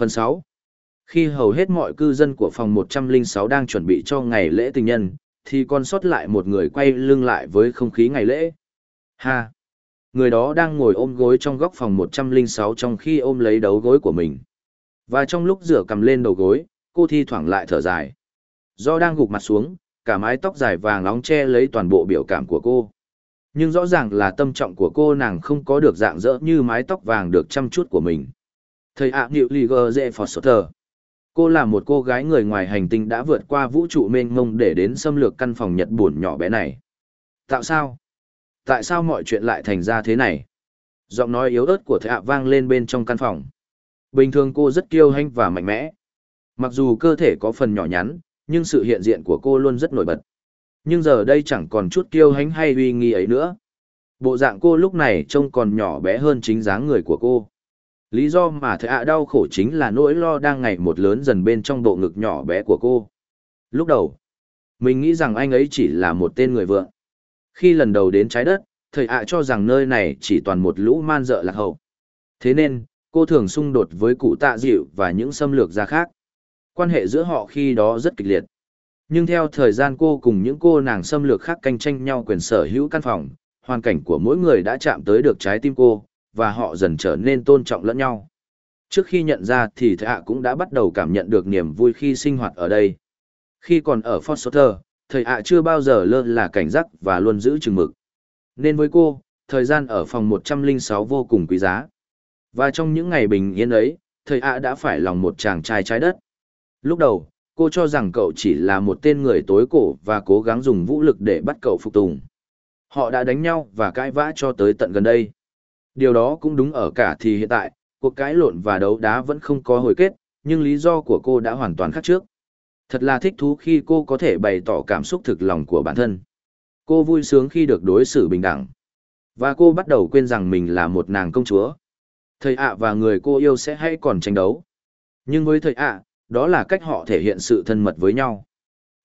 Phần 6. Khi hầu hết mọi cư dân của phòng 106 đang chuẩn bị cho ngày lễ tình nhân, thì còn sót lại một người quay lưng lại với không khí ngày lễ. Ha! Người đó đang ngồi ôm gối trong góc phòng 106 trong khi ôm lấy đầu gối của mình. Và trong lúc rửa cầm lên đầu gối, cô thi thoảng lại thở dài. Do đang gục mặt xuống, cả mái tóc dài vàng nóng che lấy toàn bộ biểu cảm của cô. Nhưng rõ ràng là tâm trọng của cô nàng không có được dạng dỡ như mái tóc vàng được chăm chút của mình. Thầy ạ nghịu lì gờ dễ phò sốt thờ. Cô là một cô gái người ngoài hành tinh đã vượt qua vũ trụ mênh mông để đến xâm lược căn phòng Nhật buồn nhỏ bé này. Tại sao? Tại sao mọi chuyện lại thành ra thế này? Giọng nói yếu ớt của thầy ạ vang lên bên trong căn phòng. Bình thường cô rất kiêu hãnh và mạnh mẽ. Mặc dù cơ thể có phần nhỏ nhắn, nhưng sự hiện diện của cô luôn rất nổi bật. Nhưng giờ đây chẳng còn chút kiêu hãnh hay uy nghi ấy nữa. Bộ dạng cô lúc này trông còn nhỏ bé hơn chính dáng người của cô. Lý do mà thầy ạ đau khổ chính là nỗi lo đang ngày một lớn dần bên trong bộ ngực nhỏ bé của cô. Lúc đầu, mình nghĩ rằng anh ấy chỉ là một tên người vượng. Khi lần đầu đến trái đất, thầy ạ cho rằng nơi này chỉ toàn một lũ man dợ lạc hậu. Thế nên, cô thường xung đột với cụ tạ dịu và những xâm lược gia khác. Quan hệ giữa họ khi đó rất kịch liệt. Nhưng theo thời gian cô cùng những cô nàng xâm lược khác cạnh tranh nhau quyền sở hữu căn phòng, hoàn cảnh của mỗi người đã chạm tới được trái tim cô, và họ dần trở nên tôn trọng lẫn nhau. Trước khi nhận ra thì thầy hạ cũng đã bắt đầu cảm nhận được niềm vui khi sinh hoạt ở đây. Khi còn ở Foster, thầy ạ chưa bao giờ lơ là cảnh giác và luôn giữ chừng mực. Nên với cô, thời gian ở phòng 106 vô cùng quý giá. Và trong những ngày bình yên ấy, thầy ạ đã phải lòng một chàng trai trái đất. Lúc đầu, cô cho rằng cậu chỉ là một tên người tối cổ và cố gắng dùng vũ lực để bắt cậu phục tùng. Họ đã đánh nhau và cãi vã cho tới tận gần đây. Điều đó cũng đúng ở cả thì hiện tại, cuộc cãi lộn và đấu đá vẫn không có hồi kết, nhưng lý do của cô đã hoàn toàn khác trước. Thật là thích thú khi cô có thể bày tỏ cảm xúc thực lòng của bản thân. Cô vui sướng khi được đối xử bình đẳng. Và cô bắt đầu quên rằng mình là một nàng công chúa. Thầy ạ và người cô yêu sẽ hay còn tranh đấu. Nhưng với thầy ạ, đó là cách họ thể hiện sự thân mật với nhau.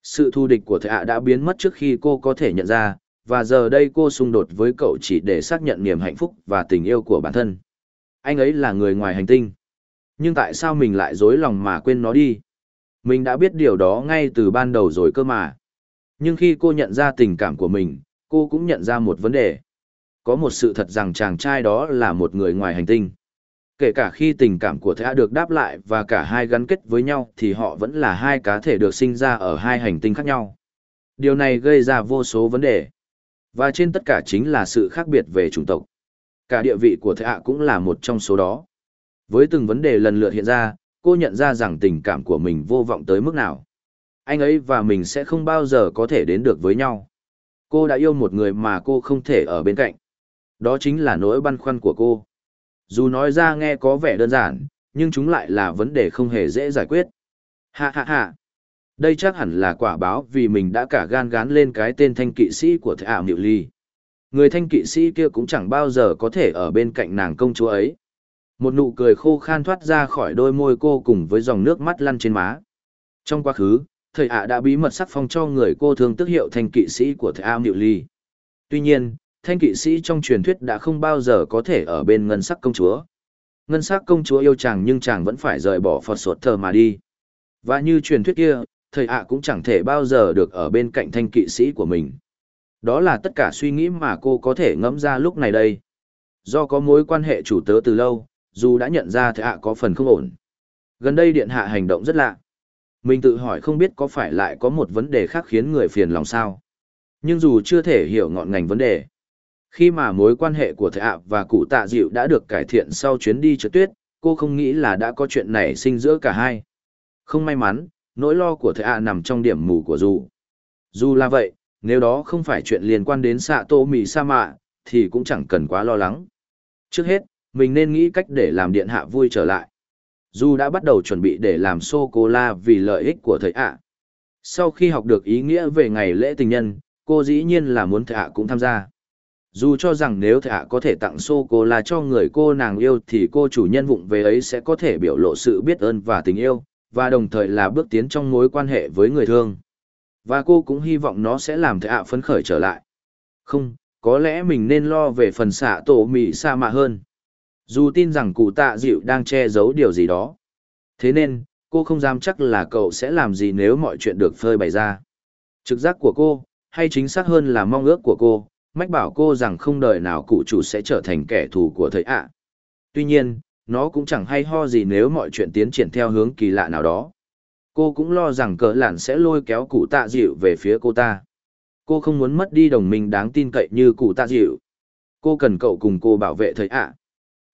Sự thù địch của thầy ạ đã biến mất trước khi cô có thể nhận ra, và giờ đây cô xung đột với cậu chỉ để xác nhận niềm hạnh phúc và tình yêu của bản thân. Anh ấy là người ngoài hành tinh. Nhưng tại sao mình lại dối lòng mà quên nó đi? Mình đã biết điều đó ngay từ ban đầu rồi cơ mà. Nhưng khi cô nhận ra tình cảm của mình, cô cũng nhận ra một vấn đề. Có một sự thật rằng chàng trai đó là một người ngoài hành tinh. Kể cả khi tình cảm của thea được đáp lại và cả hai gắn kết với nhau thì họ vẫn là hai cá thể được sinh ra ở hai hành tinh khác nhau. Điều này gây ra vô số vấn đề. Và trên tất cả chính là sự khác biệt về chủng tộc. Cả địa vị của thệ hạ cũng là một trong số đó. Với từng vấn đề lần lượt hiện ra, cô nhận ra rằng tình cảm của mình vô vọng tới mức nào. Anh ấy và mình sẽ không bao giờ có thể đến được với nhau. Cô đã yêu một người mà cô không thể ở bên cạnh. Đó chính là nỗi băn khoăn của cô. Dù nói ra nghe có vẻ đơn giản, nhưng chúng lại là vấn đề không hề dễ giải quyết. Hạ hạ hạ. Đây chắc hẳn là quả báo vì mình đã cả gan gán lên cái tên thanh kỵ sĩ của thệ ảo Niệu Ly. Người thanh kỵ sĩ kia cũng chẳng bao giờ có thể ở bên cạnh nàng công chúa ấy. Một nụ cười khô khan thoát ra khỏi đôi môi cô cùng với dòng nước mắt lăn trên má. Trong quá khứ, thầy ạ đã bí mật sắc phong cho người cô thường tức hiệu thanh kỵ sĩ của thầy ảo Niệu Ly. Tuy nhiên, thanh kỵ sĩ trong truyền thuyết đã không bao giờ có thể ở bên ngân sắc công chúa. Ngân sắc công chúa yêu chàng nhưng chàng vẫn phải rời bỏ Phật sột thờ mà đi. Và như truyền thuyết kia, thầy ạ cũng chẳng thể bao giờ được ở bên cạnh thanh kỵ sĩ của mình. Đó là tất cả suy nghĩ mà cô có thể ngẫm ra lúc này đây. Do có mối quan hệ chủ tớ từ lâu, dù đã nhận ra thầy ạ có phần không ổn. Gần đây điện hạ hành động rất lạ. Mình tự hỏi không biết có phải lại có một vấn đề khác khiến người phiền lòng sao. Nhưng dù chưa thể hiểu ngọn ngành vấn đề, khi mà mối quan hệ của thầy ạ và cụ tạ dịu đã được cải thiện sau chuyến đi trượt tuyết, cô không nghĩ là đã có chuyện nảy sinh giữa cả hai. Không may mắn, nỗi lo của thệ ạ nằm trong điểm mù của dù. Dù là vậy, nếu đó không phải chuyện liên quan đến xạ tô mì sa mạ, thì cũng chẳng cần quá lo lắng. Trước hết, mình nên nghĩ cách để làm điện hạ vui trở lại. Dù đã bắt đầu chuẩn bị để làm sô-cô-la vì lợi ích của thầy ạ. Sau khi học được ý nghĩa về ngày lễ tình nhân, cô dĩ nhiên là muốn thầy ạ cũng tham gia. Dù cho rằng nếu thầy ạ có thể tặng sô-cô-la cho người cô nàng yêu thì cô chủ nhân vụng về ấy sẽ có thể biểu lộ sự biết ơn và tình yêu, và đồng thời là bước tiến trong mối quan hệ với người thương. Và cô cũng hy vọng nó sẽ làm thầy ạ phấn khởi trở lại. Không, có lẽ mình nên lo về phần xạ tổ mì sa mạ hơn. Dù tin rằng cụ tạ dịu đang che giấu điều gì đó. Thế nên, cô không dám chắc là cậu sẽ làm gì nếu mọi chuyện được phơi bày ra. Trực giác của cô, hay chính xác hơn là mong ước của cô, mách bảo cô rằng không đời nào cụ chủ sẽ trở thành kẻ thù của thầy ạ. Tuy nhiên, nó cũng chẳng hay ho gì nếu mọi chuyện tiến triển theo hướng kỳ lạ nào đó. Cô cũng lo rằng cờ lạn sẽ lôi kéo cụ tạ dịu về phía cô ta. Cô không muốn mất đi đồng minh đáng tin cậy như cụ tạ dịu. Cô cần cậu cùng cô bảo vệ thầy ạ.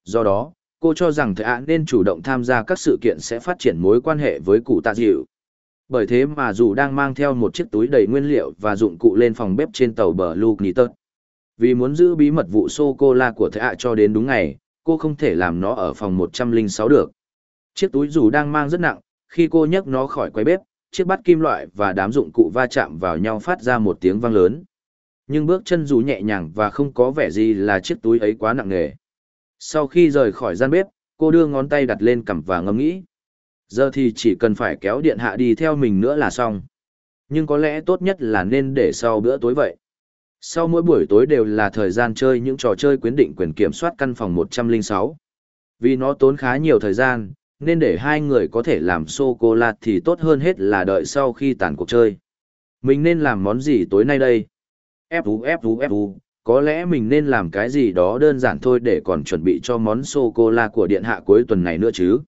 Do đó, cô cho rằng thầy ạ nên chủ động tham gia các sự kiện sẽ phát triển mối quan hệ với cụ tạ dịu. Bởi thế mà dù đang mang theo một chiếc túi đầy nguyên liệu và dụng cụ lên phòng bếp trên tàu bờ Luke Nitter. Vì muốn giữ bí mật vụ sô-cô-la của thầy ạ cho đến đúng ngày, cô không thể làm nó ở phòng 106 được. Chiếc túi dù đang mang rất nặng, khi cô nhấc nó khỏi quay bếp, chiếc bát kim loại và đám dụng cụ va chạm vào nhau phát ra một tiếng vang lớn. Nhưng bước chân dù nhẹ nhàng và không có vẻ gì là chiếc túi ấy quá nặng nề. Sau khi rời khỏi gian bếp, cô đưa ngón tay đặt lên cằm và ngẫm nghĩ. Giờ thì chỉ cần phải kéo điện hạ đi theo mình nữa là xong. Nhưng có lẽ tốt nhất là nên để sau bữa tối vậy. Sau mỗi buổi tối đều là thời gian chơi những trò chơi quyến định quyền kiểm soát căn phòng 106. Vì nó tốn khá nhiều thời gian, nên để hai người có thể làm sô-cô-la thì tốt hơn hết là đợi sau khi tàn cuộc chơi. Mình nên làm món gì tối nay đây? Fu Fu Fu, có lẽ mình nên làm cái gì đó đơn giản thôi để còn chuẩn bị cho món sô-cô-la của điện hạ cuối tuần này nữa chứ.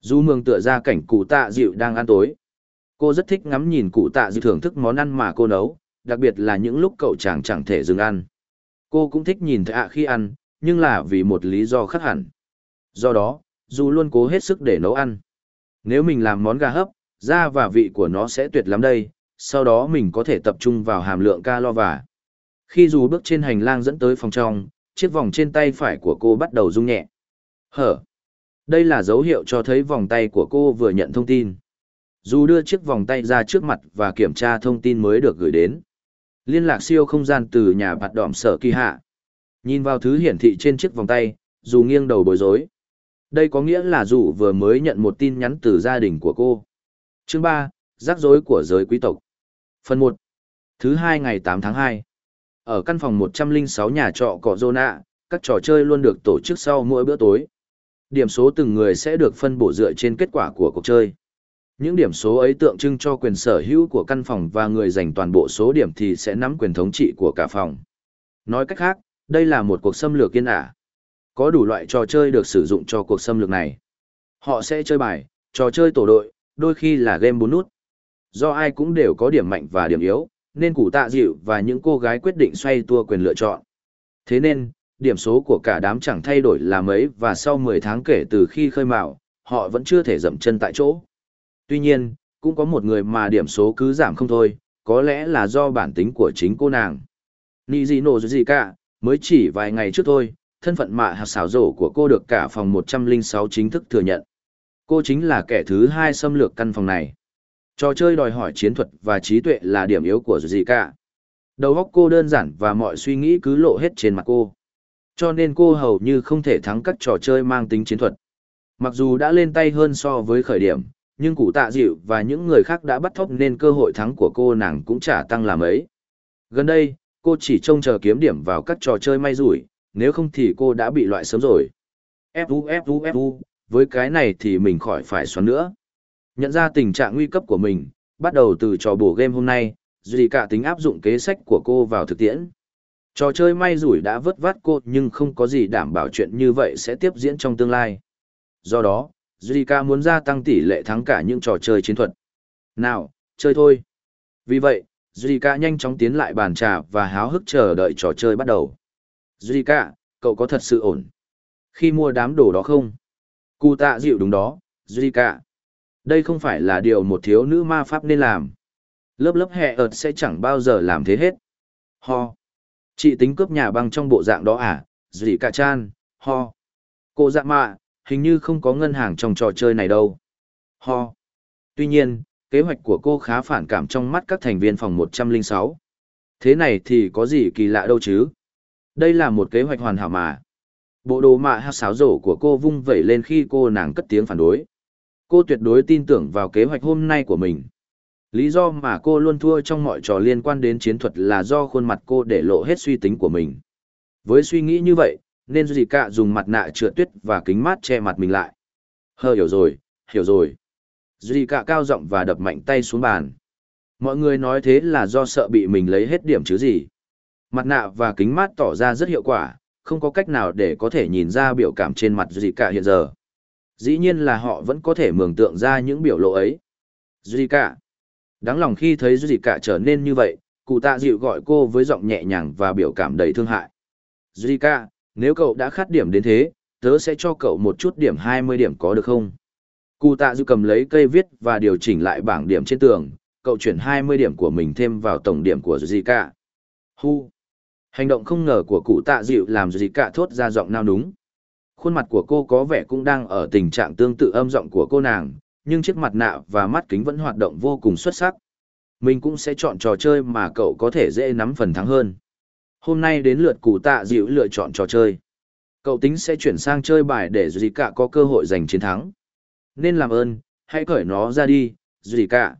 Du mường tựa ra cảnh cụ tạ dịu đang ăn tối. Cô rất thích ngắm nhìn cụ tạ dịu thưởng thức món ăn mà cô nấu, đặc biệt là những lúc cậu chàng chẳng thể dừng ăn. Cô cũng thích nhìn thạ khi ăn, nhưng là vì một lý do khác hẳn. Do đó, dù luôn cố hết sức để nấu ăn. Nếu mình làm món gà hấp, da và vị của nó sẽ tuyệt lắm đây, sau đó mình có thể tập trung vào hàm lượng calo và. Khi dù bước trên hành lang dẫn tới phòng trong, chiếc vòng trên tay phải của cô bắt đầu rung nhẹ. Hở. Đây là dấu hiệu cho thấy vòng tay của cô vừa nhận thông tin. Dù đưa chiếc vòng tay ra trước mặt và kiểm tra thông tin mới được gửi đến. Liên lạc siêu không gian từ nhà bạt đỏm sở kỳ hạ. Nhìn vào thứ hiển thị trên chiếc vòng tay, dù nghiêng đầu bối rối. Đây có nghĩa là dù vừa mới nhận một tin nhắn từ gia đình của cô. Chương ba rắc rối của giới quý tộc. Phần một Thứ hai ngày tám tháng hai Ở căn phòng một trăm linh sáu nhà trọ cọ Zona, các trò chơi luôn được tổ chức sau mỗi bữa tối. Điểm số từng người sẽ được phân bổ dựa trên kết quả của cuộc chơi. Những điểm số ấy tượng trưng cho quyền sở hữu của căn phòng và người giành toàn bộ số điểm thì sẽ nắm quyền thống trị của cả phòng. Nói cách khác, đây là một cuộc xâm lược kiên ả. Có đủ loại trò chơi được sử dụng cho cuộc xâm lược này. Họ sẽ chơi bài, trò chơi tổ đội, đôi khi là game bốn nút. Do ai cũng đều có điểm mạnh và điểm yếu, nên củ tạ dịu và những cô gái quyết định xoay tua quyền lựa chọn. Thế nên, điểm số của cả đám chẳng thay đổi là mấy và sau 10 tháng kể từ khi khơi mào, họ vẫn chưa thể dậm chân tại chỗ. Tuy nhiên, cũng có một người mà điểm số cứ giảm không thôi, có lẽ là do bản tính của chính cô nàng. Nì gì nổ gì cả, mới chỉ vài ngày trước thôi, thân phận mạ hạt xảo rổ của cô được cả phòng 106 chính thức thừa nhận. Cô chính là kẻ thứ hai xâm lược căn phòng này. Trò chơi đòi hỏi chiến thuật và trí tuệ là điểm yếu của gì cả. Đầu óc cô đơn giản và mọi suy nghĩ cứ lộ hết trên mặt cô. Cho nên cô hầu như không thể thắng các trò chơi mang tính chiến thuật. Mặc dù đã lên tay hơn so với khởi điểm, nhưng cụ tạ dịu và những người khác đã bắt thóc nên cơ hội thắng của cô nàng cũng chả tăng làm ấy. Gần đây, cô chỉ trông chờ kiếm điểm vào các trò chơi may rủi, nếu không thì cô đã bị loại sớm rồi. Fu Fu Fu, với cái này thì mình khỏi phải xoắn nữa. Nhận ra tình trạng nguy cấp của mình, bắt đầu từ trò bổ game hôm nay, Duy cả tính áp dụng kế sách của cô vào thực tiễn. Trò chơi may rủi đã vớt vát cô nhưng không có gì đảm bảo chuyện như vậy sẽ tiếp diễn trong tương lai. Do đó, Zika muốn gia tăng tỷ lệ thắng cả những trò chơi chiến thuật. Nào, chơi thôi. Vì vậy, Zika nhanh chóng tiến lại bàn trà và háo hức chờ đợi trò chơi bắt đầu. Zika, cậu có thật sự ổn. Khi mua đám đồ đó không? Cụ tạ dịu đúng đó, Zika. Đây không phải là điều một thiếu nữ ma pháp nên làm. Lớp lớp hẹ ợt sẽ chẳng bao giờ làm thế hết. Ho. Chị tính cướp nhà băng trong bộ dạng đó à? Zika chan, ho. Cô dạ mạ, hình như không có ngân hàng trong trò chơi này đâu. Ho. Tuy nhiên, kế hoạch của cô khá phản cảm trong mắt các thành viên phòng 106. Thế này thì có gì kỳ lạ đâu chứ? Đây là một kế hoạch hoàn hảo mà. Bộ đồ mạ hát sáo rổ của cô vung vẩy lên khi cô nàng cất tiếng phản đối. Cô tuyệt đối tin tưởng vào kế hoạch hôm nay của mình. Lý do mà cô luôn thua trong mọi trò liên quan đến chiến thuật là do khuôn mặt cô để lộ hết suy tính của mình. Với suy nghĩ như vậy, nên gì cả dùng mặt nạ trượt tuyết và kính mát che mặt mình lại. Hờ hiểu rồi, hiểu rồi. Duy cả cao giọng và đập mạnh tay xuống bàn. Mọi người nói thế là do sợ bị mình lấy hết điểm chứ gì. Mặt nạ và kính mát tỏ ra rất hiệu quả, không có cách nào để có thể nhìn ra biểu cảm trên mặt Duy cả hiện giờ. Dĩ nhiên là họ vẫn có thể mường tượng ra những biểu lộ ấy. Duy cả. Đáng lòng khi thấy Duy cả trở nên như vậy, cụ tạ dịu gọi cô với giọng nhẹ nhàng và biểu cảm đầy thương hại. Duy cả, nếu cậu đã khát điểm đến thế, tớ sẽ cho cậu một chút điểm 20 điểm có được không? Cụ tạ dư cầm lấy cây viết và điều chỉnh lại bảng điểm trên tường, cậu chuyển 20 điểm của mình thêm vào tổng điểm của Duy cả. Hu. Hành động không ngờ của cụ tạ dịu làm Duy cả thốt ra giọng nao núng. Khuôn mặt của cô có vẻ cũng đang ở tình trạng tương tự âm giọng của cô nàng, nhưng chiếc mặt nạ và mắt kính vẫn hoạt động vô cùng xuất sắc. Mình cũng sẽ chọn trò chơi mà cậu có thể dễ nắm phần thắng hơn. Hôm nay đến lượt cụ tạ dịu lựa chọn trò chơi. Cậu tính sẽ chuyển sang chơi bài để Duy cả có cơ hội giành chiến thắng. Nên làm ơn, hãy cởi nó ra đi, Duy cả.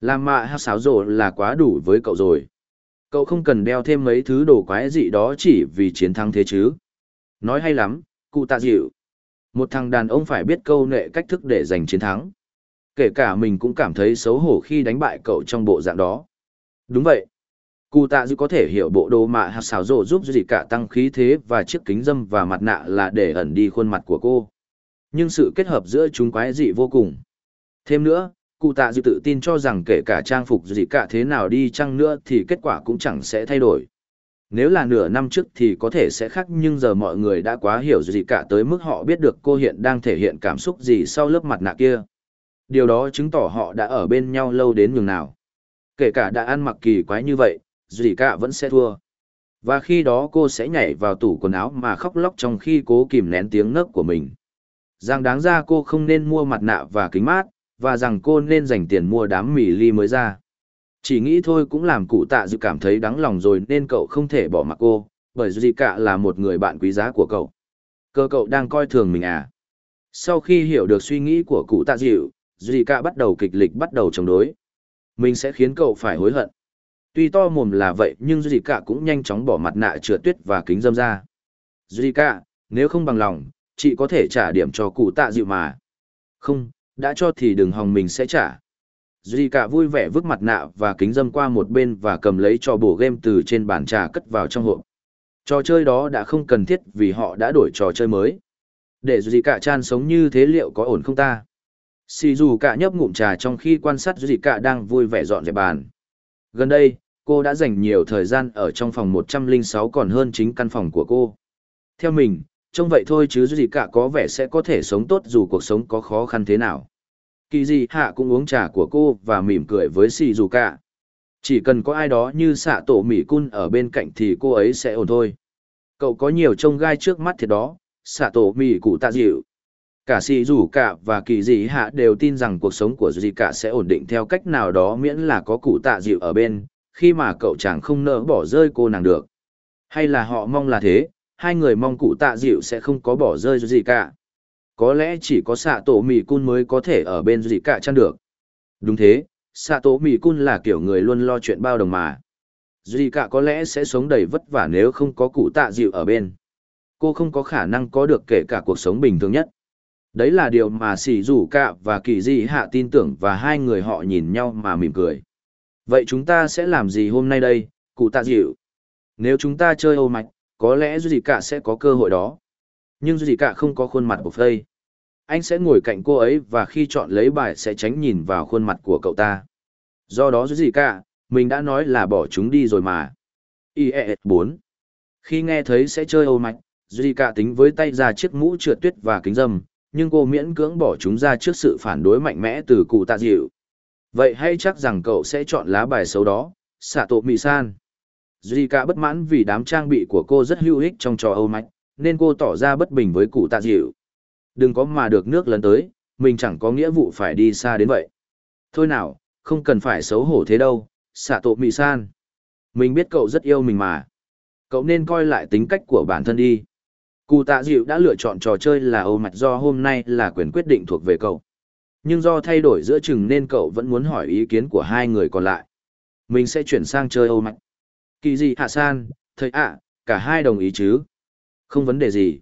Làm mạ hát sáo rộ là quá đủ với cậu rồi. Cậu không cần đeo thêm mấy thứ đồ quái dị đó chỉ vì chiến thắng thế chứ. Nói hay lắm, cụ tạ dịu. Một thằng đàn ông phải biết câu nệ cách thức để giành chiến thắng. Kể cả mình cũng cảm thấy xấu hổ khi đánh bại cậu trong bộ dạng đó. Đúng vậy. Cụ tạ dư có thể hiểu bộ đồ mạ hạt xào rộ giúp gì cả tăng khí thế và chiếc kính dâm và mặt nạ là để ẩn đi khuôn mặt của cô. Nhưng sự kết hợp giữa chúng quái dị vô cùng. Thêm nữa, cụ tạ dư tự tin cho rằng kể cả trang phục gì cả thế nào đi chăng nữa thì kết quả cũng chẳng sẽ thay đổi. Nếu là nửa năm trước thì có thể sẽ khác nhưng giờ mọi người đã quá hiểu gì cả tới mức họ biết được cô hiện đang thể hiện cảm xúc gì sau lớp mặt nạ kia. Điều đó chứng tỏ họ đã ở bên nhau lâu đến nhường nào. Kể cả đã ăn mặc kỳ quái như vậy, dì cả vẫn sẽ thua. Và khi đó cô sẽ nhảy vào tủ quần áo mà khóc lóc trong khi cố kìm nén tiếng nấc của mình. Rằng đáng ra cô không nên mua mặt nạ và kính mát, và rằng cô nên dành tiền mua đám mì ly mới ra. Chỉ nghĩ thôi cũng làm cụ tạ dự cảm thấy đắng lòng rồi nên cậu không thể bỏ mặc cô, bởi dì cả là một người bạn quý giá của cậu. Cơ cậu đang coi thường mình à? Sau khi hiểu được suy nghĩ của cụ tạ dịu, Duy cả bắt đầu kịch lịch bắt đầu chống đối. Mình sẽ khiến cậu phải hối hận. Tuy to mồm là vậy nhưng Duy cả cũng nhanh chóng bỏ mặt nạ trượt tuyết và kính dâm ra. Duy cả, nếu không bằng lòng, chị có thể trả điểm cho cụ tạ dịu mà. Không, đã cho thì đừng hòng mình sẽ trả. Duy cả vui vẻ vứt mặt nạ và kính dâm qua một bên và cầm lấy trò bổ game từ trên bàn trà cất vào trong hộp. Trò chơi đó đã không cần thiết vì họ đã đổi trò chơi mới. Để Duy cả chan sống như thế liệu có ổn không ta? Xì dù cả nhấp ngụm trà trong khi quan sát Duy cả đang vui vẻ dọn dẹp bàn. Gần đây, cô đã dành nhiều thời gian ở trong phòng 106 còn hơn chính căn phòng của cô. Theo mình, trông vậy thôi chứ gì cả có vẻ sẽ có thể sống tốt dù cuộc sống có khó khăn thế nào. Kỳ dị hạ cũng uống trà của cô và mỉm cười với xì dù cả. Chỉ cần có ai đó như xạ tổ mỹ cun ở bên cạnh thì cô ấy sẽ ổn thôi. Cậu có nhiều trông gai trước mắt thiệt đó xạ tổ mỹ cụ tạ dịu. Cả xì dù cả và kỳ dị hạ đều tin rằng cuộc sống của gì cả sẽ ổn định theo cách nào đó miễn là có cụ tạ dịu ở bên khi mà cậu chàng không nỡ bỏ rơi cô nàng được hay là họ mong là thế hai người mong cụ tạ dịu sẽ không có bỏ rơi gì cả có lẽ chỉ có xạ tổ mì cun mới có thể ở bên gì cả chăng được. Đúng thế, xạ tổ mì cun là kiểu người luôn lo chuyện bao đồng mà. Duy cả có lẽ sẽ sống đầy vất vả nếu không có cụ tạ dịu ở bên. Cô không có khả năng có được kể cả cuộc sống bình thường nhất. Đấy là điều mà sỉ rủ cả và kỳ di hạ tin tưởng và hai người họ nhìn nhau mà mỉm cười. Vậy chúng ta sẽ làm gì hôm nay đây, cụ tạ dịu? Nếu chúng ta chơi ô mạch, có lẽ Duy cả sẽ có cơ hội đó nhưng Duy cả không có khuôn mặt của phây. Anh sẽ ngồi cạnh cô ấy và khi chọn lấy bài sẽ tránh nhìn vào khuôn mặt của cậu ta. Do đó Duy cả, mình đã nói là bỏ chúng đi rồi mà. IE 4 Khi nghe thấy sẽ chơi ô Mạch, Duy cả tính với tay ra chiếc mũ trượt tuyết và kính dâm, nhưng cô miễn cưỡng bỏ chúng ra trước sự phản đối mạnh mẽ từ cụ tạ dịu. Vậy hay chắc rằng cậu sẽ chọn lá bài xấu đó, xạ tổ mì san. Duy cả bất mãn vì đám trang bị của cô rất hữu ích trong trò Âu Mạch, nên cô tỏ ra bất bình với cụ tạ dịu. Đừng có mà được nước lấn tới, mình chẳng có nghĩa vụ phải đi xa đến vậy. Thôi nào, không cần phải xấu hổ thế đâu, xạ tổ mị san. Mình biết cậu rất yêu mình mà. Cậu nên coi lại tính cách của bản thân đi. Cụ tạ dịu đã lựa chọn trò chơi là Âu Mạch do hôm nay là quyền quyết định thuộc về cậu. Nhưng do thay đổi giữa chừng nên cậu vẫn muốn hỏi ý kiến của hai người còn lại. Mình sẽ chuyển sang chơi Âu Mạch. Kỳ gì hạ san, thầy ạ, cả hai đồng ý chứ? Không vấn đề gì.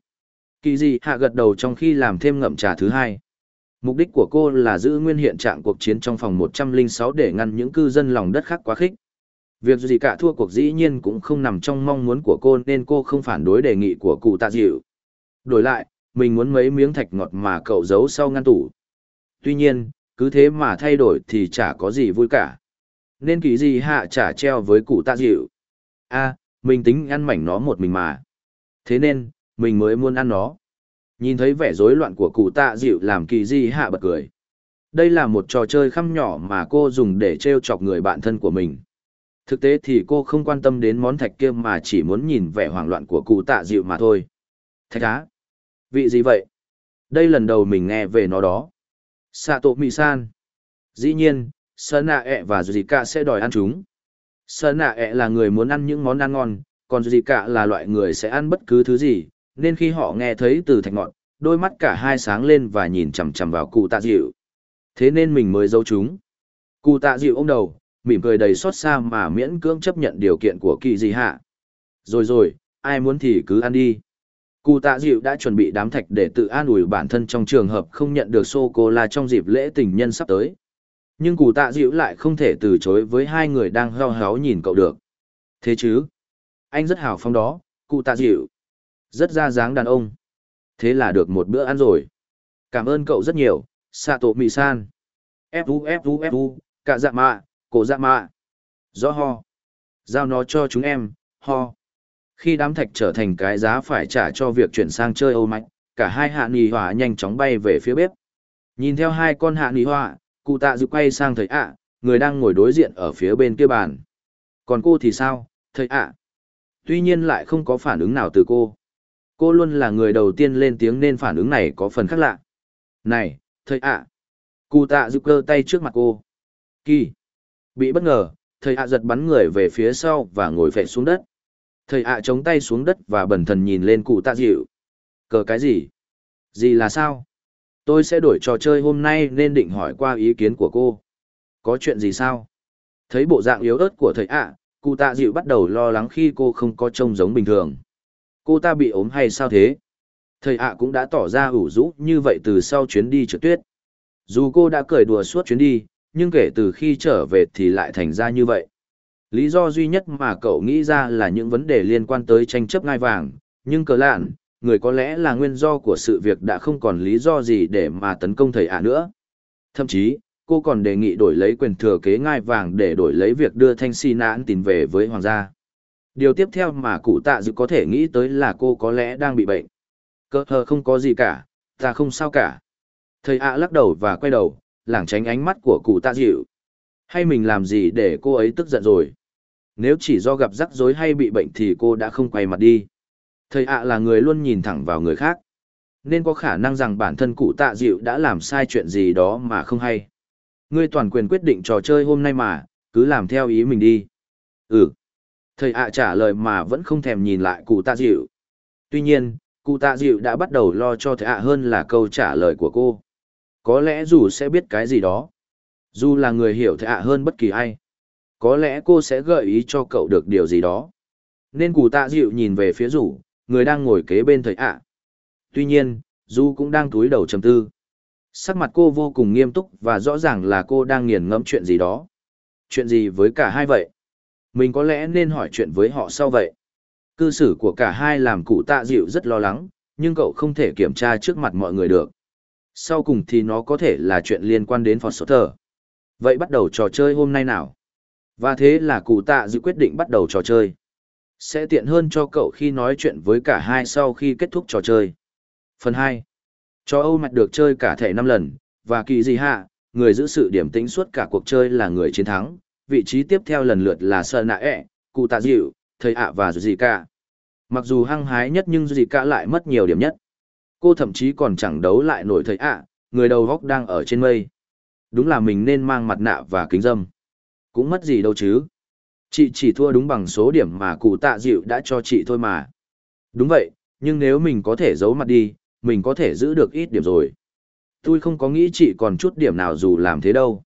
Kỳ gì hạ gật đầu trong khi làm thêm ngậm trà thứ hai. Mục đích của cô là giữ nguyên hiện trạng cuộc chiến trong phòng 106 để ngăn những cư dân lòng đất khác quá khích. Việc gì cả thua cuộc dĩ nhiên cũng không nằm trong mong muốn của cô nên cô không phản đối đề nghị của cụ tạ dịu. Đổi lại, mình muốn mấy miếng thạch ngọt mà cậu giấu sau ngăn tủ. Tuy nhiên, cứ thế mà thay đổi thì chả có gì vui cả. Nên kỳ gì hạ chả treo với cụ tạ dịu. a mình tính ăn mảnh nó một mình mà. Thế nên, mình mới muốn ăn nó. Nhìn thấy vẻ rối loạn của cụ tạ dịu làm kỳ di hạ bật cười. Đây là một trò chơi khăm nhỏ mà cô dùng để trêu chọc người bạn thân của mình. Thực tế thì cô không quan tâm đến món thạch kia mà chỉ muốn nhìn vẻ hoảng loạn của cụ tạ dịu mà thôi. Thạch á? Vị gì vậy? Đây lần đầu mình nghe về nó đó. Sạ tổ mì san. Dĩ nhiên, Sơn Nạ e ẹ và Zika sẽ đòi ăn chúng. Sơn Nạ e ẹ là người muốn ăn những món ăn ngon, còn Zika là loại người sẽ ăn bất cứ thứ gì, nên khi họ nghe thấy từ thạch ngọn, đôi mắt cả hai sáng lên và nhìn chằm chằm vào cụ tạ dịu. Thế nên mình mới giấu chúng. Cụ tạ dịu ôm đầu, mỉm cười đầy xót xa mà miễn cưỡng chấp nhận điều kiện của kỳ gì hạ. Rồi rồi, ai muốn thì cứ ăn đi. Cụ tạ dịu đã chuẩn bị đám thạch để tự an ủi bản thân trong trường hợp không nhận được sô-cô-la trong dịp lễ tình nhân sắp tới. Nhưng cụ tạ dịu lại không thể từ chối với hai người đang heo héo nhìn cậu được. Thế chứ? Anh rất hào phóng đó, cụ tạ dịu. Rất ra dáng đàn ông. Thế là được một bữa ăn rồi. Cảm ơn cậu rất nhiều, Sato Mì-san. Fu Fu Fu, cả dạ mạ, cổ dạ mạ. Rõ ho. Giao nó cho chúng em, ho. Khi đám thạch trở thành cái giá phải trả cho việc chuyển sang chơi Âu Mạch, cả hai hạ nì hỏa nhanh chóng bay về phía bếp. Nhìn theo hai con hạ nì hỏa, cụ tạ dự quay sang thầy ạ, người đang ngồi đối diện ở phía bên kia bàn. Còn cô thì sao, thầy ạ? Tuy nhiên lại không có phản ứng nào từ cô. Cô luôn là người đầu tiên lên tiếng nên phản ứng này có phần khác lạ. Này, thầy ạ! Cụ tạ dự cơ tay trước mặt cô. Kỳ! Bị bất ngờ, thầy ạ giật bắn người về phía sau và ngồi phệ xuống đất. Thầy ạ chống tay xuống đất và bần thần nhìn lên cụ tạ dịu. Cờ cái gì? Gì là sao? Tôi sẽ đổi trò chơi hôm nay nên định hỏi qua ý kiến của cô. Có chuyện gì sao? Thấy bộ dạng yếu ớt của thầy ạ, cụ tạ dịu bắt đầu lo lắng khi cô không có trông giống bình thường. Cô ta bị ốm hay sao thế? Thầy ạ cũng đã tỏ ra ủ rũ như vậy từ sau chuyến đi trượt tuyết. Dù cô đã cười đùa suốt chuyến đi, nhưng kể từ khi trở về thì lại thành ra như vậy. Lý do duy nhất mà cậu nghĩ ra là những vấn đề liên quan tới tranh chấp ngai vàng, nhưng cờ lạn, người có lẽ là nguyên do của sự việc đã không còn lý do gì để mà tấn công thầy ạ nữa. Thậm chí, cô còn đề nghị đổi lấy quyền thừa kế ngai vàng để đổi lấy việc đưa thanh si nãn tin về với hoàng gia. Điều tiếp theo mà cụ tạ dự có thể nghĩ tới là cô có lẽ đang bị bệnh. Cơ hờ không có gì cả, ta không sao cả. Thầy ạ lắc đầu và quay đầu, lảng tránh ánh mắt của cụ tạ dịu. Hay mình làm gì để cô ấy tức giận rồi? Nếu chỉ do gặp rắc rối hay bị bệnh thì cô đã không quay mặt đi. Thầy ạ là người luôn nhìn thẳng vào người khác. Nên có khả năng rằng bản thân cụ tạ dịu đã làm sai chuyện gì đó mà không hay. Ngươi toàn quyền quyết định trò chơi hôm nay mà, cứ làm theo ý mình đi. Ừ. Thầy ạ trả lời mà vẫn không thèm nhìn lại cụ tạ dịu. Tuy nhiên, cụ tạ dịu đã bắt đầu lo cho thầy ạ hơn là câu trả lời của cô. Có lẽ dù sẽ biết cái gì đó. Dù là người hiểu thầy ạ hơn bất kỳ ai. Có lẽ cô sẽ gợi ý cho cậu được điều gì đó. Nên cụ tạ dịu nhìn về phía rủ, người đang ngồi kế bên thầy ạ. Tuy nhiên, Du cũng đang túi đầu trầm tư. Sắc mặt cô vô cùng nghiêm túc và rõ ràng là cô đang nghiền ngẫm chuyện gì đó. Chuyện gì với cả hai vậy? Mình có lẽ nên hỏi chuyện với họ sau vậy. Cư xử của cả hai làm cụ tạ dịu rất lo lắng, nhưng cậu không thể kiểm tra trước mặt mọi người được. Sau cùng thì nó có thể là chuyện liên quan đến phật sốt thờ Vậy bắt đầu trò chơi hôm nay nào? Và thế là cụ tạ dự quyết định bắt đầu trò chơi. Sẽ tiện hơn cho cậu khi nói chuyện với cả hai sau khi kết thúc trò chơi. Phần 2. Cho Âu Mạch được chơi cả thể 5 lần, và kỳ gì hạ, người giữ sự điểm tĩnh suốt cả cuộc chơi là người chiến thắng, vị trí tiếp theo lần lượt là Sơn Nạ ẹ, Cụ Tạ Dịu, Thầy ạ và Dù Cả. Mặc dù hăng hái nhất nhưng Dù Cả lại mất nhiều điểm nhất. Cô thậm chí còn chẳng đấu lại nổi Thầy ạ, người đầu góc đang ở trên mây. Đúng là mình nên mang mặt nạ và kính dâm. Cũng mất gì đâu chứ. Chị chỉ thua đúng bằng số điểm mà cụ tạ dịu đã cho chị thôi mà. Đúng vậy, nhưng nếu mình có thể giấu mặt đi, mình có thể giữ được ít điểm rồi. Tôi không có nghĩ chị còn chút điểm nào dù làm thế đâu.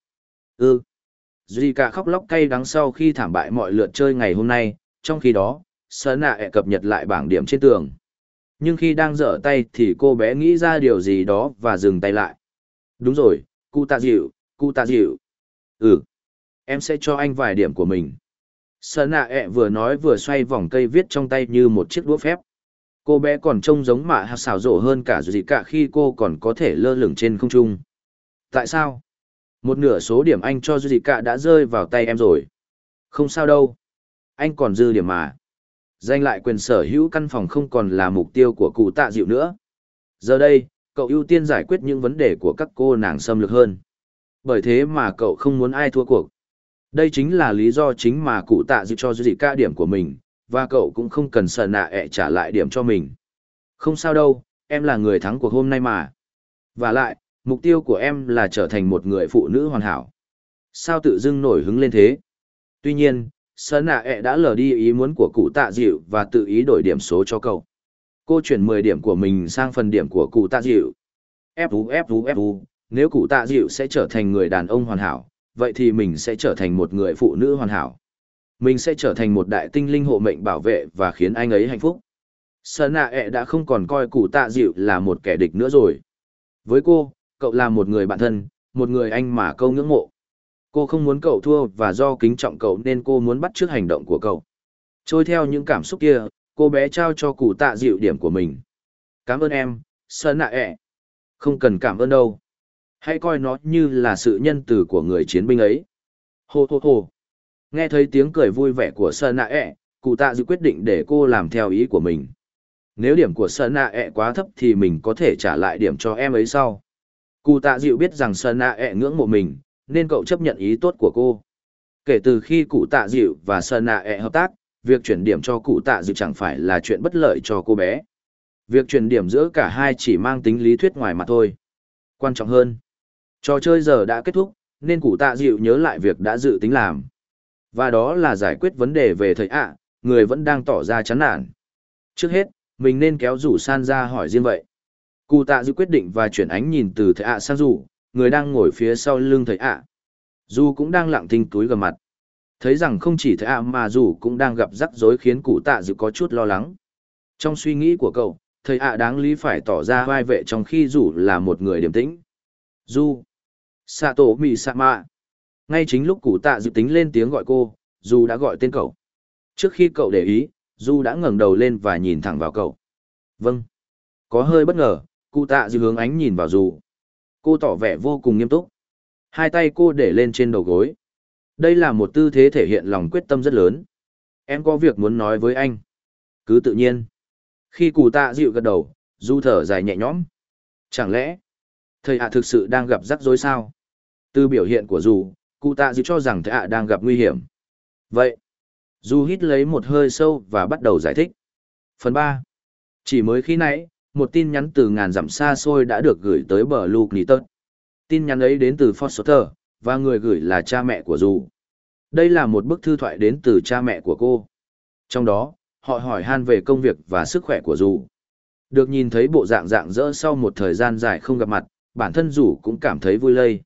Ừ. Duy cả khóc lóc cay đắng sau khi thảm bại mọi lượt chơi ngày hôm nay, trong khi đó, Sơn nạ ẹ cập nhật lại bảng điểm trên tường. Nhưng khi đang dở tay thì cô bé nghĩ ra điều gì đó và dừng tay lại. Đúng rồi, cụ tạ dịu, cụ tạ dịu. Ừ, em sẽ cho anh vài điểm của mình. Sơn nạ ẹ vừa nói vừa xoay vòng cây viết trong tay như một chiếc đũa phép. Cô bé còn trông giống mạ hạt xảo rộ hơn cả gì cả khi cô còn có thể lơ lửng trên không trung. Tại sao? Một nửa số điểm anh cho gì cả đã rơi vào tay em rồi. Không sao đâu. Anh còn dư điểm mà. Danh lại quyền sở hữu căn phòng không còn là mục tiêu của cụ tạ dịu nữa. Giờ đây, cậu ưu tiên giải quyết những vấn đề của các cô nàng xâm lược hơn. Bởi thế mà cậu không muốn ai thua cuộc. Đây chính là lý do chính mà cụ tạ dịu cho dị ca điểm của mình, và cậu cũng không cần sợ nạ ẹ trả lại điểm cho mình. Không sao đâu, em là người thắng cuộc hôm nay mà. Và lại, mục tiêu của em là trở thành một người phụ nữ hoàn hảo. Sao tự dưng nổi hứng lên thế? Tuy nhiên, sợ nạ ẹ đã lờ đi ý muốn của cụ tạ dịu và tự ý đổi điểm số cho cậu. Cô chuyển 10 điểm của mình sang phần điểm của cụ tạ dịu. Fu ép Fu, nếu cụ tạ dịu sẽ trở thành người đàn ông hoàn hảo, vậy thì mình sẽ trở thành một người phụ nữ hoàn hảo. Mình sẽ trở thành một đại tinh linh hộ mệnh bảo vệ và khiến anh ấy hạnh phúc. Sơn nạ ẹ đã không còn coi cụ tạ dịu là một kẻ địch nữa rồi. Với cô, cậu là một người bạn thân, một người anh mà câu ngưỡng mộ. Cô không muốn cậu thua và do kính trọng cậu nên cô muốn bắt chước hành động của cậu. Trôi theo những cảm xúc kia, cô bé trao cho cụ tạ dịu điểm của mình. Cảm ơn em, Sơn nạ ẹ. Không cần cảm ơn đâu. Hãy coi nó như là sự nhân từ của người chiến binh ấy. Hô hô hô. Nghe thấy tiếng cười vui vẻ của Sơn nạ ẹ, e, cụ tạ dự quyết định để cô làm theo ý của mình. Nếu điểm của Sơn nạ ẹ e quá thấp thì mình có thể trả lại điểm cho em ấy sau. Cụ tạ dịu biết rằng Sơn nạ ẹ e ngưỡng mộ mình, nên cậu chấp nhận ý tốt của cô. Kể từ khi cụ tạ dịu và Sơn nạ ẹ hợp tác, việc chuyển điểm cho cụ tạ dịu chẳng phải là chuyện bất lợi cho cô bé. Việc chuyển điểm giữa cả hai chỉ mang tính lý thuyết ngoài mặt thôi. Quan trọng hơn, trò chơi giờ đã kết thúc, nên cụ tạ dịu nhớ lại việc đã dự tính làm. Và đó là giải quyết vấn đề về thầy ạ, người vẫn đang tỏ ra chán nản. Trước hết, mình nên kéo rủ san ra hỏi riêng vậy. Cụ tạ dịu quyết định và chuyển ánh nhìn từ thầy ạ sang rủ, người đang ngồi phía sau lưng thầy ạ. Dù cũng đang lặng thinh túi gầm mặt. Thấy rằng không chỉ thầy ạ mà dù cũng đang gặp rắc rối khiến cụ tạ dịu có chút lo lắng. Trong suy nghĩ của cậu, thầy ạ đáng lý phải tỏ ra vai vệ trong khi dù là một người điềm tĩnh. Du. Sato mạ. Ngay chính lúc cụ tạ dự tính lên tiếng gọi cô, Du đã gọi tên cậu. Trước khi cậu để ý, Du đã ngẩng đầu lên và nhìn thẳng vào cậu. Vâng. Có hơi bất ngờ, cụ tạ dự hướng ánh nhìn vào Du. Cô tỏ vẻ vô cùng nghiêm túc. Hai tay cô để lên trên đầu gối. Đây là một tư thế thể hiện lòng quyết tâm rất lớn. Em có việc muốn nói với anh. Cứ tự nhiên. Khi cụ tạ dịu gật đầu, Du thở dài nhẹ nhõm. Chẳng lẽ, thầy ạ thực sự đang gặp rắc rối sao? Từ biểu hiện của dù, cụ tạ dịu cho rằng thạ đang gặp nguy hiểm. Vậy, dù hít lấy một hơi sâu và bắt đầu giải thích. Phần ba Chỉ mới khi nãy, một tin nhắn từ ngàn dặm xa xôi đã được gửi tới bờ Luke Nitton. Tin nhắn ấy đến từ Foster, và người gửi là cha mẹ của dù. Đây là một bức thư thoại đến từ cha mẹ của cô. Trong đó, họ hỏi han về công việc và sức khỏe của dù. Được nhìn thấy bộ dạng dạng dỡ sau một thời gian dài không gặp mặt, bản thân dù cũng cảm thấy vui lây.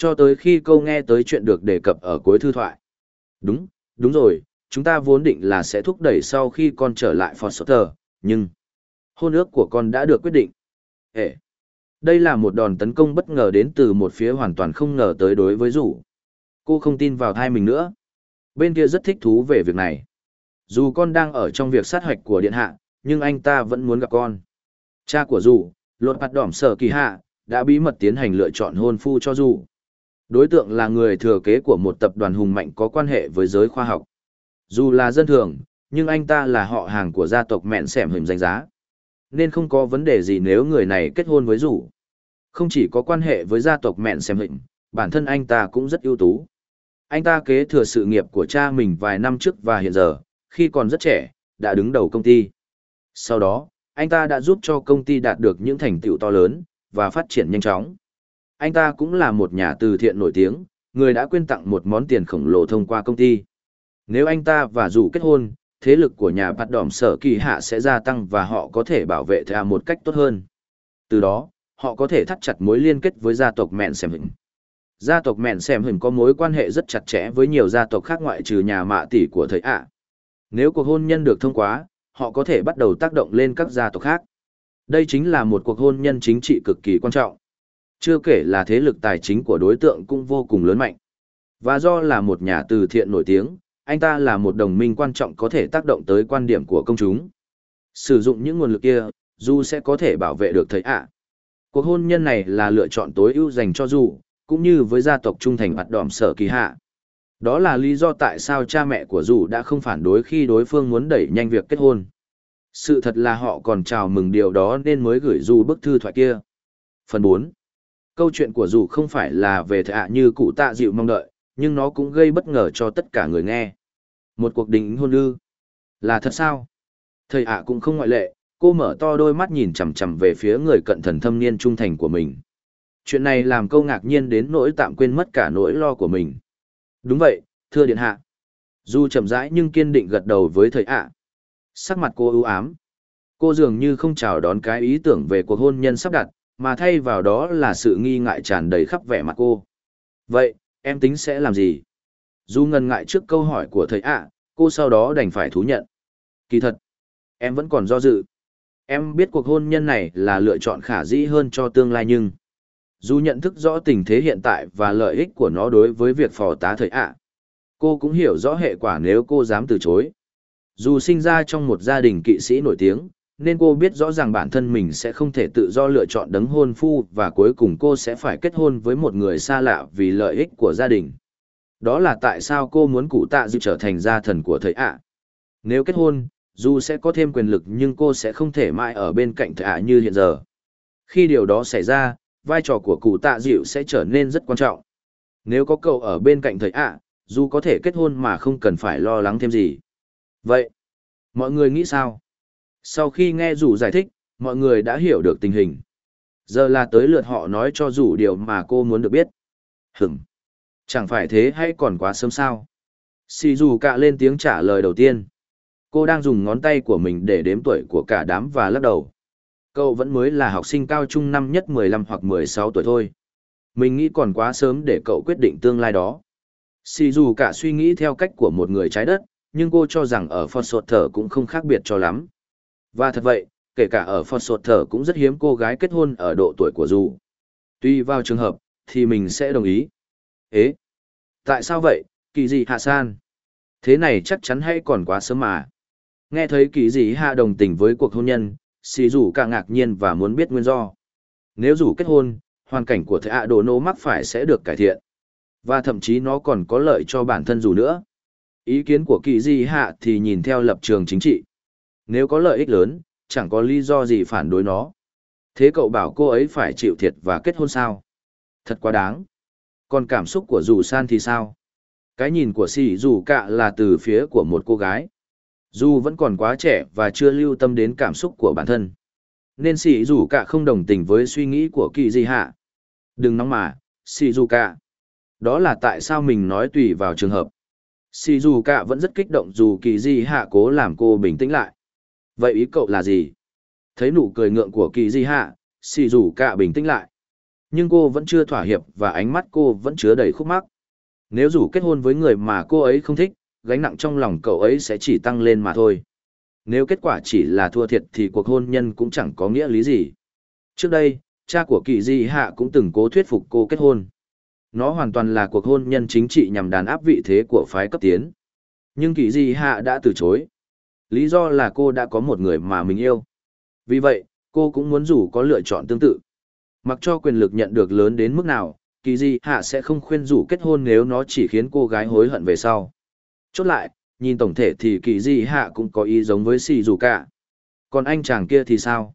Cho tới khi câu nghe tới chuyện được đề cập ở cuối thư thoại. Đúng, đúng rồi, chúng ta vốn định là sẽ thúc đẩy sau khi con trở lại Foster, nhưng hôn ước của con đã được quyết định. Ê! Đây là một đòn tấn công bất ngờ đến từ một phía hoàn toàn không ngờ tới đối với rủ. Cô không tin vào thai mình nữa. Bên kia rất thích thú về việc này. Dù con đang ở trong việc sát hoạch của điện hạ, nhưng anh ta vẫn muốn gặp con. Cha của rủ, lột mặt đỏm sở kỳ hạ, đã bí mật tiến hành lựa chọn hôn phu cho rủ. Đối tượng là người thừa kế của một tập đoàn hùng mạnh có quan hệ với giới khoa học. Dù là dân thường, nhưng anh ta là họ hàng của gia tộc mẹn xẻm hình danh giá. Nên không có vấn đề gì nếu người này kết hôn với rủ. Không chỉ có quan hệ với gia tộc mẹn xẻm hình, bản thân anh ta cũng rất ưu tú. Anh ta kế thừa sự nghiệp của cha mình vài năm trước và hiện giờ, khi còn rất trẻ, đã đứng đầu công ty. Sau đó, anh ta đã giúp cho công ty đạt được những thành tựu to lớn, và phát triển nhanh chóng anh ta cũng là một nhà từ thiện nổi tiếng, người đã quyên tặng một món tiền khổng lồ thông qua công ty. Nếu anh ta và dù kết hôn, thế lực của nhà bạt đỏm sở kỳ hạ sẽ gia tăng và họ có thể bảo vệ thea một cách tốt hơn. Từ đó, họ có thể thắt chặt mối liên kết với gia tộc mẹn xem hình. Gia tộc mẹn xem hình có mối quan hệ rất chặt chẽ với nhiều gia tộc khác ngoại trừ nhà mạ tỷ của thầy ạ. Nếu cuộc hôn nhân được thông qua, họ có thể bắt đầu tác động lên các gia tộc khác. Đây chính là một cuộc hôn nhân chính trị cực kỳ quan trọng. Chưa kể là thế lực tài chính của đối tượng cũng vô cùng lớn mạnh. Và do là một nhà từ thiện nổi tiếng, anh ta là một đồng minh quan trọng có thể tác động tới quan điểm của công chúng. Sử dụng những nguồn lực kia, Du sẽ có thể bảo vệ được thầy ạ. Cuộc hôn nhân này là lựa chọn tối ưu dành cho Du, cũng như với gia tộc trung thành hoạt đỏm sở kỳ hạ. Đó là lý do tại sao cha mẹ của Du đã không phản đối khi đối phương muốn đẩy nhanh việc kết hôn. Sự thật là họ còn chào mừng điều đó nên mới gửi Du bức thư thoại kia. Phần 4 Câu chuyện của dù không phải là về thệ ạ như cụ tạ dịu mong đợi, nhưng nó cũng gây bất ngờ cho tất cả người nghe. Một cuộc đính hôn ư? Là thật sao? Thầy ạ cũng không ngoại lệ, cô mở to đôi mắt nhìn chằm chằm về phía người cận thần thâm niên trung thành của mình. Chuyện này làm câu ngạc nhiên đến nỗi tạm quên mất cả nỗi lo của mình. Đúng vậy, thưa điện hạ. Dù chậm rãi nhưng kiên định gật đầu với thầy ạ. Sắc mặt cô ưu ám. Cô dường như không chào đón cái ý tưởng về cuộc hôn nhân sắp đặt, mà thay vào đó là sự nghi ngại tràn đầy khắp vẻ mặt cô. Vậy, em tính sẽ làm gì? Dù ngần ngại trước câu hỏi của thầy ạ, cô sau đó đành phải thú nhận. Kỳ thật, em vẫn còn do dự. Em biết cuộc hôn nhân này là lựa chọn khả dĩ hơn cho tương lai nhưng... dù nhận thức rõ tình thế hiện tại và lợi ích của nó đối với việc phò tá thầy ạ. Cô cũng hiểu rõ hệ quả nếu cô dám từ chối. Dù sinh ra trong một gia đình kỵ sĩ nổi tiếng, nên cô biết rõ ràng bản thân mình sẽ không thể tự do lựa chọn đấng hôn phu và cuối cùng cô sẽ phải kết hôn với một người xa lạ vì lợi ích của gia đình. Đó là tại sao cô muốn cụ tạ dịu trở thành gia thần của thầy ạ. Nếu kết hôn, dù sẽ có thêm quyền lực nhưng cô sẽ không thể mãi ở bên cạnh thầy ạ như hiện giờ. Khi điều đó xảy ra, vai trò của cụ tạ dịu sẽ trở nên rất quan trọng. Nếu có cậu ở bên cạnh thầy ạ, dù có thể kết hôn mà không cần phải lo lắng thêm gì. Vậy, mọi người nghĩ sao? Sau khi nghe rủ giải thích, mọi người đã hiểu được tình hình. Giờ là tới lượt họ nói cho rủ điều mà cô muốn được biết. Hửm. Chẳng phải thế hay còn quá sớm sao? Xì dù cạ lên tiếng trả lời đầu tiên. Cô đang dùng ngón tay của mình để đếm tuổi của cả đám và lắc đầu. Cậu vẫn mới là học sinh cao trung năm nhất 15 hoặc 16 tuổi thôi. Mình nghĩ còn quá sớm để cậu quyết định tương lai đó. Xì dù cả suy nghĩ theo cách của một người trái đất, nhưng cô cho rằng ở Phật Sột Thở cũng không khác biệt cho lắm. Và thật vậy, kể cả ở Phật Sột Thở cũng rất hiếm cô gái kết hôn ở độ tuổi của dù. Tuy vào trường hợp, thì mình sẽ đồng ý. Ế! Tại sao vậy, kỳ gì hạ san? Thế này chắc chắn hay còn quá sớm mà. Nghe thấy kỳ gì hạ đồng tình với cuộc hôn nhân, xì rủ càng ngạc nhiên và muốn biết nguyên do. Nếu rủ kết hôn, hoàn cảnh của thầy ạ đồ nô mắc phải sẽ được cải thiện. Và thậm chí nó còn có lợi cho bản thân dù nữa. Ý kiến của kỳ di hạ thì nhìn theo lập trường chính trị. Nếu có lợi ích lớn, chẳng có lý do gì phản đối nó. Thế cậu bảo cô ấy phải chịu thiệt và kết hôn sao? Thật quá đáng. Còn cảm xúc của dù san thì sao? Cái nhìn của Sĩ dù cạ là từ phía của một cô gái. Dù vẫn còn quá trẻ và chưa lưu tâm đến cảm xúc của bản thân. Nên Sĩ dù cạ không đồng tình với suy nghĩ của kỳ di hạ. Đừng nóng mà, Sĩ dù cạ. Đó là tại sao mình nói tùy vào trường hợp. Sĩ dù cạ vẫn rất kích động dù kỳ di hạ cố làm cô bình tĩnh lại. Vậy ý cậu là gì? Thấy nụ cười ngượng của kỳ di hạ, xì rủ cạ bình tĩnh lại. Nhưng cô vẫn chưa thỏa hiệp và ánh mắt cô vẫn chứa đầy khúc mắc. Nếu rủ kết hôn với người mà cô ấy không thích, gánh nặng trong lòng cậu ấy sẽ chỉ tăng lên mà thôi. Nếu kết quả chỉ là thua thiệt thì cuộc hôn nhân cũng chẳng có nghĩa lý gì. Trước đây, cha của kỳ di hạ cũng từng cố thuyết phục cô kết hôn. Nó hoàn toàn là cuộc hôn nhân chính trị nhằm đàn áp vị thế của phái cấp tiến. Nhưng kỳ di hạ đã từ chối. Lý do là cô đã có một người mà mình yêu. Vì vậy, cô cũng muốn rủ có lựa chọn tương tự. Mặc cho quyền lực nhận được lớn đến mức nào, kỳ di hạ sẽ không khuyên rủ kết hôn nếu nó chỉ khiến cô gái hối hận về sau. Chốt lại, nhìn tổng thể thì kỳ di hạ cũng có ý giống với xì dù cả. Còn anh chàng kia thì sao?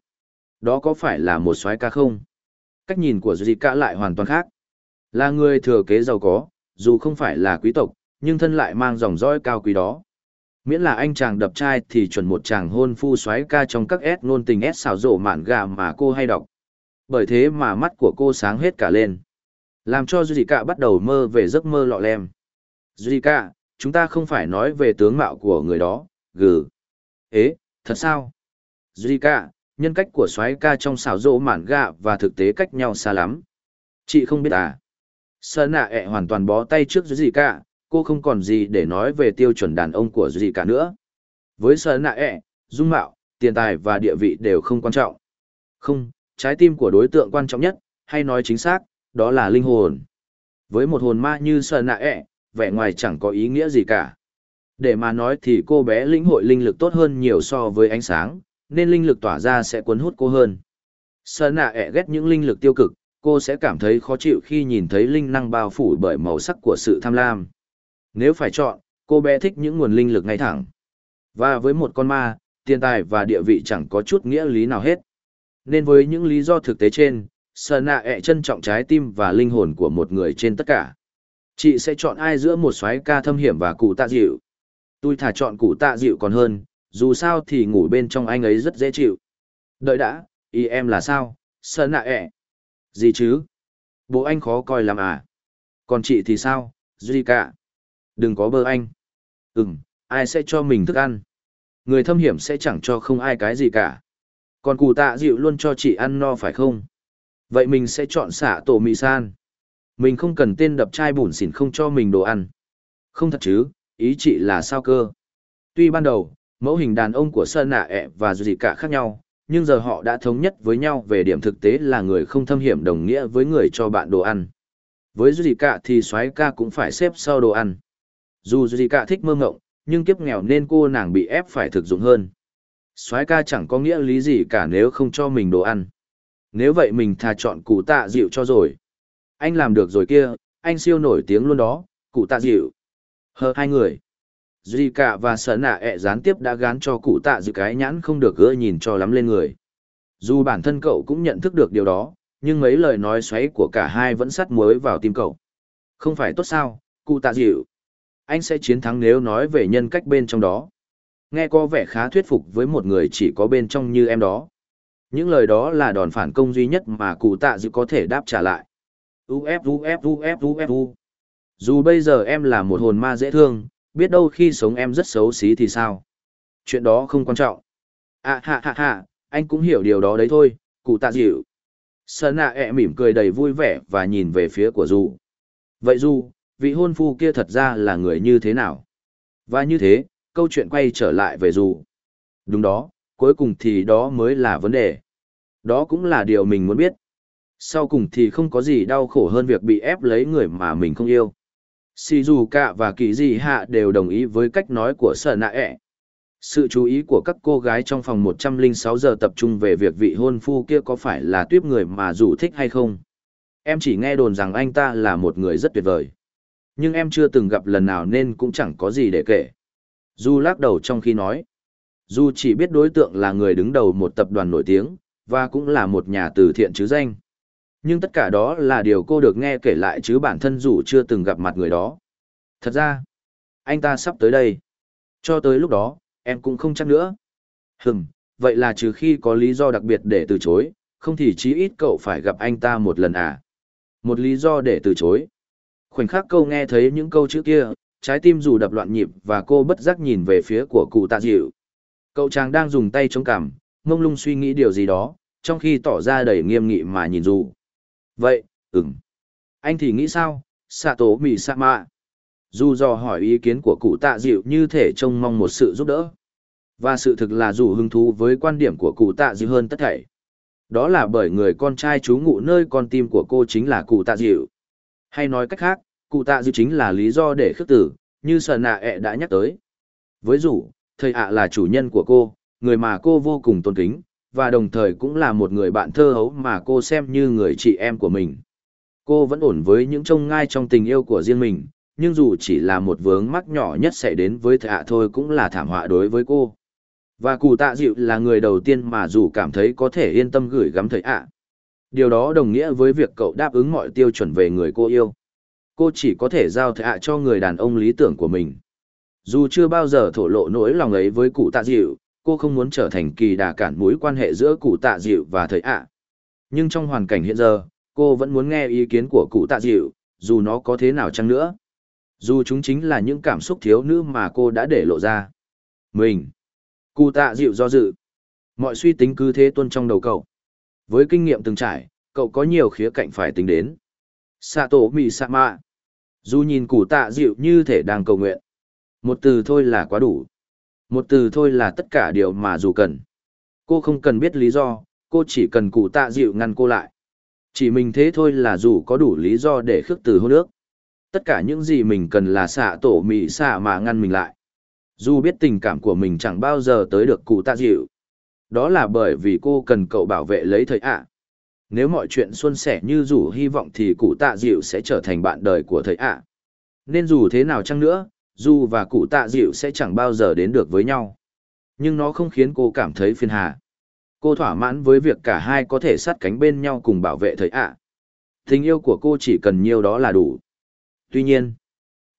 Đó có phải là một soái ca không? Cách nhìn của Duy cả lại hoàn toàn khác. Là người thừa kế giàu có, dù không phải là quý tộc, nhưng thân lại mang dòng dõi cao quý đó. Miễn là anh chàng đập trai thì chuẩn một chàng hôn phu xoáy ca trong các S ngôn tình S xào rộ mạn gà mà cô hay đọc. Bởi thế mà mắt của cô sáng hết cả lên. Làm cho Duy Cả bắt đầu mơ về giấc mơ lọ lem. Duy chúng ta không phải nói về tướng mạo của người đó, gừ. Ế, thật sao? Duy nhân cách của xoáy ca trong xào rộ mạn gà và thực tế cách nhau xa lắm. Chị không biết à? Sơn nạ ẹ hoàn toàn bó tay trước Duy Cả, cô không còn gì để nói về tiêu chuẩn đàn ông của gì Cả nữa. Với sở nạ ẹ, dung mạo, tiền tài và địa vị đều không quan trọng. Không, trái tim của đối tượng quan trọng nhất, hay nói chính xác, đó là linh hồn. Với một hồn ma như sở nạ ẹ, vẻ ngoài chẳng có ý nghĩa gì cả. Để mà nói thì cô bé lĩnh hội linh lực tốt hơn nhiều so với ánh sáng, nên linh lực tỏa ra sẽ cuốn hút cô hơn. Sở nạ ẹ ghét những linh lực tiêu cực, cô sẽ cảm thấy khó chịu khi nhìn thấy linh năng bao phủ bởi màu sắc của sự tham lam. Nếu phải chọn, cô bé thích những nguồn linh lực ngay thẳng. Và với một con ma, tiền tài và địa vị chẳng có chút nghĩa lý nào hết. Nên với những lý do thực tế trên, Sở nạ ẹ trân trọng trái tim và linh hồn của một người trên tất cả. Chị sẽ chọn ai giữa một soái ca thâm hiểm và cụ tạ dịu? Tôi thà chọn cụ tạ dịu còn hơn, dù sao thì ngủ bên trong anh ấy rất dễ chịu. Đợi đã, ý em là sao? Sở nạ ẹ. Gì chứ? Bố anh khó coi lắm à? Còn chị thì sao? Duy cả. Đừng có bơ anh. Ừm, ai sẽ cho mình thức ăn? Người thâm hiểm sẽ chẳng cho không ai cái gì cả. Còn cụ tạ dịu luôn cho chị ăn no phải không? Vậy mình sẽ chọn xạ tổ mì san. Mình không cần tên đập chai bùn xỉn không cho mình đồ ăn. Không thật chứ, ý chị là sao cơ? Tuy ban đầu, mẫu hình đàn ông của Sơn Nạ ẹ và gì cả khác nhau, nhưng giờ họ đã thống nhất với nhau về điểm thực tế là người không thâm hiểm đồng nghĩa với người cho bạn đồ ăn. Với gì cả thì soái ca cũng phải xếp sau đồ ăn. Dù gì cả thích mơ ngộng, nhưng kiếp nghèo nên cô nàng bị ép phải thực dụng hơn. soái ca chẳng có nghĩa lý gì cả nếu không cho mình đồ ăn nếu vậy mình thà chọn cụ tạ dịu cho rồi. Anh làm được rồi kia, anh siêu nổi tiếng luôn đó, cụ tạ dịu. Hờ hai người. Duy cả và sở nạ ẹ gián tiếp đã gán cho cụ tạ dịu cái nhãn không được gỡ nhìn cho lắm lên người. Dù bản thân cậu cũng nhận thức được điều đó, nhưng mấy lời nói xoáy của cả hai vẫn sắt muối vào tim cậu. Không phải tốt sao, cụ tạ dịu. Anh sẽ chiến thắng nếu nói về nhân cách bên trong đó. Nghe có vẻ khá thuyết phục với một người chỉ có bên trong như em đó. Những lời đó là đòn phản công duy nhất mà cụ tạ dự có thể đáp trả lại. Uf uf uf uf Dù bây giờ em là một hồn ma dễ thương, biết đâu khi sống em rất xấu xí thì sao? Chuyện đó không quan trọng. À ha ha ha, anh cũng hiểu điều đó đấy thôi, cụ tạ dịu. Sơn nạ ẹ mỉm cười đầy vui vẻ và nhìn về phía của Du. Vậy Du, vị hôn phu kia thật ra là người như thế nào? Và như thế, câu chuyện quay trở lại về dù. Đúng đó, cuối cùng thì đó mới là vấn đề. Đó cũng là điều mình muốn biết. Sau cùng thì không có gì đau khổ hơn việc bị ép lấy người mà mình không yêu. Shizuka và Kỳ Dị Hạ đều đồng ý với cách nói của Sở Nạ ẹ. Sự chú ý của các cô gái trong phòng 106 giờ tập trung về việc vị hôn phu kia có phải là tuyếp người mà dù thích hay không. Em chỉ nghe đồn rằng anh ta là một người rất tuyệt vời. Nhưng em chưa từng gặp lần nào nên cũng chẳng có gì để kể. Du lắc đầu trong khi nói. Du chỉ biết đối tượng là người đứng đầu một tập đoàn nổi tiếng, và cũng là một nhà từ thiện chứ danh. Nhưng tất cả đó là điều cô được nghe kể lại chứ bản thân dù chưa từng gặp mặt người đó. Thật ra, anh ta sắp tới đây. Cho tới lúc đó, em cũng không chắc nữa. Hừm, vậy là trừ khi có lý do đặc biệt để từ chối, không thì chí ít cậu phải gặp anh ta một lần à. Một lý do để từ chối. Khoảnh khắc câu nghe thấy những câu chữ kia, trái tim dù đập loạn nhịp và cô bất giác nhìn về phía của cụ tạ dịu. Cậu chàng đang dùng tay chống cằm, mông lung suy nghĩ điều gì đó, trong khi tỏ ra đầy nghiêm nghị mà nhìn dù. Vậy, ừm. Anh thì nghĩ sao, xạ tố mỹ sa mạ? Dù dò hỏi ý kiến của cụ tạ dịu như thể trông mong một sự giúp đỡ. Và sự thực là dù hứng thú với quan điểm của cụ tạ dịu hơn tất thảy. Đó là bởi người con trai trú ngụ nơi con tim của cô chính là cụ tạ dịu. Hay nói cách khác, cụ tạ dịu chính là lý do để khước tử, như sở nạ ẹ đã nhắc tới. Với dù, thầy ạ là chủ nhân của cô, người mà cô vô cùng tôn kính, và đồng thời cũng là một người bạn thơ hấu mà cô xem như người chị em của mình. Cô vẫn ổn với những trông ngai trong tình yêu của riêng mình, nhưng dù chỉ là một vướng mắc nhỏ nhất xảy đến với thầy ạ thôi cũng là thảm họa đối với cô. Và cụ tạ dịu là người đầu tiên mà dù cảm thấy có thể yên tâm gửi gắm thầy ạ. Điều đó đồng nghĩa với việc cậu đáp ứng mọi tiêu chuẩn về người cô yêu. Cô chỉ có thể giao thạ cho người đàn ông lý tưởng của mình. Dù chưa bao giờ thổ lộ nỗi lòng ấy với cụ tạ dịu, cô không muốn trở thành kỳ đà cản mối quan hệ giữa cụ tạ dịu và thầy ạ. Nhưng trong hoàn cảnh hiện giờ, cô vẫn muốn nghe ý kiến của cụ tạ dịu, dù nó có thế nào chăng nữa. Dù chúng chính là những cảm xúc thiếu nữ mà cô đã để lộ ra. Mình. Cụ tạ dịu do dự. Mọi suy tính cứ thế tuân trong đầu cậu. Với kinh nghiệm từng trải, cậu có nhiều khía cạnh phải tính đến. Sato Mì Sama. Dù nhìn cụ tạ dịu như thể đang cầu nguyện. Một từ thôi là quá đủ. Một từ thôi là tất cả điều mà dù cần. Cô không cần biết lý do, cô chỉ cần cụ tạ dịu ngăn cô lại. Chỉ mình thế thôi là dù có đủ lý do để khước từ hôn nước, Tất cả những gì mình cần là xạ tổ mị xạ mà ngăn mình lại. Dù biết tình cảm của mình chẳng bao giờ tới được cụ tạ dịu. Đó là bởi vì cô cần cậu bảo vệ lấy thầy ạ. Nếu mọi chuyện xuân sẻ như dù hy vọng thì cụ tạ dịu sẽ trở thành bạn đời của thầy ạ. Nên dù thế nào chăng nữa, dù và cụ tạ dịu sẽ chẳng bao giờ đến được với nhau. Nhưng nó không khiến cô cảm thấy phiền hà. Cô thỏa mãn với việc cả hai có thể sát cánh bên nhau cùng bảo vệ thầy ạ. Tình yêu của cô chỉ cần nhiều đó là đủ. Tuy nhiên,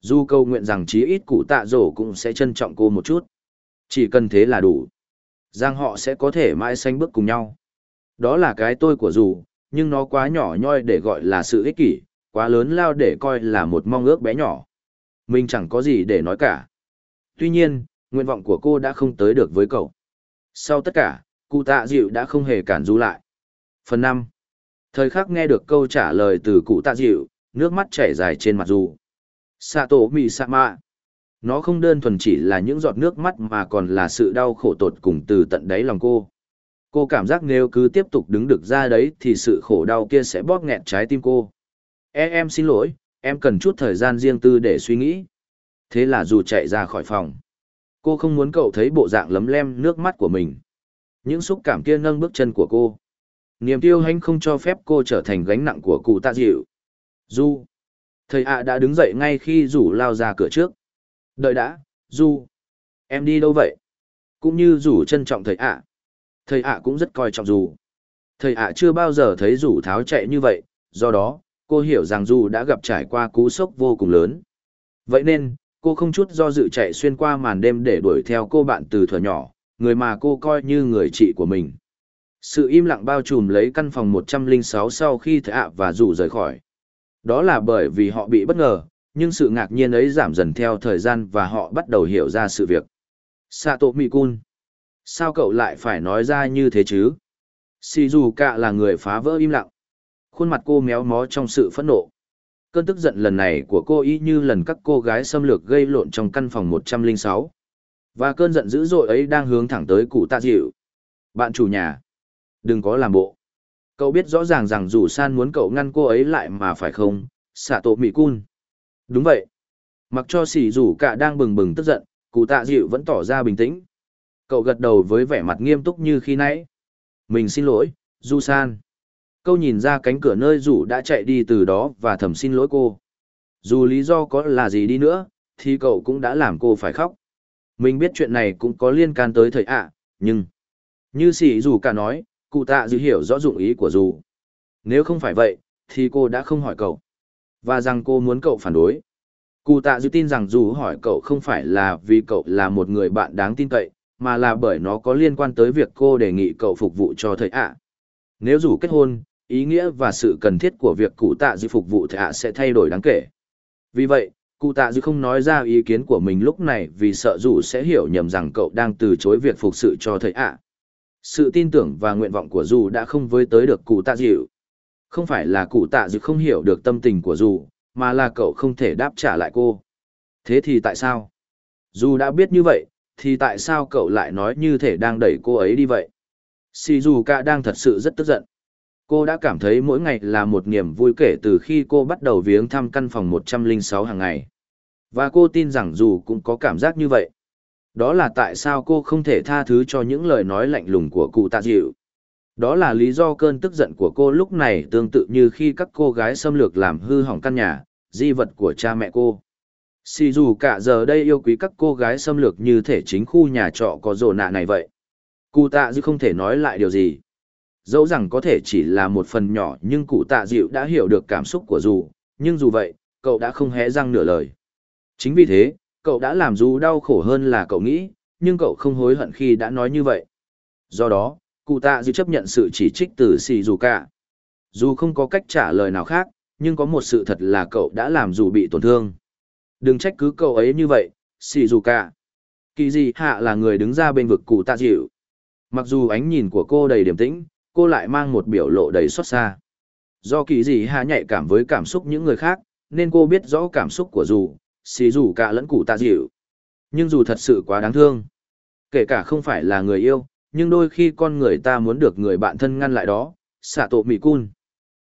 dù câu nguyện rằng chí ít cụ tạ rổ cũng sẽ trân trọng cô một chút. Chỉ cần thế là đủ. Rằng họ sẽ có thể mãi sánh bước cùng nhau. Đó là cái tôi của dù, nhưng nó quá nhỏ nhoi để gọi là sự ích kỷ, quá lớn lao để coi là một mong ước bé nhỏ. Mình chẳng có gì để nói cả. Tuy nhiên, nguyện vọng của cô đã không tới được với cậu. Sau tất cả, cụ tạ dịu đã không hề cản du lại. Phần năm Thời khắc nghe được câu trả lời từ cụ tạ dịu, nước mắt chảy dài trên mặt dù. Sato Misama. Nó không đơn thuần chỉ là những giọt nước mắt mà còn là sự đau khổ tột cùng từ tận đáy lòng cô. Cô cảm giác nếu cứ tiếp tục đứng được ra đấy thì sự khổ đau kia sẽ bóp nghẹt trái tim cô. E em xin lỗi, em cần chút thời gian riêng tư để suy nghĩ. Thế là dù chạy ra khỏi phòng. Cô không muốn cậu thấy bộ dạng lấm lem nước mắt của mình. Những xúc cảm kia nâng bước chân của cô. Niềm tiêu hãnh không cho phép cô trở thành gánh nặng của cụ tạ dịu. Du. Thầy ạ đã đứng dậy ngay khi rủ lao ra cửa trước. Đợi đã, Du. Em đi đâu vậy? Cũng như rủ trân trọng thầy ạ. Thầy ạ cũng rất coi trọng dù. Thầy ạ chưa bao giờ thấy rủ tháo chạy như vậy, do đó, cô hiểu rằng dù đã gặp trải qua cú sốc vô cùng lớn. Vậy nên, cô không chút do dự chạy xuyên qua màn đêm để đuổi theo cô bạn từ thuở nhỏ, người mà cô coi như người chị của mình. Sự im lặng bao trùm lấy căn phòng 106 sau khi thầy ạ và rủ rời khỏi. Đó là bởi vì họ bị bất ngờ, nhưng sự ngạc nhiên ấy giảm dần theo thời gian và họ bắt đầu hiểu ra sự việc. Sato Mikun. Sao cậu lại phải nói ra như thế chứ? Sỉ Dù Cạ là người phá vỡ im lặng. Khuôn mặt cô méo mó trong sự phẫn nộ. Cơn tức giận lần này của cô y như lần các cô gái xâm lược gây lộn trong căn phòng 106. Và cơn giận dữ dội ấy đang hướng thẳng tới cụ tạ dịu. Bạn chủ nhà. Đừng có làm bộ. Cậu biết rõ ràng rằng dù san muốn cậu ngăn cô ấy lại mà phải không, xạ tổ mị cun. Đúng vậy. Mặc cho sỉ rủ cả đang bừng bừng tức giận, cụ tạ dịu vẫn tỏ ra bình tĩnh. Cậu gật đầu với vẻ mặt nghiêm túc như khi nãy. Mình xin lỗi, Du San. Câu nhìn ra cánh cửa nơi rủ đã chạy đi từ đó và thầm xin lỗi cô. Dù lý do có là gì đi nữa, thì cậu cũng đã làm cô phải khóc. Mình biết chuyện này cũng có liên can tới thầy ạ, nhưng... Như sỉ rủ cả nói, cụ tạ dịu hiểu rõ dụng ý của dù. Nếu không phải vậy, thì cô đã không hỏi cậu. Và rằng cô muốn cậu phản đối. Cụ tạ dịu tin rằng dù hỏi cậu không phải là vì cậu là một người bạn đáng tin cậy, mà là bởi nó có liên quan tới việc cô đề nghị cậu phục vụ cho thầy ạ. Nếu dù kết hôn, ý nghĩa và sự cần thiết của việc cụ tạ dư phục vụ thầy ạ sẽ thay đổi đáng kể. Vì vậy, cụ tạ dư không nói ra ý kiến của mình lúc này vì sợ dù sẽ hiểu nhầm rằng cậu đang từ chối việc phục sự cho thầy ạ. Sự tin tưởng và nguyện vọng của dù đã không với tới được cụ tạ dịu. Không phải là cụ tạ dư không hiểu được tâm tình của dù, mà là cậu không thể đáp trả lại cô. Thế thì tại sao? Dù đã biết như vậy, thì tại sao cậu lại nói như thể đang đẩy cô ấy đi vậy? Shizuka đang thật sự rất tức giận. Cô đã cảm thấy mỗi ngày là một niềm vui kể từ khi cô bắt đầu viếng thăm căn phòng 106 hàng ngày. Và cô tin rằng dù cũng có cảm giác như vậy. Đó là tại sao cô không thể tha thứ cho những lời nói lạnh lùng của cụ tạ dịu. Đó là lý do cơn tức giận của cô lúc này tương tự như khi các cô gái xâm lược làm hư hỏng căn nhà, di vật của cha mẹ cô. Xì dù cả giờ đây yêu quý các cô gái xâm lược như thể chính khu nhà trọ có rồ nạ này vậy. Cụ tạ dịu không thể nói lại điều gì. Dẫu rằng có thể chỉ là một phần nhỏ nhưng cụ tạ dịu đã hiểu được cảm xúc của dù, nhưng dù vậy, cậu đã không hé răng nửa lời. Chính vì thế, cậu đã làm dù đau khổ hơn là cậu nghĩ, nhưng cậu không hối hận khi đã nói như vậy. Do đó, cụ tạ dịu chấp nhận sự chỉ trích từ xì dù cả. Dù không có cách trả lời nào khác, nhưng có một sự thật là cậu đã làm dù bị tổn thương. Đừng trách cứ cậu ấy như vậy, xỉu dù cả. Kỳ Dị hạ là người đứng ra bên vực cụ tạ dịu. Mặc dù ánh nhìn của cô đầy điềm tĩnh, cô lại mang một biểu lộ đầy xót xa. Do kỳ Dị hạ nhạy cảm với cảm xúc những người khác, nên cô biết rõ cảm xúc của dù, xỉu dù cả lẫn cụ tạ dịu. Nhưng dù thật sự quá đáng thương, kể cả không phải là người yêu, nhưng đôi khi con người ta muốn được người bạn thân ngăn lại đó, xạ tổ mỹ cun.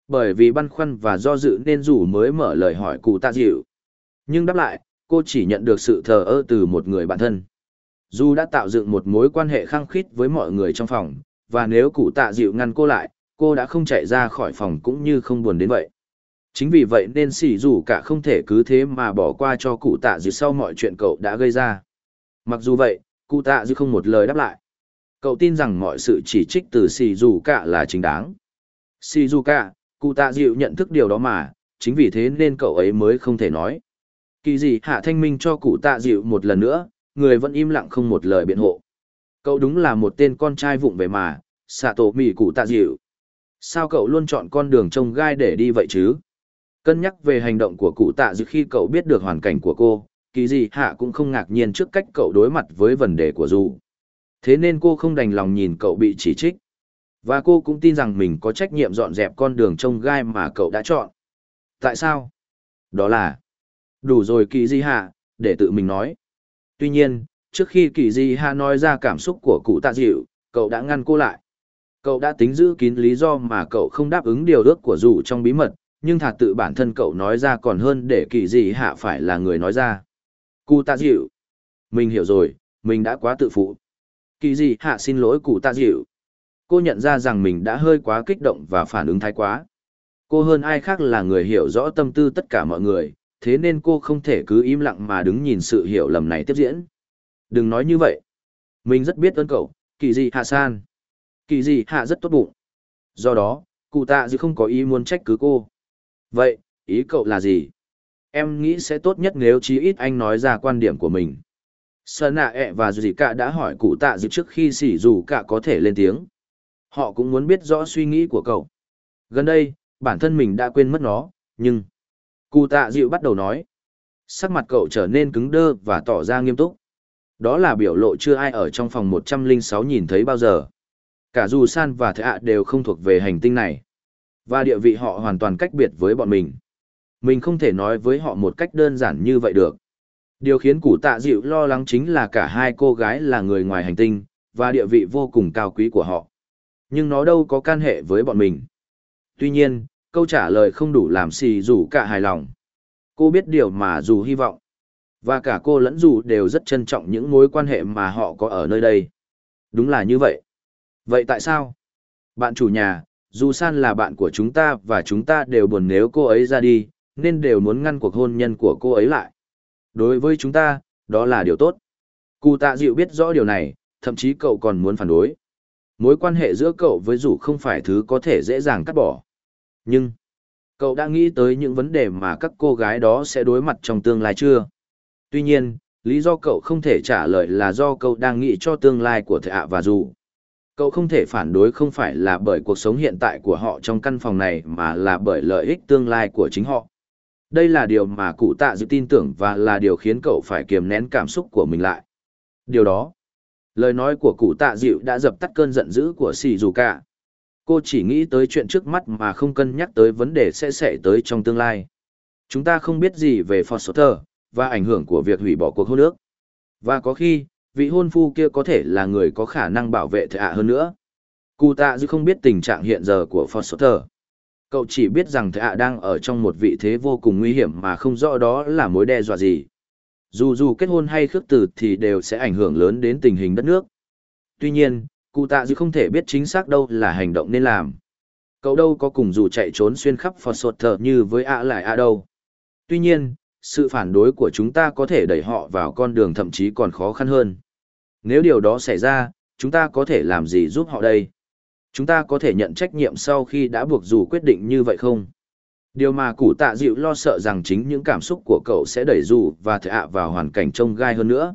Bởi vì băn khoăn và do dự nên dù mới mở lời hỏi cụ tạ dịu. Nhưng đáp lại, cô chỉ nhận được sự thờ ơ từ một người bạn thân. Dù đã tạo dựng một mối quan hệ khăng khít với mọi người trong phòng, và nếu cụ tạ dịu ngăn cô lại, cô đã không chạy ra khỏi phòng cũng như không buồn đến vậy. Chính vì vậy nên xỉ dù cả không thể cứ thế mà bỏ qua cho cụ tạ dịu sau mọi chuyện cậu đã gây ra. Mặc dù vậy, cụ tạ dịu không một lời đáp lại. Cậu tin rằng mọi sự chỉ trích từ xỉ dù cả là chính đáng. Xỉ dù cả, cụ tạ dịu nhận thức điều đó mà, chính vì thế nên cậu ấy mới không thể nói. Kỳ gì hạ thanh minh cho cụ tạ dịu một lần nữa, người vẫn im lặng không một lời biện hộ. Cậu đúng là một tên con trai vụng về mà, xạ tổ mỉ cụ tạ dịu. Sao cậu luôn chọn con đường trông gai để đi vậy chứ? Cân nhắc về hành động của cụ tạ dịu khi cậu biết được hoàn cảnh của cô, kỳ gì hạ cũng không ngạc nhiên trước cách cậu đối mặt với vấn đề của dù. Thế nên cô không đành lòng nhìn cậu bị chỉ trích. Và cô cũng tin rằng mình có trách nhiệm dọn dẹp con đường trông gai mà cậu đã chọn. Tại sao? Đó là... Đủ rồi kỳ di hạ, để tự mình nói. Tuy nhiên, trước khi kỳ di hạ nói ra cảm xúc của cụ tạ dịu, cậu đã ngăn cô lại. Cậu đã tính giữ kín lý do mà cậu không đáp ứng điều ước của dù trong bí mật, nhưng thà tự bản thân cậu nói ra còn hơn để kỳ di hạ phải là người nói ra. Cụ tạ dịu. Mình hiểu rồi, mình đã quá tự phụ. Kỳ di hạ xin lỗi cụ tạ dịu. Cô nhận ra rằng mình đã hơi quá kích động và phản ứng thái quá. Cô hơn ai khác là người hiểu rõ tâm tư tất cả mọi người, thế nên cô không thể cứ im lặng mà đứng nhìn sự hiểu lầm này tiếp diễn. Đừng nói như vậy. Mình rất biết ơn cậu, kỳ gì, hạ san. Kỳ gì hạ rất tốt bụng. Do đó, cụ tạ dư không có ý muốn trách cứ cô. Vậy, ý cậu là gì? Em nghĩ sẽ tốt nhất nếu chí ít anh nói ra quan điểm của mình. Sơn nạ ẹ và dì cả đã hỏi cụ tạ dư trước khi sỉ dù cả có thể lên tiếng. Họ cũng muốn biết rõ suy nghĩ của cậu. Gần đây, bản thân mình đã quên mất nó, nhưng... Cụ tạ dịu bắt đầu nói. Sắc mặt cậu trở nên cứng đơ và tỏ ra nghiêm túc. Đó là biểu lộ chưa ai ở trong phòng 106 nhìn thấy bao giờ. Cả dù san và thệ ạ đều không thuộc về hành tinh này. Và địa vị họ hoàn toàn cách biệt với bọn mình. Mình không thể nói với họ một cách đơn giản như vậy được. Điều khiến cụ tạ dịu lo lắng chính là cả hai cô gái là người ngoài hành tinh, và địa vị vô cùng cao quý của họ. Nhưng nó đâu có can hệ với bọn mình. Tuy nhiên, câu trả lời không đủ làm xì dù cả hài lòng. Cô biết điều mà dù hy vọng. Và cả cô lẫn dù đều rất trân trọng những mối quan hệ mà họ có ở nơi đây. Đúng là như vậy. Vậy tại sao? Bạn chủ nhà, dù san là bạn của chúng ta và chúng ta đều buồn nếu cô ấy ra đi, nên đều muốn ngăn cuộc hôn nhân của cô ấy lại. Đối với chúng ta, đó là điều tốt. Cụ tạ dịu biết rõ điều này, thậm chí cậu còn muốn phản đối. Mối quan hệ giữa cậu với dù không phải thứ có thể dễ dàng cắt bỏ. Nhưng, cậu đã nghĩ tới những vấn đề mà các cô gái đó sẽ đối mặt trong tương lai chưa? Tuy nhiên, lý do cậu không thể trả lời là do cậu đang nghĩ cho tương lai của thệ ạ và dù. Cậu không thể phản đối không phải là bởi cuộc sống hiện tại của họ trong căn phòng này mà là bởi lợi ích tương lai của chính họ. Đây là điều mà cụ tạ dự tin tưởng và là điều khiến cậu phải kiềm nén cảm xúc của mình lại. Điều đó, lời nói của cụ tạ dịu đã dập tắt cơn giận dữ của Shizuka. dù cả cô chỉ nghĩ tới chuyện trước mắt mà không cân nhắc tới vấn đề sẽ xảy tới trong tương lai. Chúng ta không biết gì về Foster, và ảnh hưởng của việc hủy bỏ cuộc hôn ước. Và có khi, vị hôn phu kia có thể là người có khả năng bảo vệ thệ hạ hơn nữa. Cụ tạ dư không biết tình trạng hiện giờ của Foster. Cậu chỉ biết rằng thệ hạ đang ở trong một vị thế vô cùng nguy hiểm mà không rõ đó là mối đe dọa gì. Dù dù kết hôn hay khước từ thì đều sẽ ảnh hưởng lớn đến tình hình đất nước. Tuy nhiên, cụ tạ dư không thể biết chính xác đâu là hành động nên làm. Cậu đâu có cùng dù chạy trốn xuyên khắp phật sột thở như với ạ lại ạ đâu. Tuy nhiên, sự phản đối của chúng ta có thể đẩy họ vào con đường thậm chí còn khó khăn hơn. Nếu điều đó xảy ra, chúng ta có thể làm gì giúp họ đây? Chúng ta có thể nhận trách nhiệm sau khi đã buộc dù quyết định như vậy không? Điều mà cụ tạ dịu lo sợ rằng chính những cảm xúc của cậu sẽ đẩy dù và thệ ạ vào hoàn cảnh trông gai hơn nữa.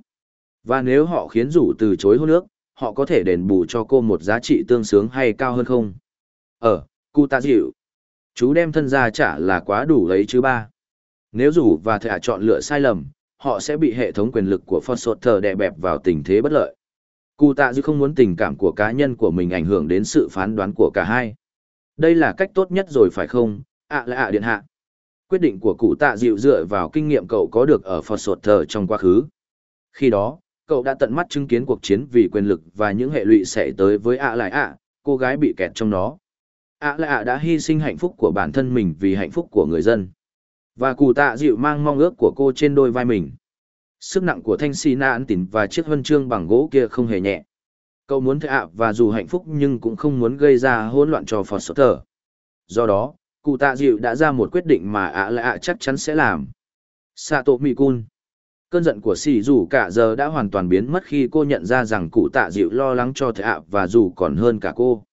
Và nếu họ khiến dù từ chối hôn nước họ có thể đền bù cho cô một giá trị tương xứng hay cao hơn không? Ờ, cụ tạ dịu. Chú đem thân ra trả là quá đủ đấy chứ ba. Nếu rủ và thẻ chọn lựa sai lầm, họ sẽ bị hệ thống quyền lực của Foster đè bẹp vào tình thế bất lợi. Cụ tạ dịu không muốn tình cảm của cá nhân của mình ảnh hưởng đến sự phán đoán của cả hai. Đây là cách tốt nhất rồi phải không, ạ à là ạ điện hạ. Quyết định của cụ tạ dịu dựa vào kinh nghiệm cậu có được ở Foster trong quá khứ. Khi đó, cậu đã tận mắt chứng kiến cuộc chiến vì quyền lực và những hệ lụy xảy tới với ạ lại ạ cô gái bị kẹt trong nó ạ lại ạ đã hy sinh hạnh phúc của bản thân mình vì hạnh phúc của người dân. Và cụ tạ dịu mang mong ước của cô trên đôi vai mình. Sức nặng của thanh si na ăn tín và chiếc huân chương bằng gỗ kia không hề nhẹ. Cậu muốn thệ ạ và dù hạnh phúc nhưng cũng không muốn gây ra hỗn loạn cho Foster. Do đó, cụ tạ dịu đã ra một quyết định mà ạ lại ạ chắc chắn sẽ làm. Sato Mikun Cơn giận của sỉ dù cả giờ đã hoàn toàn biến mất khi cô nhận ra rằng cụ tạ dịu lo lắng cho thệ ạ và dù còn hơn cả cô.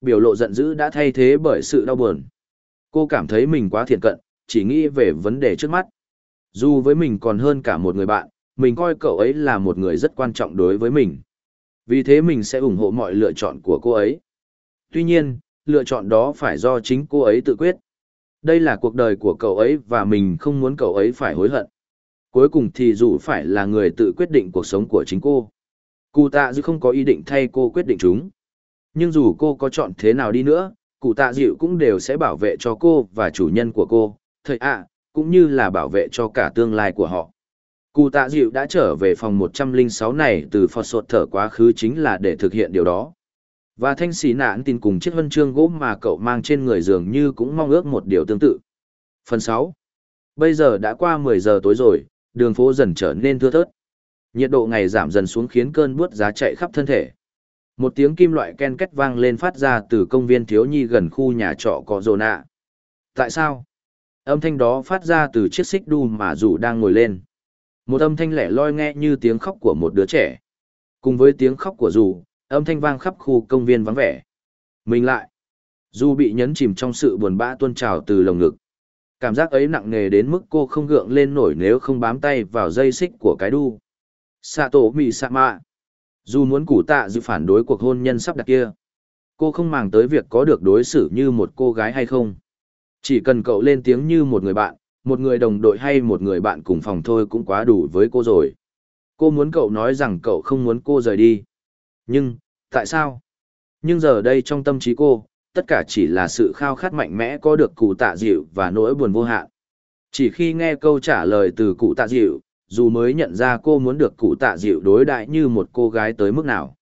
Biểu lộ giận dữ đã thay thế bởi sự đau buồn. Cô cảm thấy mình quá thiện cận, chỉ nghĩ về vấn đề trước mắt. Dù với mình còn hơn cả một người bạn, mình coi cậu ấy là một người rất quan trọng đối với mình. Vì thế mình sẽ ủng hộ mọi lựa chọn của cô ấy. Tuy nhiên, lựa chọn đó phải do chính cô ấy tự quyết. Đây là cuộc đời của cậu ấy và mình không muốn cậu ấy phải hối hận. Cuối cùng thì dù phải là người tự quyết định cuộc sống của chính cô. Cụ tạ dịu không có ý định thay cô quyết định chúng. Nhưng dù cô có chọn thế nào đi nữa, cụ tạ dịu cũng đều sẽ bảo vệ cho cô và chủ nhân của cô, thời ạ, cũng như là bảo vệ cho cả tương lai của họ. Cụ tạ dịu đã trở về phòng 106 này từ phò sột thở quá khứ chính là để thực hiện điều đó. Và thanh xì nạn tin cùng chiếc huân chương gỗ mà cậu mang trên người dường như cũng mong ước một điều tương tự. Phần 6. Bây giờ đã qua 10 giờ tối rồi, đường phố dần trở nên thưa thớt. Nhiệt độ ngày giảm dần xuống khiến cơn buốt giá chạy khắp thân thể. Một tiếng kim loại ken két vang lên phát ra từ công viên thiếu nhi gần khu nhà trọ có rồ nạ. Tại sao? Âm thanh đó phát ra từ chiếc xích đu mà dù đang ngồi lên. Một âm thanh lẻ loi nghe như tiếng khóc của một đứa trẻ. Cùng với tiếng khóc của dù, âm thanh vang khắp khu công viên vắng vẻ. Mình lại. Dù bị nhấn chìm trong sự buồn bã tuôn trào từ lồng ngực. Cảm giác ấy nặng nề đến mức cô không gượng lên nổi nếu không bám tay vào dây xích của cái đu. Sato Mì mạ Dù muốn củ tạ dự phản đối cuộc hôn nhân sắp đặt kia. Cô không màng tới việc có được đối xử như một cô gái hay không. Chỉ cần cậu lên tiếng như một người bạn, một người đồng đội hay một người bạn cùng phòng thôi cũng quá đủ với cô rồi. Cô muốn cậu nói rằng cậu không muốn cô rời đi. Nhưng, tại sao? Nhưng giờ đây trong tâm trí cô, tất cả chỉ là sự khao khát mạnh mẽ có được cụ tạ dịu và nỗi buồn vô hạn. Chỉ khi nghe câu trả lời từ cụ tạ dịu, dù mới nhận ra cô muốn được cụ tạ dịu đối đại như một cô gái tới mức nào.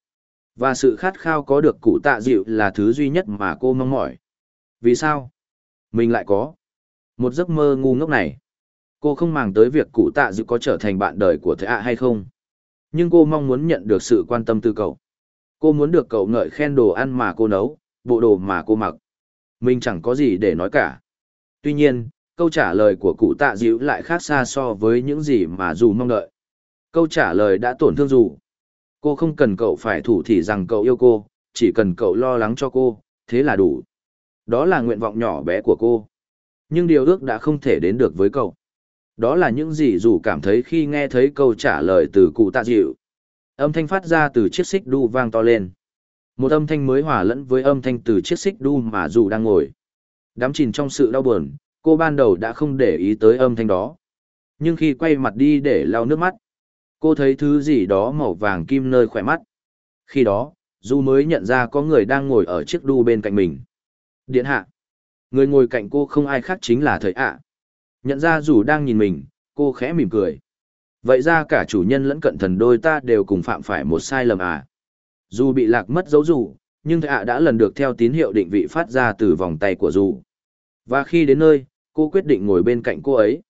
Và sự khát khao có được cụ tạ dịu là thứ duy nhất mà cô mong mỏi. Vì sao? Mình lại có. Một giấc mơ ngu ngốc này. Cô không màng tới việc cụ tạ dịu có trở thành bạn đời của thế ạ hay không. Nhưng cô mong muốn nhận được sự quan tâm từ cậu. Cô muốn được cậu ngợi khen đồ ăn mà cô nấu, bộ đồ mà cô mặc. Mình chẳng có gì để nói cả. Tuy nhiên, câu trả lời của cụ tạ dịu lại khác xa so với những gì mà dù mong đợi. Câu trả lời đã tổn thương dù. Cô không cần cậu phải thủ thỉ rằng cậu yêu cô, chỉ cần cậu lo lắng cho cô, thế là đủ. Đó là nguyện vọng nhỏ bé của cô. Nhưng điều ước đã không thể đến được với cậu. Đó là những gì dù cảm thấy khi nghe thấy câu trả lời từ cụ tạ dịu. Âm thanh phát ra từ chiếc xích đu vang to lên. Một âm thanh mới hòa lẫn với âm thanh từ chiếc xích đu mà dù đang ngồi. Đám chìm trong sự đau buồn, cô ban đầu đã không để ý tới âm thanh đó. Nhưng khi quay mặt đi để lau nước mắt, cô thấy thứ gì đó màu vàng kim nơi khỏe mắt. Khi đó, Du mới nhận ra có người đang ngồi ở chiếc đu bên cạnh mình. Điện hạ. Người ngồi cạnh cô không ai khác chính là thầy ạ. Nhận ra dù đang nhìn mình, cô khẽ mỉm cười. Vậy ra cả chủ nhân lẫn cận thần đôi ta đều cùng phạm phải một sai lầm à. Dù bị lạc mất dấu dù, nhưng thạ đã lần được theo tín hiệu định vị phát ra từ vòng tay của dù. Và khi đến nơi, cô quyết định ngồi bên cạnh cô ấy.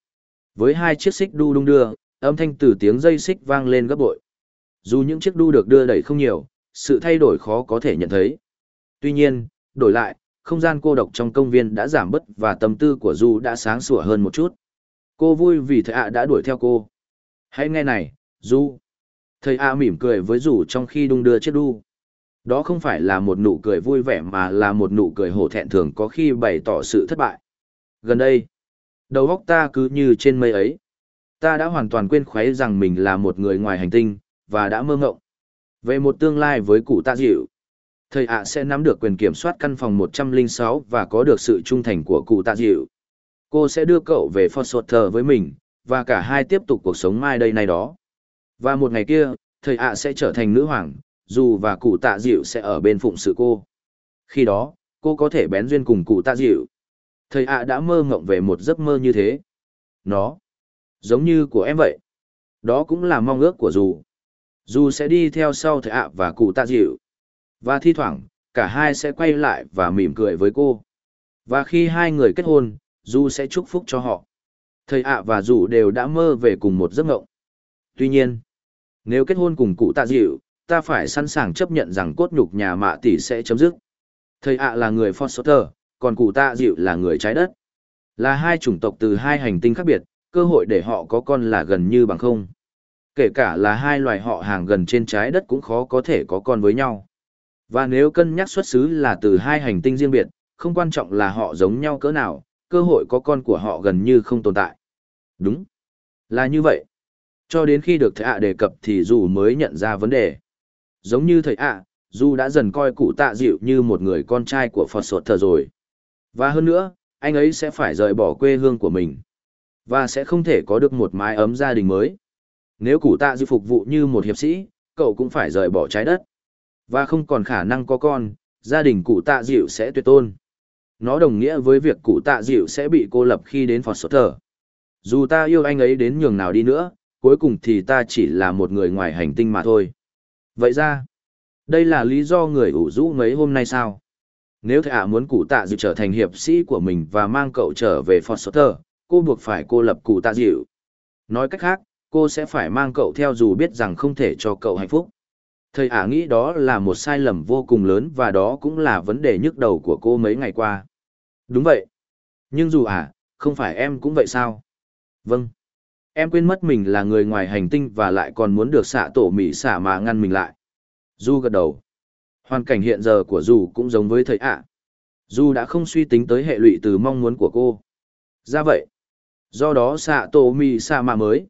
Với hai chiếc xích đu đung đưa, âm thanh từ tiếng dây xích vang lên gấp bội. Dù những chiếc đu được đưa đẩy không nhiều, sự thay đổi khó có thể nhận thấy. Tuy nhiên, đổi lại, không gian cô độc trong công viên đã giảm bớt và tâm tư của Du đã sáng sủa hơn một chút. Cô vui vì thạ đã đuổi theo cô. Hãy nghe này, Du. Thầy A mỉm cười với rủ trong khi đung đưa chiếc đu. Đó không phải là một nụ cười vui vẻ mà là một nụ cười hổ thẹn thường có khi bày tỏ sự thất bại. Gần đây, đầu óc ta cứ như trên mây ấy. Ta đã hoàn toàn quên khuấy rằng mình là một người ngoài hành tinh, và đã mơ ngộng. Về một tương lai với cụ tạ dịu, thầy ạ sẽ nắm được quyền kiểm soát căn phòng 106 và có được sự trung thành của cụ tạ dịu. Cô sẽ đưa cậu về Foster với mình, và cả hai tiếp tục cuộc sống mai đây nay đó. Và một ngày kia, thầy ạ sẽ trở thành nữ hoàng, dù và cụ tạ dịu sẽ ở bên phụng sự cô. Khi đó, cô có thể bén duyên cùng cụ tạ dịu. Thầy ạ đã mơ ngộng về một giấc mơ như thế. Nó, giống như của em vậy. Đó cũng là mong ước của dù. Dù sẽ đi theo sau thầy ạ và cụ tạ dịu. Và thi thoảng, cả hai sẽ quay lại và mỉm cười với cô. Và khi hai người kết hôn, dù sẽ chúc phúc cho họ. Thầy ạ và Dù đều đã mơ về cùng một giấc mộng. Tuy nhiên, nếu kết hôn cùng cụ tạ dịu, ta phải sẵn sàng chấp nhận rằng cốt nhục nhà mạ tỷ sẽ chấm dứt. Thầy ạ là người Foster, còn cụ tạ dịu là người trái đất. Là hai chủng tộc từ hai hành tinh khác biệt, cơ hội để họ có con là gần như bằng không. Kể cả là hai loài họ hàng gần trên trái đất cũng khó có thể có con với nhau. Và nếu cân nhắc xuất xứ là từ hai hành tinh riêng biệt, không quan trọng là họ giống nhau cỡ nào, cơ hội có con của họ gần như không tồn tại. Đúng. Là như vậy. Cho đến khi được thầy ạ đề cập thì dù mới nhận ra vấn đề. Giống như thầy ạ, dù đã dần coi cụ tạ dịu như một người con trai của Phật Sột Thờ rồi. Và hơn nữa, anh ấy sẽ phải rời bỏ quê hương của mình. Và sẽ không thể có được một mái ấm gia đình mới. Nếu cụ tạ dịu phục vụ như một hiệp sĩ, cậu cũng phải rời bỏ trái đất. Và không còn khả năng có con, gia đình cụ tạ dịu sẽ tuyệt tôn. Nó đồng nghĩa với việc cụ tạ dịu sẽ bị cô lập khi đến Phật Sột Thờ. Dù ta yêu anh ấy đến nhường nào đi nữa, cuối cùng thì ta chỉ là một người ngoài hành tinh mà thôi. Vậy ra, đây là lý do người ủ rũ mấy hôm nay sao? Nếu thầy ạ muốn cụ tạ dịu trở thành hiệp sĩ của mình và mang cậu trở về Foster, cô buộc phải cô lập cụ tạ dịu. Nói cách khác, cô sẽ phải mang cậu theo dù biết rằng không thể cho cậu hạnh phúc. Thầy ả nghĩ đó là một sai lầm vô cùng lớn và đó cũng là vấn đề nhức đầu của cô mấy ngày qua. Đúng vậy. Nhưng dù ả, không phải em cũng vậy sao? Vâng. Em quên mất mình là người ngoài hành tinh và lại còn muốn được xạ tổ mỹ xả mà ngăn mình lại. Du gật đầu. Hoàn cảnh hiện giờ của Du cũng giống với thầy ạ. Du đã không suy tính tới hệ lụy từ mong muốn của cô. Ra vậy. Do đó xạ tổ mỹ xả mà mới.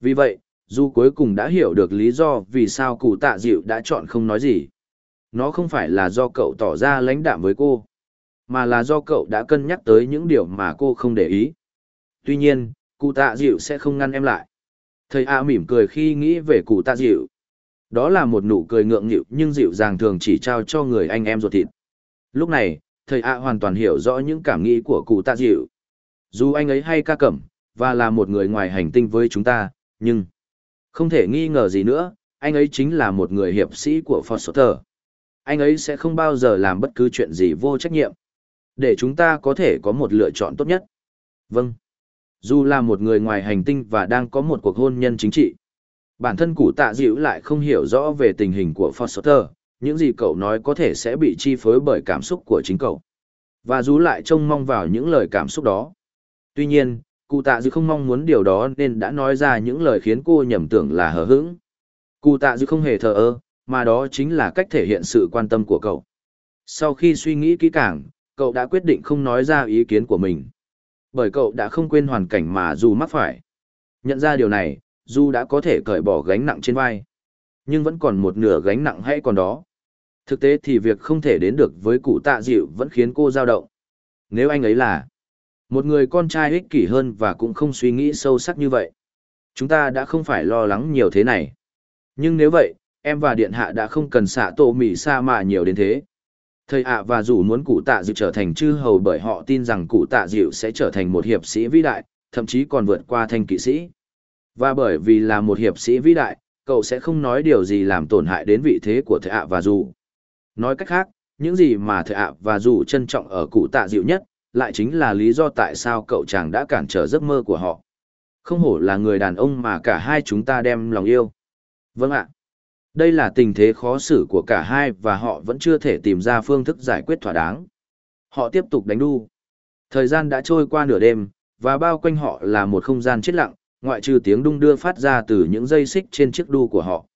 Vì vậy, du cuối cùng đã hiểu được lý do vì sao cụ tạ dịu đã chọn không nói gì. Nó không phải là do cậu tỏ ra lãnh đạm với cô, mà là do cậu đã cân nhắc tới những điều mà cô không để ý. Tuy nhiên, cụ tạ dịu sẽ không ngăn em lại. Thầy A mỉm cười khi nghĩ về cụ tạ dịu. Đó là một nụ cười ngượng nghịu nhưng dịu dàng thường chỉ trao cho người anh em ruột thịt. Lúc này, thầy A hoàn toàn hiểu rõ những cảm nghĩ của cụ tạ dịu. Dù anh ấy hay ca cẩm, và là một người ngoài hành tinh với chúng ta, nhưng không thể nghi ngờ gì nữa, anh ấy chính là một người hiệp sĩ của Foster. Anh ấy sẽ không bao giờ làm bất cứ chuyện gì vô trách nhiệm. Để chúng ta có thể có một lựa chọn tốt nhất. Vâng. Dù là một người ngoài hành tinh và đang có một cuộc hôn nhân chính trị. Bản thân cụ tạ dịu lại không hiểu rõ về tình hình của Foster, những gì cậu nói có thể sẽ bị chi phối bởi cảm xúc của chính cậu. Và dù lại trông mong vào những lời cảm xúc đó. Tuy nhiên, cụ tạ dư không mong muốn điều đó nên đã nói ra những lời khiến cô nhầm tưởng là hờ hững cụ tạ dư không hề thờ ơ mà đó chính là cách thể hiện sự quan tâm của cậu sau khi suy nghĩ kỹ càng cậu đã quyết định không nói ra ý kiến của mình bởi cậu đã không quên hoàn cảnh mà dù mắc phải nhận ra điều này dù đã có thể cởi bỏ gánh nặng trên vai nhưng vẫn còn một nửa gánh nặng hay còn đó thực tế thì việc không thể đến được với cụ tạ dịu vẫn khiến cô dao động nếu anh ấy là một người con trai ích kỷ hơn và cũng không suy nghĩ sâu sắc như vậy. Chúng ta đã không phải lo lắng nhiều thế này. Nhưng nếu vậy, em và điện hạ đã không cần xạ tổ mỉ sa mà nhiều đến thế. Thầy ạ và dù muốn cụ tạ dịu trở thành chư hầu bởi họ tin rằng cụ tạ dịu sẽ trở thành một hiệp sĩ vĩ đại, thậm chí còn vượt qua thanh kỵ sĩ. Và bởi vì là một hiệp sĩ vĩ đại, cậu sẽ không nói điều gì làm tổn hại đến vị thế của thầy ạ và dù. Nói cách khác, những gì mà thầy ạ và dù trân trọng ở cụ tạ dịu nhất, lại chính là lý do tại sao cậu chàng đã cản trở giấc mơ của họ. Không hổ là người đàn ông mà cả hai chúng ta đem lòng yêu. Vâng ạ. Đây là tình thế khó xử của cả hai và họ vẫn chưa thể tìm ra phương thức giải quyết thỏa đáng. Họ tiếp tục đánh đu. Thời gian đã trôi qua nửa đêm, và bao quanh họ là một không gian chết lặng, ngoại trừ tiếng đung đưa phát ra từ những dây xích trên chiếc đu của họ.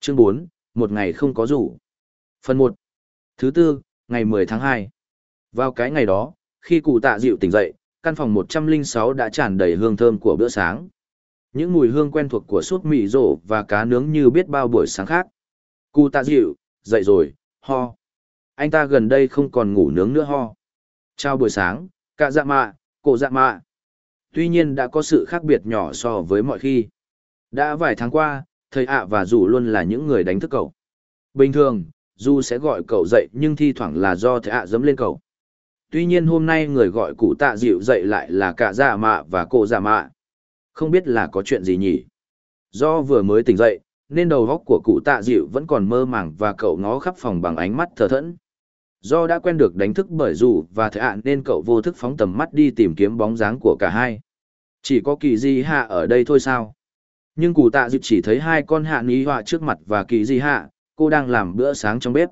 Chương 4, một ngày không có rủ. Phần 1. Thứ tư, ngày 10 tháng 2. Vào cái ngày đó, khi cụ tạ dịu tỉnh dậy, căn phòng 106 đã tràn đầy hương thơm của bữa sáng. Những mùi hương quen thuộc của súp mì rổ và cá nướng như biết bao buổi sáng khác. Cụ tạ dịu, dậy rồi, ho. Anh ta gần đây không còn ngủ nướng nữa ho. Chào buổi sáng, cả dạ mạ, cổ dạ mạ. Tuy nhiên đã có sự khác biệt nhỏ so với mọi khi. Đã vài tháng qua, thầy ạ và dù luôn là những người đánh thức cậu. Bình thường, dù sẽ gọi cậu dậy nhưng thi thoảng là do thầy ạ dẫm lên cậu tuy nhiên hôm nay người gọi cụ tạ dịu dậy lại là cả Dạ mạ và cô Dạ mạ. Không biết là có chuyện gì nhỉ? Do vừa mới tỉnh dậy, nên đầu góc của cụ tạ dịu vẫn còn mơ màng và cậu ngó khắp phòng bằng ánh mắt thờ thẫn. Do đã quen được đánh thức bởi dù và thầy ạ nên cậu vô thức phóng tầm mắt đi tìm kiếm bóng dáng của cả hai. Chỉ có kỳ di hạ ở đây thôi sao? Nhưng cụ tạ dịu chỉ thấy hai con hạ ní họa trước mặt và kỳ di hạ, cô đang làm bữa sáng trong bếp.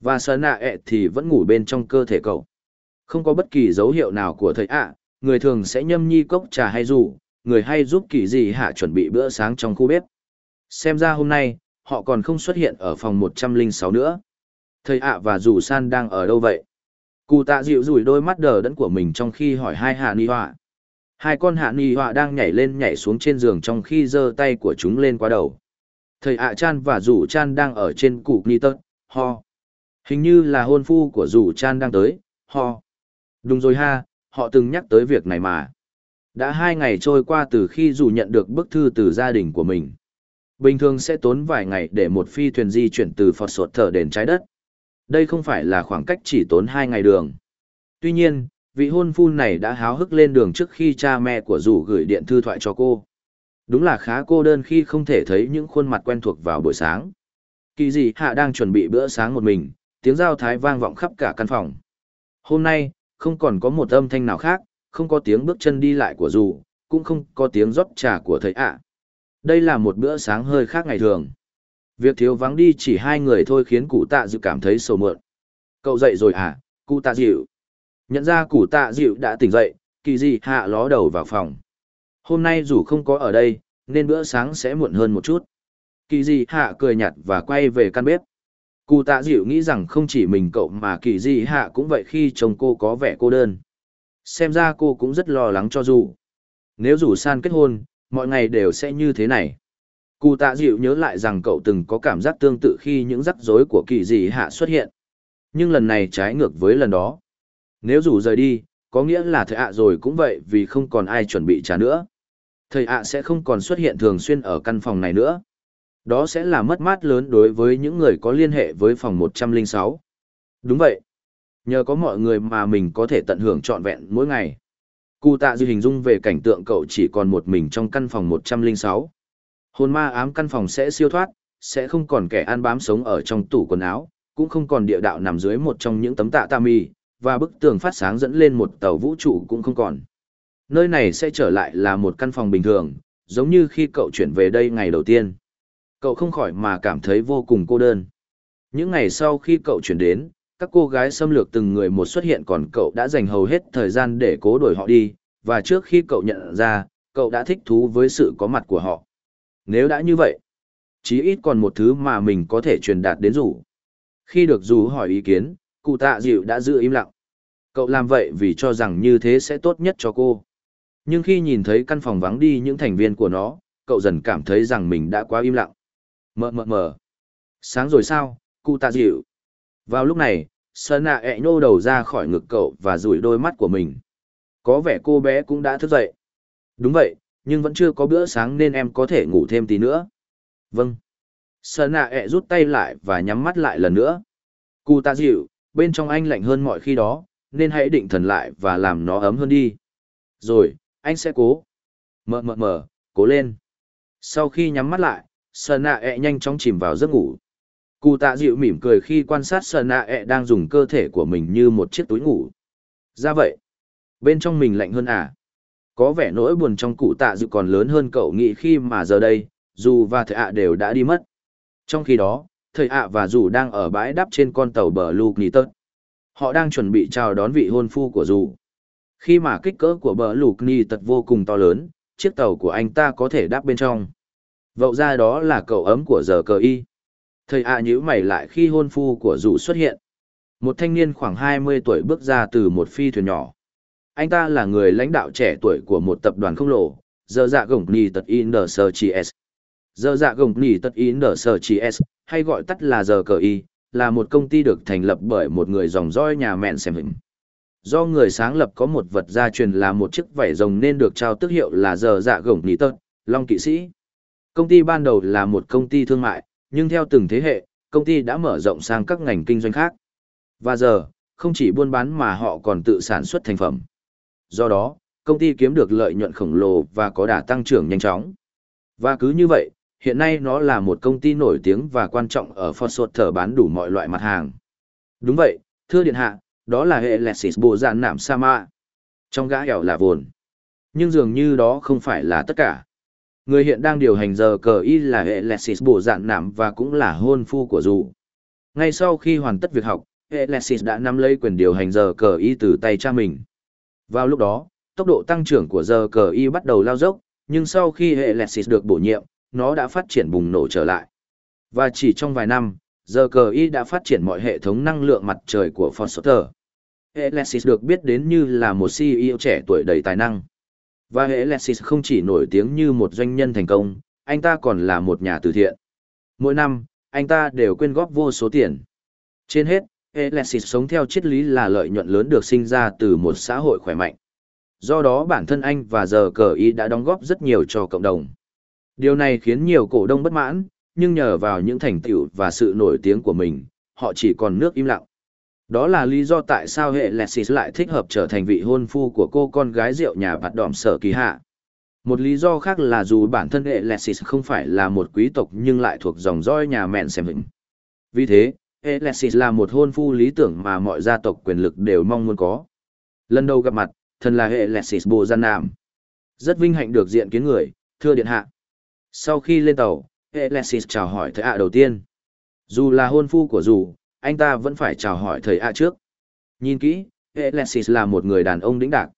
Và sờ nạ ẹ thì vẫn ngủ bên trong cơ thể cậu. Không có bất kỳ dấu hiệu nào của thầy ạ, người thường sẽ nhâm nhi cốc trà hay rủ, người hay giúp kỳ dị hạ chuẩn bị bữa sáng trong khu bếp. Xem ra hôm nay, họ còn không xuất hiện ở phòng 106 nữa. Thầy ạ và rủ san đang ở đâu vậy? Cụ tạ dịu rủi đôi mắt đờ đẫn của mình trong khi hỏi hai hạ ni họa. Hai con hạ ni họa đang nhảy lên nhảy xuống trên giường trong khi giơ tay của chúng lên qua đầu. Thầy ạ chan và rủ chan đang ở trên cụ ni tớt, ho. Hình như là hôn phu của rủ chan đang tới, ho. Đúng rồi ha, họ từng nhắc tới việc này mà. Đã hai ngày trôi qua từ khi dù nhận được bức thư từ gia đình của mình. Bình thường sẽ tốn vài ngày để một phi thuyền di chuyển từ Phật Sột Thở đến trái đất. Đây không phải là khoảng cách chỉ tốn hai ngày đường. Tuy nhiên, vị hôn phu này đã háo hức lên đường trước khi cha mẹ của dù gửi điện thư thoại cho cô. Đúng là khá cô đơn khi không thể thấy những khuôn mặt quen thuộc vào buổi sáng. Kỳ dị hạ đang chuẩn bị bữa sáng một mình, tiếng giao thái vang vọng khắp cả căn phòng. Hôm nay, không còn có một âm thanh nào khác, không có tiếng bước chân đi lại của dù, cũng không có tiếng rót trà của thầy ạ. Đây là một bữa sáng hơi khác ngày thường. Việc thiếu vắng đi chỉ hai người thôi khiến cụ tạ dịu cảm thấy sầu mượn. Cậu dậy rồi à, cụ tạ dịu. Nhận ra cụ tạ dịu đã tỉnh dậy, kỳ dị hạ ló đầu vào phòng. Hôm nay dù không có ở đây, nên bữa sáng sẽ muộn hơn một chút. Kỳ dị hạ cười nhạt và quay về căn bếp. Cụ tạ dịu nghĩ rằng không chỉ mình cậu mà kỳ dị hạ cũng vậy khi chồng cô có vẻ cô đơn. Xem ra cô cũng rất lo lắng cho dù. Nếu dù san kết hôn, mọi ngày đều sẽ như thế này. Cụ tạ dịu nhớ lại rằng cậu từng có cảm giác tương tự khi những rắc rối của kỳ dị hạ xuất hiện. Nhưng lần này trái ngược với lần đó. Nếu dù rời đi, có nghĩa là thầy ạ rồi cũng vậy vì không còn ai chuẩn bị trả nữa. Thầy ạ sẽ không còn xuất hiện thường xuyên ở căn phòng này nữa. Đó sẽ là mất mát lớn đối với những người có liên hệ với phòng 106. Đúng vậy. Nhờ có mọi người mà mình có thể tận hưởng trọn vẹn mỗi ngày. Cụ tạ dư hình dung về cảnh tượng cậu chỉ còn một mình trong căn phòng 106. Hồn ma ám căn phòng sẽ siêu thoát, sẽ không còn kẻ ăn bám sống ở trong tủ quần áo, cũng không còn địa đạo nằm dưới một trong những tấm tạ ta mì, và bức tường phát sáng dẫn lên một tàu vũ trụ cũng không còn. Nơi này sẽ trở lại là một căn phòng bình thường, giống như khi cậu chuyển về đây ngày đầu tiên. Cậu không khỏi mà cảm thấy vô cùng cô đơn. Những ngày sau khi cậu chuyển đến, các cô gái xâm lược từng người một xuất hiện còn cậu đã dành hầu hết thời gian để cố đổi họ đi, và trước khi cậu nhận ra, cậu đã thích thú với sự có mặt của họ. Nếu đã như vậy, chí ít còn một thứ mà mình có thể truyền đạt đến rủ. Khi được rủ hỏi ý kiến, cụ tạ dịu đã giữ im lặng. Cậu làm vậy vì cho rằng như thế sẽ tốt nhất cho cô. Nhưng khi nhìn thấy căn phòng vắng đi những thành viên của nó, cậu dần cảm thấy rằng mình đã quá im lặng. Mờ mờ mờ. Sáng rồi sao, cụ tạ dịu. Vào lúc này, sơn nạ ẹ nhô đầu ra khỏi ngực cậu và rủi đôi mắt của mình. Có vẻ cô bé cũng đã thức dậy. Đúng vậy, nhưng vẫn chưa có bữa sáng nên em có thể ngủ thêm tí nữa. Vâng. Sơn nạ ẹ rút tay lại và nhắm mắt lại lần nữa. Cụ ta dịu, bên trong anh lạnh hơn mọi khi đó, nên hãy định thần lại và làm nó ấm hơn đi. Rồi, anh sẽ cố. Mờ mờ mờ, cố lên. Sau khi nhắm mắt lại, Sơn nạ ẹ nhanh chóng chìm vào giấc ngủ. Cụ tạ dịu mỉm cười khi quan sát Sơn nạ ẹ đang dùng cơ thể của mình như một chiếc túi ngủ. Ra vậy, bên trong mình lạnh hơn à? Có vẻ nỗi buồn trong cụ tạ dịu còn lớn hơn cậu nghĩ khi mà giờ đây, dù và thầy ạ đều đã đi mất. Trong khi đó, thầy ạ và dù đang ở bãi đắp trên con tàu bờ Luke tớt Họ đang chuẩn bị chào đón vị hôn phu của dù. Khi mà kích cỡ của bờ Luke Nitot vô cùng to lớn, chiếc tàu của anh ta có thể đáp bên trong. Vậu ra đó là cậu ấm của giờ cờ y. Thầy ạ nhữ mày lại khi hôn phu của dù xuất hiện. Một thanh niên khoảng 20 tuổi bước ra từ một phi thuyền nhỏ. Anh ta là người lãnh đạo trẻ tuổi của một tập đoàn khổng lồ giờ dạ gồng ni tật in sơ chi s. Giờ dạ gồng ni tật in sơ chi s, hay gọi tắt là giờ cờ y, là một công ty được thành lập bởi một người dòng roi nhà mẹn xem hình. Do người sáng lập có một vật gia truyền là một chiếc vảy rồng nên được trao tước hiệu là giờ dạ gồng ni tật, long kỵ sĩ. Công ty ban đầu là một công ty thương mại, nhưng theo từng thế hệ, công ty đã mở rộng sang các ngành kinh doanh khác. Và giờ, không chỉ buôn bán mà họ còn tự sản xuất thành phẩm. Do đó, công ty kiếm được lợi nhuận khổng lồ và có đà tăng trưởng nhanh chóng. Và cứ như vậy, hiện nay nó là một công ty nổi tiếng và quan trọng ở Fort thở bán đủ mọi loại mặt hàng. Đúng vậy, Thưa điện hạ, đó là hệ Lexis bộ dạn nảm Sama. Trong gã hẻo là vồn. Nhưng dường như đó không phải là tất cả. Người hiện đang điều hành giờ cờ y là hệ Lexis bộ dạn nảm và cũng là hôn phu của dù. Ngay sau khi hoàn tất việc học, hệ Lexis đã nắm lấy quyền điều hành giờ cờ y từ tay cha mình. Vào lúc đó, tốc độ tăng trưởng của giờ cờ y bắt đầu lao dốc, nhưng sau khi hệ Lexis được bổ nhiệm, nó đã phát triển bùng nổ trở lại. Và chỉ trong vài năm, giờ cờ y đã phát triển mọi hệ thống năng lượng mặt trời của Foster. Alexis được biết đến như là một CEO trẻ tuổi đầy tài năng. Và Alexis không chỉ nổi tiếng như một doanh nhân thành công, anh ta còn là một nhà từ thiện. Mỗi năm, anh ta đều quyên góp vô số tiền. Trên hết, Alexis sống theo triết lý là lợi nhuận lớn được sinh ra từ một xã hội khỏe mạnh. Do đó bản thân anh và giờ cờ ý đã đóng góp rất nhiều cho cộng đồng. Điều này khiến nhiều cổ đông bất mãn, nhưng nhờ vào những thành tựu và sự nổi tiếng của mình, họ chỉ còn nước im lặng. Đó là lý do tại sao hệ Lexis lại thích hợp trở thành vị hôn phu của cô con gái rượu nhà bạt đỏm sở kỳ hạ. Một lý do khác là dù bản thân hệ Lexis không phải là một quý tộc nhưng lại thuộc dòng dõi nhà mẹn xem hình. Vì thế, hệ Lexis là một hôn phu lý tưởng mà mọi gia tộc quyền lực đều mong muốn có. Lần đầu gặp mặt, thân là hệ Lexis Bồ Gian Nam. Rất vinh hạnh được diện kiến người, thưa điện hạ. Sau khi lên tàu, Alexis chào hỏi thầy ạ đầu tiên. Dù là hôn phu của dù, anh ta vẫn phải chào hỏi thầy A trước. Nhìn kỹ, Alexis là một người đàn ông đĩnh đạc.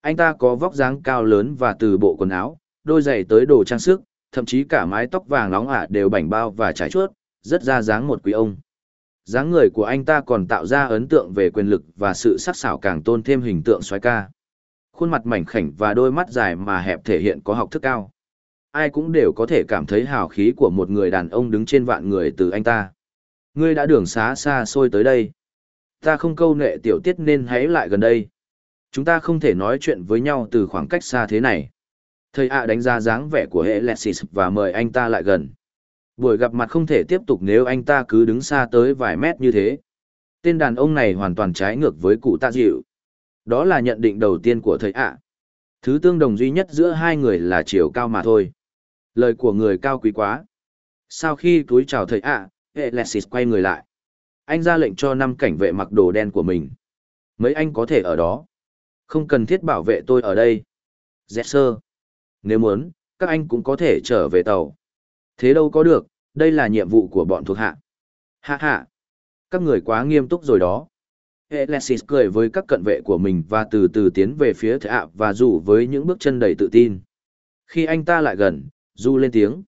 Anh ta có vóc dáng cao lớn và từ bộ quần áo, đôi giày tới đồ trang sức, thậm chí cả mái tóc vàng nóng ả đều bảnh bao và trải chuốt, rất ra dáng một quý ông. dáng người của anh ta còn tạo ra ấn tượng về quyền lực và sự sắc sảo càng tôn thêm hình tượng xoái ca. Khuôn mặt mảnh khảnh và đôi mắt dài mà hẹp thể hiện có học thức cao ai cũng đều có thể cảm thấy hào khí của một người đàn ông đứng trên vạn người từ anh ta. Ngươi đã đường xá xa xôi tới đây. Ta không câu nệ tiểu tiết nên hãy lại gần đây. Chúng ta không thể nói chuyện với nhau từ khoảng cách xa thế này. Thầy ạ đánh giá dáng vẻ của hệ Lexis và mời anh ta lại gần. Buổi gặp mặt không thể tiếp tục nếu anh ta cứ đứng xa tới vài mét như thế. Tên đàn ông này hoàn toàn trái ngược với cụ tạ dịu. Đó là nhận định đầu tiên của thầy ạ. Thứ tương đồng duy nhất giữa hai người là chiều cao mà thôi. Lời của người cao quý quá. Sau khi túi chào thầy ạ, à, Alexis quay người lại. Anh ra lệnh cho năm cảnh vệ mặc đồ đen của mình. Mấy anh có thể ở đó. Không cần thiết bảo vệ tôi ở đây. Dẹt sơ. Nếu muốn, các anh cũng có thể trở về tàu. Thế đâu có được, đây là nhiệm vụ của bọn thuộc hạ. Hạ hạ. Các người quá nghiêm túc rồi đó. Alexis cười với các cận vệ của mình và từ từ tiến về phía thầy ạ và dù với những bước chân đầy tự tin. Khi anh ta lại gần, Du lên tiếng.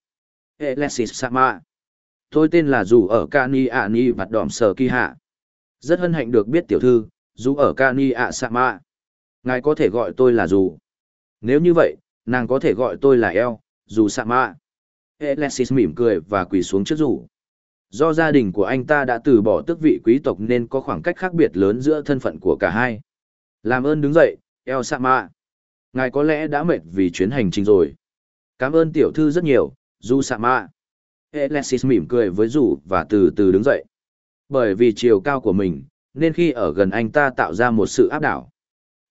Alexis Sama. Tôi tên là Dù ở Kani ạ Ni vặt đỏm sở kỳ hạ. Rất hân hạnh được biết tiểu thư, Dù ở Kani ạ Sama. Ngài có thể gọi tôi là Dù. Nếu như vậy, nàng có thể gọi tôi là eo, Du Sama. Alexis mỉm cười và quỳ xuống trước Du. Do gia đình của anh ta đã từ bỏ tước vị quý tộc nên có khoảng cách khác biệt lớn giữa thân phận của cả hai. Làm ơn đứng dậy, eo Sama. Ngài có lẽ đã mệt vì chuyến hành trình rồi. Cảm ơn tiểu thư rất nhiều, Du Sạ Mạ. Alexis mỉm cười với rủ và từ từ đứng dậy. Bởi vì chiều cao của mình, nên khi ở gần anh ta tạo ra một sự áp đảo.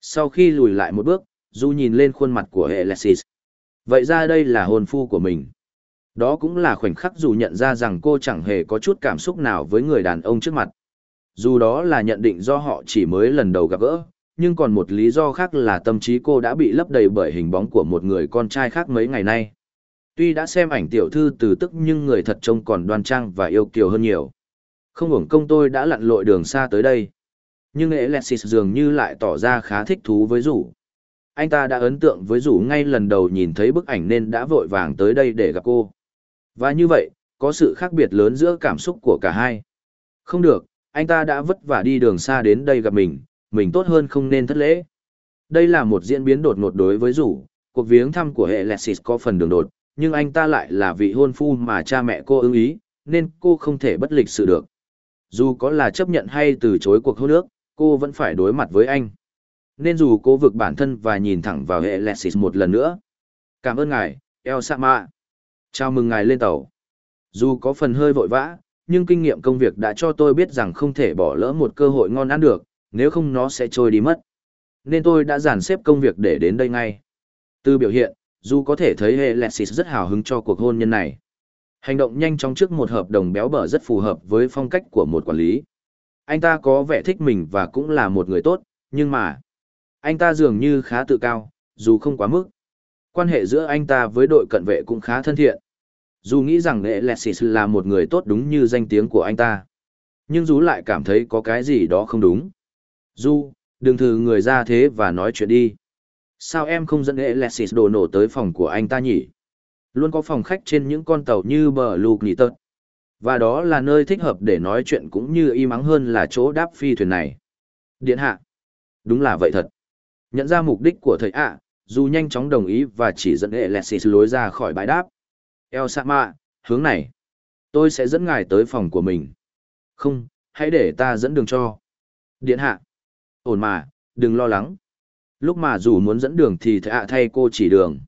Sau khi lùi lại một bước, Du nhìn lên khuôn mặt của Alexis. Vậy ra đây là hồn phu của mình. Đó cũng là khoảnh khắc dù nhận ra rằng cô chẳng hề có chút cảm xúc nào với người đàn ông trước mặt. Dù đó là nhận định do họ chỉ mới lần đầu gặp gỡ, nhưng còn một lý do khác là tâm trí cô đã bị lấp đầy bởi hình bóng của một người con trai khác mấy ngày nay. Tuy đã xem ảnh tiểu thư từ tức nhưng người thật trông còn đoan trang và yêu kiều hơn nhiều. Không hưởng công tôi đã lặn lội đường xa tới đây. Nhưng Alexis dường như lại tỏ ra khá thích thú với rủ. Anh ta đã ấn tượng với rủ ngay lần đầu nhìn thấy bức ảnh nên đã vội vàng tới đây để gặp cô. Và như vậy, có sự khác biệt lớn giữa cảm xúc của cả hai. Không được, anh ta đã vất vả đi đường xa đến đây gặp mình, mình tốt hơn không nên thất lễ. Đây là một diễn biến đột ngột đối với rủ, cuộc viếng thăm của hệ Lexis có phần đường đột, nhưng anh ta lại là vị hôn phu mà cha mẹ cô ưng ý, nên cô không thể bất lịch sự được. Dù có là chấp nhận hay từ chối cuộc hôn ước, cô vẫn phải đối mặt với anh. Nên dù cô vực bản thân và nhìn thẳng vào hệ Lexis một lần nữa. Cảm ơn ngài, El Sama. Chào mừng ngài lên tàu. Dù có phần hơi vội vã, nhưng kinh nghiệm công việc đã cho tôi biết rằng không thể bỏ lỡ một cơ hội ngon ăn được, nếu không nó sẽ trôi đi mất. Nên tôi đã dàn xếp công việc để đến đây ngay. Từ biểu hiện, dù có thể thấy hệ Alexis rất hào hứng cho cuộc hôn nhân này. Hành động nhanh chóng trước một hợp đồng béo bở rất phù hợp với phong cách của một quản lý. anh ta có vẻ thích mình và cũng là một người tốt, nhưng mà, anh ta dường như khá tự cao, dù không quá mức. Quan hệ giữa anh ta với đội cận vệ cũng khá thân thiện. Dù nghĩ rằng hệ Alexis là một người tốt đúng như danh tiếng của anh ta. Nhưng dù lại cảm thấy có cái gì đó không đúng. Du, đừng thử người ra thế và nói chuyện đi. Sao em không dẫn Alexis đồ nổ tới phòng của anh ta nhỉ? Luôn có phòng khách trên những con tàu như bờ lục nỉ tật. Và đó là nơi thích hợp để nói chuyện cũng như y mắng hơn là chỗ đáp phi thuyền này. Điện hạ. Đúng là vậy thật. Nhận ra mục đích của thầy ạ, dù nhanh chóng đồng ý và chỉ dẫn Alexis lối ra khỏi bãi đáp. El Sama, hướng này. Tôi sẽ dẫn ngài tới phòng của mình. Không, hãy để ta dẫn đường cho. Điện hạ. Ổn mà, đừng lo lắng. Lúc mà dù muốn dẫn đường thì thạ ạ thay cô chỉ đường.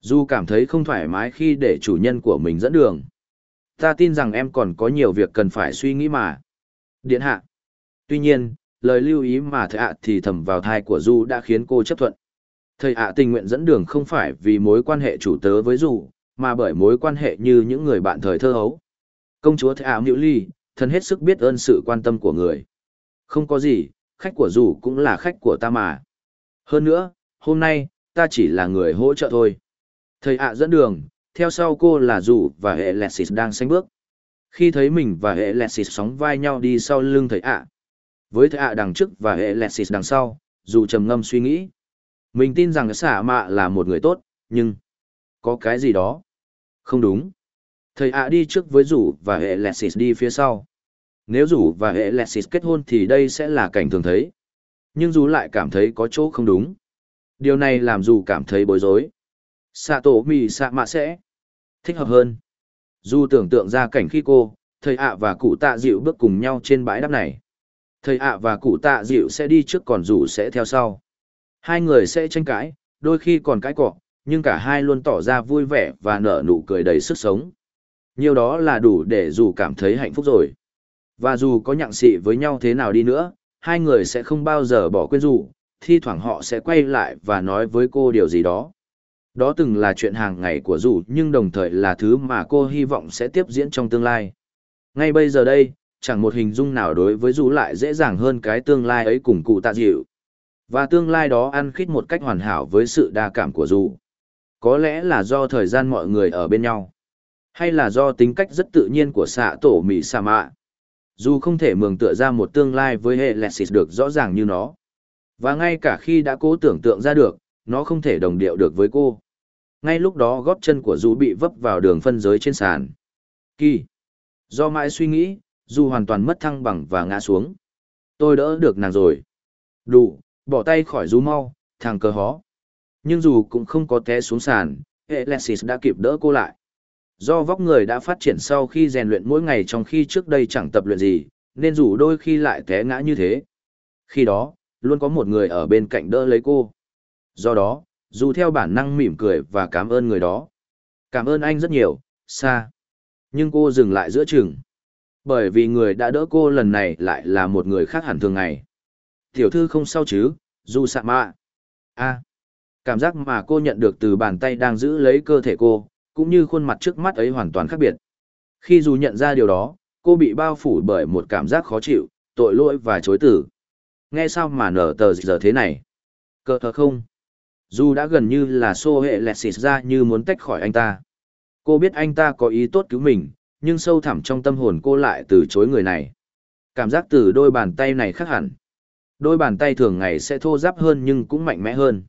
Dù cảm thấy không thoải mái khi để chủ nhân của mình dẫn đường. Ta tin rằng em còn có nhiều việc cần phải suy nghĩ mà. Điện hạ. Tuy nhiên, lời lưu ý mà thầy ạ thì thầm vào thai của Du đã khiến cô chấp thuận. Thầy ạ tình nguyện dẫn đường không phải vì mối quan hệ chủ tớ với Du, mà bởi mối quan hệ như những người bạn thời thơ hấu. Công chúa thầy ạ Nhiễu Ly, thân hết sức biết ơn sự quan tâm của người. Không có gì, khách của Du cũng là khách của ta mà. Hơn nữa, hôm nay, ta chỉ là người hỗ trợ thôi. Thầy ạ dẫn đường, theo sau cô là dù và hệ Lexis đang sánh bước. Khi thấy mình và hệ Lexis sóng vai nhau đi sau lưng thầy ạ. Với thầy ạ đằng trước và hệ Lexis đằng sau, dù trầm ngâm suy nghĩ. Mình tin rằng xả mạ là một người tốt, nhưng... Có cái gì đó? Không đúng. Thầy ạ đi trước với Dù và hệ Lexis đi phía sau. Nếu Dù và hệ Lexis kết hôn thì đây sẽ là cảnh thường thấy. Nhưng dù lại cảm thấy có chỗ không đúng. Điều này làm dù cảm thấy bối rối. xạ tổ mì xạ mạ sẽ thích hợp hơn. Dù tưởng tượng ra cảnh khi cô, thầy ạ và cụ tạ dịu bước cùng nhau trên bãi đáp này. Thầy ạ và cụ tạ dịu sẽ đi trước còn dù sẽ theo sau. Hai người sẽ tranh cãi, đôi khi còn cãi cọ, nhưng cả hai luôn tỏ ra vui vẻ và nở nụ cười đầy sức sống. Nhiều đó là đủ để dù cảm thấy hạnh phúc rồi. Và dù có nhặng xị với nhau thế nào đi nữa, hai người sẽ không bao giờ bỏ quên dù, thi thoảng họ sẽ quay lại và nói với cô điều gì đó. Đó từng là chuyện hàng ngày của dù nhưng đồng thời là thứ mà cô hy vọng sẽ tiếp diễn trong tương lai. Ngay bây giờ đây, chẳng một hình dung nào đối với dù lại dễ dàng hơn cái tương lai ấy cùng cụ tạ dịu. Và tương lai đó ăn khít một cách hoàn hảo với sự đa cảm của dù. Có lẽ là do thời gian mọi người ở bên nhau. Hay là do tính cách rất tự nhiên của xạ tổ Mỹ Sa Mạ. Dù không thể mường tựa ra một tương lai với hệ Lexis được rõ ràng như nó. Và ngay cả khi đã cố tưởng tượng ra được, nó không thể đồng điệu được với cô. Ngay lúc đó gót chân của Du bị vấp vào đường phân giới trên sàn. Kỳ. Do mãi suy nghĩ, Du hoàn toàn mất thăng bằng và ngã xuống. Tôi đỡ được nàng rồi. Đủ, bỏ tay khỏi Du mau, thằng cờ hó. Nhưng dù cũng không có té xuống sàn, Alexis đã kịp đỡ cô lại. Do vóc người đã phát triển sau khi rèn luyện mỗi ngày trong khi trước đây chẳng tập luyện gì, nên dù đôi khi lại té ngã như thế. Khi đó, luôn có một người ở bên cạnh đỡ lấy cô. Do đó, dù theo bản năng mỉm cười và cảm ơn người đó. Cảm ơn anh rất nhiều, xa. Nhưng cô dừng lại giữa chừng. Bởi vì người đã đỡ cô lần này lại là một người khác hẳn thường ngày. Tiểu thư không sao chứ, dù sạ mạ. a cảm giác mà cô nhận được từ bàn tay đang giữ lấy cơ thể cô, cũng như khuôn mặt trước mắt ấy hoàn toàn khác biệt. Khi dù nhận ra điều đó, cô bị bao phủ bởi một cảm giác khó chịu, tội lỗi và chối tử. Nghe sao mà nở tờ giờ thế này? Cơ thờ không? Dù đã gần như là xô hệ lẹt xịt ra như muốn tách khỏi anh ta. Cô biết anh ta có ý tốt cứu mình, nhưng sâu thẳm trong tâm hồn cô lại từ chối người này. Cảm giác từ đôi bàn tay này khác hẳn. Đôi bàn tay thường ngày sẽ thô ráp hơn nhưng cũng mạnh mẽ hơn.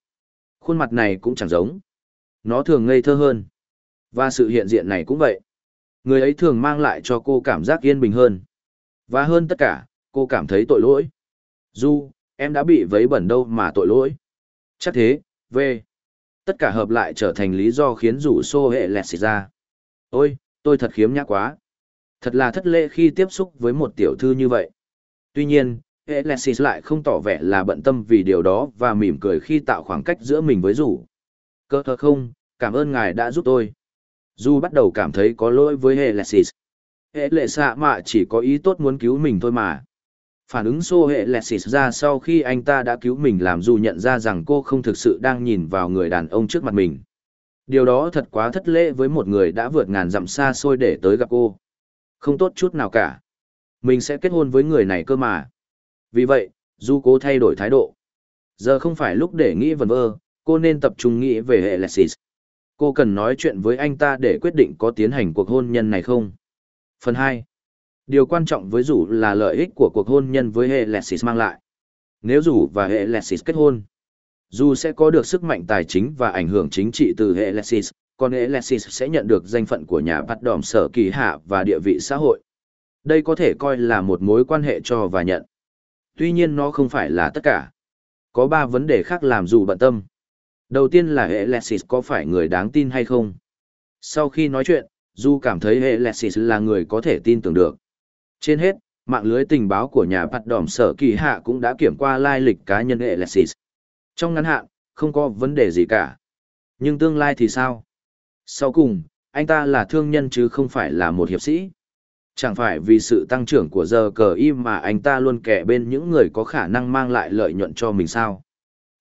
Khuôn mặt này cũng chẳng giống. Nó thường ngây thơ hơn. Và sự hiện diện này cũng vậy. Người ấy thường mang lại cho cô cảm giác yên bình hơn. Và hơn tất cả, cô cảm thấy tội lỗi. Du, em đã bị vấy bẩn đâu mà tội lỗi. Chắc thế, V. Tất cả hợp lại trở thành lý do khiến rủ xô hệ lẹt xịt ra. Ôi, tôi thật khiếm nhã quá. Thật là thất lễ khi tiếp xúc với một tiểu thư như vậy. Tuy nhiên, Alexis lại không tỏ vẻ là bận tâm vì điều đó và mỉm cười khi tạo khoảng cách giữa mình với rủ. Cơ thơ không, cảm ơn ngài đã giúp tôi. Du bắt đầu cảm thấy có lỗi với Alexis. Hệ lệ xạ mạ chỉ có ý tốt muốn cứu mình thôi mà. Phản ứng xô hệ Lexis ra sau khi anh ta đã cứu mình làm dù nhận ra rằng cô không thực sự đang nhìn vào người đàn ông trước mặt mình. Điều đó thật quá thất lễ với một người đã vượt ngàn dặm xa xôi để tới gặp cô. Không tốt chút nào cả. Mình sẽ kết hôn với người này cơ mà. Vì vậy, Du cố thay đổi thái độ. Giờ không phải lúc để nghĩ vần vơ, cô nên tập trung nghĩ về hệ Lexis. Cô cần nói chuyện với anh ta để quyết định có tiến hành cuộc hôn nhân này không. Phần 2. Điều quan trọng với rủ là lợi ích của cuộc hôn nhân với hệ Alexis mang lại. Nếu rủ và hệ Alexis kết hôn, dù sẽ có được sức mạnh tài chính và ảnh hưởng chính trị từ hệ Alexis, còn hệ Alexis sẽ nhận được danh phận của nhà bắt đòm sở kỳ hạ và địa vị xã hội. Đây có thể coi là một mối quan hệ cho và nhận. Tuy nhiên nó không phải là tất cả. Có ba vấn đề khác làm dù bận tâm. Đầu tiên là hệ Lexis có phải người đáng tin hay không? Sau khi nói chuyện, Du cảm thấy hệ Lexis là người có thể tin tưởng được. Trên hết, mạng lưới tình báo của nhà bắt đỏm sở kỳ hạ cũng đã kiểm qua lai lịch cá nhân hệ Lexis. Trong ngắn hạn, không có vấn đề gì cả. Nhưng tương lai thì sao? Sau cùng, anh ta là thương nhân chứ không phải là một hiệp sĩ. Chẳng phải vì sự tăng trưởng của giờ cờ im mà anh ta luôn kẻ bên những người có khả năng mang lại lợi nhuận cho mình sao?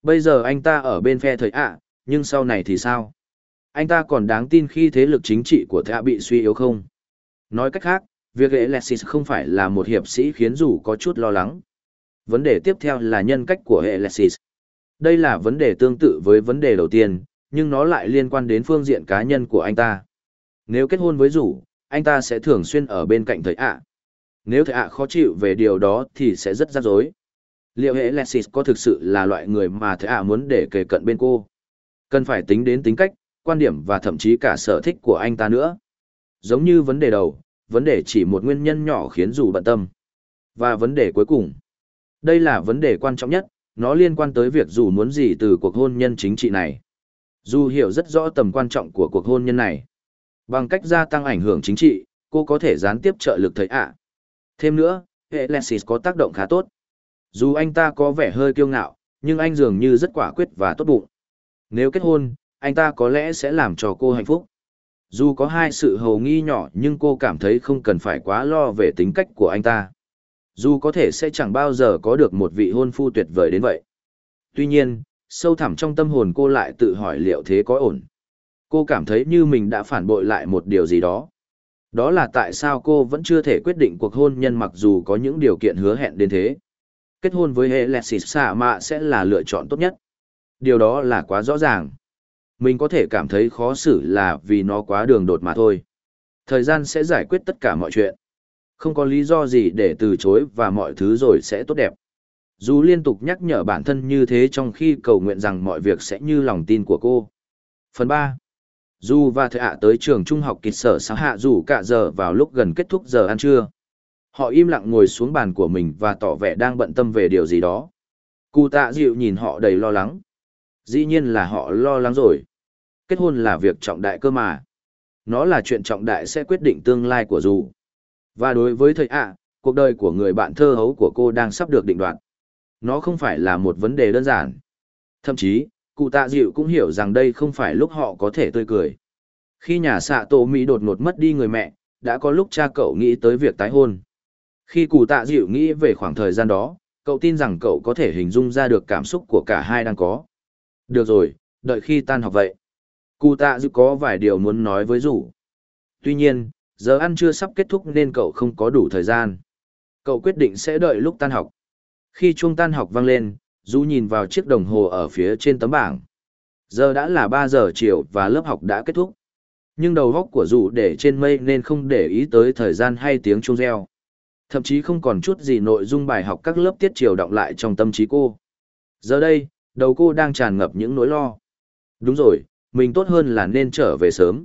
Bây giờ anh ta ở bên phe thời ạ, nhưng sau này thì sao? Anh ta còn đáng tin khi thế lực chính trị của thạ bị suy yếu không? Nói cách khác, việc Alexis không phải là một hiệp sĩ khiến dù có chút lo lắng. Vấn đề tiếp theo là nhân cách của Alexis. Đây là vấn đề tương tự với vấn đề đầu tiên, nhưng nó lại liên quan đến phương diện cá nhân của anh ta. Nếu kết hôn với rủ, anh ta sẽ thường xuyên ở bên cạnh thầy ạ. Nếu thầy ạ khó chịu về điều đó thì sẽ rất rắc rối. Liệu hệ Lexis có thực sự là loại người mà thầy ạ muốn để kề cận bên cô? Cần phải tính đến tính cách, quan điểm và thậm chí cả sở thích của anh ta nữa. Giống như vấn đề đầu, vấn đề chỉ một nguyên nhân nhỏ khiến dù bận tâm. Và vấn đề cuối cùng. Đây là vấn đề quan trọng nhất, nó liên quan tới việc dù muốn gì từ cuộc hôn nhân chính trị này. Dù hiểu rất rõ tầm quan trọng của cuộc hôn nhân này. Bằng cách gia tăng ảnh hưởng chính trị, cô có thể gián tiếp trợ lực thầy ạ. Thêm nữa, hệ Lexis có tác động khá tốt. Dù anh ta có vẻ hơi kiêu ngạo, nhưng anh dường như rất quả quyết và tốt bụng. Nếu kết hôn, anh ta có lẽ sẽ làm cho cô hạnh phúc. Dù có hai sự hầu nghi nhỏ nhưng cô cảm thấy không cần phải quá lo về tính cách của anh ta. Dù có thể sẽ chẳng bao giờ có được một vị hôn phu tuyệt vời đến vậy. Tuy nhiên, sâu thẳm trong tâm hồn cô lại tự hỏi liệu thế có ổn. Cô cảm thấy như mình đã phản bội lại một điều gì đó. Đó là tại sao cô vẫn chưa thể quyết định cuộc hôn nhân mặc dù có những điều kiện hứa hẹn đến thế. Kết hôn với hệ lẹt xịt xạ Mạ sẽ là lựa chọn tốt nhất. Điều đó là quá rõ ràng. Mình có thể cảm thấy khó xử là vì nó quá đường đột mà thôi. Thời gian sẽ giải quyết tất cả mọi chuyện. Không có lý do gì để từ chối và mọi thứ rồi sẽ tốt đẹp. Dù liên tục nhắc nhở bản thân như thế trong khi cầu nguyện rằng mọi việc sẽ như lòng tin của cô. Phần 3. Dù và thợ ạ tới trường trung học kịch sở sáng hạ dù cả giờ vào lúc gần kết thúc giờ ăn trưa. Họ im lặng ngồi xuống bàn của mình và tỏ vẻ đang bận tâm về điều gì đó. Cụ tạ dịu nhìn họ đầy lo lắng. Dĩ nhiên là họ lo lắng rồi. Kết hôn là việc trọng đại cơ mà. Nó là chuyện trọng đại sẽ quyết định tương lai của dù. Và đối với thầy ạ, cuộc đời của người bạn thơ hấu của cô đang sắp được định đoạt. Nó không phải là một vấn đề đơn giản. Thậm chí, cụ tạ dịu cũng hiểu rằng đây không phải lúc họ có thể tươi cười. Khi nhà xạ tổ Mỹ đột ngột mất đi người mẹ, đã có lúc cha cậu nghĩ tới việc tái hôn. Khi cụ tạ dịu nghĩ về khoảng thời gian đó, cậu tin rằng cậu có thể hình dung ra được cảm xúc của cả hai đang có. Được rồi, đợi khi tan học vậy. Cụ tạ dịu có vài điều muốn nói với rủ. Tuy nhiên, giờ ăn chưa sắp kết thúc nên cậu không có đủ thời gian. Cậu quyết định sẽ đợi lúc tan học. Khi chuông tan học vang lên, Du nhìn vào chiếc đồng hồ ở phía trên tấm bảng. Giờ đã là ba giờ chiều và lớp học đã kết thúc. Nhưng đầu góc của Du để trên mây nên không để ý tới thời gian hay tiếng chuông reo. Thậm chí không còn chút gì nội dung bài học các lớp tiết chiều động lại trong tâm trí cô. Giờ đây, đầu cô đang tràn ngập những nỗi lo. Đúng rồi, mình tốt hơn là nên trở về sớm.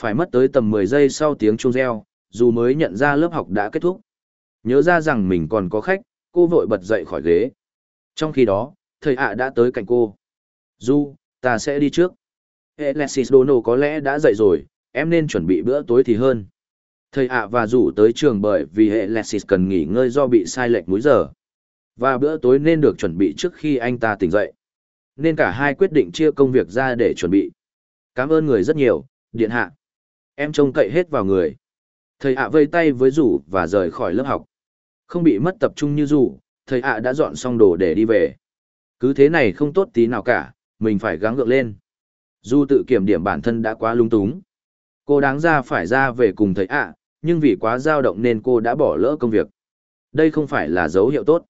Phải mất tới tầm mười giây sau tiếng chuông reo, dù mới nhận ra lớp học đã kết thúc. Nhớ ra rằng mình còn có khách, cô vội bật dậy khỏi ghế. Trong khi đó, thầy ạ đã tới cạnh cô. Du, ta sẽ đi trước. Alexis Dono có lẽ đã dậy rồi, em nên chuẩn bị bữa tối thì hơn. Thầy ạ và rủ tới trường bởi vì hệ Lexis cần nghỉ ngơi do bị sai lệch múi giờ. Và bữa tối nên được chuẩn bị trước khi anh ta tỉnh dậy. Nên cả hai quyết định chia công việc ra để chuẩn bị. Cảm ơn người rất nhiều, điện hạ. Em trông cậy hết vào người. Thầy ạ vây tay với rủ và rời khỏi lớp học. Không bị mất tập trung như rủ, thầy ạ đã dọn xong đồ để đi về. Cứ thế này không tốt tí nào cả, mình phải gắng gượng lên. Dù tự kiểm điểm bản thân đã quá lung túng. Cô đáng ra phải ra về cùng thầy ạ, nhưng vì quá dao động nên cô đã bỏ lỡ công việc. Đây không phải là dấu hiệu tốt.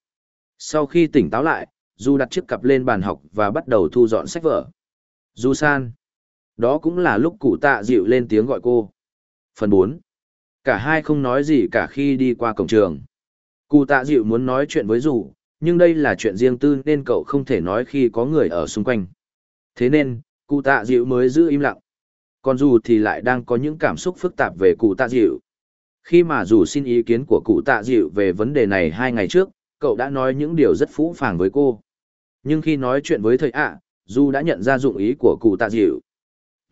Sau khi tỉnh táo lại, Du đặt chiếc cặp lên bàn học và bắt đầu thu dọn sách vở. Du san. Đó cũng là lúc cụ tạ dịu lên tiếng gọi cô. Phần 4. Cả hai không nói gì cả khi đi qua cổng trường. Cụ tạ dịu muốn nói chuyện với dù, nhưng đây là chuyện riêng tư nên cậu không thể nói khi có người ở xung quanh. Thế nên, cụ tạ dịu mới giữ im lặng. Còn dù thì lại đang có những cảm xúc phức tạp về cụ tạ dịu. Khi mà dù xin ý kiến của cụ tạ dịu về vấn đề này hai ngày trước, cậu đã nói những điều rất phũ phàng với cô. Nhưng khi nói chuyện với thầy ạ, dù đã nhận ra dụng ý của cụ tạ dịu.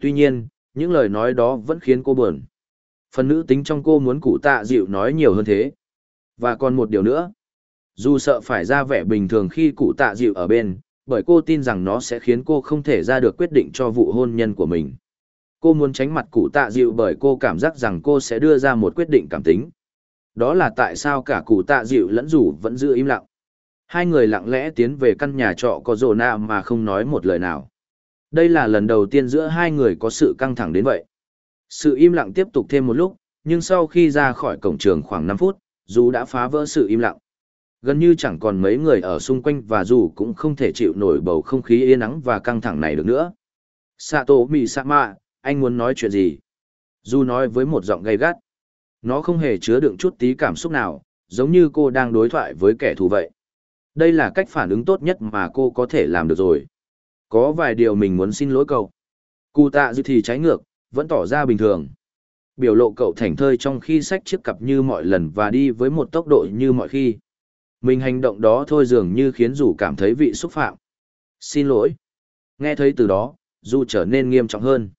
Tuy nhiên, những lời nói đó vẫn khiến cô buồn. Phần nữ tính trong cô muốn cụ tạ dịu nói nhiều hơn thế. Và còn một điều nữa. Dù sợ phải ra vẻ bình thường khi cụ tạ dịu ở bên, bởi cô tin rằng nó sẽ khiến cô không thể ra được quyết định cho vụ hôn nhân của mình. Cô muốn tránh mặt cụ tạ dịu bởi cô cảm giác rằng cô sẽ đưa ra một quyết định cảm tính. Đó là tại sao cả cụ tạ dịu lẫn rủ vẫn giữ im lặng. Hai người lặng lẽ tiến về căn nhà trọ có rồ nạ mà không nói một lời nào. Đây là lần đầu tiên giữa hai người có sự căng thẳng đến vậy. Sự im lặng tiếp tục thêm một lúc, nhưng sau khi ra khỏi cổng trường khoảng 5 phút, dù đã phá vỡ sự im lặng. Gần như chẳng còn mấy người ở xung quanh và dù cũng không thể chịu nổi bầu không khí yên ắng và căng thẳng này được nữa. Sato Misama, anh muốn nói chuyện gì? Du nói với một giọng gay gắt. Nó không hề chứa đựng chút tí cảm xúc nào, giống như cô đang đối thoại với kẻ thù vậy. Đây là cách phản ứng tốt nhất mà cô có thể làm được rồi. Có vài điều mình muốn xin lỗi cậu. Cụ tạ dư thì trái ngược, vẫn tỏ ra bình thường. Biểu lộ cậu thảnh thơi trong khi xách chiếc cặp như mọi lần và đi với một tốc độ như mọi khi. Mình hành động đó thôi dường như khiến dù cảm thấy vị xúc phạm. Xin lỗi. Nghe thấy từ đó, dù trở nên nghiêm trọng hơn.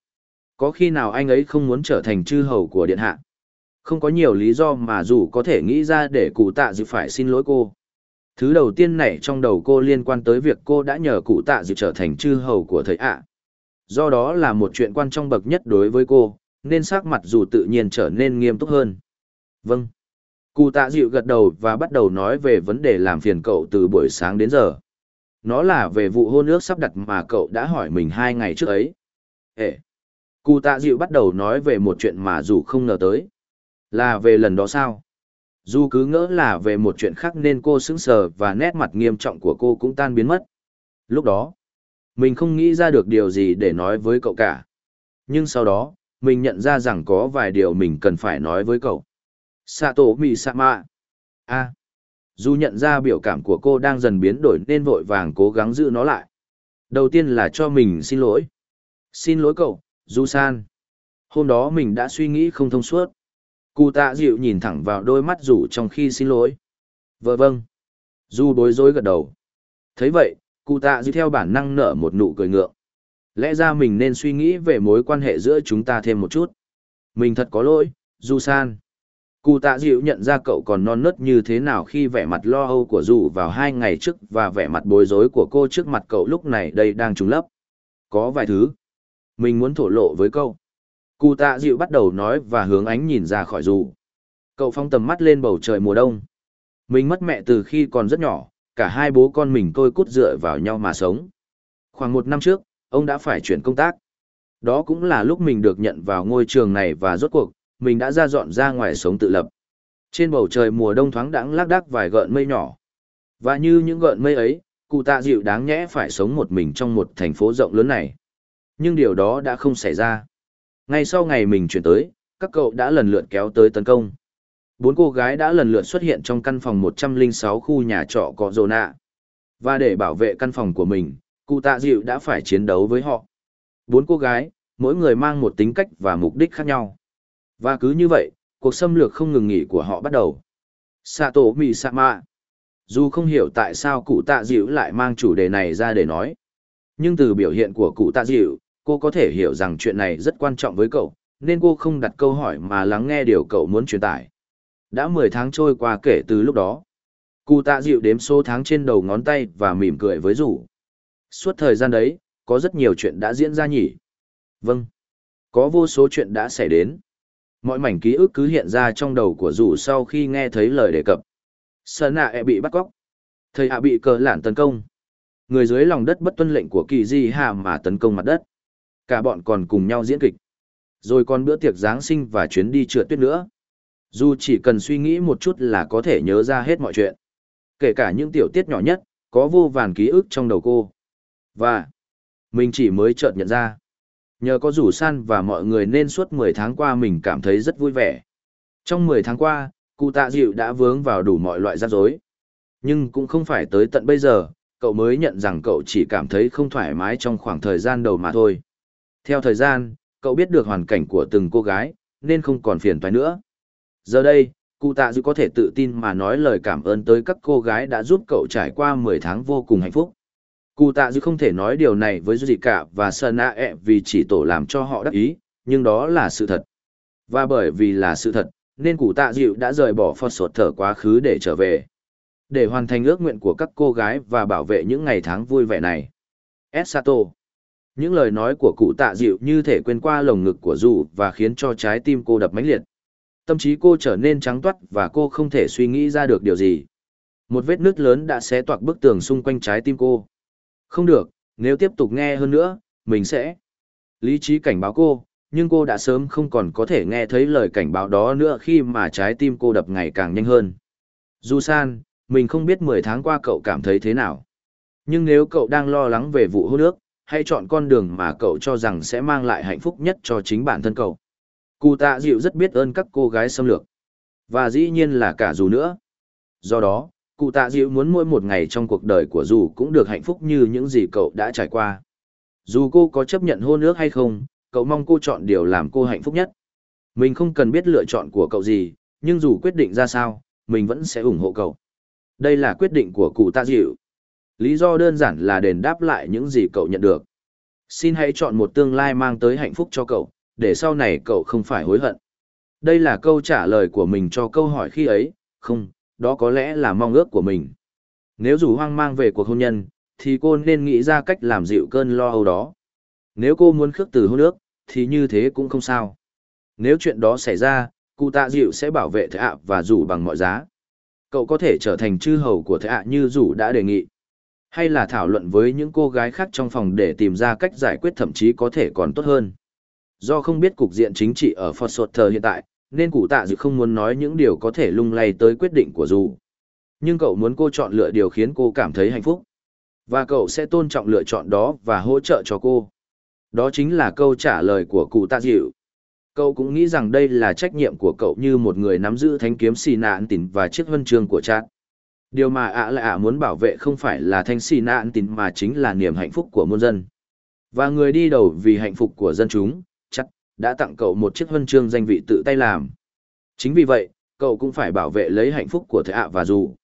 Có khi nào anh ấy không muốn trở thành chư hầu của điện hạ? Không có nhiều lý do mà dù có thể nghĩ ra để cụ tạ dịu phải xin lỗi cô. Thứ đầu tiên này trong đầu cô liên quan tới việc cô đã nhờ cụ tạ dịu trở thành chư hầu của thầy ạ. Do đó là một chuyện quan trọng bậc nhất đối với cô, nên sắc mặt dù tự nhiên trở nên nghiêm túc hơn. Vâng. Cụ tạ dịu gật đầu và bắt đầu nói về vấn đề làm phiền cậu từ buổi sáng đến giờ. Nó là về vụ hôn ước sắp đặt mà cậu đã hỏi mình hai ngày trước ấy. Ê! Cụ tạ dịu bắt đầu nói về một chuyện mà dù không ngờ tới. Là về lần đó sao? Dù cứ ngỡ là về một chuyện khác nên cô sững sờ và nét mặt nghiêm trọng của cô cũng tan biến mất. Lúc đó, mình không nghĩ ra được điều gì để nói với cậu cả. Nhưng sau đó, mình nhận ra rằng có vài điều mình cần phải nói với cậu. Sato Misama. A. Dù nhận ra biểu cảm của cô đang dần biến đổi nên vội vàng cố gắng giữ nó lại. Đầu tiên là cho mình xin lỗi. Xin lỗi cậu, Du San. Hôm đó mình đã suy nghĩ không thông suốt. Cụ tạ dịu nhìn thẳng vào đôi mắt rủ trong khi xin lỗi. Vợ vâng. Du bối rối gật đầu. thấy vậy, cụ tạ dịu theo bản năng nở một nụ cười ngượng. Lẽ ra mình nên suy nghĩ về mối quan hệ giữa chúng ta thêm một chút. Mình thật có lỗi, Du San. Cụ tạ dịu nhận ra cậu còn non nớt như thế nào khi vẻ mặt lo âu của dù vào hai ngày trước và vẻ mặt bối rối của cô trước mặt cậu lúc này đây đang trùng lấp. Có vài thứ. Mình muốn thổ lộ với cậu. Cụ tạ dịu bắt đầu nói và hướng ánh nhìn ra khỏi dù. Cậu phong tầm mắt lên bầu trời mùa đông. Mình mất mẹ từ khi còn rất nhỏ, cả hai bố con mình tôi cút dựa vào nhau mà sống. Khoảng một năm trước, ông đã phải chuyển công tác. Đó cũng là lúc mình được nhận vào ngôi trường này và rốt cuộc, mình đã ra dọn ra ngoài sống tự lập. Trên bầu trời mùa đông thoáng đãng lác đác vài gợn mây nhỏ. Và như những gợn mây ấy, cụ tạ dịu đáng nhẽ phải sống một mình trong một thành phố rộng lớn này. Nhưng điều đó đã không xảy ra. Ngay sau ngày mình chuyển tới, các cậu đã lần lượt kéo tới tấn công. Bốn cô gái đã lần lượt xuất hiện trong căn phòng 106 khu nhà trọ có rồ. Và để bảo vệ căn phòng của mình, cụ tạ dịu đã phải chiến đấu với họ. Bốn cô gái, mỗi người mang một tính cách và mục đích khác nhau. Và cứ như vậy, cuộc xâm lược không ngừng nghỉ của họ bắt đầu. Sato Misama. Dù không hiểu tại sao cụ tạ dịu lại mang chủ đề này ra để nói. Nhưng từ biểu hiện của cụ tạ dịu, cô có thể hiểu rằng chuyện này rất quan trọng với cậu, nên cô không đặt câu hỏi mà lắng nghe điều cậu muốn truyền tải. Đã 10 tháng trôi qua kể từ lúc đó. Cụ tạ dịu đếm số tháng trên đầu ngón tay và mỉm cười với rủ. Suốt thời gian đấy, có rất nhiều chuyện đã diễn ra nhỉ? Vâng. Có vô số chuyện đã xảy đến. Mọi mảnh ký ức cứ hiện ra trong đầu của rủ sau khi nghe thấy lời đề cập. Sơn ạ e bị bắt cóc. Thầy hạ bị cờ lản tấn công. Người dưới lòng đất bất tuân lệnh của kỳ di hà mà tấn công mặt đất. Cả bọn còn cùng nhau diễn kịch. Rồi còn bữa tiệc Giáng sinh và chuyến đi trượt tuyết nữa. Dù chỉ cần suy nghĩ một chút là có thể nhớ ra hết mọi chuyện. Kể cả những tiểu tiết nhỏ nhất, có vô vàn ký ức trong đầu cô. Và, mình chỉ mới chợt nhận ra. Nhờ có rủ san và mọi người nên suốt 10 tháng qua mình cảm thấy rất vui vẻ. Trong 10 tháng qua, cụ tạ dịu đã vướng vào đủ mọi loại rắc rối. Nhưng cũng không phải tới tận bây giờ, cậu mới nhận rằng cậu chỉ cảm thấy không thoải mái trong khoảng thời gian đầu mà thôi. Theo thời gian, cậu biết được hoàn cảnh của từng cô gái, nên không còn phiền toái nữa. Giờ đây, cụ tạ dịu có thể tự tin mà nói lời cảm ơn tới các cô gái đã giúp cậu trải qua 10 tháng vô cùng hạnh phúc. Cụ tạ dịu không thể nói điều này với gì cả và sơn ẹ e vì chỉ tổ làm cho họ đắc ý, nhưng đó là sự thật. Và bởi vì là sự thật, nên cụ tạ dịu đã rời bỏ phật sột thở quá khứ để trở về. Để hoàn thành ước nguyện của các cô gái và bảo vệ những ngày tháng vui vẻ này. Esato. Những lời nói của cụ tạ dịu như thể quên qua lồng ngực của dù và khiến cho trái tim cô đập mãnh liệt. Tâm trí cô trở nên trắng toát và cô không thể suy nghĩ ra được điều gì. Một vết nứt lớn đã xé toạc bức tường xung quanh trái tim cô. Không được, nếu tiếp tục nghe hơn nữa, mình sẽ... Lý trí cảnh báo cô, nhưng cô đã sớm không còn có thể nghe thấy lời cảnh báo đó nữa khi mà trái tim cô đập ngày càng nhanh hơn. Du San, mình không biết 10 tháng qua cậu cảm thấy thế nào. Nhưng nếu cậu đang lo lắng về vụ hôn nước, hãy chọn con đường mà cậu cho rằng sẽ mang lại hạnh phúc nhất cho chính bản thân cậu. Cụ tạ dịu rất biết ơn các cô gái xâm lược. Và dĩ nhiên là cả dù nữa. Do đó, cụ tạ dịu muốn mỗi một ngày trong cuộc đời của dù cũng được hạnh phúc như những gì cậu đã trải qua. Dù cô có chấp nhận hôn ước hay không, cậu mong cô chọn điều làm cô hạnh phúc nhất. Mình không cần biết lựa chọn của cậu gì, nhưng dù quyết định ra sao, mình vẫn sẽ ủng hộ cậu. Đây là quyết định của cụ tạ dịu. Lý do đơn giản là đền đáp lại những gì cậu nhận được. Xin hãy chọn một tương lai mang tới hạnh phúc cho cậu, để sau này cậu không phải hối hận. Đây là câu trả lời của mình cho câu hỏi khi ấy, không, đó có lẽ là mong ước của mình. Nếu dù hoang mang về cuộc hôn nhân, thì cô nên nghĩ ra cách làm dịu cơn lo âu đó. Nếu cô muốn khước từ hôn ước, thì như thế cũng không sao. Nếu chuyện đó xảy ra, cụ tạ dịu sẽ bảo vệ thệ ạ và rủ bằng mọi giá. Cậu có thể trở thành chư hầu của thệ ạ như rủ đã đề nghị. Hay là thảo luận với những cô gái khác trong phòng để tìm ra cách giải quyết thậm chí có thể còn tốt hơn. Do không biết cục diện chính trị ở Fort Sutter hiện tại, nên cụ tạ dự không muốn nói những điều có thể lung lay tới quyết định của dù. Nhưng cậu muốn cô chọn lựa điều khiến cô cảm thấy hạnh phúc. Và cậu sẽ tôn trọng lựa chọn đó và hỗ trợ cho cô. Đó chính là câu trả lời của cụ tạ dịu. Cậu cũng nghĩ rằng đây là trách nhiệm của cậu như một người nắm giữ thanh kiếm xì nạn tỉn và chiếc huân chương của chát. Điều mà ạ lại ạ muốn bảo vệ không phải là thanh xì nạn tín mà chính là niềm hạnh phúc của muôn dân. Và người đi đầu vì hạnh phúc của dân chúng, chắc đã tặng cậu một chiếc huân chương danh vị tự tay làm. Chính vì vậy, cậu cũng phải bảo vệ lấy hạnh phúc của thầy ạ và dù.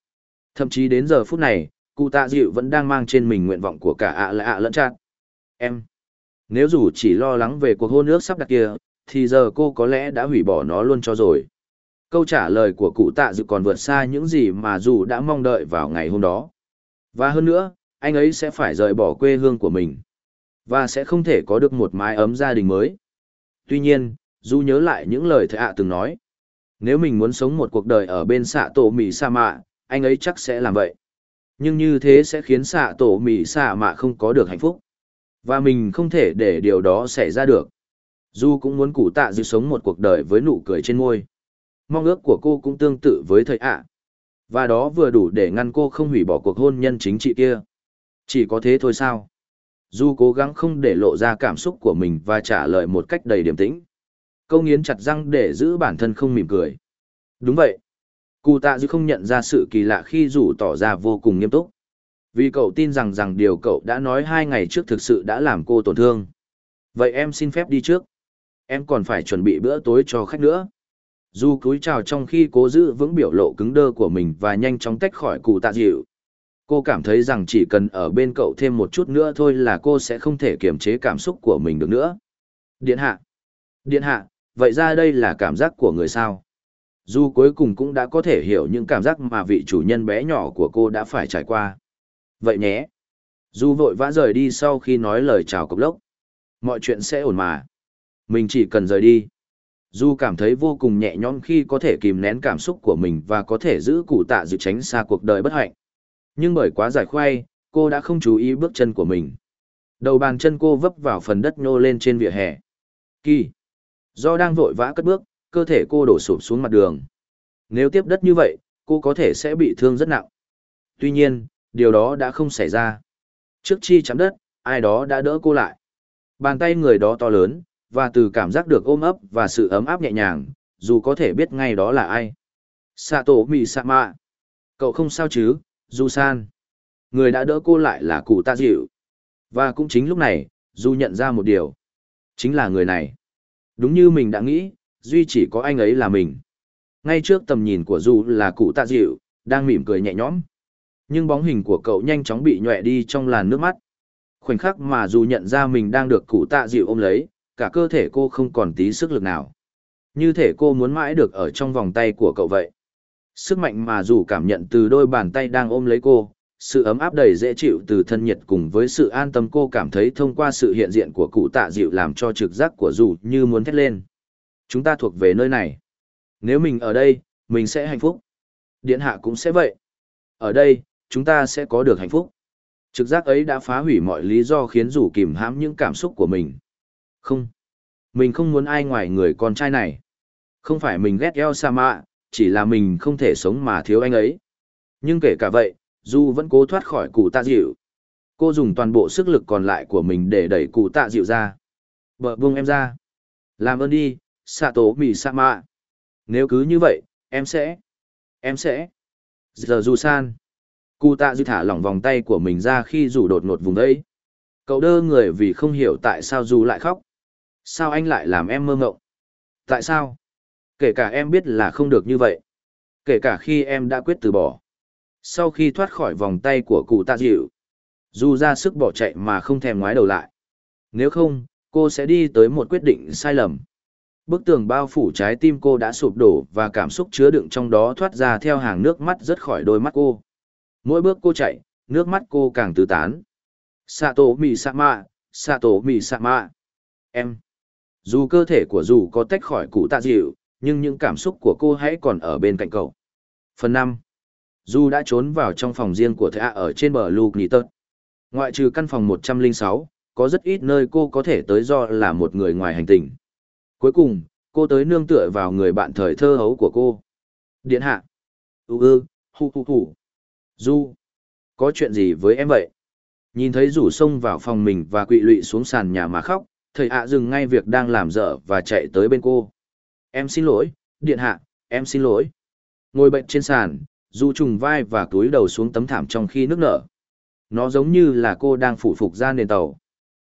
Thậm chí đến giờ phút này, cụ tạ dịu vẫn đang mang trên mình nguyện vọng của cả ạ là ạ lẫn chát. Em. Nếu dù chỉ lo lắng về cuộc hôn ước sắp đặt kia, thì giờ cô có lẽ đã hủy bỏ nó luôn cho rồi. Câu trả lời của cụ tạ dự còn vượt xa những gì mà dù đã mong đợi vào ngày hôm đó. Và hơn nữa, anh ấy sẽ phải rời bỏ quê hương của mình. Và sẽ không thể có được một mái ấm gia đình mới tuy nhiên, Du nhớ lại những lời thầy ạ từng nói. Nếu mình muốn sống một cuộc đời ở bên xạ tổ mì sa mạ, anh ấy chắc sẽ làm vậy. Nhưng như thế sẽ khiến xạ tổ mì sa mạ không có được hạnh phúc. Và mình không thể để điều đó xảy ra được. Du cũng muốn cụ tạ dịu sống một cuộc đời với nụ cười trên môi. Mong ước của cô cũng tương tự với thầy ạ. Và đó vừa đủ để ngăn cô không hủy bỏ cuộc hôn nhân chính trị kia. Chỉ có thế thôi sao? Du cố gắng không để lộ ra cảm xúc của mình và trả lời một cách đầy điềm tĩnh. Câu nghiến chặt răng để giữ bản thân không mỉm cười. Đúng vậy. Cụ tạ dư không nhận ra sự kỳ lạ khi rủ tỏ ra vô cùng nghiêm túc. Vì cậu tin rằng rằng điều cậu đã nói hai ngày trước thực sự đã làm cô tổn thương. Vậy em xin phép đi trước. Em còn phải chuẩn bị bữa tối cho khách nữa. Du cúi chào trong khi cố giữ vững biểu lộ cứng đơ của mình và nhanh chóng tách khỏi cụ tạ dịu, Cô cảm thấy rằng chỉ cần ở bên cậu thêm một chút nữa thôi là cô sẽ không thể kiềm chế cảm xúc của mình được nữa. Điện hạ. Điện hạ, vậy ra đây là cảm giác của người sao? Dù cuối cùng cũng đã có thể hiểu những cảm giác mà vị chủ nhân bé nhỏ của cô đã phải trải qua. Vậy nhé. Du vội vã rời đi sau khi nói lời chào cục lốc. Mọi chuyện sẽ ổn mà. Mình chỉ cần rời đi. Dù cảm thấy vô cùng nhẹ nhõm khi có thể kìm nén cảm xúc của mình và có thể giữ cụ tạ dự tránh xa cuộc đời bất hạnh. Nhưng bởi quá giải khoai, cô đã không chú ý bước chân của mình. Đầu bàn chân cô vấp vào phần đất nhô lên trên vỉa hè. Kỳ. Do đang vội vã cất bước, cơ thể cô đổ sụp xuống mặt đường. Nếu tiếp đất như vậy, cô có thể sẽ bị thương rất nặng. Tuy nhiên, điều đó đã không xảy ra. Trước chi chạm đất, ai đó đã đỡ cô lại. Bàn tay người đó to lớn, và từ cảm giác được ôm ấp và sự ấm áp nhẹ nhàng, dù có thể biết ngay đó là ai. Sạ tổ mì sạ mạ. Cậu không sao chứ, Du San. Người đã đỡ cô lại là cụ tạ dịu. Và cũng chính lúc này, Du nhận ra một điều. Chính là người này. Đúng như mình đã nghĩ, duy chỉ có anh ấy là mình. Ngay trước tầm nhìn của Du là cụ tạ dịu, đang mỉm cười nhẹ nhõm. Nhưng bóng hình của cậu nhanh chóng bị nhòe đi trong làn nước mắt. Khoảnh khắc mà Du nhận ra mình đang được cụ tạ dịu ôm lấy, cả cơ thể cô không còn tí sức lực nào. Như thể cô muốn mãi được ở trong vòng tay của cậu vậy. Sức mạnh mà dù cảm nhận từ đôi bàn tay đang ôm lấy cô, sự ấm áp đầy dễ chịu từ thân nhiệt cùng với sự an tâm cô cảm thấy thông qua sự hiện diện của cụ tạ dịu làm cho trực giác của dù như muốn thét lên. Chúng ta thuộc về nơi này. Nếu mình ở đây, mình sẽ hạnh phúc. Điện hạ cũng sẽ vậy. Ở đây, chúng ta sẽ có được hạnh phúc. Trực giác ấy đã phá hủy mọi lý do khiến dù kìm hãm những cảm xúc của mình. Không. Mình không muốn ai ngoài người con trai này. Không phải mình ghét eo sa mạ, chỉ là mình không thể sống mà thiếu anh ấy. Nhưng kể cả vậy, Du vẫn cố thoát khỏi cụ tạ dịu. Cô dùng toàn bộ sức lực còn lại của mình để đẩy cụ tạ dịu ra. vợ buông em ra. Làm ơn đi, Sato Mì mạ. Nếu cứ như vậy, em sẽ... Em sẽ... Giờ Du San. Cụ tạ dịu thả lỏng vòng tay của mình ra khi rủ đột ngột vùng đấy. Cậu đơ người vì không hiểu tại sao Du lại khóc. Sao anh lại làm em mơ ngộng? Tại sao? Kể cả em biết là không được như vậy. Kể cả khi em đã quyết từ bỏ. Sau khi thoát khỏi vòng tay của cụ tạ dịu, dù ra sức bỏ chạy mà không thèm ngoái đầu lại. Nếu không, cô sẽ đi tới một quyết định sai lầm. Bức tường bao phủ trái tim cô đã sụp đổ và cảm xúc chứa đựng trong đó thoát ra theo hàng nước mắt rớt khỏi đôi mắt cô. Mỗi bước cô chạy, nước mắt cô càng tứ tán. Sato mi sama, Sato mi sama. Em. Dù cơ thể của dù có tách khỏi cụ tạ dịu, nhưng những cảm xúc của cô hãy còn ở bên cạnh cậu. Phần 5. Dù đã trốn vào trong phòng riêng của thầy ở trên bờ Luke Nittet. Ngoại trừ căn phòng 106, có rất ít nơi cô có thể tới do là một người ngoài hành tinh. Cuối cùng, cô tới nương tựa vào người bạn thời thơ hấu của cô. Điện hạ. Ừ ư, hu hu hu. Du. Có chuyện gì với em vậy? Nhìn thấy rủ xông vào phòng mình và quỵ lụy xuống sàn nhà mà khóc, thầy ạ dừng ngay việc đang làm dở và chạy tới bên cô. Em xin lỗi, điện hạ, em xin lỗi. Ngồi bệnh trên sàn, du trùng vai và túi đầu xuống tấm thảm trong khi nước nở. Nó giống như là cô đang phụ phục ra nền tàu.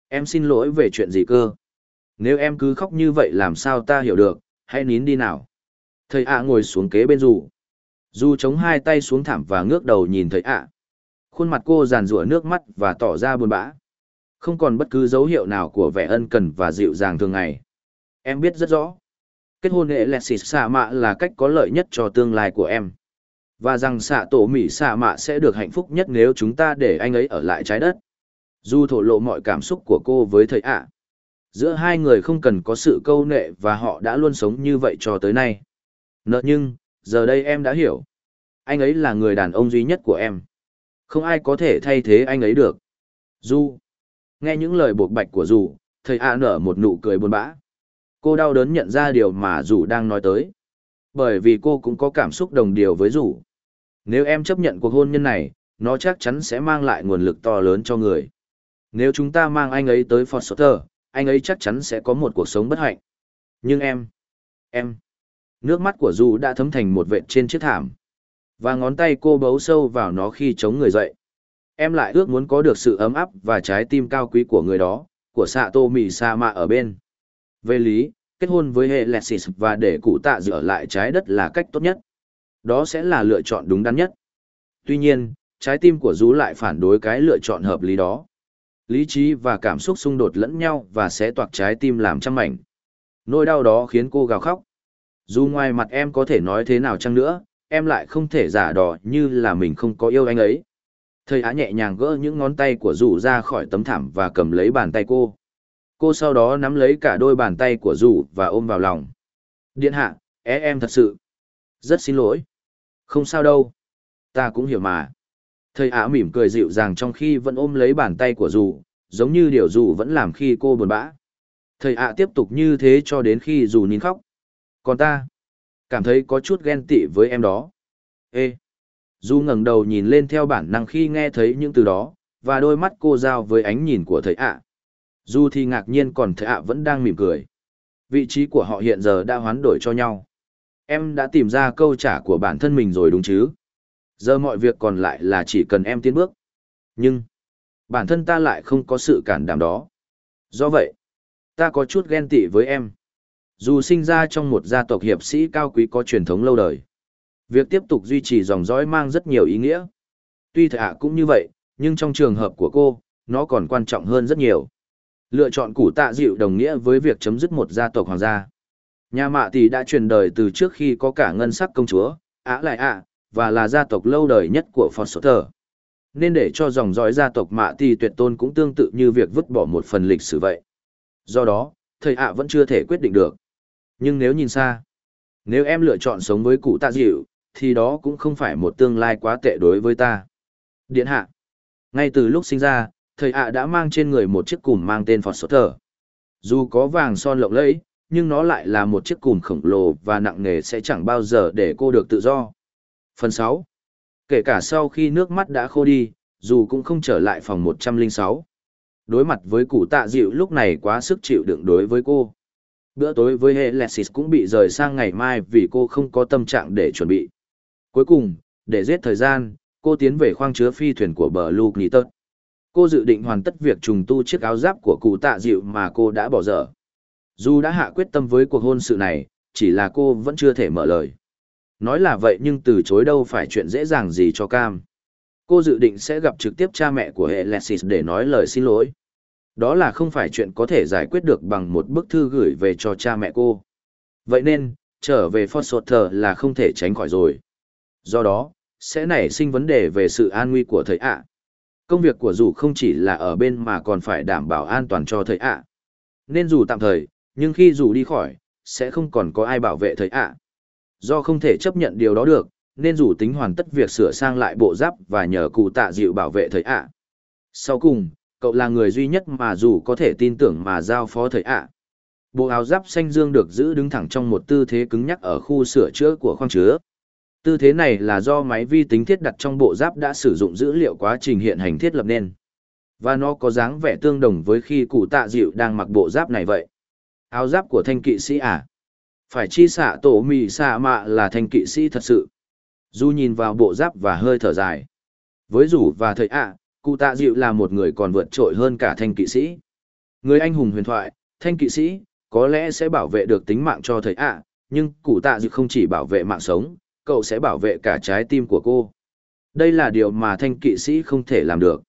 Em xin lỗi về chuyện gì cơ? Nếu em cứ khóc như vậy làm sao ta hiểu được, hãy nín đi nào. Thầy ạ ngồi xuống kế bên dù. Du chống hai tay xuống thảm và ngước đầu nhìn thầy ạ. Khuôn mặt cô giàn rủa nước mắt và tỏ ra buồn bã. Không còn bất cứ dấu hiệu nào của vẻ ân cần và dịu dàng thường ngày. Em biết rất rõ. Kết hôn hệ lẹt xịt xạ mạ là cách có lợi nhất cho tương lai của em. Và rằng xạ tổ mỉ xạ mạ sẽ được hạnh phúc nhất nếu chúng ta để anh ấy ở lại trái đất. Du thổ lộ mọi cảm xúc của cô với thầy ạ. Giữa hai người không cần có sự câu nệ và họ đã luôn sống như vậy cho tới nay. Nợ nhưng, giờ đây em đã hiểu. Anh ấy là người đàn ông duy nhất của em. Không ai có thể thay thế anh ấy được. Du. Nghe những lời buộc bạch của Dù, thầy A nở một nụ cười buồn bã. Cô đau đớn nhận ra điều mà Dù đang nói tới. Bởi vì cô cũng có cảm xúc đồng điều với Dù. Nếu em chấp nhận cuộc hôn nhân này, nó chắc chắn sẽ mang lại nguồn lực to lớn cho người. Nếu chúng ta mang anh ấy tới Fort Sutter, anh ấy chắc chắn sẽ có một cuộc sống bất hạnh. Nhưng em, em, nước mắt của Du đã thấm thành một vệt trên chiếc thảm. Và ngón tay cô bấu sâu vào nó khi chống người dậy. Em lại ước muốn có được sự ấm áp và trái tim cao quý của người đó, của Sato Mì Sa Mạ ở bên. Về lý, kết hôn với hệ Lexis và để cụ tạ dựa lại trái đất là cách tốt nhất. Đó sẽ là lựa chọn đúng đắn nhất. Tuy nhiên, trái tim của rú lại phản đối cái lựa chọn hợp lý đó. Lý trí và cảm xúc xung đột lẫn nhau và sẽ toạc trái tim làm trăm mảnh. Nỗi đau đó khiến cô gào khóc. Dù ngoài mặt em có thể nói thế nào chăng nữa, em lại không thể giả đò như là mình không có yêu anh ấy. Thầy Á nhẹ nhàng gỡ những ngón tay của dù ra khỏi tấm thảm và cầm lấy bàn tay cô. Cô sau đó nắm lấy cả đôi bàn tay của dù và ôm vào lòng. Điện hạ, é em thật sự. Rất xin lỗi. Không sao đâu. Ta cũng hiểu mà. Thầy Á mỉm cười dịu dàng trong khi vẫn ôm lấy bàn tay của dù, giống như điều dù vẫn làm khi cô buồn bã. Thầy Á tiếp tục như thế cho đến khi dù nín khóc. Còn ta, Cảm thấy có chút ghen tị với em đó. Ê! Du ngẩng đầu nhìn lên theo bản năng khi nghe thấy những từ đó, và đôi mắt cô giao với ánh nhìn của thầy ạ. Du thì ngạc nhiên còn thầy ạ vẫn đang mỉm cười. Vị trí của họ hiện giờ đã hoán đổi cho nhau. Em đã tìm ra câu trả của bản thân mình rồi đúng chứ? Giờ mọi việc còn lại là chỉ cần em tiến bước. Nhưng, bản thân ta lại không có sự cản đảm đó. Do vậy, ta có chút ghen tị với em. Dù sinh ra trong một gia tộc hiệp sĩ cao quý có truyền thống lâu đời, việc tiếp tục duy trì dòng dõi mang rất nhiều ý nghĩa. Tuy thạ cũng như vậy, nhưng trong trường hợp của cô, nó còn quan trọng hơn rất nhiều. Lựa chọn củ tạ dịu đồng nghĩa với việc chấm dứt một gia tộc hoàng gia. Nhà mạ tỷ đã truyền đời từ trước khi có cả ngân sắc công chúa, Á Lại ạ, và là gia tộc lâu đời nhất của Foster. Nên để cho dòng dõi gia tộc mạ tỷ tuyệt tôn cũng tương tự như việc vứt bỏ một phần lịch sử vậy. Do đó, thầy ạ vẫn chưa thể quyết định được. Nhưng nếu nhìn xa, nếu em lựa chọn sống với cụ tạ dịu, thì đó cũng không phải một tương lai quá tệ đối với ta. Điện hạ. Ngay từ lúc sinh ra, thầy ạ đã mang trên người một chiếc cùm mang tên Phọt Sốt Thở. Dù có vàng son lộng lẫy, nhưng nó lại là một chiếc cùm khổng lồ và nặng nề sẽ chẳng bao giờ để cô được tự do. Phần 6. Kể cả sau khi nước mắt đã khô đi, dù cũng không trở lại phòng 106. Đối mặt với cụ tạ dịu lúc này quá sức chịu đựng đối với cô. Bữa tối với Helesis cũng bị rời sang ngày mai vì cô không có tâm trạng để chuẩn bị. Cuối cùng, để giết thời gian, cô tiến về khoang chứa phi thuyền của bờ Luke Nitter. Cô dự định hoàn tất việc trùng tu chiếc áo giáp của cụ tạ dịu mà cô đã bỏ dở. Dù đã hạ quyết tâm với cuộc hôn sự này, chỉ là cô vẫn chưa thể mở lời. Nói là vậy nhưng từ chối đâu phải chuyện dễ dàng gì cho Cam. Cô dự định sẽ gặp trực tiếp cha mẹ của Alexis để nói lời xin lỗi. Đó là không phải chuyện có thể giải quyết được bằng một bức thư gửi về cho cha mẹ cô. Vậy nên, trở về Foster là không thể tránh khỏi rồi. Do đó, sẽ nảy sinh vấn đề về sự an nguy của thầy ạ. Công việc của dù không chỉ là ở bên mà còn phải đảm bảo an toàn cho thầy ạ. Nên dù tạm thời, nhưng khi dù đi khỏi, sẽ không còn có ai bảo vệ thầy ạ. Do không thể chấp nhận điều đó được, nên dù tính hoàn tất việc sửa sang lại bộ giáp và nhờ cụ tạ dịu bảo vệ thầy ạ. Sau cùng, cậu là người duy nhất mà dù có thể tin tưởng mà giao phó thầy ạ. Bộ áo giáp xanh dương được giữ đứng thẳng trong một tư thế cứng nhắc ở khu sửa chữa của khoang chứa. Tư thế này là do máy vi tính thiết đặt trong bộ giáp đã sử dụng dữ liệu quá trình hiện hành thiết lập nên. Và nó có dáng vẻ tương đồng với khi cụ tạ dịu đang mặc bộ giáp này vậy. Áo giáp của thanh kỵ sĩ à? Phải chi xạ tổ mì xạ mạ là thanh kỵ sĩ thật sự. Du nhìn vào bộ giáp và hơi thở dài. Với rủ và thầy ạ, cụ tạ dịu là một người còn vượt trội hơn cả thanh kỵ sĩ. Người anh hùng huyền thoại, thanh kỵ sĩ, có lẽ sẽ bảo vệ được tính mạng cho thầy ạ, nhưng cụ tạ dịu không chỉ bảo vệ mạng sống, cậu sẽ bảo vệ cả trái tim của cô. Đây là điều mà thanh kỵ sĩ không thể làm được.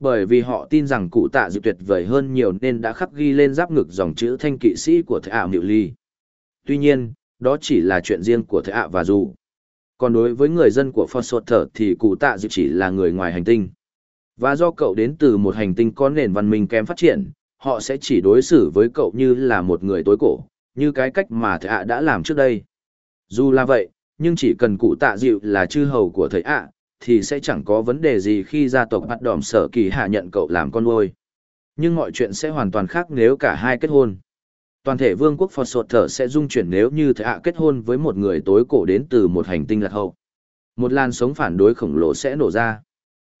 Bởi vì họ tin rằng cụ tạ dịu tuyệt vời hơn nhiều nên đã khắc ghi lên giáp ngực dòng chữ thanh kỵ sĩ của thầy ảo Niệu Ly. Tuy nhiên, đó chỉ là chuyện riêng của thầy ạ và dù. Còn đối với người dân của thở thì cụ tạ dịu chỉ là người ngoài hành tinh. Và do cậu đến từ một hành tinh có nền văn minh kém phát triển, họ sẽ chỉ đối xử với cậu như là một người tối cổ, như cái cách mà thầy ạ đã làm trước đây. Dù là vậy, nhưng chỉ cần cụ tạ dịu là chư hầu của thầy ạ, thì sẽ chẳng có vấn đề gì khi gia tộc bắt đỏm sở kỳ hạ nhận cậu làm con nuôi. Nhưng mọi chuyện sẽ hoàn toàn khác nếu cả hai kết hôn. Toàn thể vương quốc Phật Sột Thở sẽ dung chuyển nếu như thầy ạ kết hôn với một người tối cổ đến từ một hành tinh lạc hậu. Một làn sống phản đối khổng lồ sẽ nổ ra.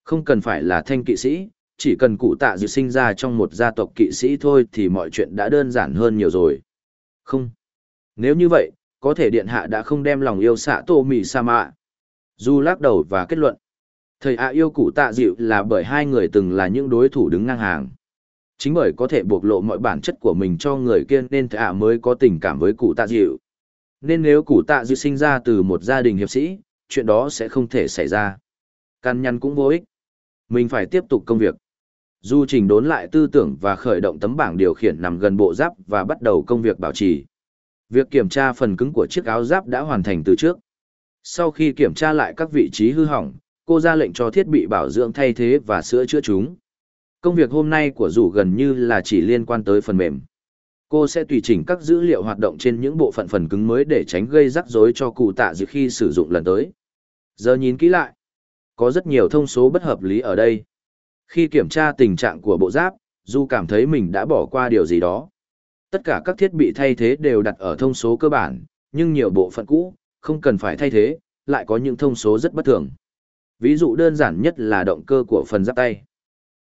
Không cần phải là thanh kỵ sĩ, chỉ cần cụ tạ dịu sinh ra trong một gia tộc kỵ sĩ thôi thì mọi chuyện đã đơn giản hơn nhiều rồi. Không. Nếu như vậy, có thể điện hạ đã không đem lòng yêu xạ tô mì sa mạ. Du lắc đầu và kết luận. Thầy ạ yêu cụ tạ dịu là bởi hai người từng là những đối thủ đứng ngang hàng. Chính bởi có thể bộc lộ mọi bản chất của mình cho người kia nên thầy ạ mới có tình cảm với cụ tạ dịu. Nên nếu cụ tạ dịu sinh ra từ một gia đình hiệp sĩ, chuyện đó sẽ không thể xảy ra. Căn nhăn cũng vô ích. Mình phải tiếp tục công việc. Du trình đốn lại tư tưởng và khởi động tấm bảng điều khiển nằm gần bộ giáp và bắt đầu công việc bảo trì. Việc kiểm tra phần cứng của chiếc áo giáp đã hoàn thành từ trước. Sau khi kiểm tra lại các vị trí hư hỏng, cô ra lệnh cho thiết bị bảo dưỡng thay thế và sửa chữa chúng. Công việc hôm nay của rủ gần như là chỉ liên quan tới phần mềm. Cô sẽ tùy chỉnh các dữ liệu hoạt động trên những bộ phận phần cứng mới để tránh gây rắc rối cho cụ tạ dự khi sử dụng lần tới. Giờ nhìn kỹ lại, có rất nhiều thông số bất hợp lý ở đây. Khi kiểm tra tình trạng của bộ giáp, Du cảm thấy mình đã bỏ qua điều gì đó. Tất cả các thiết bị thay thế đều đặt ở thông số cơ bản, nhưng nhiều bộ phận cũ, không cần phải thay thế, lại có những thông số rất bất thường. Ví dụ đơn giản nhất là động cơ của phần giáp tay.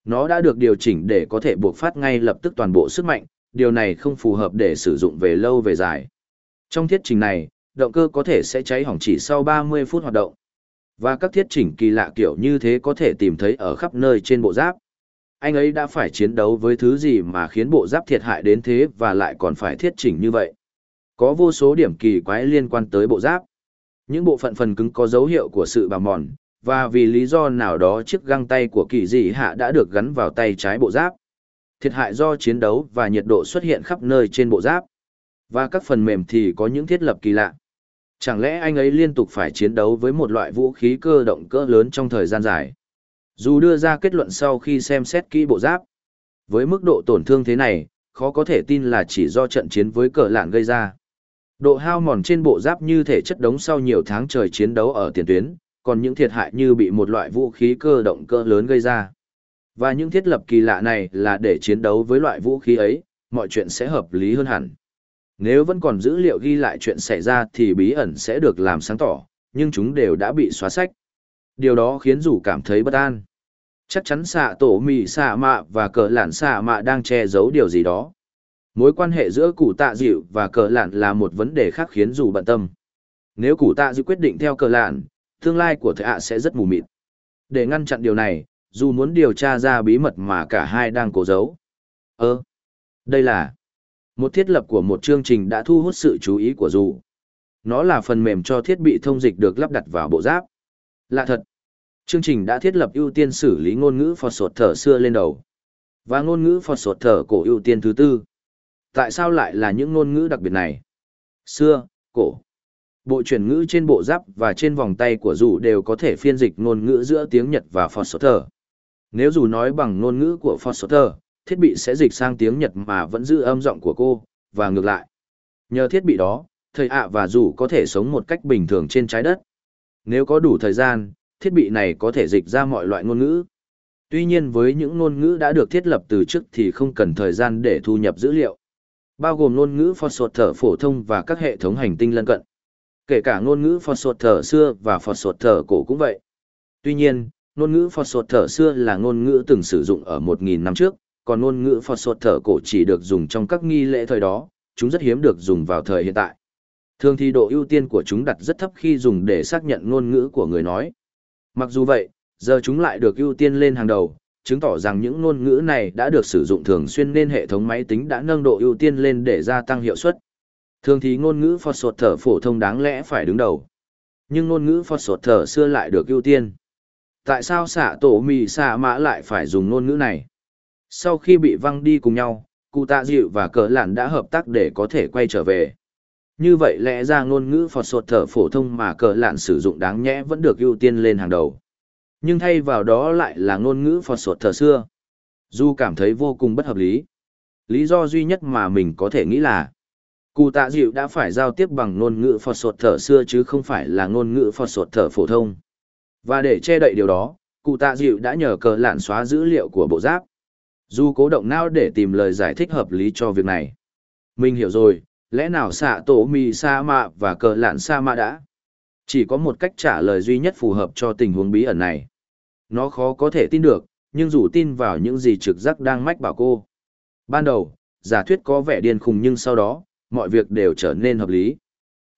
Nó đã được điều chỉnh để có thể buộc phát ngay lập tức toàn bộ sức mạnh, điều này không phù hợp để sử dụng về lâu về dài. Trong thiết trình này, động cơ có thể sẽ cháy hỏng chỉ sau 30 phút hoạt động. Và các thiết chỉnh kỳ lạ kiểu như thế có thể tìm thấy ở khắp nơi trên bộ giáp. Anh ấy đã phải chiến đấu với thứ gì mà khiến bộ giáp thiệt hại đến thế và lại còn phải thiết chỉnh như vậy. Có vô số điểm kỳ quái liên quan tới bộ giáp. Những bộ phận phần cứng có dấu hiệu của sự bào mòn, và vì lý do nào đó chiếc găng tay của kỳ dị hạ đã được gắn vào tay trái bộ giáp. Thiệt hại do chiến đấu và nhiệt độ xuất hiện khắp nơi trên bộ giáp. Và các phần mềm thì có những thiết lập kỳ lạ. Chẳng lẽ anh ấy liên tục phải chiến đấu với một loại vũ khí cơ động cỡ lớn trong thời gian dài? Dù đưa ra kết luận sau khi xem xét kỹ bộ giáp, với mức độ tổn thương thế này, khó có thể tin là chỉ do trận chiến với cờ lạn gây ra. Độ hao mòn trên bộ giáp như thể chất đống sau nhiều tháng trời chiến đấu ở tiền tuyến, còn những thiệt hại như bị một loại vũ khí cơ động cơ lớn gây ra. Và những thiết lập kỳ lạ này là để chiến đấu với loại vũ khí ấy, mọi chuyện sẽ hợp lý hơn hẳn. Nếu vẫn còn dữ liệu ghi lại chuyện xảy ra thì bí ẩn sẽ được làm sáng tỏ, nhưng chúng đều đã bị xóa sách. Điều đó khiến dù cảm thấy bất an. Chắc chắn xạ tổ mì xạ mạ và cờ lạn xạ mạ đang che giấu điều gì đó. Mối quan hệ giữa cụ tạ dịu và cờ lạn là một vấn đề khác khiến dù bận tâm. Nếu cụ tạ dịu quyết định theo cờ lạn, tương lai của thệ ạ sẽ rất mù mịt. Để ngăn chặn điều này, dù muốn điều tra ra bí mật mà cả hai đang cố giấu. Ơ, đây là một thiết lập của một chương trình đã thu hút sự chú ý của dù. Nó là phần mềm cho thiết bị thông dịch được lắp đặt vào bộ giáp. Lạ thật, chương trình đã thiết lập ưu tiên xử lý ngôn ngữ phọt sột thở xưa lên đầu. Và ngôn ngữ phọt sột thở cổ ưu tiên thứ tư. Tại sao lại là những ngôn ngữ đặc biệt này? Xưa, cổ. Bộ chuyển ngữ trên bộ giáp và trên vòng tay của dù đều có thể phiên dịch ngôn ngữ giữa tiếng Nhật và phọt sột thở. Nếu dù nói bằng ngôn ngữ của phọt sột thở, thiết bị sẽ dịch sang tiếng Nhật mà vẫn giữ âm giọng của cô, và ngược lại. Nhờ thiết bị đó, thầy ạ và dù có thể sống một cách bình thường trên trái đất. Nếu có đủ thời gian, thiết bị này có thể dịch ra mọi loại ngôn ngữ. Tuy nhiên với những ngôn ngữ đã được thiết lập từ trước thì không cần thời gian để thu nhập dữ liệu. Bao gồm ngôn ngữ phọt sột thở phổ thông và các hệ thống hành tinh lân cận. Kể cả ngôn ngữ phọt sột thở xưa và phọt sột thở cổ cũng vậy. Tuy nhiên, ngôn ngữ phọt sột thở xưa là ngôn ngữ từng sử dụng ở 1.000 năm trước, còn ngôn ngữ phọt sột thở cổ chỉ được dùng trong các nghi lễ thời đó, chúng rất hiếm được dùng vào thời hiện tại. Thường thì độ ưu tiên của chúng đặt rất thấp khi dùng để xác nhận ngôn ngữ của người nói. Mặc dù vậy, giờ chúng lại được ưu tiên lên hàng đầu, chứng tỏ rằng những ngôn ngữ này đã được sử dụng thường xuyên nên hệ thống máy tính đã nâng độ ưu tiên lên để gia tăng hiệu suất. Thường thì ngôn ngữ phọt sột thở phổ thông đáng lẽ phải đứng đầu. Nhưng ngôn ngữ phọt sột thở xưa lại được ưu tiên. Tại sao xạ tổ mì xạ mã lại phải dùng ngôn ngữ này? Sau khi bị văng đi cùng nhau, cụ tạ dịu và cờ lạn đã hợp tác để có thể quay trở về. Như vậy lẽ ra ngôn ngữ phọt sột thở phổ thông mà cờ lạn sử dụng đáng nhẽ vẫn được ưu tiên lên hàng đầu. Nhưng thay vào đó lại là ngôn ngữ phọt sột thở xưa. Du cảm thấy vô cùng bất hợp lý. Lý do duy nhất mà mình có thể nghĩ là cụ tạ dịu đã phải giao tiếp bằng ngôn ngữ phọt sột thở xưa chứ không phải là ngôn ngữ phọt sột thở phổ thông. Và để che đậy điều đó, cụ tạ dịu đã nhờ cờ lạn xóa dữ liệu của bộ giáp. Du cố động não để tìm lời giải thích hợp lý cho việc này. Mình hiểu rồi, lẽ nào xạ tổ mì sa mạ và cờ lạn sa mạ đã? Chỉ có một cách trả lời duy nhất phù hợp cho tình huống bí ẩn này. Nó khó có thể tin được, nhưng dù tin vào những gì trực giác đang mách bảo cô. Ban đầu, giả thuyết có vẻ điên khùng nhưng sau đó, mọi việc đều trở nên hợp lý.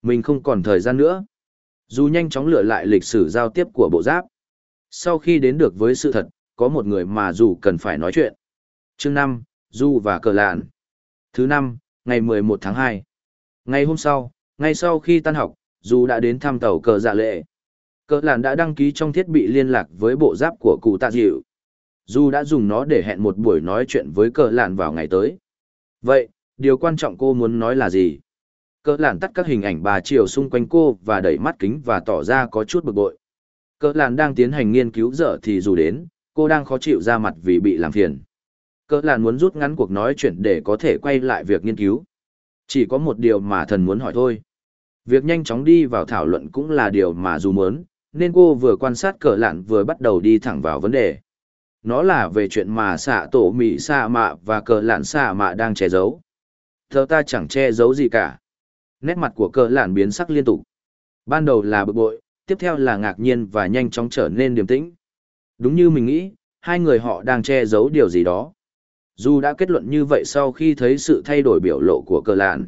Mình không còn thời gian nữa. Dù nhanh chóng lựa lại lịch sử giao tiếp của bộ giáp. Sau khi đến được với sự thật, có một người mà dù cần phải nói chuyện. Chương 5, Du và Cờ Lạn. Thứ năm, ngày 11 tháng 2. Ngày hôm sau, ngay sau khi tan học, dù đã đến thăm tàu cờ dạ lệ. Cờ Lạn đã đăng ký trong thiết bị liên lạc với bộ giáp của cụ tạ dịu. Dù đã dùng nó để hẹn một buổi nói chuyện với cờ Lạn vào ngày tới. Vậy, điều quan trọng cô muốn nói là gì? Cờ Lạn tắt các hình ảnh bà chiều xung quanh cô và đẩy mắt kính và tỏ ra có chút bực bội. Cờ Lạn đang tiến hành nghiên cứu dở thì dù đến, cô đang khó chịu ra mặt vì bị làm phiền cỡ làn muốn rút ngắn cuộc nói chuyện để có thể quay lại việc nghiên cứu. Chỉ có một điều mà thần muốn hỏi thôi. Việc nhanh chóng đi vào thảo luận cũng là điều mà dù muốn, nên cô vừa quan sát cờ lạn vừa bắt đầu đi thẳng vào vấn đề. Nó là về chuyện mà xạ tổ mị xạ mạ và cờ lạn xạ mạ đang che giấu. Thơ ta chẳng che giấu gì cả. nét mặt của cờ lạn biến sắc liên tục. Ban đầu là bực bội, tiếp theo là ngạc nhiên và nhanh chóng trở nên điềm tĩnh. Đúng như mình nghĩ, hai người họ đang che giấu điều gì đó. Dù đã kết luận như vậy sau khi thấy sự thay đổi biểu lộ của cờ lạn.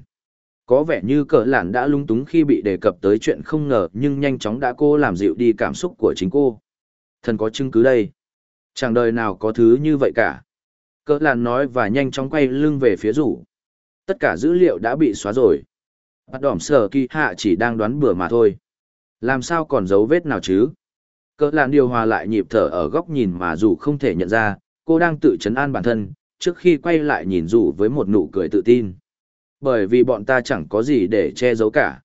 Có vẻ như cờ lạn đã lung túng khi bị đề cập tới chuyện không ngờ nhưng nhanh chóng đã cô làm dịu đi cảm xúc của chính cô. Thần có chứng cứ đây. Chẳng đời nào có thứ như vậy cả. Cờ lạn nói và nhanh chóng quay lưng về phía rủ. Tất cả dữ liệu đã bị xóa rồi. Bắt đỏm sở kỳ hạ chỉ đang đoán bừa mà thôi. Làm sao còn dấu vết nào chứ? Cỡ lạn điều hòa lại nhịp thở ở góc nhìn mà dù không thể nhận ra, cô đang tự chấn an bản thân, trước khi quay lại nhìn dù với một nụ cười tự tin. Bởi vì bọn ta chẳng có gì để che giấu cả.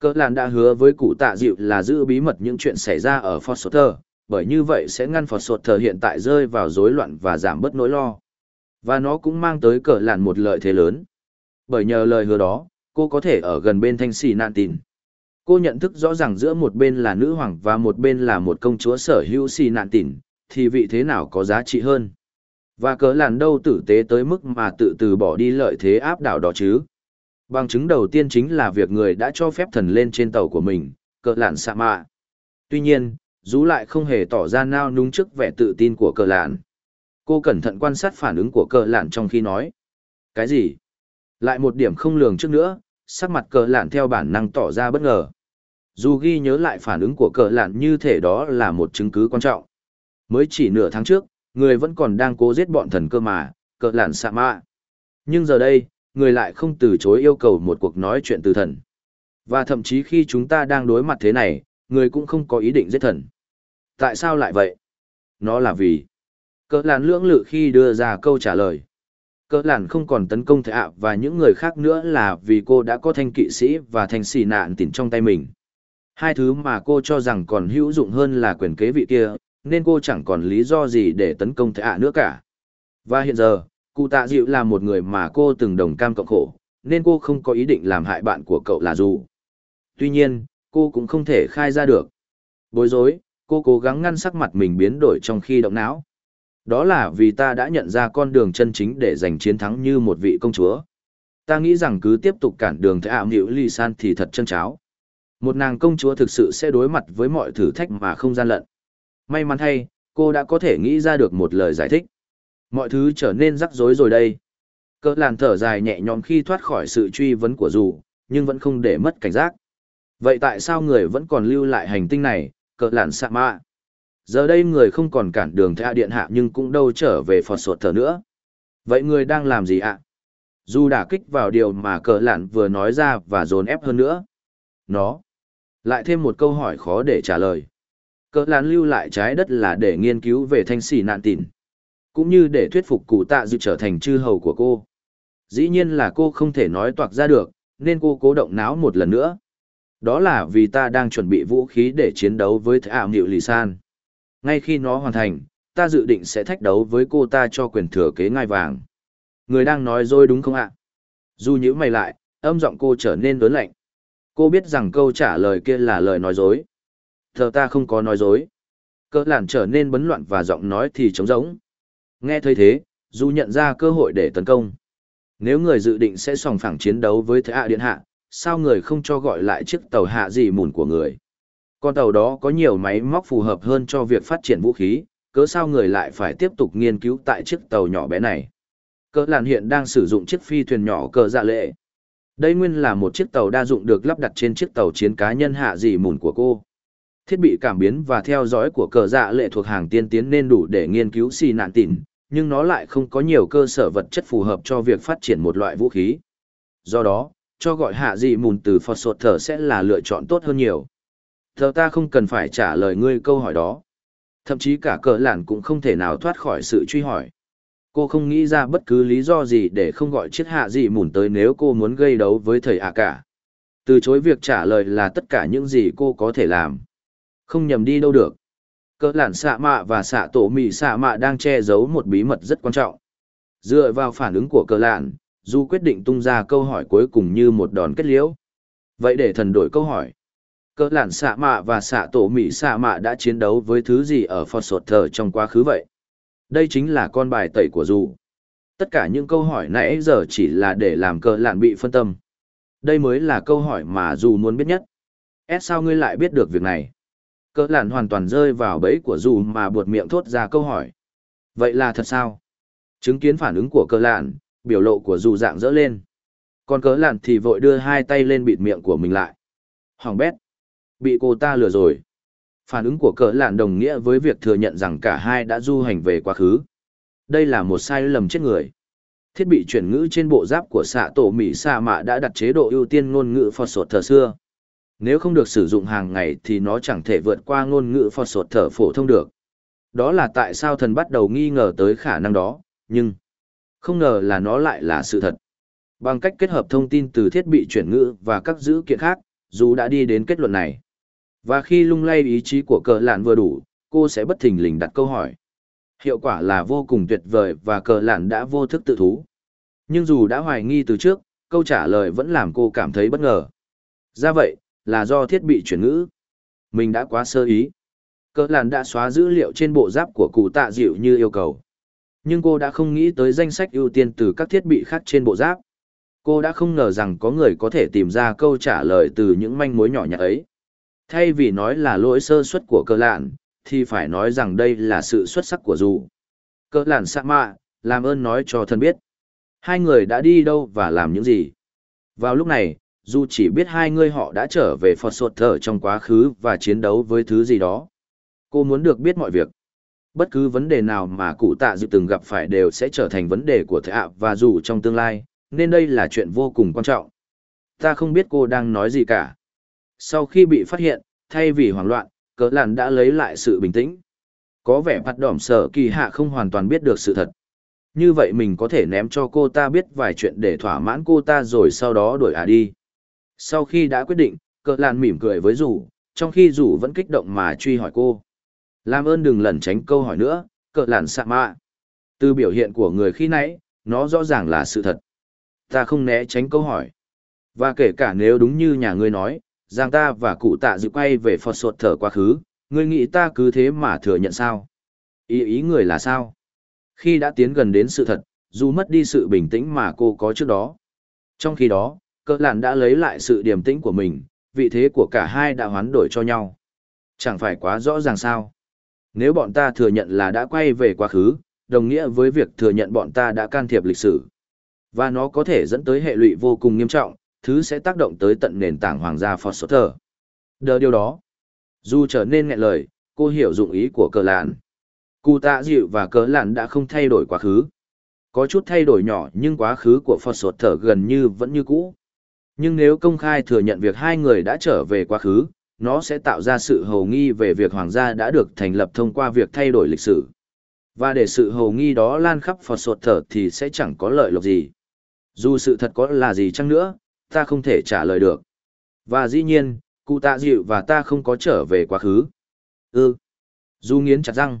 Cơ lạn đã hứa với cụ tạ dịu là giữ bí mật những chuyện xảy ra ở Foster, bởi như vậy sẽ ngăn Foster hiện tại rơi vào rối loạn và giảm bớt nỗi lo. Và nó cũng mang tới Cờ lạn một lợi thế lớn. Bởi nhờ lời hứa đó, cô có thể ở gần bên thanh xì nạn tìn Cô nhận thức rõ ràng giữa một bên là nữ hoàng và một bên là một công chúa sở hữu xì nạn tỉn, thì vị thế nào có giá trị hơn. Và cớ làn đâu tử tế tới mức mà tự từ bỏ đi lợi thế áp đảo đó chứ. Bằng chứng đầu tiên chính là việc người đã cho phép thần lên trên tàu của mình, cờ lạn xạ mạ. Tuy nhiên, rú lại không hề tỏ ra nao núng trước vẻ tự tin của cờ lạn. Cô cẩn thận quan sát phản ứng của cờ lạn trong khi nói. Cái gì? Lại một điểm không lường trước nữa, sắc mặt cờ lạn theo bản năng tỏ ra bất ngờ. Dù ghi nhớ lại phản ứng của cờ lạn như thể đó là một chứng cứ quan trọng. Mới chỉ nửa tháng trước, người vẫn còn đang cố giết bọn thần cơ mà, cờ lạn xạ mạ. Nhưng giờ đây, người lại không từ chối yêu cầu một cuộc nói chuyện từ thần. Và thậm chí khi chúng ta đang đối mặt thế này, người cũng không có ý định giết thần. Tại sao lại vậy? Nó là vì... Cờ lạn lưỡng lự khi đưa ra câu trả lời. Cỡ lạn không còn tấn công thệ ạ và những người khác nữa là vì cô đã có thanh kỵ sĩ và thanh xì nạn tỉnh trong tay mình. Hai thứ mà cô cho rằng còn hữu dụng hơn là quyền kế vị kia, nên cô chẳng còn lý do gì để tấn công thệ ạ nữa cả. Và hiện giờ, cụ tạ dịu là một người mà cô từng đồng cam cộng khổ, nên cô không có ý định làm hại bạn của cậu là dù. Tuy nhiên, cô cũng không thể khai ra được. Bối rối, cô cố gắng ngăn sắc mặt mình biến đổi trong khi động não. Đó là vì ta đã nhận ra con đường chân chính để giành chiến thắng như một vị công chúa. Ta nghĩ rằng cứ tiếp tục cản đường Thệ ảo nghịu ly san thì thật chân cháo. Một nàng công chúa thực sự sẽ đối mặt với mọi thử thách mà không gian lận. May mắn thay, cô đã có thể nghĩ ra được một lời giải thích. Mọi thứ trở nên rắc rối rồi đây. Cỡ làn thở dài nhẹ nhõm khi thoát khỏi sự truy vấn của dù, nhưng vẫn không để mất cảnh giác. Vậy tại sao người vẫn còn lưu lại hành tinh này, cỡ làn sạ mạ? Giờ đây người không còn cản đường theo điện hạ nhưng cũng đâu trở về phọt sột thở nữa. Vậy người đang làm gì ạ? Dù đả kích vào điều mà cờ lạn vừa nói ra và dồn ép hơn nữa. Nó. Lại thêm một câu hỏi khó để trả lời. Cỡ lạn lưu lại trái đất là để nghiên cứu về thanh xỉ nạn tịn, Cũng như để thuyết phục cụ tạ dự trở thành chư hầu của cô. Dĩ nhiên là cô không thể nói toạc ra được, nên cô cố động não một lần nữa. Đó là vì ta đang chuẩn bị vũ khí để chiến đấu với Thảo ảo Lì San. Ngay khi nó hoàn thành, ta dự định sẽ thách đấu với cô ta cho quyền thừa kế ngai vàng. Người đang nói dối đúng không ạ? Dù nhữ mày lại, âm giọng cô trở nên lớn lạnh. Cô biết rằng câu trả lời kia là lời nói dối. Thờ ta không có nói dối. Cỡ làn trở nên bấn loạn và giọng nói thì trống rỗng. Nghe thấy thế, dù nhận ra cơ hội để tấn công. Nếu người dự định sẽ sòng phẳng chiến đấu với Thế Hạ Điện Hạ, sao người không cho gọi lại chiếc tàu hạ gì mùn của người? Con tàu đó có nhiều máy móc phù hợp hơn cho việc phát triển vũ khí, cớ sao người lại phải tiếp tục nghiên cứu tại chiếc tàu nhỏ bé này. Cỡ làn hiện đang sử dụng chiếc phi thuyền nhỏ cờ dạ lệ. Đây nguyên là một chiếc tàu đa dụng được lắp đặt trên chiếc tàu chiến cá nhân hạ dị mùn của cô. Thiết bị cảm biến và theo dõi của cờ dạ lệ thuộc hàng tiên tiến nên đủ để nghiên cứu xì nạn tỉn, nhưng nó lại không có nhiều cơ sở vật chất phù hợp cho việc phát triển một loại vũ khí. Do đó, cho gọi hạ dị mùn từ phò sột thở sẽ là lựa chọn tốt hơn nhiều. Thờ ta không cần phải trả lời ngươi câu hỏi đó. Thậm chí cả cờ lản cũng không thể nào thoát khỏi sự truy hỏi. Cô không nghĩ ra bất cứ lý do gì để không gọi chiếc hạ dị mùn tới nếu cô muốn gây đấu với thầy ạ cả. Từ chối việc trả lời là tất cả những gì cô có thể làm. Không nhầm đi đâu được. Cỡ lản xạ mạ và xạ tổ mì xạ mạ đang che giấu một bí mật rất quan trọng. Dựa vào phản ứng của cờ lản, Du quyết định tung ra câu hỏi cuối cùng như một đòn kết liễu. Vậy để thần đổi câu hỏi cỡ lản xạ mạ và xạ tổ mỹ xạ mạ đã chiến đấu với thứ gì ở phật sột thờ trong quá khứ vậy đây chính là con bài tẩy của dù tất cả những câu hỏi nãy giờ chỉ là để làm cỡ lản bị phân tâm Đây mới là câu hỏi mà dù muốn biết nhất. S sao ngươi lại biết được việc này? Cỡ lạn hoàn toàn rơi vào bẫy của dù mà buột miệng thốt ra câu hỏi. Vậy là thật sao? Chứng kiến phản ứng của cỡ lạn, biểu lộ của dù dạng dỡ lên. Còn cỡ lạn thì vội đưa hai tay lên bịt miệng của mình lại. Hoàng bét. Bị cô ta lừa rồi. Phản ứng của cỡ lạn đồng nghĩa với việc thừa nhận rằng cả hai đã du hành về quá khứ. Đây là một sai lầm chết người. Thiết bị chuyển ngữ trên bộ giáp của xạ tổ Mỹ sa mạ đã đặt chế độ ưu tiên ngôn ngữ phò sột thờ xưa. Nếu không được sử dụng hàng ngày thì nó chẳng thể vượt qua ngôn ngữ phò sột thở phổ thông được. Đó là tại sao thần bắt đầu nghi ngờ tới khả năng đó, nhưng không ngờ là nó lại là sự thật. Bằng cách kết hợp thông tin từ thiết bị chuyển ngữ và các dữ kiện khác, dù đã đi đến kết luận này. Và khi lung lay ý chí của cờ lạn vừa đủ, cô sẽ bất thình lình đặt câu hỏi. Hiệu quả là vô cùng tuyệt vời và cờ lạn đã vô thức tự thú. Nhưng dù đã hoài nghi từ trước, câu trả lời vẫn làm cô cảm thấy bất ngờ. Ra vậy, là do thiết bị chuyển ngữ. Mình đã quá sơ ý. Cờ lạn đã xóa dữ liệu trên bộ giáp của cụ tạ dịu như yêu cầu. Nhưng cô đã không nghĩ tới danh sách ưu tiên từ các thiết bị khác trên bộ giáp. Cô đã không ngờ rằng có người có thể tìm ra câu trả lời từ những manh mối nhỏ nhặt ấy. Thay vì nói là lỗi sơ suất của cơ lạn, thì phải nói rằng đây là sự xuất sắc của dù. Cơ lạn sạ mạ, làm ơn nói cho thân biết. Hai người đã đi đâu và làm những gì. Vào lúc này, dù chỉ biết hai người họ đã trở về Phật Sột Thở trong quá khứ và chiến đấu với thứ gì đó. Cô muốn được biết mọi việc. Bất cứ vấn đề nào mà cụ tạ dự từng gặp phải đều sẽ trở thành vấn đề của thệ ạ và dù trong tương lai, nên đây là chuyện vô cùng quan trọng. Ta không biết cô đang nói gì cả. Sau khi bị phát hiện, thay vì hoảng loạn, cỡ làn đã lấy lại sự bình tĩnh. Có vẻ mặt đỏm sở kỳ hạ không hoàn toàn biết được sự thật. Như vậy mình có thể ném cho cô ta biết vài chuyện để thỏa mãn cô ta rồi sau đó đuổi à đi. Sau khi đã quyết định, cỡ lạn mỉm cười với rủ, trong khi rủ vẫn kích động mà truy hỏi cô. Làm ơn đừng lẩn tránh câu hỏi nữa, cỡ lạn sạ mạ. Từ biểu hiện của người khi nãy, nó rõ ràng là sự thật. Ta không né tránh câu hỏi. Và kể cả nếu đúng như nhà ngươi nói, rằng ta và cụ tạ dự quay về Phật sột thở quá khứ, ngươi nghĩ ta cứ thế mà thừa nhận sao? Ý ý người là sao? Khi đã tiến gần đến sự thật, dù mất đi sự bình tĩnh mà cô có trước đó. Trong khi đó, cỡ lạn đã lấy lại sự điềm tĩnh của mình, vị thế của cả hai đã hoán đổi cho nhau. Chẳng phải quá rõ ràng sao? Nếu bọn ta thừa nhận là đã quay về quá khứ, đồng nghĩa với việc thừa nhận bọn ta đã can thiệp lịch sử. Và nó có thể dẫn tới hệ lụy vô cùng nghiêm trọng, thứ sẽ tác động tới tận nền tảng hoàng gia Foster. Đờ điều đó. Dù trở nên nghẹn lời, cô hiểu dụng ý của cờ lạn. Cụ tạ dịu và cờ lạn đã không thay đổi quá khứ. Có chút thay đổi nhỏ nhưng quá khứ của Foster gần như vẫn như cũ. Nhưng nếu công khai thừa nhận việc hai người đã trở về quá khứ, nó sẽ tạo ra sự hầu nghi về việc hoàng gia đã được thành lập thông qua việc thay đổi lịch sử. Và để sự hầu nghi đó lan khắp Phật sột thở thì sẽ chẳng có lợi lộc gì. Dù sự thật có là gì chăng nữa, ta không thể trả lời được. Và dĩ nhiên, cụ tạ dịu và ta không có trở về quá khứ. Ừ. Dù nghiến chặt răng.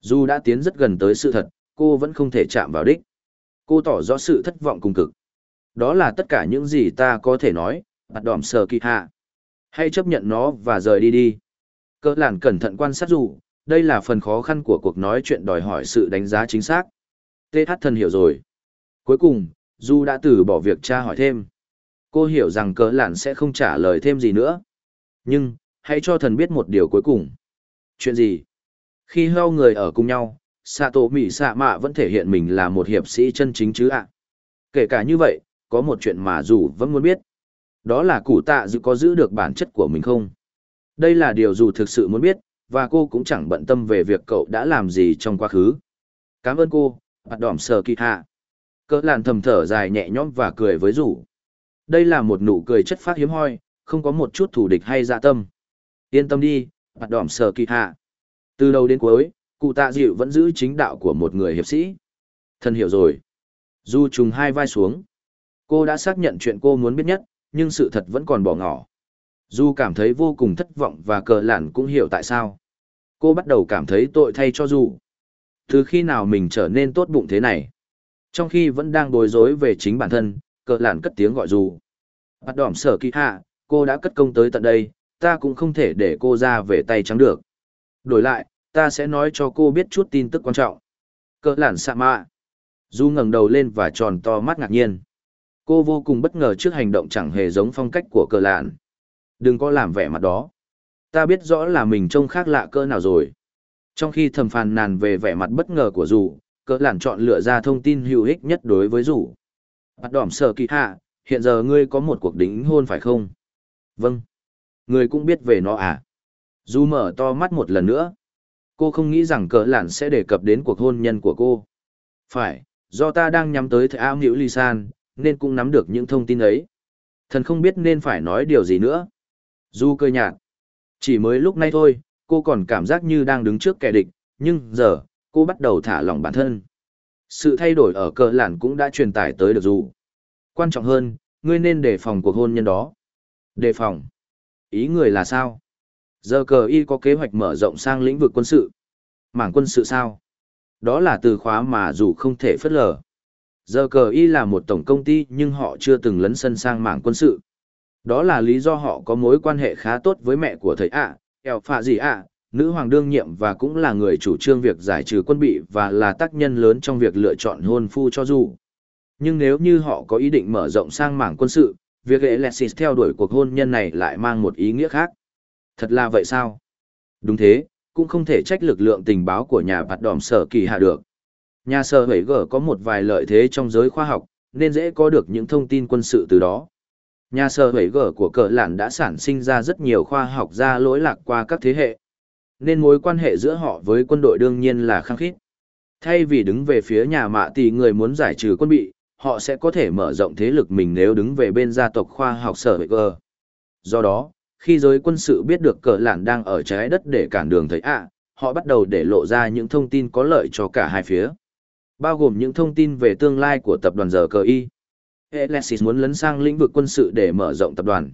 Dù đã tiến rất gần tới sự thật, cô vẫn không thể chạm vào đích. Cô tỏ rõ sự thất vọng cùng cực. Đó là tất cả những gì ta có thể nói, bắt đỏm sờ kỳ hạ. Hãy chấp nhận nó và rời đi đi. Cơ làn cẩn thận quan sát dù, đây là phần khó khăn của cuộc nói chuyện đòi hỏi sự đánh giá chính xác. TH thần hiểu rồi. Cuối cùng, Du đã từ bỏ việc tra hỏi thêm. Cô hiểu rằng cỡ lạn sẽ không trả lời thêm gì nữa. Nhưng, hãy cho thần biết một điều cuối cùng. Chuyện gì? Khi heo người ở cùng nhau, Sato Mỹ Sạ Mạ vẫn thể hiện mình là một hiệp sĩ chân chính chứ ạ. Kể cả như vậy, có một chuyện mà dù vẫn muốn biết. Đó là cụ tạ dự có giữ được bản chất của mình không? Đây là điều dù thực sự muốn biết, và cô cũng chẳng bận tâm về việc cậu đã làm gì trong quá khứ. Cảm ơn cô, bạt đỏm sờ kỳ hạ. Cỡ làn thầm thở dài nhẹ nhõm và cười với rủ. Đây là một nụ cười chất phát hiếm hoi, không có một chút thủ địch hay dạ tâm. Yên tâm đi, bạt đỏm sờ kỳ hạ. Từ đầu đến cuối, cụ tạ dịu vẫn giữ chính đạo của một người hiệp sĩ. Thân hiểu rồi. Du trùng hai vai xuống. Cô đã xác nhận chuyện cô muốn biết nhất, nhưng sự thật vẫn còn bỏ ngỏ. Du cảm thấy vô cùng thất vọng và cờ lản cũng hiểu tại sao. Cô bắt đầu cảm thấy tội thay cho Du. Từ khi nào mình trở nên tốt bụng thế này? Trong khi vẫn đang bối rối về chính bản thân, cờ lản cất tiếng gọi Du. Bắt đỏm sở kỳ hạ, cô đã cất công tới tận đây, ta cũng không thể để cô ra về tay trắng được. Đổi lại, ta sẽ nói cho cô biết chút tin tức quan trọng. Cờ lản sa mạ. Du ngẩng đầu lên và tròn to mắt ngạc nhiên. Cô vô cùng bất ngờ trước hành động chẳng hề giống phong cách của cờ lạn. Đừng có làm vẻ mặt đó. Ta biết rõ là mình trông khác lạ cỡ nào rồi. Trong khi thầm phàn nàn về vẻ mặt bất ngờ của dù, cỡ lạn chọn lựa ra thông tin hữu ích nhất đối với dù. Bắt đỏm sở kỳ hạ, hiện giờ ngươi có một cuộc đính hôn phải không? Vâng. Ngươi cũng biết về nó à? Dù mở to mắt một lần nữa. Cô không nghĩ rằng cỡ lạn sẽ đề cập đến cuộc hôn nhân của cô. Phải, do ta đang nhắm tới thầy áo Hữu Ly San, nên cũng nắm được những thông tin ấy. Thần không biết nên phải nói điều gì nữa. Du cơ nhạt. Chỉ mới lúc nay thôi, cô còn cảm giác như đang đứng trước kẻ địch, nhưng giờ, cô bắt đầu thả lỏng bản thân. Sự thay đổi ở cờ lản cũng đã truyền tải tới được dù. Quan trọng hơn, ngươi nên đề phòng cuộc hôn nhân đó. Đề phòng. Ý người là sao? Giờ cờ y có kế hoạch mở rộng sang lĩnh vực quân sự. Mảng quân sự sao? Đó là từ khóa mà dù không thể phớt lờ. Giờ cờ y là một tổng công ty nhưng họ chưa từng lấn sân sang mảng quân sự. Đó là lý do họ có mối quan hệ khá tốt với mẹ của thầy ạ, eo phạ gì ạ, nữ hoàng đương nhiệm và cũng là người chủ trương việc giải trừ quân bị và là tác nhân lớn trong việc lựa chọn hôn phu cho dù. Nhưng nếu như họ có ý định mở rộng sang mảng quân sự, việc Alexis theo đuổi cuộc hôn nhân này lại mang một ý nghĩa khác. Thật là vậy sao? Đúng thế, cũng không thể trách lực lượng tình báo của nhà bạt đòm sở kỳ hạ được. Nhà sở hữu gở có một vài lợi thế trong giới khoa học, nên dễ có được những thông tin quân sự từ đó. Nhà sở hữu gở của cờ lạn đã sản sinh ra rất nhiều khoa học gia lỗi lạc qua các thế hệ. Nên mối quan hệ giữa họ với quân đội đương nhiên là khăng khít. Thay vì đứng về phía nhà mạ thì người muốn giải trừ quân bị, họ sẽ có thể mở rộng thế lực mình nếu đứng về bên gia tộc khoa học sở hữu gở. Do đó, khi giới quân sự biết được cờ lạn đang ở trái đất để cản đường thấy ạ, họ bắt đầu để lộ ra những thông tin có lợi cho cả hai phía. Bao gồm những thông tin về tương lai của tập đoàn giờ cờ y. Alexis muốn lấn sang lĩnh vực quân sự để mở rộng tập đoàn.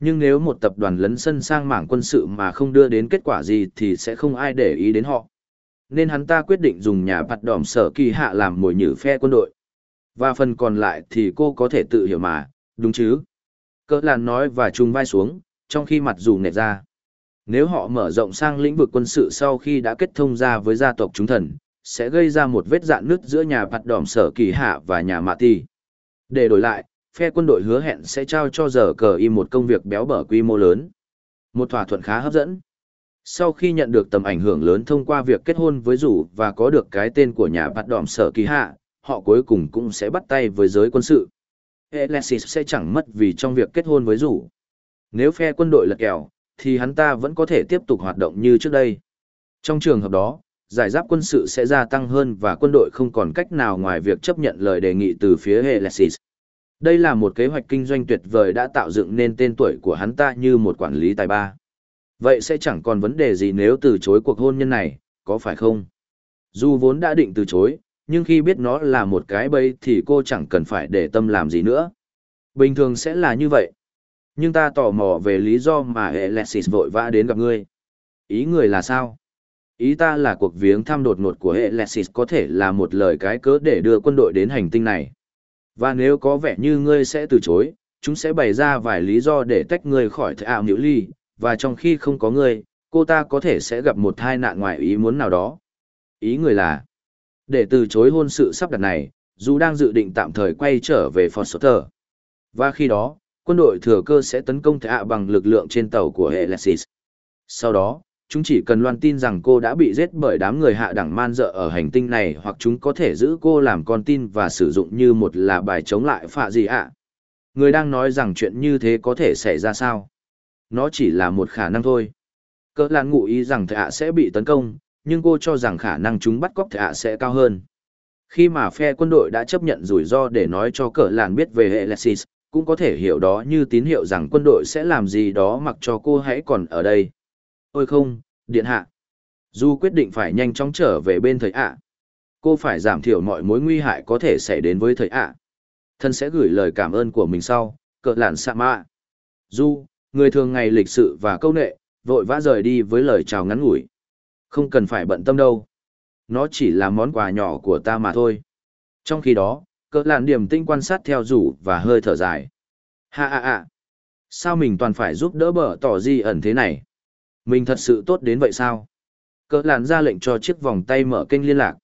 Nhưng nếu một tập đoàn lấn sân sang mảng quân sự mà không đưa đến kết quả gì thì sẽ không ai để ý đến họ. Nên hắn ta quyết định dùng nhà bạt đỏm sở kỳ hạ làm mồi nhử phe quân đội. Và phần còn lại thì cô có thể tự hiểu mà, đúng chứ? Cỡ làn nói và trùng vai xuống, trong khi mặt dù nẹt ra. Nếu họ mở rộng sang lĩnh vực quân sự sau khi đã kết thông ra với gia tộc chúng thần, sẽ gây ra một vết dạn nứt giữa nhà bạt đỏm sở kỳ hạ và nhà mạ ti. Để đổi lại, phe quân đội hứa hẹn sẽ trao cho giờ cờ y một công việc béo bở quy mô lớn. Một thỏa thuận khá hấp dẫn. Sau khi nhận được tầm ảnh hưởng lớn thông qua việc kết hôn với rủ và có được cái tên của nhà bạt đỏm sở kỳ hạ, họ cuối cùng cũng sẽ bắt tay với giới quân sự. Alexis sẽ chẳng mất vì trong việc kết hôn với rủ. Nếu phe quân đội lật kèo, thì hắn ta vẫn có thể tiếp tục hoạt động như trước đây. Trong trường hợp đó, giải giáp quân sự sẽ gia tăng hơn và quân đội không còn cách nào ngoài việc chấp nhận lời đề nghị từ phía Alexis. Đây là một kế hoạch kinh doanh tuyệt vời đã tạo dựng nên tên tuổi của hắn ta như một quản lý tài ba. Vậy sẽ chẳng còn vấn đề gì nếu từ chối cuộc hôn nhân này, có phải không? Dù vốn đã định từ chối, nhưng khi biết nó là một cái bẫy thì cô chẳng cần phải để tâm làm gì nữa. Bình thường sẽ là như vậy. Nhưng ta tò mò về lý do mà Alexis vội vã đến gặp ngươi. Ý người là sao? Ý ta là cuộc viếng thăm đột ngột của hệ Lexis có thể là một lời cái cớ để đưa quân đội đến hành tinh này. Và nếu có vẻ như ngươi sẽ từ chối, chúng sẽ bày ra vài lý do để tách ngươi khỏi thệ ảo nữ ly, và trong khi không có ngươi, cô ta có thể sẽ gặp một tai nạn ngoài ý muốn nào đó. Ý người là, để từ chối hôn sự sắp đặt này, dù đang dự định tạm thời quay trở về Foster. Và khi đó, quân đội thừa cơ sẽ tấn công thệ ạ bằng lực lượng trên tàu của hệ Lexis. Sau đó, chúng chỉ cần loan tin rằng cô đã bị giết bởi đám người hạ đẳng man dợ ở hành tinh này hoặc chúng có thể giữ cô làm con tin và sử dụng như một là bài chống lại phạ gì ạ. Người đang nói rằng chuyện như thế có thể xảy ra sao? Nó chỉ là một khả năng thôi. Cỡ lan ngụ ý rằng thệ ạ sẽ bị tấn công, nhưng cô cho rằng khả năng chúng bắt cóc thệ ạ sẽ cao hơn. Khi mà phe quân đội đã chấp nhận rủi ro để nói cho cỡ lan biết về Alexis, cũng có thể hiểu đó như tín hiệu rằng quân đội sẽ làm gì đó mặc cho cô hãy còn ở đây. Ôi không, điện hạ. Du quyết định phải nhanh chóng trở về bên thầy ạ. Cô phải giảm thiểu mọi mối nguy hại có thể xảy đến với thầy ạ. Thân sẽ gửi lời cảm ơn của mình sau, cỡ lản sạ mạ. Du, người thường ngày lịch sự và câu nệ, vội vã rời đi với lời chào ngắn ngủi. Không cần phải bận tâm đâu. Nó chỉ là món quà nhỏ của ta mà thôi. Trong khi đó, cỡ lạn điểm tinh quan sát theo rủ và hơi thở dài. Ha ha ha. Sao mình toàn phải giúp đỡ bở tỏ di ẩn thế này? Mình thật sự tốt đến vậy sao? Cỡ làn ra lệnh cho chiếc vòng tay mở kênh liên lạc.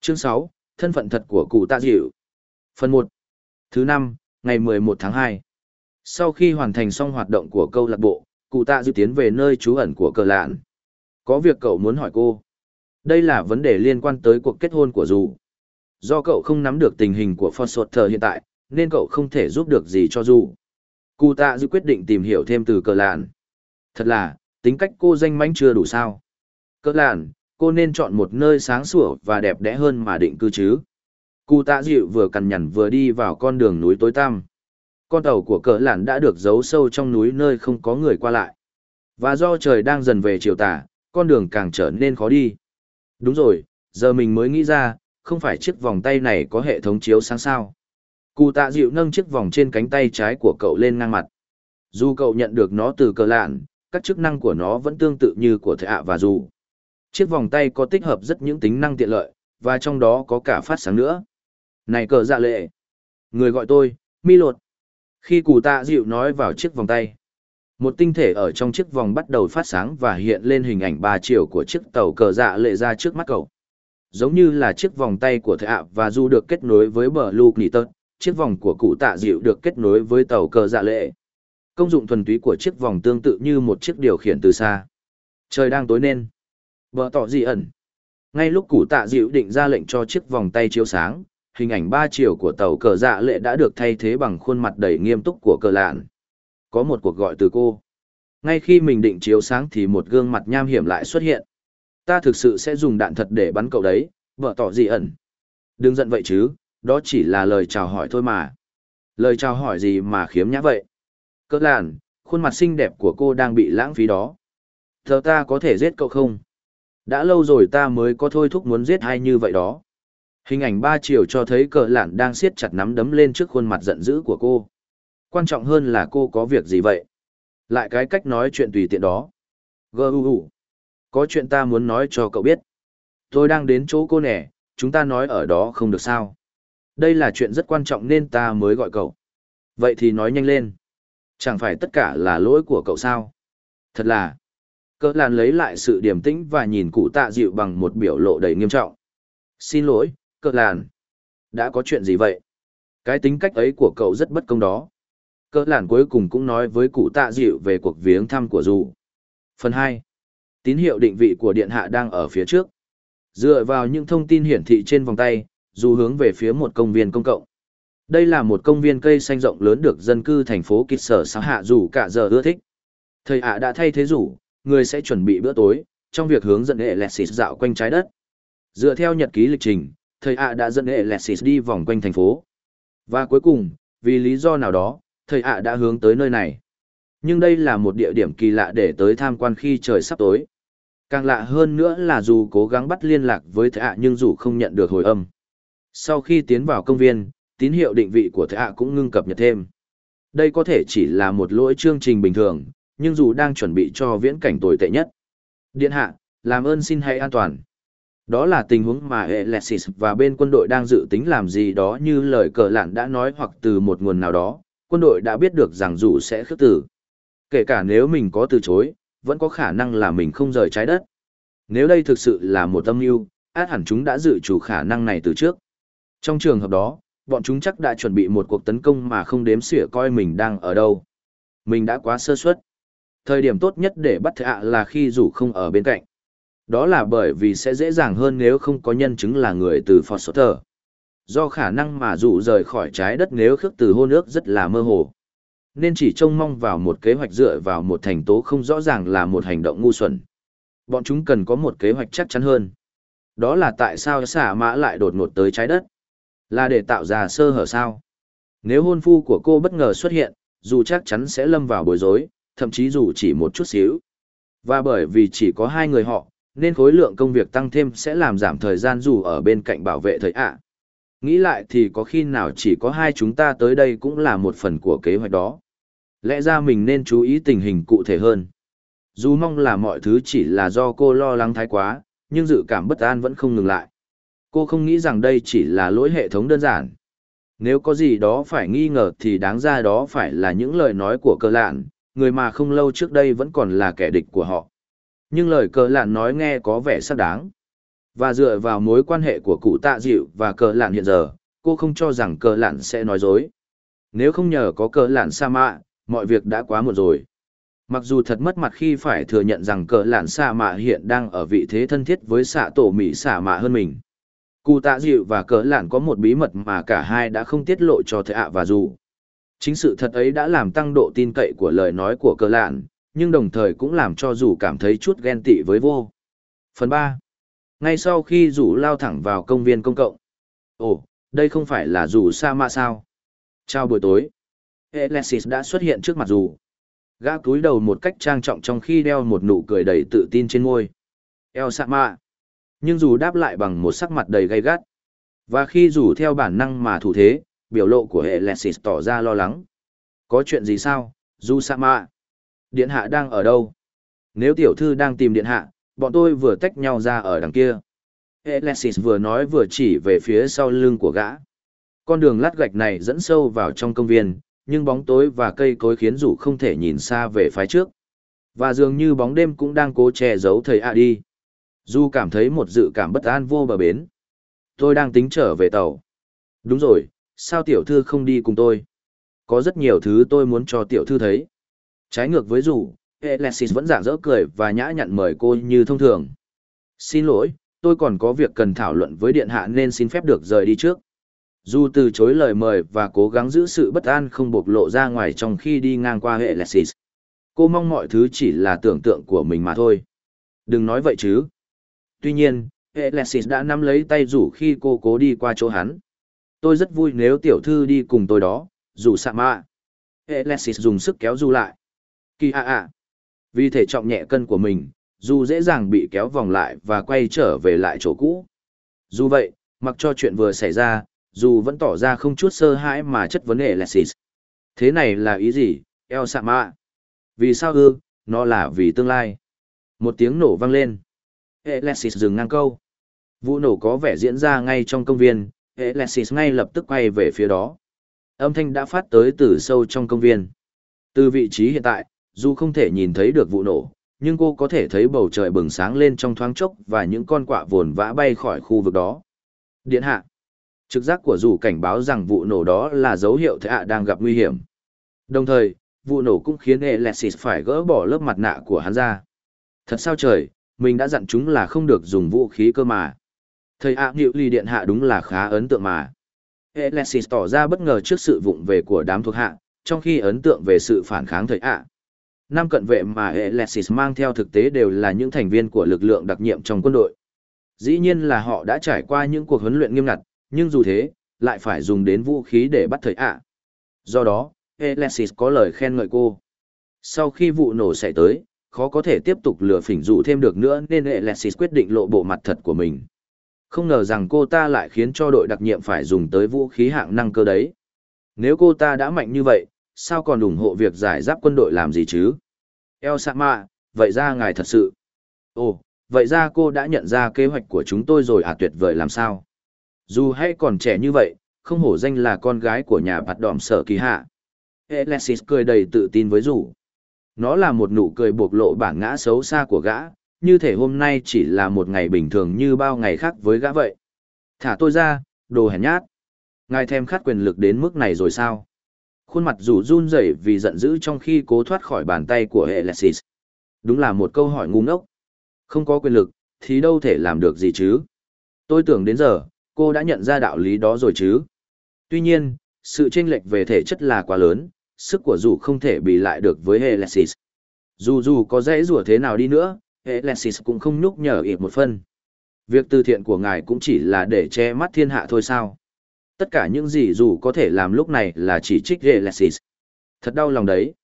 Chương sáu, thân phận thật của cụ tạ dịu. Phần một. Thứ năm, ngày 11 tháng 2. Sau khi hoàn thành xong hoạt động của câu lạc bộ, cụ tạ Dịu tiến về nơi trú ẩn của cờ lạn. Có việc cậu muốn hỏi cô. Đây là vấn đề liên quan tới cuộc kết hôn của dù. Do cậu không nắm được tình hình của Foster hiện tại, nên cậu không thể giúp được gì cho dù. Cụ tạ Dịu quyết định tìm hiểu thêm từ cờ lạn. Thật là, tính cách cô danh mánh chưa đủ sao. Cờ lạn, cô nên chọn một nơi sáng sủa và đẹp đẽ hơn mà định cư chứ. Cụ tạ dịu vừa cằn nhằn vừa đi vào con đường núi tối tăm. Con tàu của cỡ lạn đã được giấu sâu trong núi nơi không có người qua lại. Và do trời đang dần về chiều tà, con đường càng trở nên khó đi. Đúng rồi, giờ mình mới nghĩ ra, không phải chiếc vòng tay này có hệ thống chiếu sáng sao. Cụ tạ dịu nâng chiếc vòng trên cánh tay trái của cậu lên ngang mặt. Dù cậu nhận được nó từ cờ lạn, các chức năng của nó vẫn tương tự như của thệ ạ và dù. Chiếc vòng tay có tích hợp rất những tính năng tiện lợi, và trong đó có cả phát sáng nữa. Này cờ dạ lệ. Người gọi tôi, mi lột. Khi cụ tạ dịu nói vào chiếc vòng tay, một tinh thể ở trong chiếc vòng bắt đầu phát sáng và hiện lên hình ảnh ba chiều của chiếc tàu cờ dạ lệ ra trước mắt cậu. Giống như là chiếc vòng tay của thệ ạ và du được kết nối với bờ lu nghỉ tớt chiếc vòng của cụ tạ dịu được kết nối với tàu cờ dạ lệ. Công dụng thuần túy của chiếc vòng tương tự như một chiếc điều khiển từ xa. Trời đang tối nên. bờ tỏ dị ẩn. Ngay lúc củ tạ dịu định ra lệnh cho chiếc vòng tay chiếu sáng, hình ảnh ba chiều của tàu cờ dạ lệ đã được thay thế bằng khuôn mặt đầy nghiêm túc của cờ lạn. Có một cuộc gọi từ cô. Ngay khi mình định chiếu sáng thì một gương mặt nham hiểm lại xuất hiện. Ta thực sự sẽ dùng đạn thật để bắn cậu đấy, vợ tỏ dị ẩn. Đừng giận vậy chứ, đó chỉ là lời chào hỏi thôi mà. Lời chào hỏi gì mà khiếm nhã vậy? Cỡ làn, khuôn mặt xinh đẹp của cô đang bị lãng phí đó. Thờ ta có thể giết cậu không? Đã lâu rồi ta mới có thôi thúc muốn giết ai như vậy đó. Hình ảnh ba chiều cho thấy cờ lạn đang siết chặt nắm đấm lên trước khuôn mặt giận dữ của cô. Quan trọng hơn là cô có việc gì vậy? Lại cái cách nói chuyện tùy tiện đó. Gu Có chuyện ta muốn nói cho cậu biết. Tôi đang đến chỗ cô nè, chúng ta nói ở đó không được sao. Đây là chuyện rất quan trọng nên ta mới gọi cậu. Vậy thì nói nhanh lên. Chẳng phải tất cả là lỗi của cậu sao? Thật là. Cỡ làn lấy lại sự điềm tĩnh và nhìn cụ tạ dịu bằng một biểu lộ đầy nghiêm trọng. Xin lỗi, cỡ làn. Đã có chuyện gì vậy? Cái tính cách ấy của cậu rất bất công đó. Cỡ làn cuối cùng cũng nói với cụ tạ dịu về cuộc viếng thăm của dù. Phần hai, Tín hiệu định vị của điện hạ đang ở phía trước. Dựa vào những thông tin hiển thị trên vòng tay, dù hướng về phía một công viên công cộng. Đây là một công viên cây xanh rộng lớn được dân cư thành phố Kịch Sở xã hạ dù cả giờ ưa thích. Thầy ạ đã thay thế rủ, người sẽ chuẩn bị bữa tối, trong việc hướng dẫn Alexis dạo quanh trái đất. Dựa theo nhật ký lịch trình, thầy ạ đã dẫn Alexis đi vòng quanh thành phố. Và cuối cùng, vì lý do nào đó, thầy ạ đã hướng tới nơi này. Nhưng đây là một địa điểm kỳ lạ để tới tham quan khi trời sắp tối. Càng lạ hơn nữa là dù cố gắng bắt liên lạc với thầy ạ nhưng dù không nhận được hồi âm. Sau khi tiến vào công viên, tín hiệu định vị của thạ cũng ngưng cập nhật thêm. Đây có thể chỉ là một lỗi chương trình bình thường, nhưng dù đang chuẩn bị cho viễn cảnh tồi tệ nhất. Điện hạ, làm ơn xin hãy an toàn. Đó là tình huống mà Alexis và bên quân đội đang dự tính làm gì đó như lời cờ lạn đã nói hoặc từ một nguồn nào đó, quân đội đã biết được rằng dù sẽ khước tử. Kể cả nếu mình có từ chối, vẫn có khả năng là mình không rời trái đất. Nếu đây thực sự là một âm mưu, át hẳn chúng đã dự chủ khả năng này từ trước. Trong trường hợp đó, bọn chúng chắc đã chuẩn bị một cuộc tấn công mà không đếm xỉa coi mình đang ở đâu. Mình đã quá sơ suất. Thời điểm tốt nhất để bắt thạ là khi rủ không ở bên cạnh. Đó là bởi vì sẽ dễ dàng hơn nếu không có nhân chứng là người từ Foster. Do khả năng mà rủ rời khỏi trái đất nếu khước từ hôn ước rất là mơ hồ. Nên chỉ trông mong vào một kế hoạch dựa vào một thành tố không rõ ràng là một hành động ngu xuẩn. Bọn chúng cần có một kế hoạch chắc chắn hơn. Đó là tại sao xả mã lại đột ngột tới trái đất. Là để tạo ra sơ hở sao. Nếu hôn phu của cô bất ngờ xuất hiện, dù chắc chắn sẽ lâm vào bối rối, thậm chí dù chỉ một chút xíu. Và bởi vì chỉ có hai người họ, nên khối lượng công việc tăng thêm sẽ làm giảm thời gian dù ở bên cạnh bảo vệ thời ạ. Nghĩ lại thì có khi nào chỉ có hai chúng ta tới đây cũng là một phần của kế hoạch đó. Lẽ ra mình nên chú ý tình hình cụ thể hơn. Dù mong là mọi thứ chỉ là do cô lo lắng thái quá, nhưng dự cảm bất an vẫn không ngừng lại. Cô không nghĩ rằng đây chỉ là lỗi hệ thống đơn giản. Nếu có gì đó phải nghi ngờ thì đáng ra đó phải là những lời nói của cơ lạn, người mà không lâu trước đây vẫn còn là kẻ địch của họ. Nhưng lời cờ lạn nói nghe có vẻ xác đáng. Và dựa vào mối quan hệ của cụ tạ dịu và cờ lạn hiện giờ, cô không cho rằng cờ lạn sẽ nói dối. Nếu không nhờ có cờ lạn sa mạ, mọi việc đã quá muộn rồi. Mặc dù thật mất mặt khi phải thừa nhận rằng cờ lạn sa mạ hiện đang ở vị thế thân thiết với xạ tổ mỹ xạ mạ hơn mình. Cụ tạ dịu và cỡ lạn có một bí mật mà cả hai đã không tiết lộ cho thệ ạ và dù. Chính sự thật ấy đã làm tăng độ tin cậy của lời nói của cỡ lạn, nhưng đồng thời cũng làm cho dù cảm thấy chút ghen tị với vô. Phần ba Ngay sau khi Dù lao thẳng vào công viên công cộng. Ồ, đây không phải là Dù sa mạ sao? Chào buổi tối. Alexis đã xuất hiện trước mặt dù. Gã cúi đầu một cách trang trọng trong khi đeo một nụ cười đầy tự tin trên môi. El Sa Ma. Nhưng dù đáp lại bằng một sắc mặt đầy gay gắt. Và khi dù theo bản năng mà thủ thế, biểu lộ của Alexis tỏ ra lo lắng. Có chuyện gì sao, Du Sama? Điện hạ đang ở đâu? Nếu tiểu thư đang tìm điện hạ, bọn tôi vừa tách nhau ra ở đằng kia. Alexis vừa nói vừa chỉ về phía sau lưng của gã. Con đường lát gạch này dẫn sâu vào trong công viên, nhưng bóng tối và cây cối khiến rủ không thể nhìn xa về phía trước. Và dường như bóng đêm cũng đang cố che giấu thầy a đi. Du cảm thấy một dự cảm bất an vô bờ bến. Tôi đang tính trở về tàu. Đúng rồi, sao tiểu thư không đi cùng tôi? Có rất nhiều thứ tôi muốn cho tiểu thư thấy. Trái ngược với Du, Alexis vẫn dạng dỡ cười và nhã nhặn mời cô như thông thường. Xin lỗi, tôi còn có việc cần thảo luận với điện hạ nên xin phép được rời đi trước. Dù từ chối lời mời và cố gắng giữ sự bất an không bộc lộ ra ngoài trong khi đi ngang qua hệ Lexis. Cô mong mọi thứ chỉ là tưởng tượng của mình mà thôi. Đừng nói vậy chứ. Tuy nhiên, hệ đã nắm lấy tay rủ khi cô cố đi qua chỗ hắn. Tôi rất vui nếu tiểu thư đi cùng tôi đó, dù sạ mạ. Hệ dùng sức kéo du lại. Kỳ ạ ạ. Vì thể trọng nhẹ cân của mình, dù dễ dàng bị kéo vòng lại và quay trở về lại chỗ cũ. Dù vậy, mặc cho chuyện vừa xảy ra, dù vẫn tỏ ra không chút sơ hãi mà chất vấn Alexis. Thế này là ý gì, El Sama? Vì sao ư, nó là vì tương lai. Một tiếng nổ vang lên. Alexis dừng ngang câu. Vụ nổ có vẻ diễn ra ngay trong công viên, Alexis ngay lập tức quay về phía đó. Âm thanh đã phát tới từ sâu trong công viên. Từ vị trí hiện tại, dù không thể nhìn thấy được vụ nổ, nhưng cô có thể thấy bầu trời bừng sáng lên trong thoáng chốc và những con quạ vồn vã bay khỏi khu vực đó. Điện hạ. Trực giác của dù cảnh báo rằng vụ nổ đó là dấu hiệu thế hạ đang gặp nguy hiểm. Đồng thời, vụ nổ cũng khiến Alexis phải gỡ bỏ lớp mặt nạ của hắn ra. Thật sao trời, mình đã dặn chúng là không được dùng vũ khí cơ mà. Thầy ạ à, ly điện hạ đúng là khá ấn tượng mà. Alexis tỏ ra bất ngờ trước sự vụng về của đám thuộc hạ, trong khi ấn tượng về sự phản kháng thầy ạ. Năm cận vệ mà Alexis mang theo thực tế đều là những thành viên của lực lượng đặc nhiệm trong quân đội. Dĩ nhiên là họ đã trải qua những cuộc huấn luyện nghiêm ngặt, nhưng dù thế, lại phải dùng đến vũ khí để bắt thầy ạ. Do đó, Alexis có lời khen ngợi cô. Sau khi vụ nổ xảy tới, khó có thể tiếp tục lừa phỉnh dụ thêm được nữa nên Alexis quyết định lộ bộ mặt thật của mình. Không ngờ rằng cô ta lại khiến cho đội đặc nhiệm phải dùng tới vũ khí hạng năng cơ đấy. Nếu cô ta đã mạnh như vậy, sao còn ủng hộ việc giải giáp quân đội làm gì chứ? El Sama, vậy ra ngài thật sự. Ồ, vậy ra cô đã nhận ra kế hoạch của chúng tôi rồi à tuyệt vời làm sao? Dù hay còn trẻ như vậy, không hổ danh là con gái của nhà bạt đỏm sở kỳ hạ. Alexis cười đầy tự tin với rủ. Nó là một nụ cười bộc lộ bản ngã xấu xa của gã, như thể hôm nay chỉ là một ngày bình thường như bao ngày khác với gã vậy. Thả tôi ra, đồ hèn nhát. Ngài thêm khát quyền lực đến mức này rồi sao? Khuôn mặt rủ run rẩy vì giận dữ trong khi cố thoát khỏi bàn tay của Alexis. Đúng là một câu hỏi ngu ngốc. Không có quyền lực, thì đâu thể làm được gì chứ? Tôi tưởng đến giờ, cô đã nhận ra đạo lý đó rồi chứ. Tuy nhiên, sự chênh lệch về thể chất là quá lớn, sức của dù không thể bị lại được với Helesis. Dù dù có dễ rủa thế nào đi nữa, Helesis cũng không nhúc nhở ít một phân. Việc từ thiện của ngài cũng chỉ là để che mắt thiên hạ thôi sao. Tất cả những gì dù có thể làm lúc này là chỉ trích Helesis. Thật đau lòng đấy.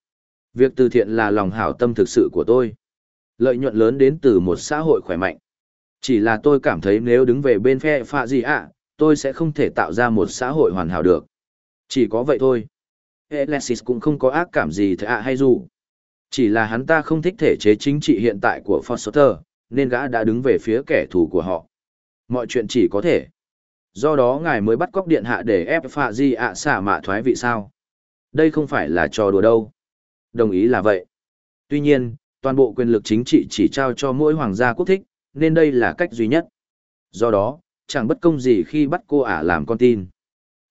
Việc từ thiện là lòng hảo tâm thực sự của tôi. Lợi nhuận lớn đến từ một xã hội khỏe mạnh. Chỉ là tôi cảm thấy nếu đứng về bên phe phạ gì ạ, tôi sẽ không thể tạo ra một xã hội hoàn hảo được. Chỉ có vậy thôi. Alexis cũng không có ác cảm gì thế ạ hay dù. Chỉ là hắn ta không thích thể chế chính trị hiện tại của Foster, nên gã đã đứng về phía kẻ thù của họ. Mọi chuyện chỉ có thể. Do đó ngài mới bắt cóc điện hạ để ép phạ Di ạ xả mạ thoái vị sao. Đây không phải là trò đùa đâu. Đồng ý là vậy. Tuy nhiên, toàn bộ quyền lực chính trị chỉ trao cho mỗi hoàng gia quốc thích, nên đây là cách duy nhất. Do đó, chẳng bất công gì khi bắt cô ả làm con tin.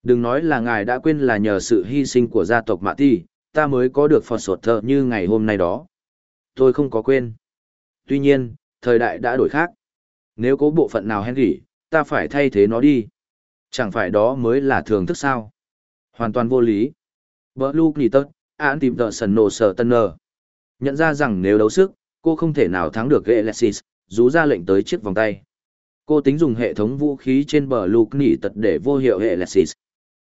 Đừng nói là ngài đã quên là nhờ sự hy sinh của gia tộc Mạ Ti, ta mới có được Phật Sột Thờ như ngày hôm nay đó. Tôi không có quên. Tuy nhiên, thời đại đã đổi khác. Nếu có bộ phận nào Henry, ta phải thay thế nó đi. Chẳng phải đó mới là thường thức sao? Hoàn toàn vô lý. Blue Knitter, án tìm tợ sần nổ sở tân nờ. Nhận ra rằng nếu đấu sức, cô không thể nào thắng được Alexis, rú ra lệnh tới chiếc vòng tay. Cô tính dùng hệ thống vũ khí trên bờ lục nỉ tật để vô hiệu hệ Alexis.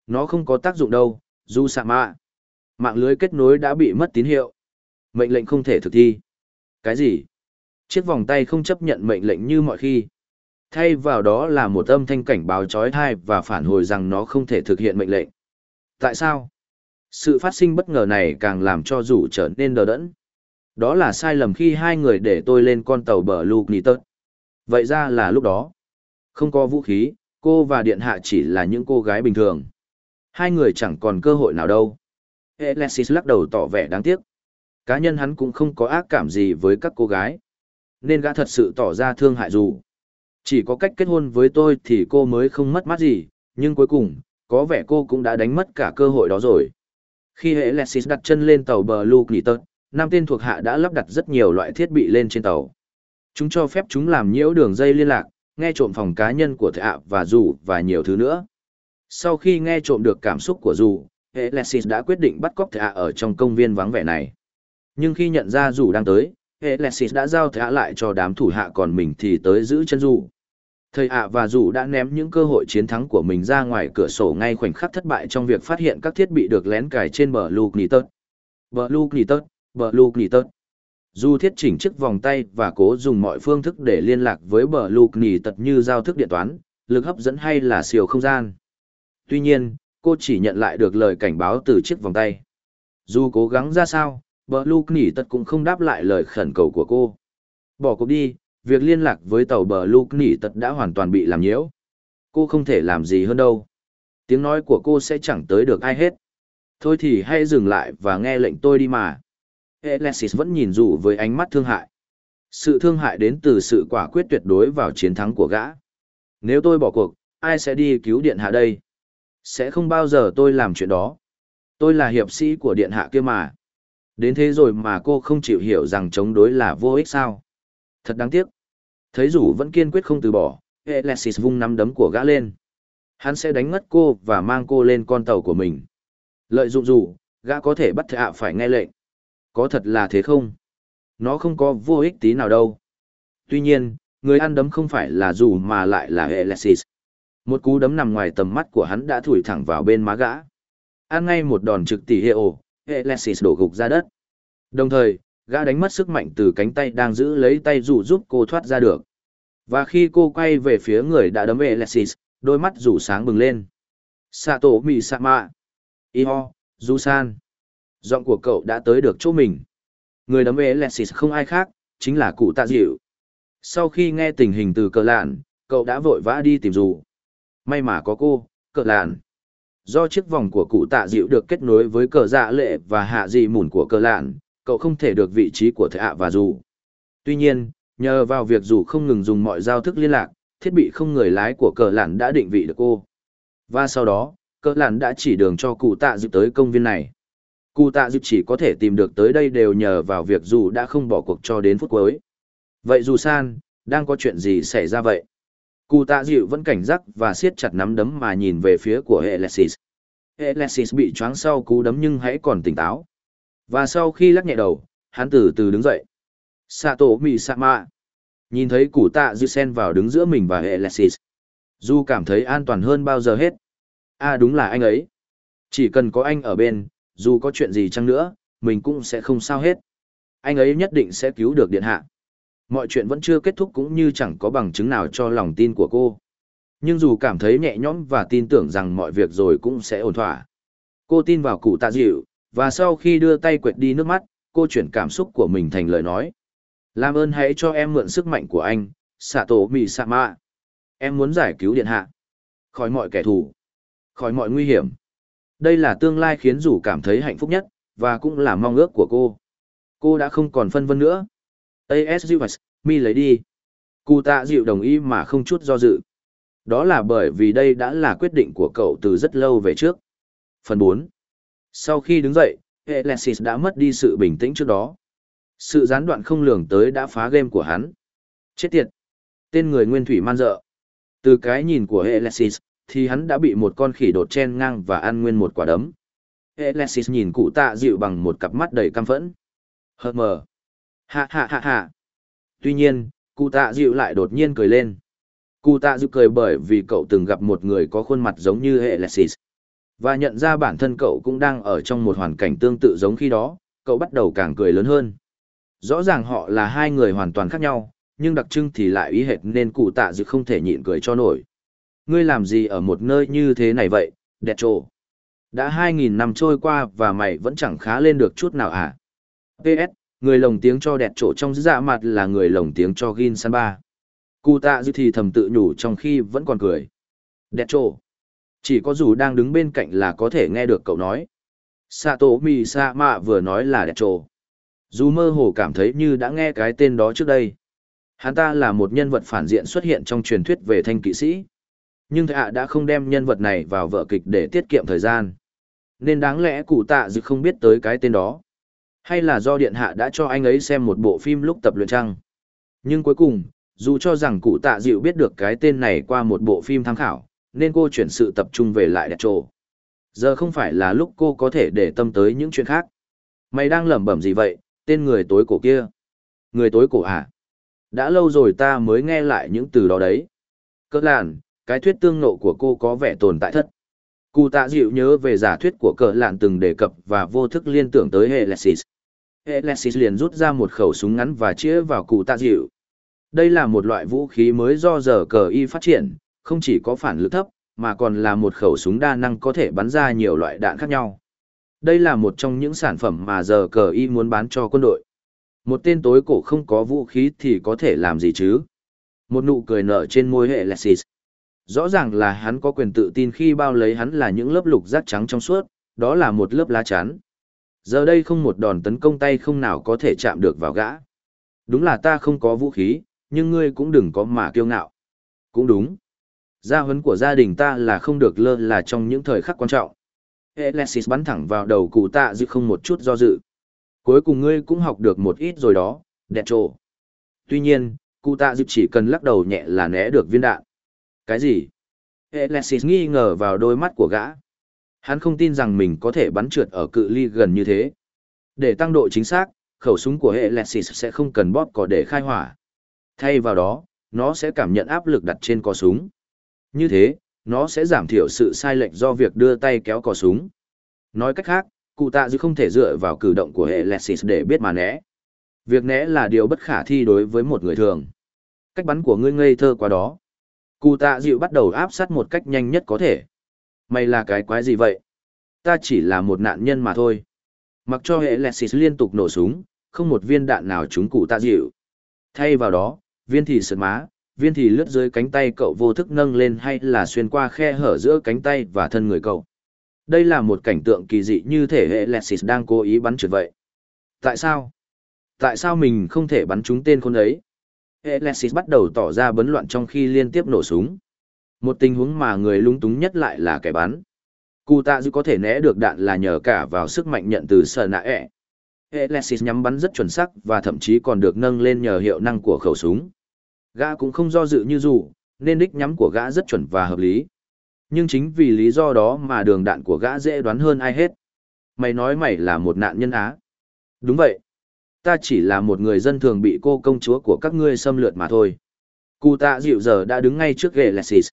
Nó không có tác dụng đâu, dù sạ mạ. Mạng lưới kết nối đã bị mất tín hiệu. Mệnh lệnh không thể thực thi. Cái gì? Chiếc vòng tay không chấp nhận mệnh lệnh như mọi khi. Thay vào đó là một âm thanh cảnh báo trói thai và phản hồi rằng nó không thể thực hiện mệnh lệnh. Tại sao? Sự phát sinh bất ngờ này càng làm cho rủ trở nên đờ đẫn. Đó là sai lầm khi hai người để tôi lên con tàu bờ Luke Nitter. Vậy ra là lúc đó. Không có vũ khí, cô và điện hạ chỉ là những cô gái bình thường. Hai người chẳng còn cơ hội nào đâu. Alexis lắc đầu tỏ vẻ đáng tiếc. Cá nhân hắn cũng không có ác cảm gì với các cô gái. Nên gã thật sự tỏ ra thương hại dù. Chỉ có cách kết hôn với tôi thì cô mới không mất mát gì, nhưng cuối cùng, có vẻ cô cũng đã đánh mất cả cơ hội đó rồi. Khi Alexis đặt chân lên tàu bờ Luke Nitter, tên thuộc hạ đã lắp đặt rất nhiều loại thiết bị lên trên tàu. Chúng cho phép chúng làm nhiễu đường dây liên lạc, nghe trộm phòng cá nhân của thạ và dù và nhiều thứ nữa. Sau khi nghe trộm được cảm xúc của dù, Alexis đã quyết định bắt cóc thạ ở trong công viên vắng vẻ này. Nhưng khi nhận ra dù đang tới, Alexis đã giao thạ lại cho đám thủ hạ còn mình thì tới giữ chân dù. Thầy ạ và dù đã ném những cơ hội chiến thắng của mình ra ngoài cửa sổ ngay khoảnh khắc thất bại trong việc phát hiện các thiết bị được lén cài trên bờ Luke Nitter. Bờ Luke Nitter, bờ Luke Nitter. Dù thiết chỉnh chiếc vòng tay và cố dùng mọi phương thức để liên lạc với bờ Luke tật như giao thức điện toán, lực hấp dẫn hay là siêu không gian. Tuy nhiên, cô chỉ nhận lại được lời cảnh báo từ chiếc vòng tay. Dù cố gắng ra sao, bờ lúc nỉ tật cũng không đáp lại lời khẩn cầu của cô. Bỏ cuộc đi, việc liên lạc với tàu bờ Luke nỉ tật đã hoàn toàn bị làm nhiễu. Cô không thể làm gì hơn đâu. Tiếng nói của cô sẽ chẳng tới được ai hết. Thôi thì hãy dừng lại và nghe lệnh tôi đi mà. Alexis vẫn nhìn dù với ánh mắt thương hại. Sự thương hại đến từ sự quả quyết tuyệt đối vào chiến thắng của gã. Nếu tôi bỏ cuộc, ai sẽ đi cứu điện hạ đây? Sẽ không bao giờ tôi làm chuyện đó. Tôi là hiệp sĩ của điện hạ kia mà. Đến thế rồi mà cô không chịu hiểu rằng chống đối là vô ích sao? Thật đáng tiếc. Thấy rủ vẫn kiên quyết không từ bỏ, Alexis vung nắm đấm của gã lên. Hắn sẽ đánh ngất cô và mang cô lên con tàu của mình. Lợi dụng rủ, gã có thể bắt thạ phải nghe lệnh. Có thật là thế không? Nó không có vô ích tí nào đâu. Tuy nhiên, người ăn đấm không phải là rủ mà lại là Alexis. Một cú đấm nằm ngoài tầm mắt của hắn đã thủi thẳng vào bên má gã. Ăn ngay một đòn trực tỷ hiệu, Alexis đổ gục ra đất. Đồng thời, gã đánh mất sức mạnh từ cánh tay đang giữ lấy tay rủ giúp cô thoát ra được. Và khi cô quay về phía người đã đấm hệ Lexis, đôi mắt rủ sáng bừng lên. Sato Mì Sama. Iho, San. Giọng của cậu đã tới được chỗ mình. Người đấm hệ Lexis không ai khác, chính là cụ tạ dịu. Sau khi nghe tình hình từ cờ lạn, cậu đã vội vã đi tìm dù. May mà có cô, cờ lạn. Do chiếc vòng của cụ tạ dịu được kết nối với cờ dạ lệ và hạ dị mùn của cờ lạn, cậu không thể được vị trí của thệ ạ và dù. Tuy nhiên, nhờ vào việc dù không ngừng dùng mọi giao thức liên lạc, thiết bị không người lái của cờ lạn đã định vị được cô. Và sau đó, cờ lạn đã chỉ đường cho cụ tạ dịu tới công viên này. Cụ tạ dịu chỉ có thể tìm được tới đây đều nhờ vào việc dù đã không bỏ cuộc cho đến phút cuối. Vậy dù san, đang có chuyện gì xảy ra vậy? Cụ tạ dịu vẫn cảnh giác và siết chặt nắm đấm mà nhìn về phía của Alexis. Alexis bị choáng sau cú đấm nhưng hãy còn tỉnh táo. Và sau khi lắc nhẹ đầu, hắn từ từ đứng dậy. Sato Misama. Nhìn thấy cụ tạ dịu sen vào đứng giữa mình và Alexis. Du cảm thấy an toàn hơn bao giờ hết. À đúng là anh ấy. Chỉ cần có anh ở bên, dù có chuyện gì chăng nữa, mình cũng sẽ không sao hết. Anh ấy nhất định sẽ cứu được điện hạ. Mọi chuyện vẫn chưa kết thúc cũng như chẳng có bằng chứng nào cho lòng tin của cô. Nhưng dù cảm thấy nhẹ nhõm và tin tưởng rằng mọi việc rồi cũng sẽ ổn thỏa. Cô tin vào cụ tạ dịu, và sau khi đưa tay quệt đi nước mắt, cô chuyển cảm xúc của mình thành lời nói. Làm ơn hãy cho em mượn sức mạnh của anh, Sato Misama. Em muốn giải cứu điện hạ. Khỏi mọi kẻ thù. Khỏi mọi nguy hiểm. Đây là tương lai khiến rủ cảm thấy hạnh phúc nhất, và cũng là mong ước của cô. Cô đã không còn phân vân nữa. ASUS, mi lấy đi. Cụ tạ dịu đồng ý mà không chút do dự. Đó là bởi vì đây đã là quyết định của cậu từ rất lâu về trước. Phần 4 Sau khi đứng dậy, Alexis đã mất đi sự bình tĩnh trước đó. Sự gián đoạn không lường tới đã phá game của hắn. Chết tiệt! Tên người nguyên thủy man dợ. Từ cái nhìn của Alexis, thì hắn đã bị một con khỉ đột chen ngang và ăn nguyên một quả đấm. Alexis nhìn cụ tạ dịu bằng một cặp mắt đầy căm phẫn. Hờ mờ. Hạ hạ hạ hạ. Tuy nhiên, cụ tạ dịu lại đột nhiên cười lên. Cụ tạ dịu cười bởi vì cậu từng gặp một người có khuôn mặt giống như hệ Lexis. Và nhận ra bản thân cậu cũng đang ở trong một hoàn cảnh tương tự giống khi đó, cậu bắt đầu càng cười lớn hơn. Rõ ràng họ là hai người hoàn toàn khác nhau, nhưng đặc trưng thì lại ý hệt nên cụ tạ dịu không thể nhịn cười cho nổi. Ngươi làm gì ở một nơi như thế này vậy, đẹp trồ. Đã 2.000 năm trôi qua và mày vẫn chẳng khá lên được chút nào à? PS, người lồng tiếng cho đẹp chỗ trong dạ mặt là người lồng tiếng cho Gin San Ba. Cụ tạ dư thì thầm tự nhủ trong khi vẫn còn cười. Đẹp chỗ. Chỉ có dù đang đứng bên cạnh là có thể nghe được cậu nói. Sato Mi Sa Mạ vừa nói là đẹp chỗ. Dù mơ hồ cảm thấy như đã nghe cái tên đó trước đây. Hắn ta là một nhân vật phản diện xuất hiện trong truyền thuyết về thanh kỵ sĩ. Nhưng thạ đã không đem nhân vật này vào vở kịch để tiết kiệm thời gian. Nên đáng lẽ cụ tạ dự không biết tới cái tên đó. Hay là do điện hạ đã cho anh ấy xem một bộ phim lúc tập luyện trăng. Nhưng cuối cùng, dù cho rằng cụ tạ dịu biết được cái tên này qua một bộ phim tham khảo, nên cô chuyển sự tập trung về lại đẹp trồ. Giờ không phải là lúc cô có thể để tâm tới những chuyện khác. Mày đang lẩm bẩm gì vậy, tên người tối cổ kia? Người tối cổ à? Đã lâu rồi ta mới nghe lại những từ đó đấy. Cỡ làn, cái thuyết tương nộ của cô có vẻ tồn tại thất. Cụ tạ dịu nhớ về giả thuyết của cờ lạn từng đề cập và vô thức liên tưởng tới Alexis. Alexis liền rút ra một khẩu súng ngắn và chĩa vào cụ tạ dịu. Đây là một loại vũ khí mới do giờ cờ y phát triển, không chỉ có phản lực thấp, mà còn là một khẩu súng đa năng có thể bắn ra nhiều loại đạn khác nhau. Đây là một trong những sản phẩm mà giờ cờ y muốn bán cho quân đội. Một tên tối cổ không có vũ khí thì có thể làm gì chứ? Một nụ cười nở trên môi hệ Lexis. Rõ ràng là hắn có quyền tự tin khi bao lấy hắn là những lớp lục rác trắng trong suốt, đó là một lớp lá chắn. Giờ đây không một đòn tấn công tay không nào có thể chạm được vào gã. Đúng là ta không có vũ khí, nhưng ngươi cũng đừng có mà kiêu ngạo. Cũng đúng. Gia huấn của gia đình ta là không được lơ là trong những thời khắc quan trọng. Alexis bắn thẳng vào đầu cụ tạ dự không một chút do dự. Cuối cùng ngươi cũng học được một ít rồi đó, đẹp trồ. Tuy nhiên, cụ tạ dự chỉ cần lắc đầu nhẹ là né được viên đạn. Cái gì? Alexis nghi ngờ vào đôi mắt của gã. Hắn không tin rằng mình có thể bắn trượt ở cự ly gần như thế. Để tăng độ chính xác, khẩu súng của Alexis sẽ không cần bóp cò để khai hỏa. Thay vào đó, nó sẽ cảm nhận áp lực đặt trên cò súng. Như thế, nó sẽ giảm thiểu sự sai lệch do việc đưa tay kéo cò súng. Nói cách khác, cụ tạ dư không thể dựa vào cử động của Alexis để biết mà né. Việc né là điều bất khả thi đối với một người thường. Cách bắn của ngươi ngây thơ quá đó. Cụ tạ dịu bắt đầu áp sát một cách nhanh nhất có thể. Mày là cái quái gì vậy? Ta chỉ là một nạn nhân mà thôi. Mặc cho hệ Lexis liên tục nổ súng, không một viên đạn nào trúng cụ tạ dịu. Thay vào đó, viên thì sượt má, viên thì lướt dưới cánh tay cậu vô thức nâng lên hay là xuyên qua khe hở giữa cánh tay và thân người cậu. Đây là một cảnh tượng kỳ dị như thể hệ Lexis đang cố ý bắn trượt vậy. Tại sao? Tại sao mình không thể bắn trúng tên con ấy? Alexis bắt đầu tỏ ra bấn loạn trong khi liên tiếp nổ súng. Một tình huống mà người lung túng nhất lại là kẻ bắn. Cụ tạ dư có thể né được đạn là nhờ cả vào sức mạnh nhận từ sở nạ ẹ. Alexis nhắm bắn rất chuẩn xác và thậm chí còn được nâng lên nhờ hiệu năng của khẩu súng. Gã cũng không do dự như dù, nên đích nhắm của gã rất chuẩn và hợp lý. Nhưng chính vì lý do đó mà đường đạn của gã dễ đoán hơn ai hết. Mày nói mày là một nạn nhân á. Đúng vậy ta chỉ là một người dân thường bị cô công chúa của các ngươi xâm lược mà thôi. Cụ tạ dịu giờ đã đứng ngay trước ghệ Lexis.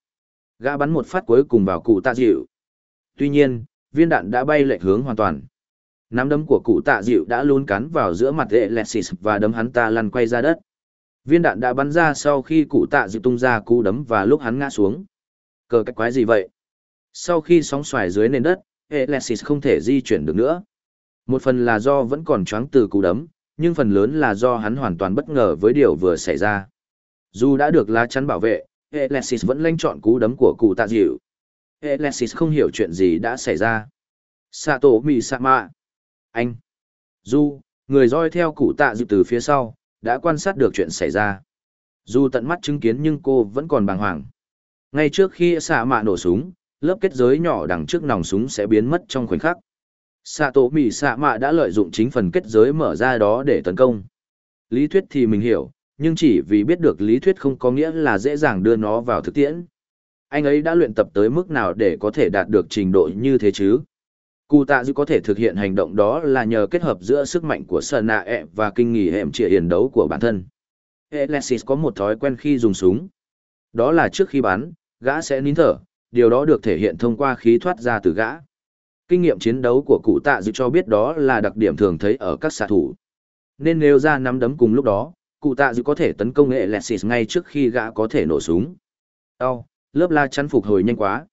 Gã bắn một phát cuối cùng vào cụ tạ dịu. Tuy nhiên, viên đạn đã bay lệch hướng hoàn toàn. Nắm đấm của cụ tạ dịu đã lún cắn vào giữa mặt ghệ Lexis và đấm hắn ta lăn quay ra đất. Viên đạn đã bắn ra sau khi cụ tạ dịu tung ra cú đấm và lúc hắn ngã xuống. Cờ cách quái gì vậy? Sau khi sóng xoài dưới nền đất, Alexis không thể di chuyển được nữa. Một phần là do vẫn còn choáng từ cú đấm, nhưng phần lớn là do hắn hoàn toàn bất ngờ với điều vừa xảy ra. Dù đã được lá chắn bảo vệ, Alexis vẫn lanh chọn cú đấm của cụ tạ dịu. Alexis không hiểu chuyện gì đã xảy ra. Sato Misama. Anh. Du, người roi theo cụ tạ dịu từ phía sau, đã quan sát được chuyện xảy ra. Dù tận mắt chứng kiến nhưng cô vẫn còn bàng hoàng. Ngay trước khi xạ mạ nổ súng, lớp kết giới nhỏ đằng trước nòng súng sẽ biến mất trong khoảnh khắc. Xạ tổ mì xạ mạ đã lợi dụng chính phần kết giới mở ra đó để tấn công. Lý thuyết thì mình hiểu, nhưng chỉ vì biết được lý thuyết không có nghĩa là dễ dàng đưa nó vào thực tiễn. Anh ấy đã luyện tập tới mức nào để có thể đạt được trình độ như thế chứ? Cụ tạ dư có thể thực hiện hành động đó là nhờ kết hợp giữa sức mạnh của sơn nạ ẹ e và kinh nghỉ hẻm trịa hiền đấu của bản thân. Alexis có một thói quen khi dùng súng. Đó là trước khi bắn, gã sẽ nín thở, điều đó được thể hiện thông qua khí thoát ra từ gã. Kinh nghiệm chiến đấu của cụ tạ dự cho biết đó là đặc điểm thường thấy ở các xạ thủ. Nên nếu ra nắm đấm cùng lúc đó, cụ tạ dự có thể tấn công Alexis ngay trước khi gã có thể nổ súng. Đau, lớp la chắn phục hồi nhanh quá.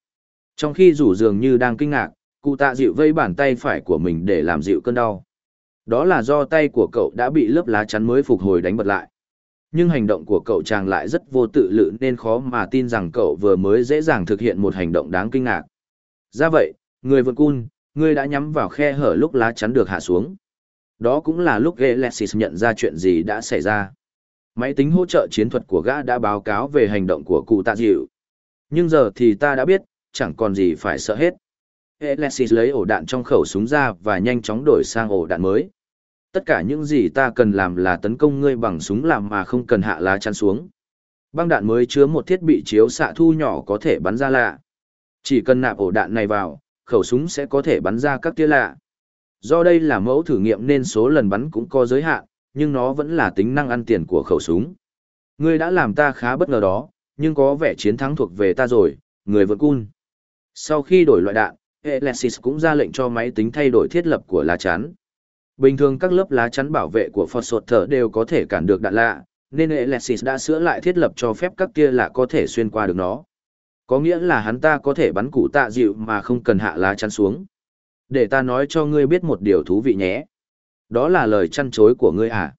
Trong khi rủ dường như đang kinh ngạc, cụ tạ dịu vây bàn tay phải của mình để làm dịu cơn đau. Đó là do tay của cậu đã bị lớp lá chắn mới phục hồi đánh bật lại. Nhưng hành động của cậu chàng lại rất vô tự lự nên khó mà tin rằng cậu vừa mới dễ dàng thực hiện một hành động đáng kinh ngạc. Ra vậy, người vượt cun, người đã nhắm vào khe hở lúc lá chắn được hạ xuống. Đó cũng là lúc Galaxis nhận ra chuyện gì đã xảy ra. Máy tính hỗ trợ chiến thuật của gã đã báo cáo về hành động của cụ tạ dịu. Nhưng giờ thì ta đã biết, chẳng còn gì phải sợ hết. Alexis lấy ổ đạn trong khẩu súng ra và nhanh chóng đổi sang ổ đạn mới. Tất cả những gì ta cần làm là tấn công ngươi bằng súng làm mà không cần hạ lá chắn xuống. Băng đạn mới chứa một thiết bị chiếu xạ thu nhỏ có thể bắn ra lạ. Chỉ cần nạp ổ đạn này vào, khẩu súng sẽ có thể bắn ra các tia lạ. Do đây là mẫu thử nghiệm nên số lần bắn cũng có giới hạn, nhưng nó vẫn là tính năng ăn tiền của khẩu súng. Ngươi đã làm ta khá bất ngờ đó, nhưng có vẻ chiến thắng thuộc về ta rồi, người vượt cun. Sau khi đổi loại đạn, Alexis cũng ra lệnh cho máy tính thay đổi thiết lập của lá chắn. Bình thường các lớp lá chắn bảo vệ của Phật Sột Thở đều có thể cản được đạn lạ, nên Alexis đã sửa lại thiết lập cho phép các tia lạ có thể xuyên qua được nó. Có nghĩa là hắn ta có thể bắn cụ tạ dịu mà không cần hạ lá chắn xuống. Để ta nói cho ngươi biết một điều thú vị nhé. Đó là lời chăn chối của ngươi à?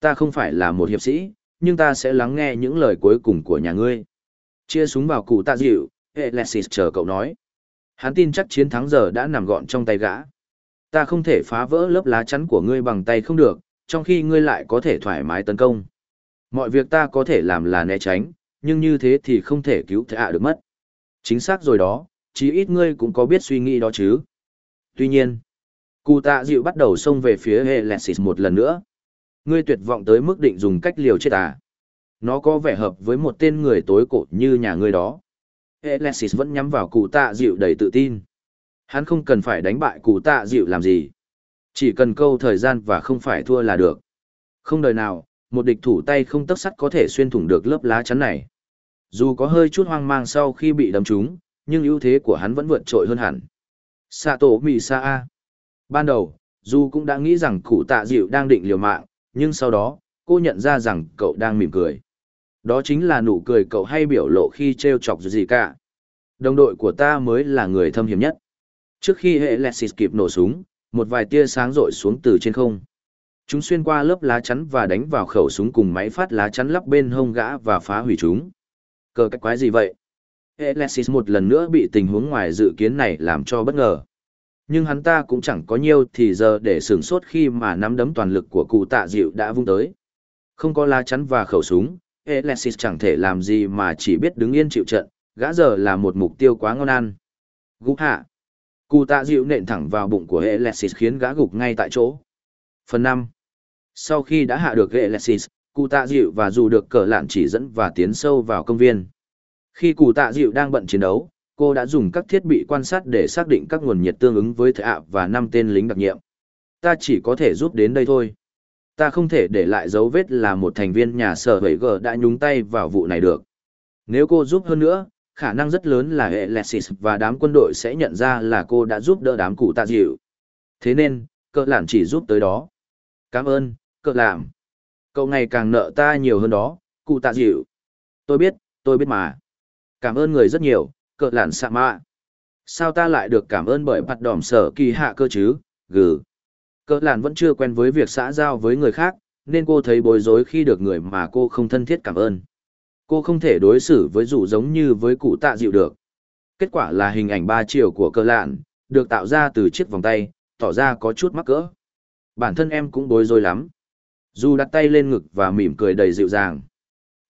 Ta không phải là một hiệp sĩ, nhưng ta sẽ lắng nghe những lời cuối cùng của nhà ngươi. Chia súng vào cụ tạ dịu, Alexis chờ cậu nói. Hắn tin chắc chiến thắng giờ đã nằm gọn trong tay gã. Ta không thể phá vỡ lớp lá chắn của ngươi bằng tay không được, trong khi ngươi lại có thể thoải mái tấn công. Mọi việc ta có thể làm là né tránh, nhưng như thế thì không thể cứu thệ à được mất. Chính xác rồi đó, chí ít ngươi cũng có biết suy nghĩ đó chứ. Tuy nhiên, cụ tạ dịu bắt đầu xông về phía Alexis một lần nữa. Ngươi tuyệt vọng tới mức định dùng cách liều chết à. Nó có vẻ hợp với một tên người tối cổ như nhà ngươi đó. Alexis vẫn nhắm vào cụ tạ dịu đầy tự tin. Hắn không cần phải đánh bại cụ tạ dịu làm gì. Chỉ cần câu thời gian và không phải thua là được. Không đời nào, một địch thủ tay không tấc sắt có thể xuyên thủng được lớp lá chắn này. Dù có hơi chút hoang mang sau khi bị đâm trúng, nhưng ưu thế của hắn vẫn vượt trội hơn hẳn. Sato A. Ban đầu, dù cũng đã nghĩ rằng cụ tạ dịu đang định liều mạng, nhưng sau đó, cô nhận ra rằng cậu đang mỉm cười. Đó chính là nụ cười cậu hay biểu lộ khi treo chọc gì cả. Đồng đội của ta mới là người thâm hiểm nhất. Trước khi hệ Lexis kịp nổ súng, một vài tia sáng rội xuống từ trên không. Chúng xuyên qua lớp lá chắn và đánh vào khẩu súng cùng máy phát lá chắn lắp bên hông gã và phá hủy chúng. Cờ cách quái gì vậy? Alexis một lần nữa bị tình huống ngoài dự kiến này làm cho bất ngờ. Nhưng hắn ta cũng chẳng có nhiều thì giờ để sửng sốt khi mà nắm đấm toàn lực của cụ tạ dịu đã vung tới. Không có lá chắn và khẩu súng, Alexis chẳng thể làm gì mà chỉ biết đứng yên chịu trận, gã giờ là một mục tiêu quá ngon ăn. Gục hạ. Cụ tạ dịu nện thẳng vào bụng của Alexis khiến gã gục ngay tại chỗ. Phần 5. Sau khi đã hạ được Alexis, cụ tạ dịu và dù được cờ lạn chỉ dẫn và tiến sâu vào công viên. Khi cụ tạ dịu đang bận chiến đấu, cô đã dùng các thiết bị quan sát để xác định các nguồn nhiệt tương ứng với thợ ạ và năm tên lính đặc nhiệm. Ta chỉ có thể giúp đến đây thôi. Ta không thể để lại dấu vết là một thành viên nhà sở hữu g đã nhúng tay vào vụ này được. Nếu cô giúp hơn nữa, khả năng rất lớn là hệ lexis và đám quân đội sẽ nhận ra là cô đã giúp đỡ đám cụ tạ dịu. Thế nên, cỡ lản chỉ giúp tới đó. Cảm ơn, cỡ làm. Cậu ngày càng nợ ta nhiều hơn đó, cụ tạ dịu. Tôi biết, tôi biết mà. Cảm ơn người rất nhiều, cỡ lản xạ mạ. Sao ta lại được cảm ơn bởi mặt đỏm sở kỳ hạ cơ chứ, gừ. Cỡ lản vẫn chưa quen với việc xã giao với người khác, nên cô thấy bối rối khi được người mà cô không thân thiết cảm ơn. Cô không thể đối xử với dù giống như với cụ tạ dịu được. Kết quả là hình ảnh ba chiều của cơ lản được tạo ra từ chiếc vòng tay, tỏ ra có chút mắc cỡ. Bản thân em cũng bối rối lắm. Dù đặt tay lên ngực và mỉm cười đầy dịu dàng.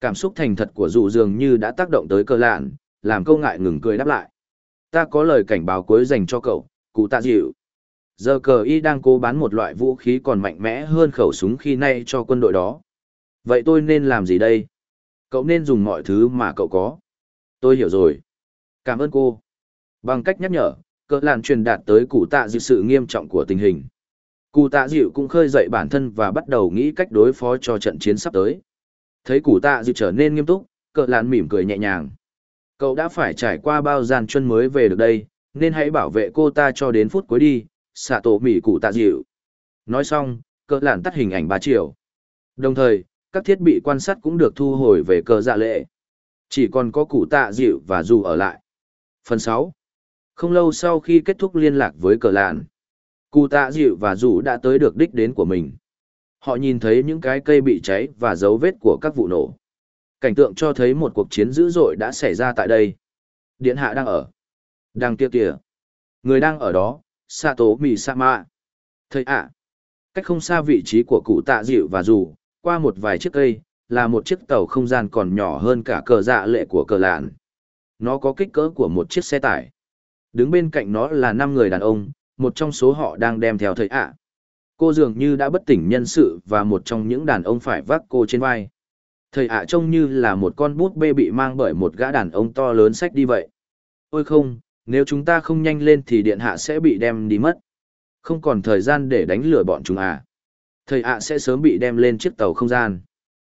Cảm xúc thành thật của dù dường như đã tác động tới cơ lạn, làm câu ngại ngừng cười đáp lại. Ta có lời cảnh báo cuối dành cho cậu, cụ tạ dịu. Giờ cờ y đang cố bán một loại vũ khí còn mạnh mẽ hơn khẩu súng khi nay cho quân đội đó. Vậy tôi nên làm gì đây? Cậu nên dùng mọi thứ mà cậu có. Tôi hiểu rồi. Cảm ơn cô. Bằng cách nhắc nhở, cỡ làn truyền đạt tới cụ tạ dịu sự nghiêm trọng của tình hình. Cụ tạ dịu cũng khơi dậy bản thân và bắt đầu nghĩ cách đối phó cho trận chiến sắp tới. Thấy cụ tạ dịu trở nên nghiêm túc, cỡ Lạn mỉm cười nhẹ nhàng. Cậu đã phải trải qua bao gian chân mới về được đây, nên hãy bảo vệ cô ta cho đến phút cuối đi, xạ tổ mỉ cụ tạ dịu. Nói xong, cỡ Lạn tắt hình ảnh ba triệu. Đồng thời, các thiết bị quan sát cũng được thu hồi về cờ dạ lệ. Chỉ còn có cụ tạ dịu và dù ở lại. Phần 6 Không lâu sau khi kết thúc liên lạc với cờ lạn, cụ tạ dịu và dù đã tới được đích đến của mình. Họ nhìn thấy những cái cây bị cháy và dấu vết của các vụ nổ. Cảnh tượng cho thấy một cuộc chiến dữ dội đã xảy ra tại đây. Điện hạ đang ở. Đang kia kìa. Người đang ở đó, Sato Misama. Thầy ạ. Cách không xa vị trí của cụ tạ dịu và dù, qua một vài chiếc cây, là một chiếc tàu không gian còn nhỏ hơn cả cờ dạ lệ của cờ lạn. Nó có kích cỡ của một chiếc xe tải. Đứng bên cạnh nó là năm người đàn ông, một trong số họ đang đem theo thầy ạ. Cô dường như đã bất tỉnh nhân sự và một trong những đàn ông phải vác cô trên vai. Thầy ạ trông như là một con bút bê bị mang bởi một gã đàn ông to lớn sách đi vậy. Ôi không, nếu chúng ta không nhanh lên thì điện hạ sẽ bị đem đi mất. Không còn thời gian để đánh lừa bọn chúng à. Thầy ạ sẽ sớm bị đem lên chiếc tàu không gian.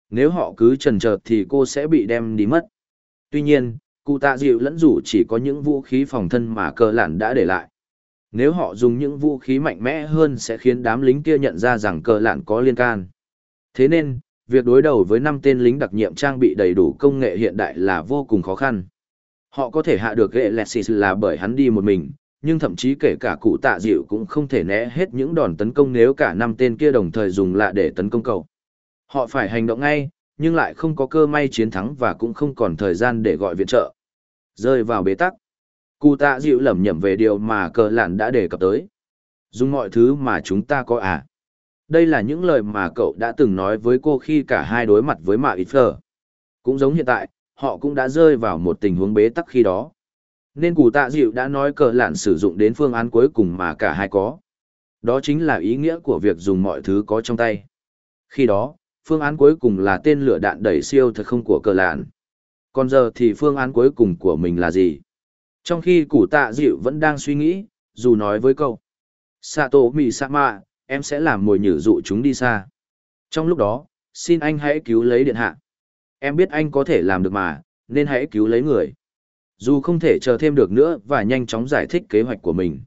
Nếu họ cứ trần trợt thì cô sẽ bị đem đi mất. Tuy nhiên, cụ tạ dịu lẫn rủ chỉ có những vũ khí phòng thân mà cờ lản đã để lại. Nếu họ dùng những vũ khí mạnh mẽ hơn sẽ khiến đám lính kia nhận ra rằng cờ lạn có liên can. Thế nên, việc đối đầu với năm tên lính đặc nhiệm trang bị đầy đủ công nghệ hiện đại là vô cùng khó khăn. Họ có thể hạ được ghệ Lexis là bởi hắn đi một mình, nhưng thậm chí kể cả cụ tạ dịu cũng không thể né hết những đòn tấn công nếu cả năm tên kia đồng thời dùng lạ để tấn công cậu. Họ phải hành động ngay, nhưng lại không có cơ may chiến thắng và cũng không còn thời gian để gọi viện trợ. Rơi vào bế tắc. Cụ tạ dịu lẩm nhẩm về điều mà cờ lạn đã đề cập tới. Dùng mọi thứ mà chúng ta có à. Đây là những lời mà cậu đã từng nói với cô khi cả hai đối mặt với mạ ít phở. Cũng giống hiện tại, họ cũng đã rơi vào một tình huống bế tắc khi đó. Nên cụ tạ dịu đã nói cờ lạn sử dụng đến phương án cuối cùng mà cả hai có. Đó chính là ý nghĩa của việc dùng mọi thứ có trong tay. Khi đó, phương án cuối cùng là tên lửa đạn đẩy siêu thật không của cờ lạn. Còn giờ thì phương án cuối cùng của mình là gì? Trong khi cụ tạ dịu vẫn đang suy nghĩ, dù nói với câu. Sato mạ, em sẽ làm mồi nhử dụ chúng đi xa. Trong lúc đó, xin anh hãy cứu lấy điện hạ. Em biết anh có thể làm được mà, nên hãy cứu lấy người. Dù không thể chờ thêm được nữa và nhanh chóng giải thích kế hoạch của mình.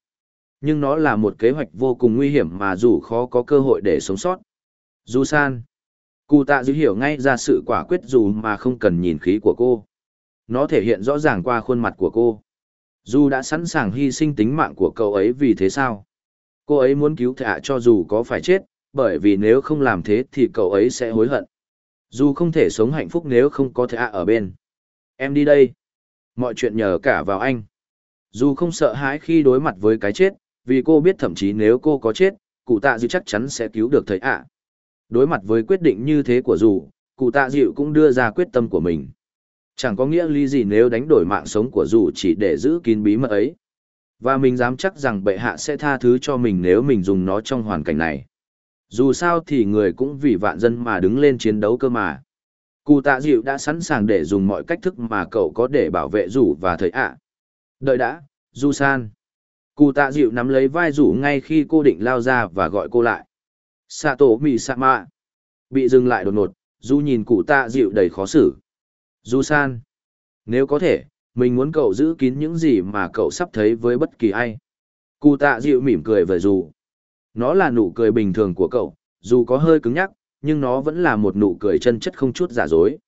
Nhưng nó là một kế hoạch vô cùng nguy hiểm mà dù khó có cơ hội để sống sót. Dù san. Cụ tạ dữ hiểu ngay ra sự quả quyết dù mà không cần nhìn khí của cô. Nó thể hiện rõ ràng qua khuôn mặt của cô. Dù đã sẵn sàng hy sinh tính mạng của cậu ấy vì thế sao? Cô ấy muốn cứu thạ cho dù có phải chết, bởi vì nếu không làm thế thì cậu ấy sẽ hối hận. Dù không thể sống hạnh phúc nếu không có thạ ở bên. Em đi đây. Mọi chuyện nhờ cả vào anh. Dù không sợ hãi khi đối mặt với cái chết, vì cô biết thậm chí nếu cô có chết, cụ tạ dịu chắc chắn sẽ cứu được thầy ạ. Đối mặt với quyết định như thế của dù, cụ tạ dịu cũng đưa ra quyết tâm của mình. Chẳng có nghĩa lý gì nếu đánh đổi mạng sống của dù chỉ để giữ kín bí mật ấy. Và mình dám chắc rằng bệ hạ sẽ tha thứ cho mình nếu mình dùng nó trong hoàn cảnh này. Dù sao thì người cũng vì vạn dân mà đứng lên chiến đấu cơ mà. Cụ tạ dịu đã sẵn sàng để dùng mọi cách thức mà cậu có để bảo vệ rủ và thầy ạ. Đợi đã, Du San. Cụ tạ dịu nắm lấy vai rủ ngay khi cô định lao ra và gọi cô lại. Sato Misama. Bị dừng lại đột ngột, Du nhìn cụ tạ dịu đầy khó xử. Du San. Nếu có thể, mình muốn cậu giữ kín những gì mà cậu sắp thấy với bất kỳ ai. Cụ tạ dịu mỉm cười về dù. Nó là nụ cười bình thường của cậu, dù có hơi cứng nhắc, nhưng nó vẫn là một nụ cười chân chất không chút giả dối.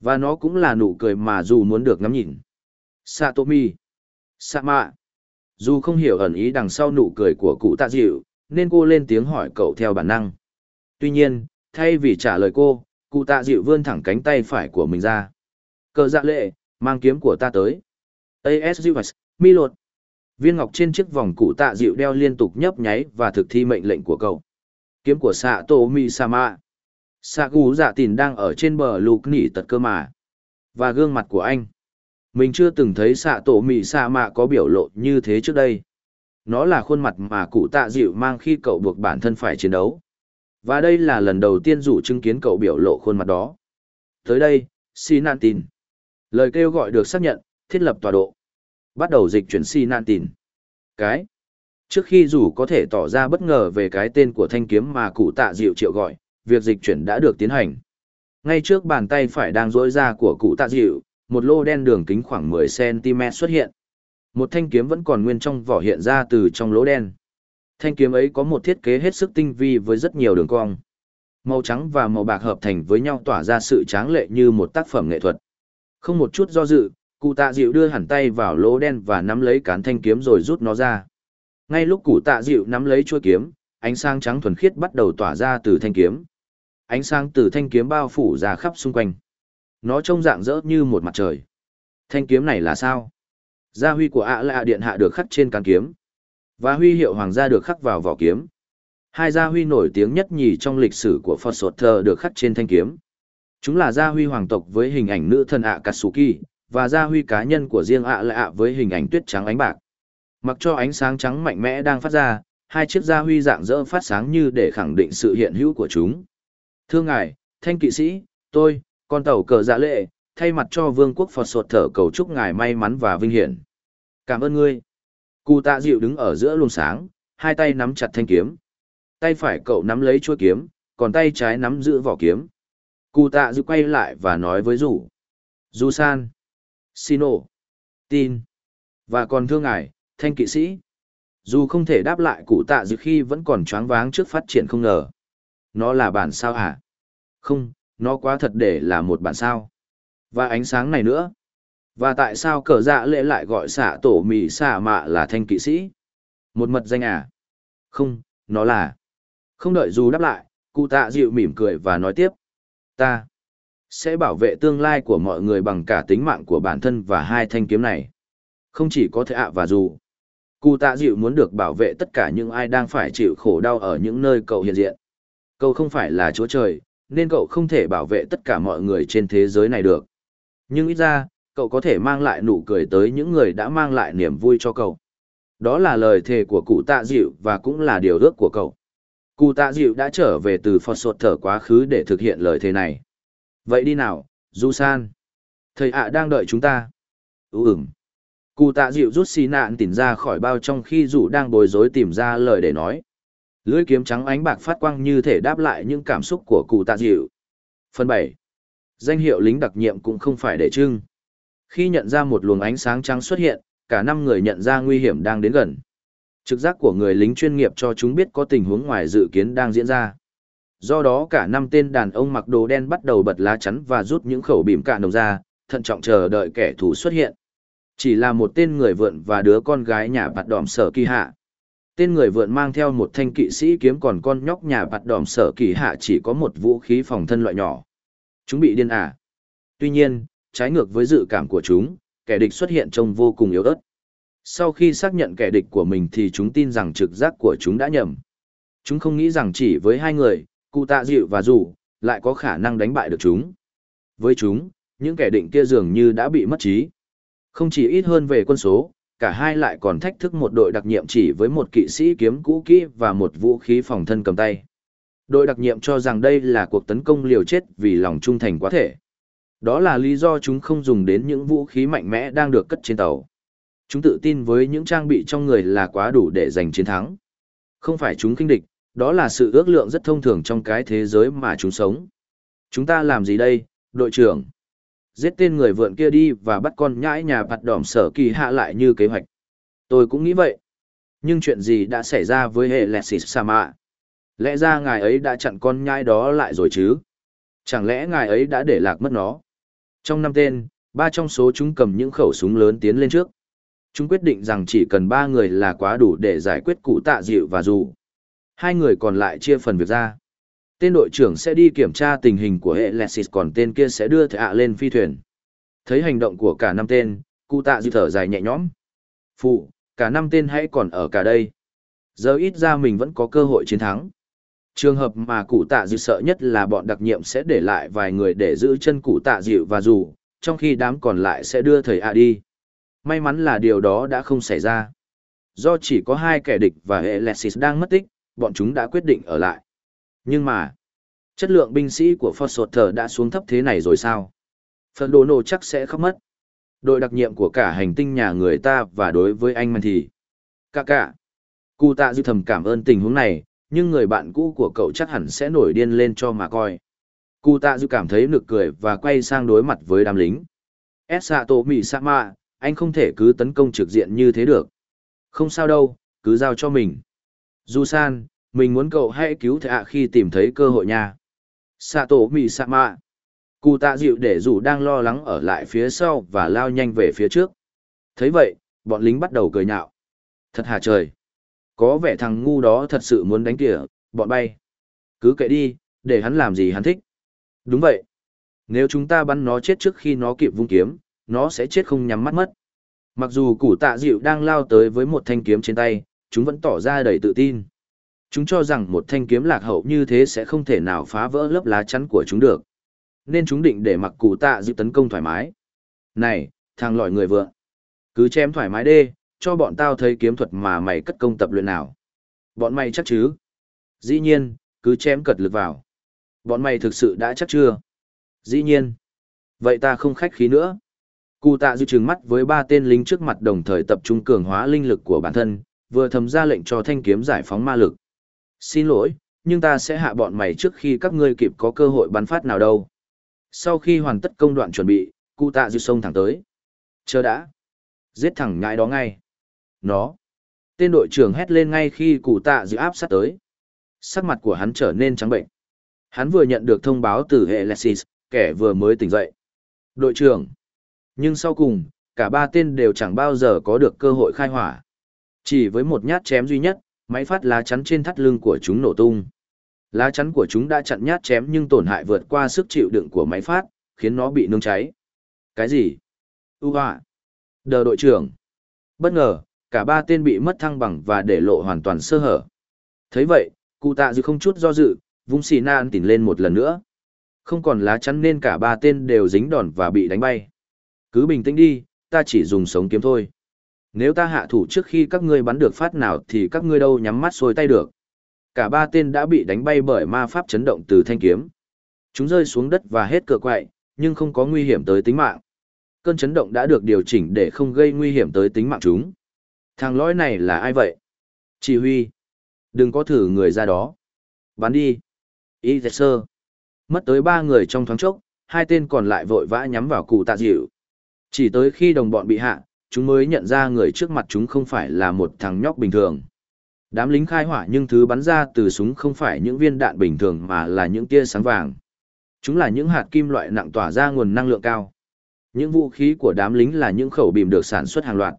Và nó cũng là nụ cười mà dù muốn được ngắm nhìn. Satomi. Sama. Dù không hiểu ẩn ý đằng sau nụ cười của cụ tạ dịu, nên cô lên tiếng hỏi cậu theo bản năng. Tuy nhiên, thay vì trả lời cô, cụ tạ dịu vươn thẳng cánh tay phải của mình ra. Cờ dạ lệ, mang kiếm của ta tới. ASUS, mi lột. Viên ngọc trên chiếc vòng cụ tạ dịu đeo liên tục nhấp nháy và thực thi mệnh lệnh của cậu. Kiếm của xạ tổ mi sama. xạ gù dạ tìn đang ở trên bờ lục nỉ tật cơ mà. Và gương mặt của anh. Mình chưa từng thấy xạ tổ mì xạ mạ có biểu lộ như thế trước đây. Nó là khuôn mặt mà cụ tạ dịu mang khi cậu buộc bản thân phải chiến đấu. Và đây là lần đầu tiên rủ chứng kiến cậu biểu lộ khuôn mặt đó. Tới đây, xin nạn tin. Lời kêu gọi được xác nhận, thiết lập tọa độ. Bắt đầu dịch chuyển si nạn tin. Cái. Trước khi rủ có thể tỏ ra bất ngờ về cái tên của thanh kiếm mà cụ tạ dịu triệu gọi, việc dịch chuyển đã được tiến hành. Ngay trước bàn tay phải đang rỗi ra của cụ tạ dịu, một lô đen đường kính khoảng 10cm xuất hiện. Một thanh kiếm vẫn còn nguyên trong vỏ hiện ra từ trong lỗ đen. Thanh kiếm ấy có một thiết kế hết sức tinh vi với rất nhiều đường cong. Màu trắng và màu bạc hợp thành với nhau tỏa ra sự tráng lệ như một tác phẩm nghệ thuật. Không một chút do dự, cụ tạ dịu đưa hẳn tay vào lỗ đen và nắm lấy cán thanh kiếm rồi rút nó ra. Ngay lúc cụ tạ dịu nắm lấy chuôi kiếm, ánh sáng trắng thuần khiết bắt đầu tỏa ra từ thanh kiếm. Ánh sáng từ thanh kiếm bao phủ ra khắp xung quanh. Nó trông dạng dỡ như một mặt trời. Thanh kiếm này là sao? Gia huy của ạ lạ điện hạ được khắc trên cán kiếm. Và huy hiệu hoàng gia được khắc vào vỏ kiếm. Hai gia huy nổi tiếng nhất nhì trong lịch sử của Phật Sột Thờ được khắc trên thanh kiếm. Chúng là gia huy hoàng tộc với hình ảnh nữ thần ạ Katsuki, và gia huy cá nhân của riêng ạ lạ với hình ảnh tuyết trắng ánh bạc. Mặc cho ánh sáng trắng mạnh mẽ đang phát ra, hai chiếc gia huy dạng dỡ phát sáng như để khẳng định sự hiện hữu của chúng. Thưa ngài, thanh kỵ sĩ, tôi, con tàu cờ dạ lệ, thay mặt cho vương quốc Phật sột thở cầu chúc ngài may mắn và vinh hiển. Cảm ơn ngươi. Cụ tạ dịu đứng ở giữa luồng sáng, hai tay nắm chặt thanh kiếm. Tay phải cậu nắm lấy chuôi kiếm, còn tay trái nắm giữ vỏ kiếm. Cụ tạ dịu quay lại và nói với rủ. Du san. Sino. Tin. Và còn Thương ngài, thanh kỵ sĩ. Dù không thể đáp lại cụ tạ dịu khi vẫn còn choáng váng trước phát triển không ngờ. Nó là bản sao hả? Không, nó quá thật để là một bản sao. Và ánh sáng này nữa. Và tại sao cờ dạ lễ lại gọi xạ tổ mì xạ mạ là thanh kỵ sĩ? Một mật danh à? Không, nó là. Không đợi dù đáp lại, cụ tạ dịu mỉm cười và nói tiếp. Ta sẽ bảo vệ tương lai của mọi người bằng cả tính mạng của bản thân và hai thanh kiếm này. Không chỉ có thể ạ và dù. Cụ tạ dịu muốn được bảo vệ tất cả những ai đang phải chịu khổ đau ở những nơi cậu hiện diện. Cậu không phải là chúa trời, nên cậu không thể bảo vệ tất cả mọi người trên thế giới này được. Nhưng ít ra, cậu có thể mang lại nụ cười tới những người đã mang lại niềm vui cho cậu. Đó là lời thề của cụ tạ dịu và cũng là điều ước của cậu. Cụ tạ dịu đã trở về từ Phật sột thở quá khứ để thực hiện lời thề này. Vậy đi nào, Du San. Thầy ạ đang đợi chúng ta. Ú ửng. Cụ tạ dịu rút xì nạn tìm ra khỏi bao trong khi rủ đang bối rối tìm ra lời để nói. Lưỡi kiếm trắng ánh bạc phát quang như thể đáp lại những cảm xúc của cụ tạ dịu. Phần 7. Danh hiệu lính đặc nhiệm cũng không phải để trưng. Khi nhận ra một luồng ánh sáng trắng xuất hiện, cả năm người nhận ra nguy hiểm đang đến gần. Trực giác của người lính chuyên nghiệp cho chúng biết có tình huống ngoài dự kiến đang diễn ra. Do đó cả năm tên đàn ông mặc đồ đen bắt đầu bật lá chắn và rút những khẩu bìm cạn đồng ra, thận trọng chờ đợi kẻ thù xuất hiện. Chỉ là một tên người vượn và đứa con gái nhà bạt đỏm sở kỳ hạ. Tên người vượn mang theo một thanh kỵ sĩ kiếm còn con nhóc nhà bạt đỏm sở kỳ hạ chỉ có một vũ khí phòng thân loại nhỏ. Chúng bị điên à. Tuy nhiên, trái ngược với dự cảm của chúng, kẻ địch xuất hiện trông vô cùng yếu ớt. Sau khi xác nhận kẻ địch của mình thì chúng tin rằng trực giác của chúng đã nhầm. Chúng không nghĩ rằng chỉ với hai người, cụ tạ dịu và rủ, lại có khả năng đánh bại được chúng. Với chúng, những kẻ định kia dường như đã bị mất trí. Không chỉ ít hơn về quân số, cả hai lại còn thách thức một đội đặc nhiệm chỉ với một kỵ sĩ kiếm cũ kỹ và một vũ khí phòng thân cầm tay. Đội đặc nhiệm cho rằng đây là cuộc tấn công liều chết vì lòng trung thành quá thể. Đó là lý do chúng không dùng đến những vũ khí mạnh mẽ đang được cất trên tàu. Chúng tự tin với những trang bị trong người là quá đủ để giành chiến thắng. Không phải chúng kinh địch, đó là sự ước lượng rất thông thường trong cái thế giới mà chúng sống. Chúng ta làm gì đây, đội trưởng? Giết tên người vượn kia đi và bắt con nhãi nhà bạt đỏm sở kỳ hạ lại như kế hoạch. Tôi cũng nghĩ vậy. Nhưng chuyện gì đã xảy ra với hệ Lexis Sama? Lẽ ra ngài ấy đã chặn con nhãi đó lại rồi chứ? Chẳng lẽ ngài ấy đã để lạc mất nó? Trong năm tên, ba trong số chúng cầm những khẩu súng lớn tiến lên trước. Chúng quyết định rằng chỉ cần ba người là quá đủ để giải quyết cụ tạ dịu và dù. Hai người còn lại chia phần việc ra. Tên đội trưởng sẽ đi kiểm tra tình hình của hệ Lexis còn tên kia sẽ đưa thạ lên phi thuyền. Thấy hành động của cả năm tên, cụ tạ dịu thở dài nhẹ nhõm. Phụ, cả năm tên hãy còn ở cả đây. Giờ ít ra mình vẫn có cơ hội chiến thắng. Trường hợp mà cụ tạ dịu sợ nhất là bọn đặc nhiệm sẽ để lại vài người để giữ chân cụ tạ dịu và dù, trong khi đám còn lại sẽ đưa thầy ạ đi. May mắn là điều đó đã không xảy ra. Do chỉ có hai kẻ địch và Alexis đang mất tích, bọn chúng đã quyết định ở lại. Nhưng mà, chất lượng binh sĩ của Foster đã xuống thấp thế này rồi sao? Phần đồ nổ chắc sẽ khóc mất. Đội đặc nhiệm của cả hành tinh nhà người ta và đối với anh Man thì... Cả cả. Cụ tạ dư thầm cảm ơn tình huống này, nhưng người bạn cũ của cậu chắc hẳn sẽ nổi điên lên cho mà coi. Cụ tạ dư cảm thấy nực cười và quay sang đối mặt với đám lính. Esato Misama, anh không thể cứ tấn công trực diện như thế được. Không sao đâu, cứ giao cho mình. Du san, mình muốn cậu hãy cứu thạ khi tìm thấy cơ hội nha. Sato Misama. Cụ tạ dịu để dù đang lo lắng ở lại phía sau và lao nhanh về phía trước. thấy vậy, bọn lính bắt đầu cười nhạo. Thật hà trời. Có vẻ thằng ngu đó thật sự muốn đánh kìa, bọn bay. Cứ kệ đi, để hắn làm gì hắn thích. Đúng vậy. Nếu chúng ta bắn nó chết trước khi nó kịp vung kiếm, nó sẽ chết không nhắm mắt mất. Mặc dù củ tạ dịu đang lao tới với một thanh kiếm trên tay, chúng vẫn tỏ ra đầy tự tin. Chúng cho rằng một thanh kiếm lạc hậu như thế sẽ không thể nào phá vỡ lớp lá chắn của chúng được. Nên chúng định để mặc củ tạ dịu tấn công thoải mái. Này, thằng lòi người vượng. Cứ chém thoải mái đê, cho bọn tao thấy kiếm thuật mà mày cất công tập luyện nào. Bọn mày chắc chứ? Dĩ nhiên, cứ chém cật lực vào. Bọn mày thực sự đã chắc chưa? Dĩ nhiên. Vậy ta không khách khí nữa. Cụ tạ dư trừng mắt với ba tên lính trước mặt đồng thời tập trung cường hóa linh lực của bản thân, vừa thầm ra lệnh cho thanh kiếm giải phóng ma lực. Xin lỗi, nhưng ta sẽ hạ bọn mày trước khi các ngươi kịp có cơ hội bắn phát nào đâu. Sau khi hoàn tất công đoạn chuẩn bị, cụ tạ dư sông thẳng tới. Chờ đã. Giết thẳng ngãi đó ngay. Nó. Tên đội trưởng hét lên ngay khi cụ tạ dư áp sát tới. Sắc mặt của hắn trở nên trắng bệnh. Hắn vừa nhận được thông báo từ hệ Lexis, kẻ vừa mới tỉnh dậy. Đội trưởng. Nhưng sau cùng, cả ba tên đều chẳng bao giờ có được cơ hội khai hỏa. Chỉ với một nhát chém duy nhất, máy phát lá chắn trên thắt lưng của chúng nổ tung. Lá chắn của chúng đã chặn nhát chém nhưng tổn hại vượt qua sức chịu đựng của máy phát, khiến nó bị nung cháy. Cái gì? U họa! Đờ đội trưởng! Bất ngờ, cả ba tên bị mất thăng bằng và để lộ hoàn toàn sơ hở. thấy vậy, cụ tạ dư không chút do dự, vung xì nan tỉnh lên một lần nữa. Không còn lá chắn nên cả ba tên đều dính đòn và bị đánh bay. Cứ bình tĩnh đi, ta chỉ dùng sống kiếm thôi. Nếu ta hạ thủ trước khi các ngươi bắn được phát nào thì các ngươi đâu nhắm mắt xuôi tay được. Cả ba tên đã bị đánh bay bởi ma pháp chấn động từ thanh kiếm. Chúng rơi xuống đất và hết cờ quậy, nhưng không có nguy hiểm tới tính mạng. Cơn chấn động đã được điều chỉnh để không gây nguy hiểm tới tính mạng chúng. Thằng lõi này là ai vậy? Chỉ huy. Đừng có thử người ra đó. Bắn đi. Ý sơ. Mất tới ba người trong thoáng chốc, hai tên còn lại vội vã nhắm vào cụ tạ dịu. Chỉ tới khi đồng bọn bị hạ, chúng mới nhận ra người trước mặt chúng không phải là một thằng nhóc bình thường. Đám lính khai hỏa nhưng thứ bắn ra từ súng không phải những viên đạn bình thường mà là những tia sáng vàng. Chúng là những hạt kim loại nặng tỏa ra nguồn năng lượng cao. Những vũ khí của đám lính là những khẩu bìm được sản xuất hàng loạt.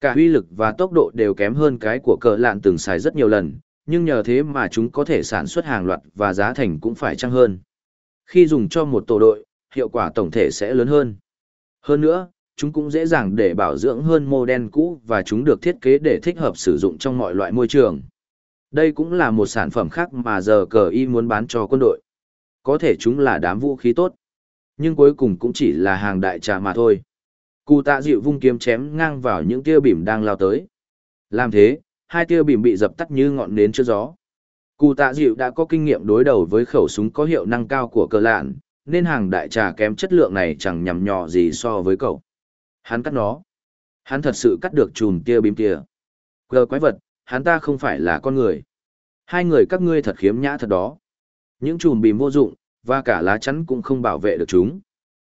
Cả uy lực và tốc độ đều kém hơn cái của cờ lạn từng xài rất nhiều lần, nhưng nhờ thế mà chúng có thể sản xuất hàng loạt và giá thành cũng phải chăng hơn. Khi dùng cho một tổ đội, hiệu quả tổng thể sẽ lớn hơn. Hơn nữa, chúng cũng dễ dàng để bảo dưỡng hơn mô đen cũ và chúng được thiết kế để thích hợp sử dụng trong mọi loại môi trường. Đây cũng là một sản phẩm khác mà giờ cờ y muốn bán cho quân đội. Có thể chúng là đám vũ khí tốt, nhưng cuối cùng cũng chỉ là hàng đại trà mà thôi. Cụ tạ dịu vung kiếm chém ngang vào những tia bìm đang lao tới. Làm thế, hai tia bìm bị dập tắt như ngọn nến chưa gió. Cụ tạ dịu đã có kinh nghiệm đối đầu với khẩu súng có hiệu năng cao của cờ lạn, nên hàng đại trà kém chất lượng này chẳng nhằm nhò gì so với cậu. Hắn cắt nó. Hắn thật sự cắt được chùm kia bím kia. Cờ quái vật, hắn ta không phải là con người. Hai người các ngươi thật khiếm nhã thật đó. Những chùm bìm vô dụng, và cả lá chắn cũng không bảo vệ được chúng.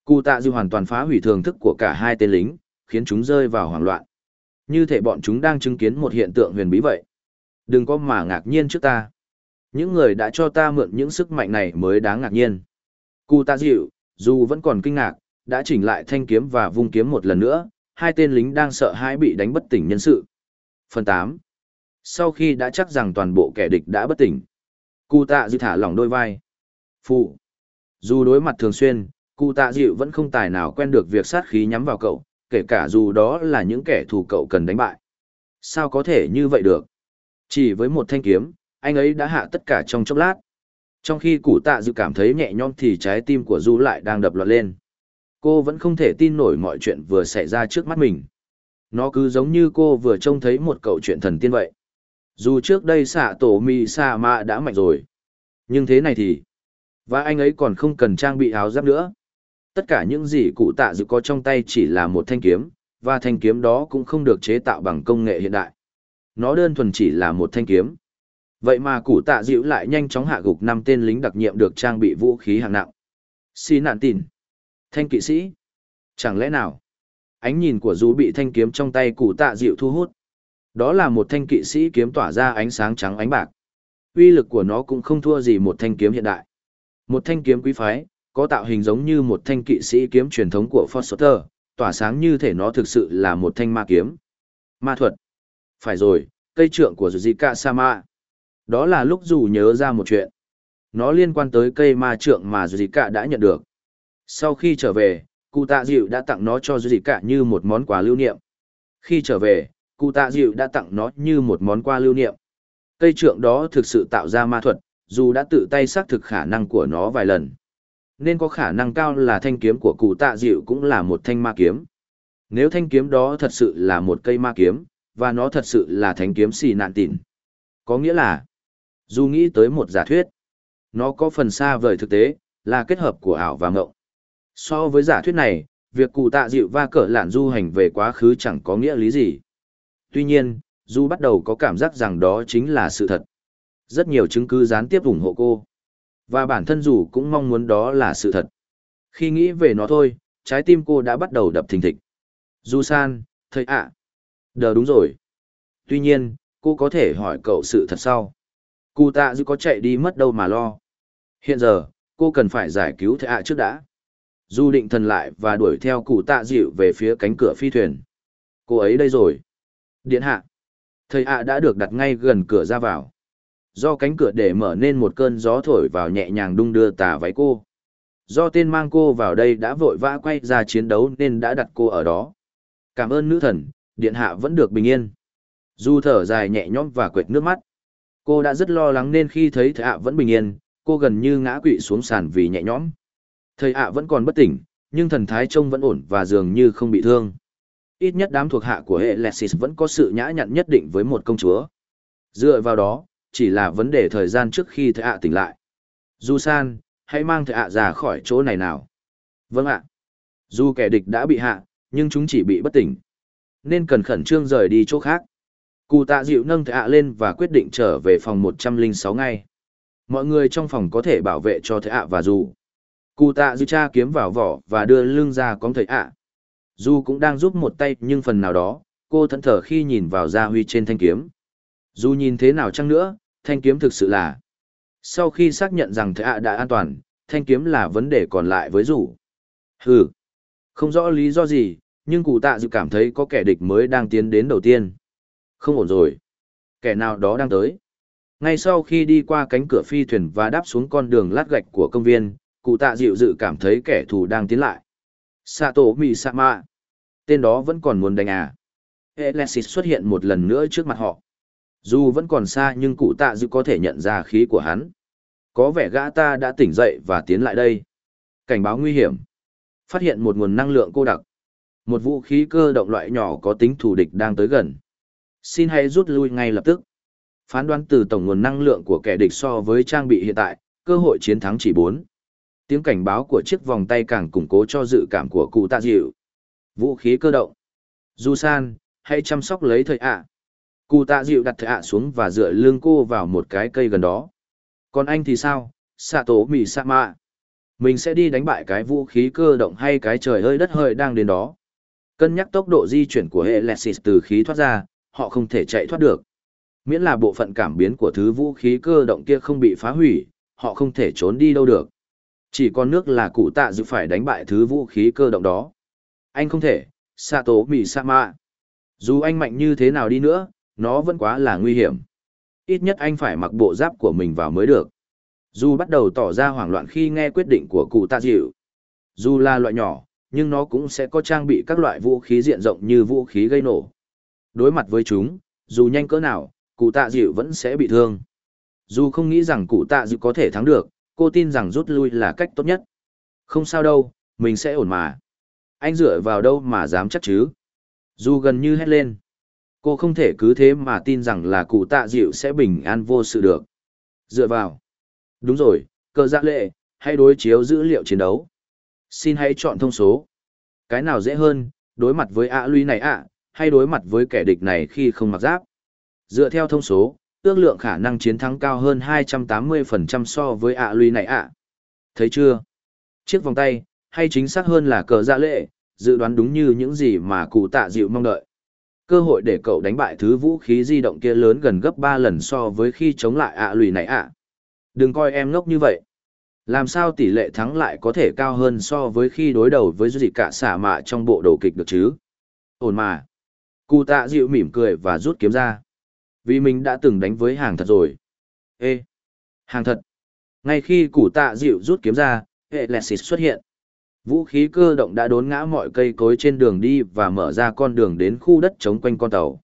Cụ tạ dư hoàn toàn phá hủy thường thức của cả hai tên lính, khiến chúng rơi vào hoảng loạn. Như thể bọn chúng đang chứng kiến một hiện tượng huyền bí vậy. Đừng có mà ngạc nhiên trước ta. Những người đã cho ta mượn những sức mạnh này mới đáng ngạc nhiên. Cụ tạ dịu, dù vẫn còn kinh ngạc, đã chỉnh lại thanh kiếm và vung kiếm một lần nữa, hai tên lính đang sợ hãi bị đánh bất tỉnh nhân sự. Phần 8. Sau khi đã chắc rằng toàn bộ kẻ địch đã bất tỉnh, cụ tạ dịu thả lỏng đôi vai. Phụ. Dù đối mặt thường xuyên, cụ tạ dịu vẫn không tài nào quen được việc sát khí nhắm vào cậu, kể cả dù đó là những kẻ thù cậu cần đánh bại. Sao có thể như vậy được? Chỉ với một thanh kiếm, anh ấy đã hạ tất cả trong chốc lát. Trong khi cụ tạ dự cảm thấy nhẹ nhõm thì trái tim của Du lại đang đập loạn lên. Cô vẫn không thể tin nổi mọi chuyện vừa xảy ra trước mắt mình. Nó cứ giống như cô vừa trông thấy một cậu chuyện thần tiên vậy. Dù trước đây xạ tổ mì xạ mạ đã mạnh rồi. Nhưng thế này thì... Và anh ấy còn không cần trang bị áo giáp nữa. Tất cả những gì cụ tạ dự có trong tay chỉ là một thanh kiếm, và thanh kiếm đó cũng không được chế tạo bằng công nghệ hiện đại. Nó đơn thuần chỉ là một thanh kiếm. Vậy mà cụ tạ dịu lại nhanh chóng hạ gục năm tên lính đặc nhiệm được trang bị vũ khí hạng nặng. Xì nạn tin. Thanh kỵ sĩ. Chẳng lẽ nào? Ánh nhìn của Du bị thanh kiếm trong tay cụ tạ dịu thu hút. Đó là một thanh kỵ sĩ kiếm tỏa ra ánh sáng trắng ánh bạc. Uy lực của nó cũng không thua gì một thanh kiếm hiện đại. Một thanh kiếm quý phái, có tạo hình giống như một thanh kỵ sĩ kiếm truyền thống của Foster, tỏa sáng như thể nó thực sự là một thanh ma kiếm. Ma thuật. Phải rồi, cây trượng của Zika Sama. Đó là lúc dù nhớ ra một chuyện. Nó liên quan tới cây ma trượng mà Zika đã nhận được. Sau khi trở về, cụ tạ dịu đã tặng nó cho Zika như một món quà lưu niệm. Khi trở về, cụ tạ dịu đã tặng nó như một món quà lưu niệm. Cây trượng đó thực sự tạo ra ma thuật, dù đã tự tay xác thực khả năng của nó vài lần nên có khả năng cao là thanh kiếm của cụ tạ dịu cũng là một thanh ma kiếm. Nếu thanh kiếm đó thật sự là một cây ma kiếm, và nó thật sự là thanh kiếm xì nạn tịn. Có nghĩa là, dù nghĩ tới một giả thuyết, nó có phần xa vời thực tế, là kết hợp của ảo và ngộng So với giả thuyết này, việc cụ tạ dịu va cỡ lạn du hành về quá khứ chẳng có nghĩa lý gì. Tuy nhiên, du bắt đầu có cảm giác rằng đó chính là sự thật. Rất nhiều chứng cứ gián tiếp ủng hộ cô. Và bản thân dù cũng mong muốn đó là sự thật. Khi nghĩ về nó thôi, trái tim cô đã bắt đầu đập thình thịch. Du san, thầy ạ. À. Đờ đúng rồi. Tuy nhiên, cô có thể hỏi cậu sự thật sau. Cụ tạ dư có chạy đi mất đâu mà lo. Hiện giờ, cô cần phải giải cứu thầy ạ trước đã. Du định thần lại và đuổi theo cụ tạ dịu về phía cánh cửa phi thuyền. Cô ấy đây rồi. Điện hạ. Thầy ạ đã được đặt ngay gần cửa ra vào do cánh cửa để mở nên một cơn gió thổi vào nhẹ nhàng đung đưa tà váy cô. Do tên mang cô vào đây đã vội vã quay ra chiến đấu nên đã đặt cô ở đó. Cảm ơn nữ thần, điện hạ vẫn được bình yên. Du thở dài nhẹ nhõm và quệt nước mắt. Cô đã rất lo lắng nên khi thấy thầy ạ vẫn bình yên, cô gần như ngã quỵ xuống sàn vì nhẹ nhõm. Thầy ạ vẫn còn bất tỉnh, nhưng thần thái trông vẫn ổn và dường như không bị thương. Ít nhất đám thuộc hạ của hệ Lexis vẫn có sự nhã nhặn nhất định với một công chúa. Dựa vào đó, chỉ là vấn đề thời gian trước khi thầy ạ tỉnh lại. Du san, hãy mang thầy ạ ra khỏi chỗ này nào. Vâng ạ. Dù kẻ địch đã bị hạ, nhưng chúng chỉ bị bất tỉnh. Nên cần khẩn trương rời đi chỗ khác. Cụ tạ dịu nâng thệ ạ lên và quyết định trở về phòng 106 ngay. Mọi người trong phòng có thể bảo vệ cho thệ ạ và dù. Cụ tạ dịu cha kiếm vào vỏ và đưa lưng ra cóng thầy ạ. Dù cũng đang giúp một tay nhưng phần nào đó, cô thẫn thở khi nhìn vào gia huy trên thanh kiếm. Dù nhìn thế nào chăng nữa, thanh kiếm thực sự là. Sau khi xác nhận rằng thệ ạ đã an toàn, thanh kiếm là vấn đề còn lại với Dù. Hừ, không rõ lý do gì, nhưng cụ tạ dự cảm thấy có kẻ địch mới đang tiến đến đầu tiên. Không ổn rồi. Kẻ nào đó đang tới. Ngay sau khi đi qua cánh cửa phi thuyền và đáp xuống con đường lát gạch của công viên, cụ tạ dịu dự cảm thấy kẻ thù đang tiến lại. Sato Misama. Tên đó vẫn còn muốn đánh à. Alexis xuất hiện một lần nữa trước mặt họ. Dù vẫn còn xa nhưng cụ tạ dịu có thể nhận ra khí của hắn. Có vẻ gã ta đã tỉnh dậy và tiến lại đây. Cảnh báo nguy hiểm. Phát hiện một nguồn năng lượng cô đặc. Một vũ khí cơ động loại nhỏ có tính thù địch đang tới gần. Xin hãy rút lui ngay lập tức. Phán đoán từ tổng nguồn năng lượng của kẻ địch so với trang bị hiện tại, cơ hội chiến thắng chỉ 4. Tiếng cảnh báo của chiếc vòng tay càng củng cố cho dự cảm của cụ tạ dịu. Vũ khí cơ động. Du san, hãy chăm sóc lấy thời ạ. Cụ tạ dịu đặt thời ạ xuống và dựa lưng cô vào một cái cây gần đó. Còn anh thì sao? Sạ tổ mì sạ mạ. Mình sẽ đi đánh bại cái vũ khí cơ động hay cái trời hơi đất hơi đang đến đó. Cân nhắc tốc độ di chuyển của hệ Lexis từ khí thoát ra, họ không thể chạy thoát được. Miễn là bộ phận cảm biến của thứ vũ khí cơ động kia không bị phá hủy, họ không thể trốn đi đâu được. Chỉ còn nước là cụ tạ dự phải đánh bại thứ vũ khí cơ động đó. Anh không thể, Sato Misama. Dù anh mạnh như thế nào đi nữa, nó vẫn quá là nguy hiểm. Ít nhất anh phải mặc bộ giáp của mình vào mới được. Dù bắt đầu tỏ ra hoảng loạn khi nghe quyết định của cụ tạ dịu. Dù là loại nhỏ, nhưng nó cũng sẽ có trang bị các loại vũ khí diện rộng như vũ khí gây nổ. Đối mặt với chúng, dù nhanh cỡ nào, cụ tạ dịu vẫn sẽ bị thương. Dù không nghĩ rằng cụ tạ dịu có thể thắng được, cô tin rằng rút lui là cách tốt nhất. Không sao đâu, mình sẽ ổn mà. Anh dựa vào đâu mà dám chắc chứ? Dù gần như hét lên. Cô không thể cứ thế mà tin rằng là cụ tạ dịu sẽ bình an vô sự được. Dựa vào. Đúng rồi, cơ dạ lệ, hãy đối chiếu dữ liệu chiến đấu. Xin hãy chọn thông số. Cái nào dễ hơn, đối mặt với ạ luy này ạ, hay đối mặt với kẻ địch này khi không mặc giáp. Dựa theo thông số, ước lượng khả năng chiến thắng cao hơn 280% so với ạ lùi này ạ. Thấy chưa? Chiếc vòng tay, hay chính xác hơn là cờ dạ lệ, dự đoán đúng như những gì mà cụ tạ dịu mong đợi. Cơ hội để cậu đánh bại thứ vũ khí di động kia lớn gần gấp 3 lần so với khi chống lại ạ lùi này ạ. Đừng coi em ngốc như vậy. Làm sao tỷ lệ thắng lại có thể cao hơn so với khi đối đầu với gì cả xả mạ trong bộ đồ kịch được chứ? Ổn mà. Cụ tạ dịu mỉm cười và rút kiếm ra. Vì mình đã từng đánh với hàng thật rồi. Ê! Hàng thật! Ngay khi cụ tạ dịu rút kiếm ra, hệ Lexis xuất hiện. Vũ khí cơ động đã đốn ngã mọi cây cối trên đường đi và mở ra con đường đến khu đất chống quanh con tàu.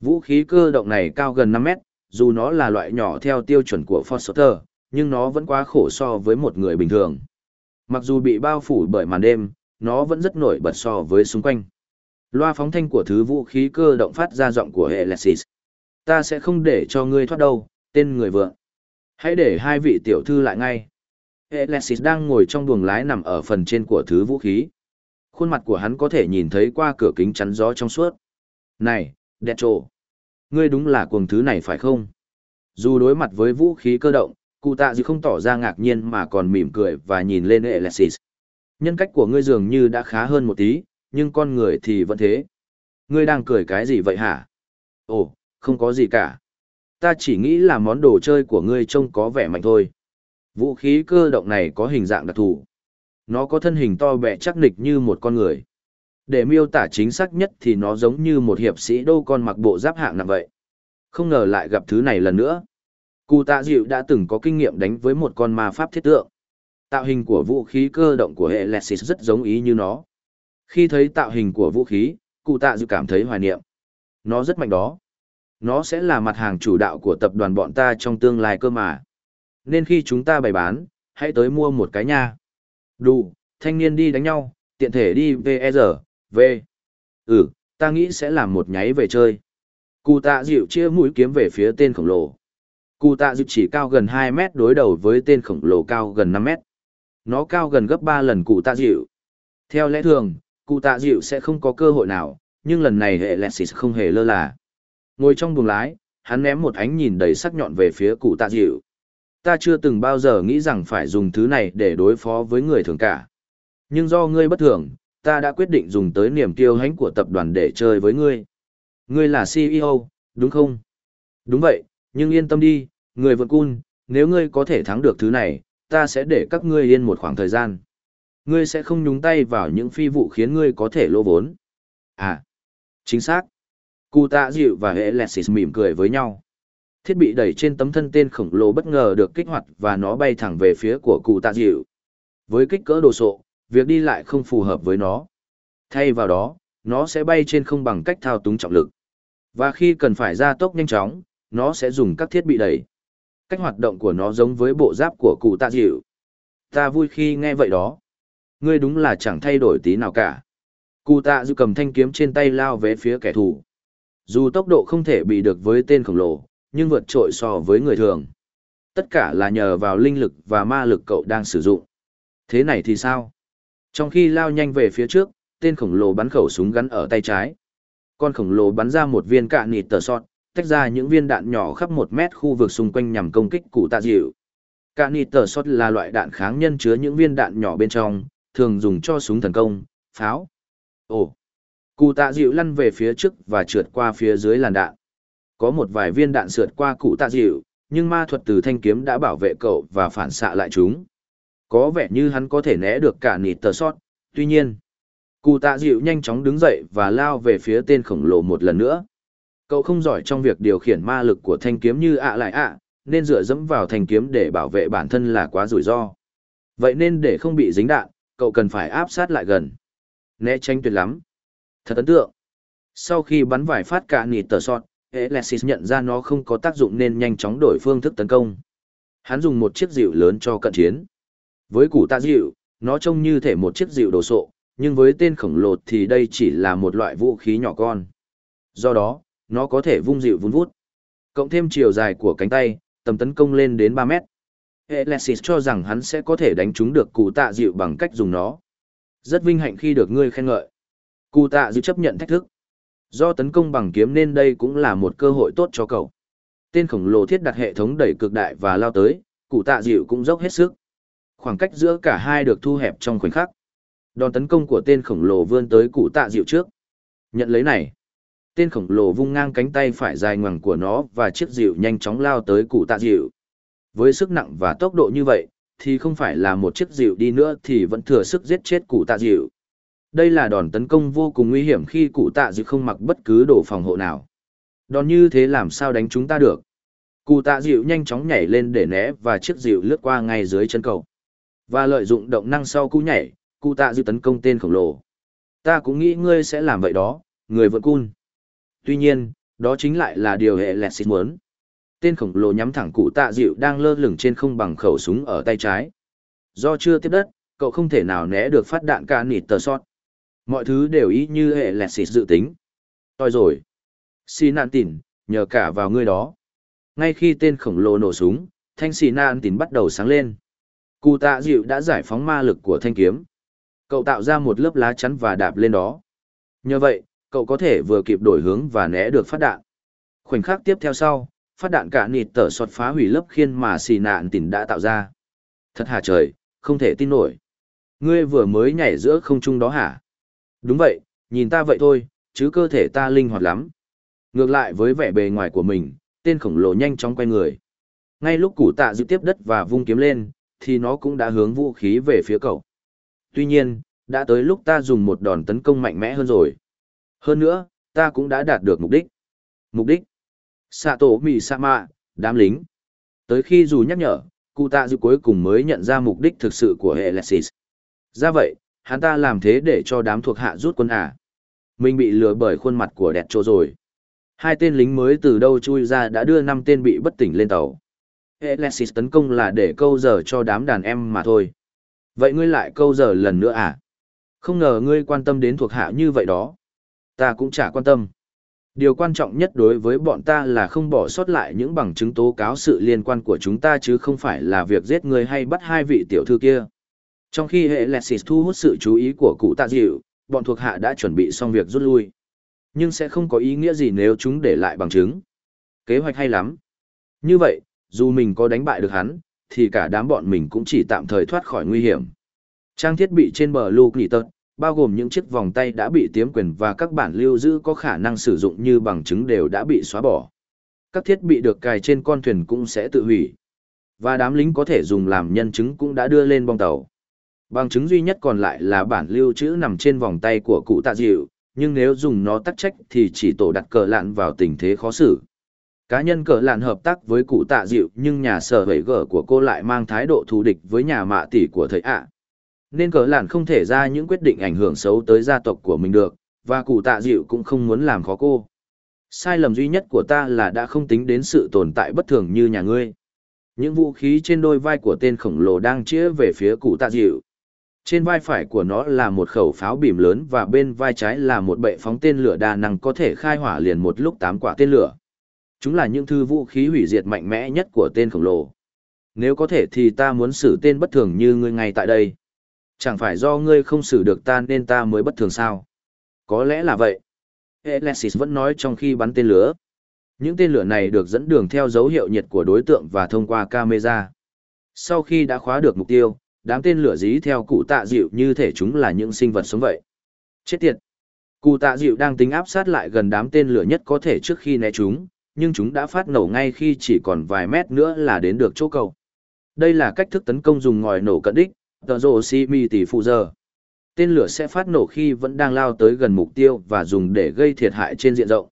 Vũ khí cơ động này cao gần 5 mét, dù nó là loại nhỏ theo tiêu chuẩn của Foster, nhưng nó vẫn quá khổ so với một người bình thường. Mặc dù bị bao phủ bởi màn đêm, nó vẫn rất nổi bật so với xung quanh. Loa phóng thanh của thứ vũ khí cơ động phát ra giọng của Alexis. Ta sẽ không để cho ngươi thoát đâu, tên người vượng. Hãy để hai vị tiểu thư lại ngay. Alexis đang ngồi trong buồng lái nằm ở phần trên của thứ vũ khí. Khuôn mặt của hắn có thể nhìn thấy qua cửa kính chắn gió trong suốt. Này, Detro! Ngươi đúng là cuồng thứ này phải không? Dù đối mặt với vũ khí cơ động, cụ tạ dư không tỏ ra ngạc nhiên mà còn mỉm cười và nhìn lên Alexis. Nhân cách của ngươi dường như đã khá hơn một tí, nhưng con người thì vẫn thế. Ngươi đang cười cái gì vậy hả? Ồ, không có gì cả. Ta chỉ nghĩ là món đồ chơi của ngươi trông có vẻ mạnh thôi. Vũ khí cơ động này có hình dạng đặc thù. Nó có thân hình to bẹ chắc nịch như một con người. Để miêu tả chính xác nhất thì nó giống như một hiệp sĩ đô con mặc bộ giáp hạng nặng vậy. Không ngờ lại gặp thứ này lần nữa. Cụ tạ dịu đã từng có kinh nghiệm đánh với một con ma pháp thiết tượng. Tạo hình của vũ khí cơ động của hệ Lexis rất giống ý như nó. Khi thấy tạo hình của vũ khí, cụ tạ dự cảm thấy hoài niệm. Nó rất mạnh đó. Nó sẽ là mặt hàng chủ đạo của tập đoàn bọn ta trong tương lai cơ mà. Nên khi chúng ta bày bán, hãy tới mua một cái nha. Đủ, thanh niên đi đánh nhau, tiện thể đi VER, V. Ừ, ta nghĩ sẽ làm một nháy về chơi. Cụ tạ dịu chia mũi kiếm về phía tên khổng lồ. Cụ tạ dịu chỉ cao gần 2 mét đối đầu với tên khổng lồ cao gần 5 mét. Nó cao gần gấp 3 lần cụ tạ dịu. Theo lẽ thường, cụ tạ dịu sẽ không có cơ hội nào, nhưng lần này hệ Lexis không hề lơ là. Ngồi trong buồng lái, hắn ném một ánh nhìn đầy sắc nhọn về phía cụ tạ dịu. Ta chưa từng bao giờ nghĩ rằng phải dùng thứ này để đối phó với người thường cả. Nhưng do ngươi bất thường, ta đã quyết định dùng tới niềm kiêu hãnh của tập đoàn để chơi với ngươi. Ngươi là CEO, đúng không? Đúng vậy, nhưng yên tâm đi, người vượt cun, nếu ngươi có thể thắng được thứ này, ta sẽ để các ngươi yên một khoảng thời gian. Ngươi sẽ không nhúng tay vào những phi vụ khiến ngươi có thể lỗ vốn. À, chính xác. Cụ tạ dịu và hệ Alexis mỉm cười với nhau. Thiết bị đẩy trên tấm thân tên khổng lồ bất ngờ được kích hoạt và nó bay thẳng về phía của cụ tạ dịu. Với kích cỡ đồ sộ, việc đi lại không phù hợp với nó. Thay vào đó, nó sẽ bay trên không bằng cách thao túng trọng lực. Và khi cần phải ra tốc nhanh chóng, nó sẽ dùng các thiết bị đẩy. Cách hoạt động của nó giống với bộ giáp của cụ tạ dịu. Ta vui khi nghe vậy đó. Ngươi đúng là chẳng thay đổi tí nào cả. Cụ tạ dịu cầm thanh kiếm trên tay lao về phía kẻ thù. Dù tốc độ không thể bị được với tên khổng lồ, nhưng vượt trội so với người thường. Tất cả là nhờ vào linh lực và ma lực cậu đang sử dụng. Thế này thì sao? Trong khi lao nhanh về phía trước, tên khổng lồ bắn khẩu súng gắn ở tay trái. Con khổng lồ bắn ra một viên cạn nịt tờ sọt, tách ra những viên đạn nhỏ khắp một mét khu vực xung quanh nhằm công kích cụ tạ dịu. Cạn nịt tờ sọt là loại đạn kháng nhân chứa những viên đạn nhỏ bên trong, thường dùng cho súng thần công, pháo. Ồ! Cụ tạ dịu lăn về phía trước và trượt qua phía dưới làn đạn. Có một vài viên đạn sượt qua cụ tạ dịu, nhưng ma thuật từ thanh kiếm đã bảo vệ cậu và phản xạ lại chúng. Có vẻ như hắn có thể né được cả nịt tờ sót, tuy nhiên. Cụ tạ dịu nhanh chóng đứng dậy và lao về phía tên khổng lồ một lần nữa. Cậu không giỏi trong việc điều khiển ma lực của thanh kiếm như ạ lại ạ, nên dựa dẫm vào thanh kiếm để bảo vệ bản thân là quá rủi ro. Vậy nên để không bị dính đạn, cậu cần phải áp sát lại gần. Né tránh tuyệt lắm. Thật ấn tượng. Sau khi bắn vài phát cả nịt tờ sọt, Alexis nhận ra nó không có tác dụng nên nhanh chóng đổi phương thức tấn công. Hắn dùng một chiếc dịu lớn cho cận chiến. Với củ tạ dịu, nó trông như thể một chiếc dịu đồ sộ, nhưng với tên khổng lồ thì đây chỉ là một loại vũ khí nhỏ con. Do đó, nó có thể vung dịu vun vút. Cộng thêm chiều dài của cánh tay, tầm tấn công lên đến 3 mét. Alexis cho rằng hắn sẽ có thể đánh trúng được cụ tạ dịu bằng cách dùng nó. Rất vinh hạnh khi được ngươi khen ngợi. Cụ tạ dịu chấp nhận thách thức. Do tấn công bằng kiếm nên đây cũng là một cơ hội tốt cho cậu. Tên khổng lồ thiết đặt hệ thống đẩy cực đại và lao tới, cụ tạ dịu cũng dốc hết sức. Khoảng cách giữa cả hai được thu hẹp trong khoảnh khắc. Đòn tấn công của tên khổng lồ vươn tới cụ tạ dịu trước. Nhận lấy này. Tên khổng lồ vung ngang cánh tay phải dài ngoằng của nó và chiếc dịu nhanh chóng lao tới cụ tạ dịu. Với sức nặng và tốc độ như vậy, thì không phải là một chiếc dịu đi nữa thì vẫn thừa sức giết chết cụ tạ dịu. Đây là đòn tấn công vô cùng nguy hiểm khi cụ tạ dịu không mặc bất cứ đồ phòng hộ nào. Đòn như thế làm sao đánh chúng ta được? Cụ tạ dịu nhanh chóng nhảy lên để né và chiếc dịu lướt qua ngay dưới chân cầu. Và lợi dụng động năng sau cú nhảy, cụ tạ dịu tấn công tên khổng lồ. Ta cũng nghĩ ngươi sẽ làm vậy đó, người vượn cun. Tuy nhiên, đó chính lại là điều hệ lẹt xin muốn. Tên khổng lồ nhắm thẳng cụ tạ dịu đang lơ lửng trên không bằng khẩu súng ở tay trái. Do chưa tiếp đất, cậu không thể nào né được phát đạn ca nịt tờ sót. Mọi thứ đều ý như hệ lẹt xịt dự tính. Toi rồi. Xì nạn tỉn, nhờ cả vào ngươi đó. Ngay khi tên khổng lồ nổ súng, thanh xì nạn tỉn bắt đầu sáng lên. Cụ tạ dịu đã giải phóng ma lực của thanh kiếm. Cậu tạo ra một lớp lá chắn và đạp lên đó. Nhờ vậy, cậu có thể vừa kịp đổi hướng và né được phát đạn. Khoảnh khắc tiếp theo sau, phát đạn cả nịt tở sọt phá hủy lớp khiên mà xì nạn tỉn đã tạo ra. Thật hả trời, không thể tin nổi. Ngươi vừa mới nhảy giữa không trung đó hả? Đúng vậy, nhìn ta vậy thôi, chứ cơ thể ta linh hoạt lắm. Ngược lại với vẻ bề ngoài của mình, tên khổng lồ nhanh chóng quay người. Ngay lúc củ tạ giữ tiếp đất và vung kiếm lên, thì nó cũng đã hướng vũ khí về phía cậu. Tuy nhiên, đã tới lúc ta dùng một đòn tấn công mạnh mẽ hơn rồi. Hơn nữa, ta cũng đã đạt được mục đích. Mục đích? Sạ tổ mì sa mạ, đám lính. Tới khi dù nhắc nhở, cụ tạ dư cuối cùng mới nhận ra mục đích thực sự của Alexis. Ra vậy, hắn ta làm thế để cho đám thuộc hạ rút quân à. Mình bị lừa bởi khuôn mặt của đẹp trô rồi. Hai tên lính mới từ đâu chui ra đã đưa năm tên bị bất tỉnh lên tàu. Alexis tấn công là để câu giờ cho đám đàn em mà thôi. Vậy ngươi lại câu giờ lần nữa à? Không ngờ ngươi quan tâm đến thuộc hạ như vậy đó. Ta cũng chả quan tâm. Điều quan trọng nhất đối với bọn ta là không bỏ sót lại những bằng chứng tố cáo sự liên quan của chúng ta chứ không phải là việc giết người hay bắt hai vị tiểu thư kia. Trong khi hệ Lexis thu hút sự chú ý của cụ tạ dịu, bọn thuộc hạ đã chuẩn bị xong việc rút lui. Nhưng sẽ không có ý nghĩa gì nếu chúng để lại bằng chứng. Kế hoạch hay lắm. Như vậy, dù mình có đánh bại được hắn, thì cả đám bọn mình cũng chỉ tạm thời thoát khỏi nguy hiểm. Trang thiết bị trên bờ lưu nghỉ tật, bao gồm những chiếc vòng tay đã bị tiếm quyền và các bản lưu giữ có khả năng sử dụng như bằng chứng đều đã bị xóa bỏ. Các thiết bị được cài trên con thuyền cũng sẽ tự hủy. Và đám lính có thể dùng làm nhân chứng cũng đã đưa lên bong tàu. Bằng chứng duy nhất còn lại là bản lưu trữ nằm trên vòng tay của cụ tạ dịu, nhưng nếu dùng nó tắc trách thì chỉ tổ đặt cờ lạn vào tình thế khó xử. Cá nhân cờ lạn hợp tác với cụ tạ dịu nhưng nhà sở hữu gở của cô lại mang thái độ thù địch với nhà mạ tỷ của thầy ạ. Nên cờ lạn không thể ra những quyết định ảnh hưởng xấu tới gia tộc của mình được, và cụ tạ dịu cũng không muốn làm khó cô. Sai lầm duy nhất của ta là đã không tính đến sự tồn tại bất thường như nhà ngươi. Những vũ khí trên đôi vai của tên khổng lồ đang chĩa về phía cụ tạ dịu. Trên vai phải của nó là một khẩu pháo bìm lớn và bên vai trái là một bệ phóng tên lửa đa năng có thể khai hỏa liền một lúc tám quả tên lửa. Chúng là những thư vũ khí hủy diệt mạnh mẽ nhất của tên khổng lồ. Nếu có thể thì ta muốn xử tên bất thường như ngươi ngay tại đây. Chẳng phải do ngươi không xử được ta nên ta mới bất thường sao? Có lẽ là vậy. Alexis vẫn nói trong khi bắn tên lửa. Những tên lửa này được dẫn đường theo dấu hiệu nhiệt của đối tượng và thông qua camera. Sau khi đã khóa được mục tiêu, đám tên lửa dí theo cụ tạ dịu như thể chúng là những sinh vật sống vậy. Chết tiệt! Cụ tạ dịu đang tính áp sát lại gần đám tên lửa nhất có thể trước khi né chúng, nhưng chúng đã phát nổ ngay khi chỉ còn vài mét nữa là đến được chỗ cầu. Đây là cách thức tấn công dùng ngòi nổ cận đích, tờ rồ si mi tỷ phụ giờ. Tên lửa sẽ phát nổ khi vẫn đang lao tới gần mục tiêu và dùng để gây thiệt hại trên diện rộng.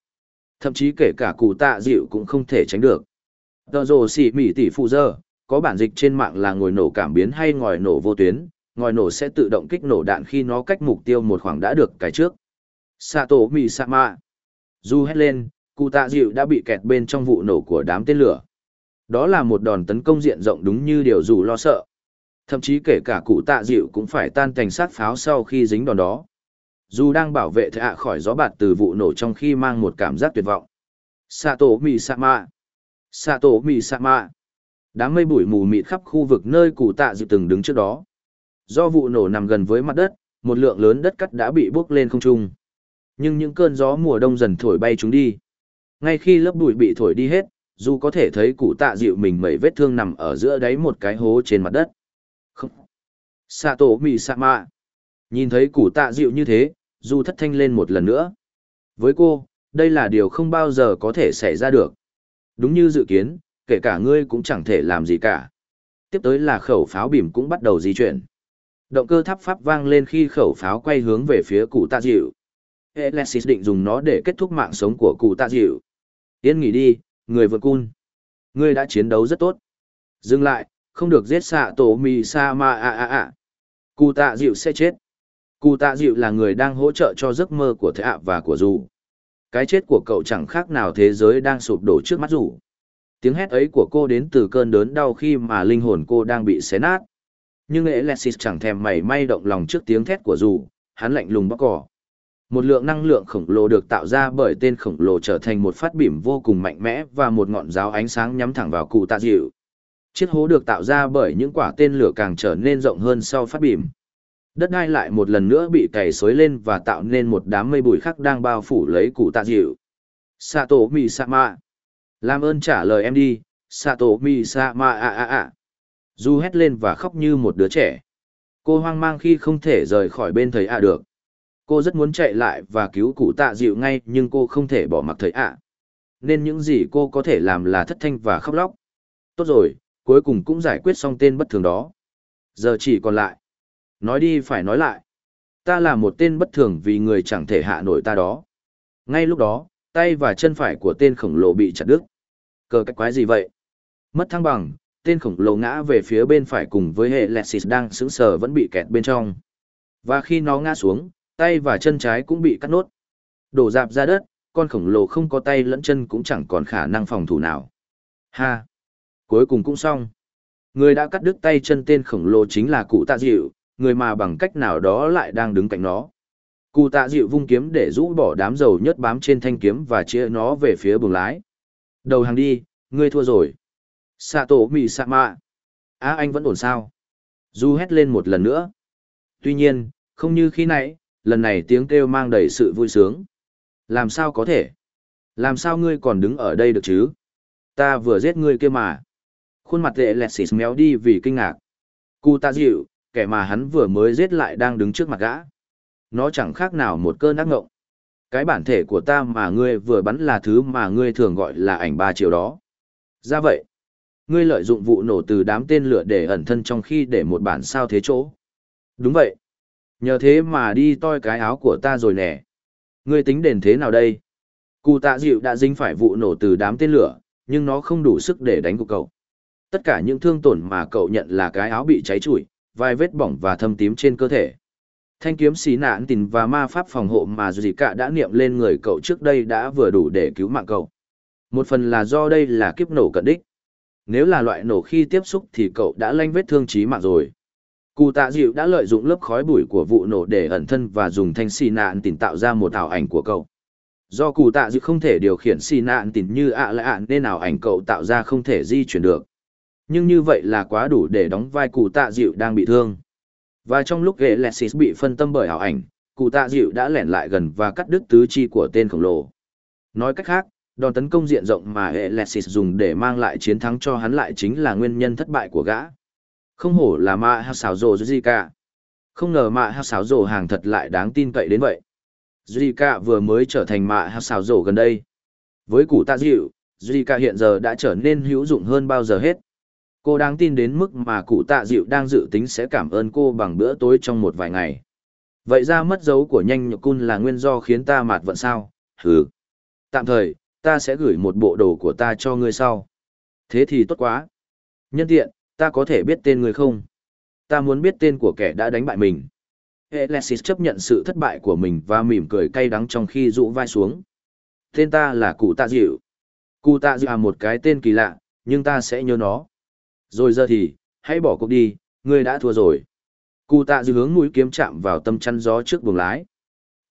Thậm chí kể cả cụ tạ dịu cũng không thể tránh được. Tờ rồ si mi tỷ phụ giờ, có bản dịch trên mạng là ngồi nổ cảm biến hay ngòi nổ vô tuyến, ngòi nổ sẽ tự động kích nổ đạn khi nó cách mục tiêu một khoảng đã được cái trước. Sato Misama. Dù hét lên, cụ tạ dịu đã bị kẹt bên trong vụ nổ của đám tên lửa. Đó là một đòn tấn công diện rộng đúng như điều dù lo sợ. Thậm chí kể cả cụ tạ dịu cũng phải tan thành sát pháo sau khi dính đòn đó. Dù đang bảo vệ thệ ạ khỏi gió bạt từ vụ nổ trong khi mang một cảm giác tuyệt vọng. Sato Misama Sato Misama Đám mây bụi mù mịt khắp khu vực nơi cụ tạ dịu từng đứng trước đó. Do vụ nổ nằm gần với mặt đất, một lượng lớn đất cắt đã bị bốc lên không trung. Nhưng những cơn gió mùa đông dần thổi bay chúng đi. Ngay khi lớp bụi bị thổi đi hết, dù có thể thấy cụ tạ dịu mình mấy vết thương nằm ở giữa đáy một cái hố trên mặt đất. Sạ tổ mì sạ mạ. Nhìn thấy củ tạ dịu như thế, dù thất thanh lên một lần nữa. Với cô, đây là điều không bao giờ có thể xảy ra được. Đúng như dự kiến, kể cả ngươi cũng chẳng thể làm gì cả. Tiếp tới là khẩu pháo bìm cũng bắt đầu di chuyển. Động cơ tháp pháp vang lên khi khẩu pháo quay hướng về phía cụ tạ dịu. Alexis định dùng nó để kết thúc mạng sống của cụ tạ dịu. Yên nghỉ đi, người vượt cun. Ngươi đã chiến đấu rất tốt. Dừng lại, không được giết xạ tổ mì sa ma a a a. Cụ tạ dịu sẽ chết. Cụ tạ dịu là người đang hỗ trợ cho giấc mơ của thế ạ và của dù. Cái chết của cậu chẳng khác nào thế giới đang sụp đổ trước mắt dù. Tiếng hét ấy của cô đến từ cơn đớn đau khi mà linh hồn cô đang bị xé nát. Nhưng Alexis chẳng thèm mảy may động lòng trước tiếng thét của dù, hắn lạnh lùng bóc cỏ. Một lượng năng lượng khổng lồ được tạo ra bởi tên khổng lồ trở thành một phát bìm vô cùng mạnh mẽ và một ngọn giáo ánh sáng nhắm thẳng vào cụ tạ dịu. Chiếc hố được tạo ra bởi những quả tên lửa càng trở nên rộng hơn sau phát bìm. Đất đai lại một lần nữa bị cày xối lên và tạo nên một đám mây bụi khác đang bao phủ lấy cụ tạ dịu. Sato ma, Làm ơn trả lời em đi, Sato ma a a a. Du hét lên và khóc như một đứa trẻ. Cô hoang mang khi không thể rời khỏi bên thầy ạ được. Cô rất muốn chạy lại và cứu cụ tạ dịu ngay nhưng cô không thể bỏ mặc thầy ạ. Nên những gì cô có thể làm là thất thanh và khóc lóc. Tốt rồi, cuối cùng cũng giải quyết xong tên bất thường đó. Giờ chỉ còn lại. Nói đi phải nói lại. Ta là một tên bất thường vì người chẳng thể hạ nổi ta đó. Ngay lúc đó, tay và chân phải của tên khổng lồ bị chặt đứt. Cờ cách quái gì vậy? Mất thăng bằng, tên khổng lồ ngã về phía bên phải cùng với hệ Lexis đang sững sờ vẫn bị kẹt bên trong. Và khi nó ngã xuống, tay và chân trái cũng bị cắt nốt. Đổ dạp ra đất, con khổng lồ không có tay lẫn chân cũng chẳng còn khả năng phòng thủ nào. Ha! Cuối cùng cũng xong. Người đã cắt đứt tay chân tên khổng lồ chính là cụ tạ dịu, người mà bằng cách nào đó lại đang đứng cạnh nó. Cụ tạ dịu vung kiếm để rũ bỏ đám dầu nhớt bám trên thanh kiếm và chia nó về phía buồng lái. Đầu hàng đi, ngươi thua rồi. Sato mì sạ mạ. Á anh vẫn ổn sao? Du hét lên một lần nữa. Tuy nhiên, không như khi nãy, lần này tiếng kêu mang đầy sự vui sướng. Làm sao có thể? Làm sao ngươi còn đứng ở đây được chứ? Ta vừa giết ngươi kia mà. Khuôn mặt lệ lẹt xịt méo đi vì kinh ngạc. Cụ tạ dịu, kẻ mà hắn vừa mới giết lại đang đứng trước mặt gã. Nó chẳng khác nào một cơn ác ngộng. Cái bản thể của ta mà ngươi vừa bắn là thứ mà ngươi thường gọi là ảnh ba chiều đó. Ra vậy, ngươi lợi dụng vụ nổ từ đám tên lửa để ẩn thân trong khi để một bản sao thế chỗ. Đúng vậy. Nhờ thế mà đi toi cái áo của ta rồi nè. Ngươi tính đền thế nào đây? Cụ tạ dịu đã dính phải vụ nổ từ đám tên lửa, nhưng nó không đủ sức để đánh của cậu. Tất cả những thương tổn mà cậu nhận là cái áo bị cháy trụi, vài vết bỏng và thâm tím trên cơ thể. Thanh kiếm xí nạn tình và ma pháp phòng hộ mà dù gì cả đã niệm lên người cậu trước đây đã vừa đủ để cứu mạng cậu. Một phần là do đây là kiếp nổ cận đích. Nếu là loại nổ khi tiếp xúc thì cậu đã lanh vết thương chí mạng rồi. Cụ tạ dịu đã lợi dụng lớp khói bụi của vụ nổ để ẩn thân và dùng thanh xì nạn tình tạo ra một ảo ảnh của cậu. Do cụ tạ dịu không thể điều khiển xì nạn tình như ạ lạ ạ nên ảo ảnh cậu tạo ra không thể di chuyển được. Nhưng như vậy là quá đủ để đóng vai cụ tạ dịu đang bị thương. Và trong lúc ghệ Lexis bị phân tâm bởi ảo ảnh, cụ tạ dịu đã lẻn lại gần và cắt đứt tứ chi của tên khổng lồ. Nói cách khác, đòn tấn công diện rộng mà hệ Lexis dùng để mang lại chiến thắng cho hắn lại chính là nguyên nhân thất bại của gã. Không hổ là mạ hạt xảo rồ Zika. Không ngờ mạ hạt xảo rồ hàng thật lại đáng tin cậy đến vậy. Zika vừa mới trở thành mạ hạt xảo rồ gần đây. Với cụ tạ dịu, Zika hiện giờ đã trở nên hữu dụng hơn bao giờ hết. Cô đáng tin đến mức mà cụ tạ dịu đang dự tính sẽ cảm ơn cô bằng bữa tối trong một vài ngày. Vậy ra mất dấu của nhanh nhục cun là nguyên do khiến ta mạt vận sao? Hừ. Tạm thời, ta sẽ gửi một bộ đồ của ta cho ngươi sau. Thế thì tốt quá. Nhân tiện, ta có thể biết tên ngươi không? Ta muốn biết tên của kẻ đã đánh bại mình. Alexis chấp nhận sự thất bại của mình và mỉm cười cay đắng trong khi rũ vai xuống. Tên ta là Cụ Tạ Dịu. Cụ Tạ Dịu là một cái tên kỳ lạ, nhưng ta sẽ nhớ nó. Rồi giờ thì, hãy bỏ cuộc đi, Ngươi đã thua rồi. Cụ tạ dư hướng mũi kiếm chạm vào tâm chăn gió trước buồng lái.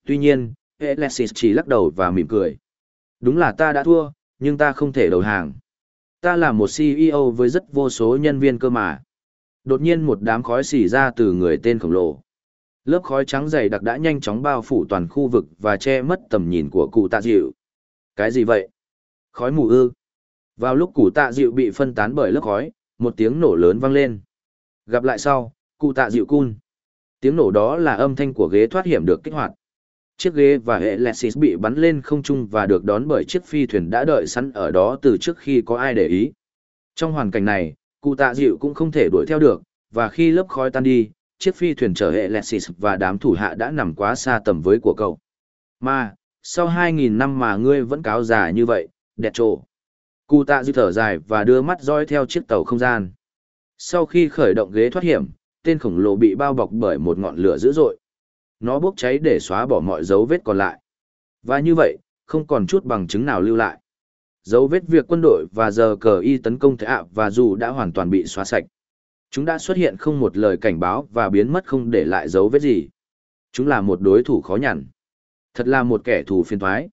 Tuy nhiên, Alexis chỉ lắc đầu và mỉm cười. Đúng là ta đã thua, nhưng ta không thể đầu hàng. Ta là một CEO với rất vô số nhân viên cơ mà. Đột nhiên một đám khói xì ra từ người tên khổng lồ. Lớp khói trắng dày đặc đã nhanh chóng bao phủ toàn khu vực và che mất tầm nhìn của cụ tạ dịu. Cái gì vậy? Khói mù ư. Vào lúc cụ tạ dịu bị phân tán bởi lớp khói, một tiếng nổ lớn vang lên. Gặp lại sau, cụ tạ dịu cun. Tiếng nổ đó là âm thanh của ghế thoát hiểm được kích hoạt. Chiếc ghế và hệ Lexis bị bắn lên không trung và được đón bởi chiếc phi thuyền đã đợi sẵn ở đó từ trước khi có ai để ý. Trong hoàn cảnh này, cụ tạ dịu cũng không thể đuổi theo được, và khi lớp khói tan đi, chiếc phi thuyền chở hệ Lexis và đám thủ hạ đã nằm quá xa tầm với của cậu. Mà, sau 2.000 năm mà ngươi vẫn cáo già như vậy, đẹp trộ. Cụ tạ dư thở dài và đưa mắt dõi theo chiếc tàu không gian. Sau khi khởi động ghế thoát hiểm, tên khổng lồ bị bao bọc bởi một ngọn lửa dữ dội. Nó bốc cháy để xóa bỏ mọi dấu vết còn lại. Và như vậy, không còn chút bằng chứng nào lưu lại. Dấu vết việc quân đội và giờ cờ y tấn công thế ạ và dù đã hoàn toàn bị xóa sạch. Chúng đã xuất hiện không một lời cảnh báo và biến mất không để lại dấu vết gì. Chúng là một đối thủ khó nhằn. Thật là một kẻ thù phiền thoái.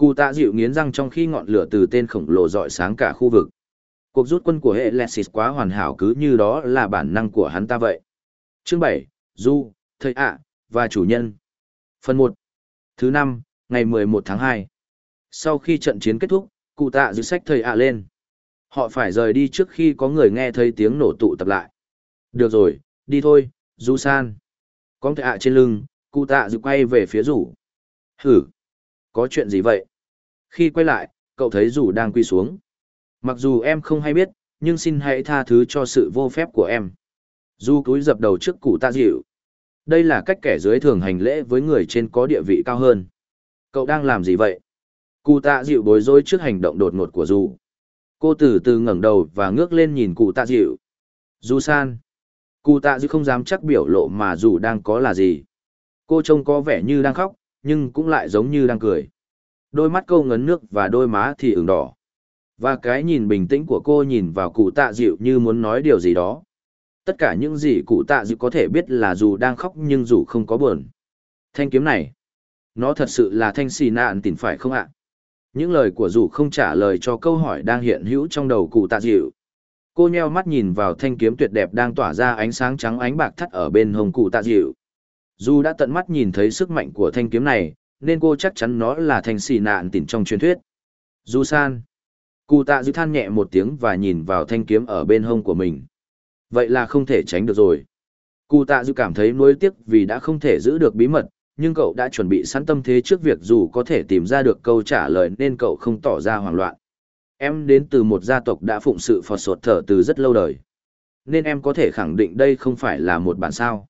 Cụ tạ dịu nghiến răng trong khi ngọn lửa từ tên khổng lồ dọi sáng cả khu vực. Cuộc rút quân của hệ Lexis quá hoàn hảo cứ như đó là bản năng của hắn ta vậy. Chương 7, Du, Thầy ạ, và Chủ nhân. Phần 1. Thứ năm, ngày 11 tháng 2. Sau khi trận chiến kết thúc, cụ tạ Dịu sách thầy ạ lên. Họ phải rời đi trước khi có người nghe thấy tiếng nổ tụ tập lại. Được rồi, đi thôi, Du San. Con thầy ạ trên lưng, cụ tạ Dịu quay về phía rủ. Hử, có chuyện gì vậy? Khi quay lại, cậu thấy Dù đang quy xuống. Mặc dù em không hay biết, nhưng xin hãy tha thứ cho sự vô phép của em. Du cúi dập đầu trước cụ tạ dịu. Đây là cách kẻ dưới thường hành lễ với người trên có địa vị cao hơn. Cậu đang làm gì vậy? Cụ tạ dịu bối rối trước hành động đột ngột của Du. Cô từ từ ngẩng đầu và ngước lên nhìn cụ tạ dịu. Du san. Cụ tạ dịu không dám chắc biểu lộ mà dù đang có là gì. Cô trông có vẻ như đang khóc, nhưng cũng lại giống như đang cười. Đôi mắt câu ngấn nước và đôi má thì ửng đỏ. Và cái nhìn bình tĩnh của cô nhìn vào cụ tạ dịu như muốn nói điều gì đó. Tất cả những gì cụ tạ dịu có thể biết là dù đang khóc nhưng dù không có buồn. Thanh kiếm này, nó thật sự là thanh xì nạn tỉnh phải không ạ? Những lời của dù không trả lời cho câu hỏi đang hiện hữu trong đầu cụ tạ dịu. Cô nheo mắt nhìn vào thanh kiếm tuyệt đẹp đang tỏa ra ánh sáng trắng ánh bạc thắt ở bên hông cụ tạ dịu. Dù đã tận mắt nhìn thấy sức mạnh của thanh kiếm này, nên cô chắc chắn nó là thành xì nạn tỉnh trong truyền thuyết. Du san. Cụ tạ Dư than nhẹ một tiếng và nhìn vào thanh kiếm ở bên hông của mình. Vậy là không thể tránh được rồi. Cụ tạ Dư cảm thấy nuối tiếc vì đã không thể giữ được bí mật, nhưng cậu đã chuẩn bị sẵn tâm thế trước việc dù có thể tìm ra được câu trả lời nên cậu không tỏ ra hoảng loạn. Em đến từ một gia tộc đã phụng sự phật sột thở từ rất lâu đời. Nên em có thể khẳng định đây không phải là một bản sao.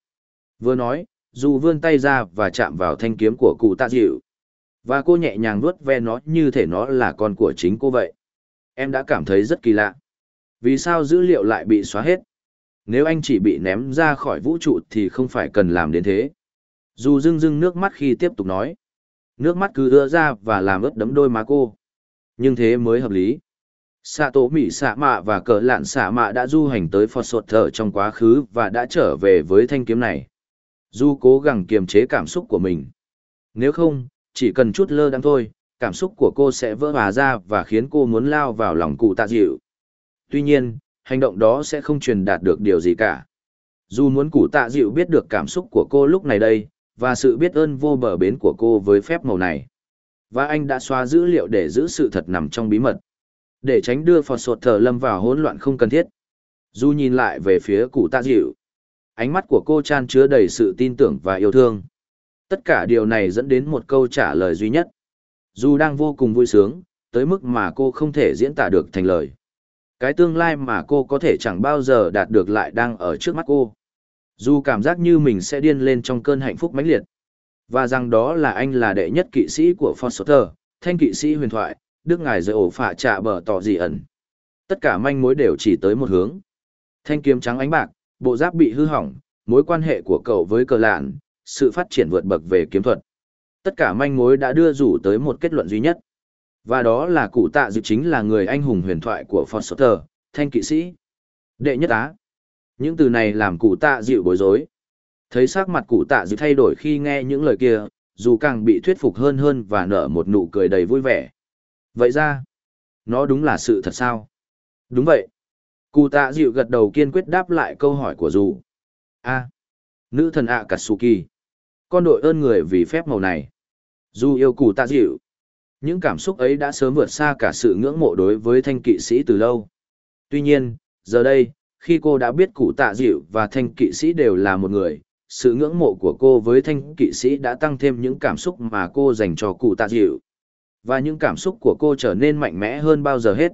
Vừa nói, dù vươn tay ra và chạm vào thanh kiếm của cụ tạ dịu. Và cô nhẹ nhàng nuốt ve nó như thể nó là con của chính cô vậy. Em đã cảm thấy rất kỳ lạ. Vì sao dữ liệu lại bị xóa hết? Nếu anh chỉ bị ném ra khỏi vũ trụ thì không phải cần làm đến thế. Dù rưng rưng nước mắt khi tiếp tục nói. Nước mắt cứ ưa ra và làm ướt đấm đôi má cô. Nhưng thế mới hợp lý. Sạ tổ Mỹ xạ mạ và cờ lạn xạ mạ đã du hành tới Phật Sột Thở trong quá khứ và đã trở về với thanh kiếm này. Du cố gắng kiềm chế cảm xúc của mình. Nếu không, chỉ cần chút lơ đắng thôi, cảm xúc của cô sẽ vỡ hòa ra và khiến cô muốn lao vào lòng cụ tạ dịu. Tuy nhiên, hành động đó sẽ không truyền đạt được điều gì cả. Dù muốn cụ tạ dịu biết được cảm xúc của cô lúc này đây, và sự biết ơn vô bờ bến của cô với phép màu này. Và anh đã xóa dữ liệu để giữ sự thật nằm trong bí mật. Để tránh đưa phò sột thờ lâm vào hỗn loạn không cần thiết. Du nhìn lại về phía cụ tạ dịu. Ánh mắt của cô chan chứa đầy sự tin tưởng và yêu thương. Tất cả điều này dẫn đến một câu trả lời duy nhất. Dù đang vô cùng vui sướng, tới mức mà cô không thể diễn tả được thành lời. Cái tương lai mà cô có thể chẳng bao giờ đạt được lại đang ở trước mắt cô. Dù cảm giác như mình sẽ điên lên trong cơn hạnh phúc mãnh liệt. Và rằng đó là anh là đệ nhất kỵ sĩ của Foster, thanh kỵ sĩ huyền thoại, đức ngài rời ổ phả trạ bờ tỏ gì ẩn. Tất cả manh mối đều chỉ tới một hướng. Thanh kiếm trắng ánh bạc, bộ giáp bị hư hỏng, mối quan hệ của cậu với cờ lạn, sự phát triển vượt bậc về kiếm thuật. Tất cả manh mối đã đưa rủ tới một kết luận duy nhất. Và đó là cụ tạ dự chính là người anh hùng huyền thoại của Foster, thanh kỵ sĩ. Đệ nhất á. Những từ này làm cụ tạ dịu bối rối. Thấy sắc mặt cụ tạ dịu thay đổi khi nghe những lời kia, dù càng bị thuyết phục hơn hơn và nở một nụ cười đầy vui vẻ. Vậy ra, nó đúng là sự thật sao? Đúng vậy. Cụ tạ dịu gật đầu kiên quyết đáp lại câu hỏi của dù. a nữ thần ạ Katsuki. Con đội ơn người vì phép màu này. Dù yêu cụ tạ dịu. Những cảm xúc ấy đã sớm vượt xa cả sự ngưỡng mộ đối với thanh kỵ sĩ từ lâu. Tuy nhiên, giờ đây, khi cô đã biết cụ tạ dịu và thanh kỵ sĩ đều là một người, sự ngưỡng mộ của cô với thanh kỵ sĩ đã tăng thêm những cảm xúc mà cô dành cho cụ tạ dịu. Và những cảm xúc của cô trở nên mạnh mẽ hơn bao giờ hết.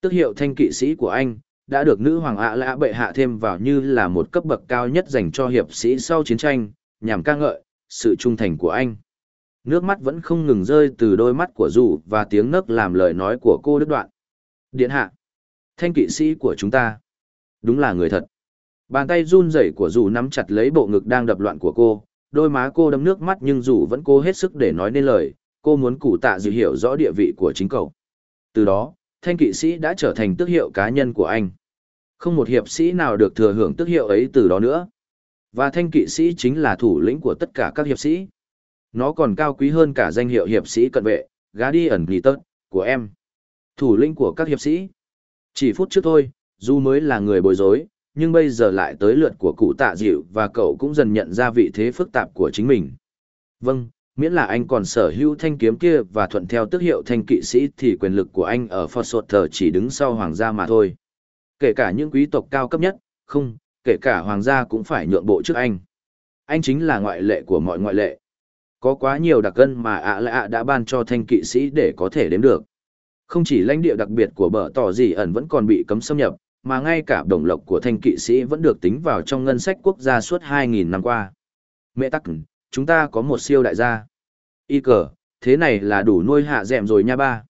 Tức hiệu thanh kỵ sĩ của anh, đã được nữ hoàng ạ lã bệ hạ thêm vào như là một cấp bậc cao nhất dành cho hiệp sĩ sau chiến tranh, nhằm ca ngợi, sự trung thành của anh. Nước mắt vẫn không ngừng rơi từ đôi mắt của dù và tiếng nấc làm lời nói của cô đứt đoạn. Điện hạ, thanh kỵ sĩ của chúng ta, đúng là người thật. Bàn tay run rẩy của dù nắm chặt lấy bộ ngực đang đập loạn của cô, đôi má cô đâm nước mắt nhưng dù vẫn cố hết sức để nói nên lời, cô muốn cụ tạ dự hiểu rõ địa vị của chính cậu. Từ đó, thanh kỵ sĩ đã trở thành tước hiệu cá nhân của anh. Không một hiệp sĩ nào được thừa hưởng tước hiệu ấy từ đó nữa. Và thanh kỵ sĩ chính là thủ lĩnh của tất cả các hiệp sĩ. Nó còn cao quý hơn cả danh hiệu hiệp sĩ cận vệ, gá đi ẩn lì tớt, của em. Thủ lĩnh của các hiệp sĩ. Chỉ phút trước thôi, dù mới là người bối rối, nhưng bây giờ lại tới lượt của cụ tạ dịu và cậu cũng dần nhận ra vị thế phức tạp của chính mình. Vâng, miễn là anh còn sở hữu thanh kiếm kia và thuận theo tước hiệu thanh kỵ sĩ thì quyền lực của anh ở Fort Sutter chỉ đứng sau hoàng gia mà thôi. Kể cả những quý tộc cao cấp nhất, không, kể cả hoàng gia cũng phải nhượng bộ trước anh. Anh chính là ngoại lệ của mọi ngoại lệ. Có quá nhiều đặc cân mà ạ lạ ạ đã ban cho thanh kỵ sĩ để có thể đếm được. Không chỉ lãnh địa đặc biệt của bờ tỏ gì ẩn vẫn còn bị cấm xâm nhập, mà ngay cả đồng lộc của thanh kỵ sĩ vẫn được tính vào trong ngân sách quốc gia suốt 2.000 năm qua. Mẹ tắc, chúng ta có một siêu đại gia. Y cờ, thế này là đủ nuôi hạ dẹm rồi nha ba.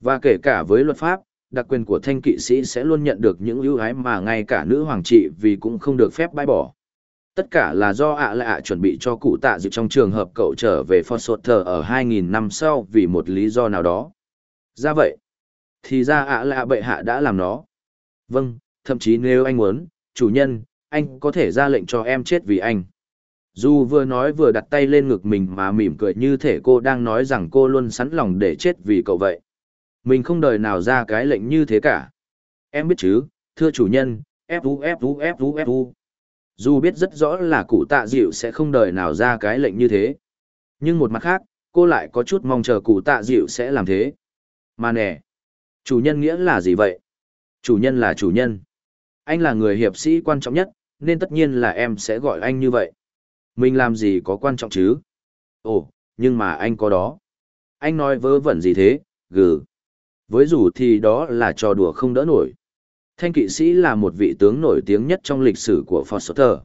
Và kể cả với luật pháp, đặc quyền của thanh kỵ sĩ sẽ luôn nhận được những ưu ái mà ngay cả nữ hoàng trị vì cũng không được phép bãi bỏ. Tất cả là do ạ à lạ chuẩn bị cho cụ tạ dự trong trường hợp cậu trở về Fosotter ở 2.000 năm sau vì một lý do nào đó. Ra vậy, thì ra ạ à lạ bệ hạ đã làm nó. Vâng, thậm chí nếu anh muốn, chủ nhân, anh có thể ra lệnh cho em chết vì anh. Dù vừa nói vừa đặt tay lên ngực mình mà mỉm cười như thể cô đang nói rằng cô luôn sẵn lòng để chết vì cậu vậy. Mình không đời nào ra cái lệnh như thế cả. Em biết chứ, thưa chủ nhân, fu fu fu fu. Dù biết rất rõ là cụ tạ dịu sẽ không đời nào ra cái lệnh như thế. Nhưng một mặt khác, cô lại có chút mong chờ cụ tạ dịu sẽ làm thế. Mà nè, chủ nhân nghĩa là gì vậy? Chủ nhân là chủ nhân. Anh là người hiệp sĩ quan trọng nhất, nên tất nhiên là em sẽ gọi anh như vậy. Mình làm gì có quan trọng chứ? Ồ, nhưng mà anh có đó. Anh nói vớ vẩn gì thế, gừ. Với dù thì đó là trò đùa không đỡ nổi. Thanh kỵ sĩ là một vị tướng nổi tiếng nhất trong lịch sử của Foster.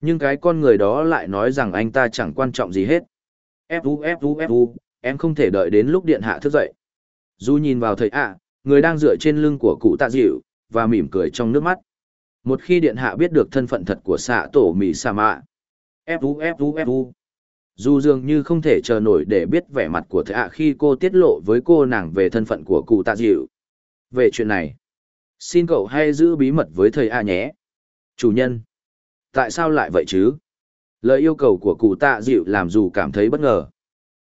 Nhưng cái con người đó lại nói rằng anh ta chẳng quan trọng gì hết. Fu Fu Fu, em không thể đợi đến lúc điện hạ thức dậy. Du nhìn vào thầy ạ, người đang dựa trên lưng của cụ tạ dịu, và mỉm cười trong nước mắt. Một khi điện hạ biết được thân phận thật của xạ tổ mì sa mạ. Fu Fu Fu. Dù dường như không thể chờ nổi để biết vẻ mặt của thầy ạ khi cô tiết lộ với cô nàng về thân phận của cụ tạ dịu. Về chuyện này, xin cậu hãy giữ bí mật với thầy ạ nhé. Chủ nhân, tại sao lại vậy chứ? Lời yêu cầu của cụ tạ dịu làm dù cảm thấy bất ngờ.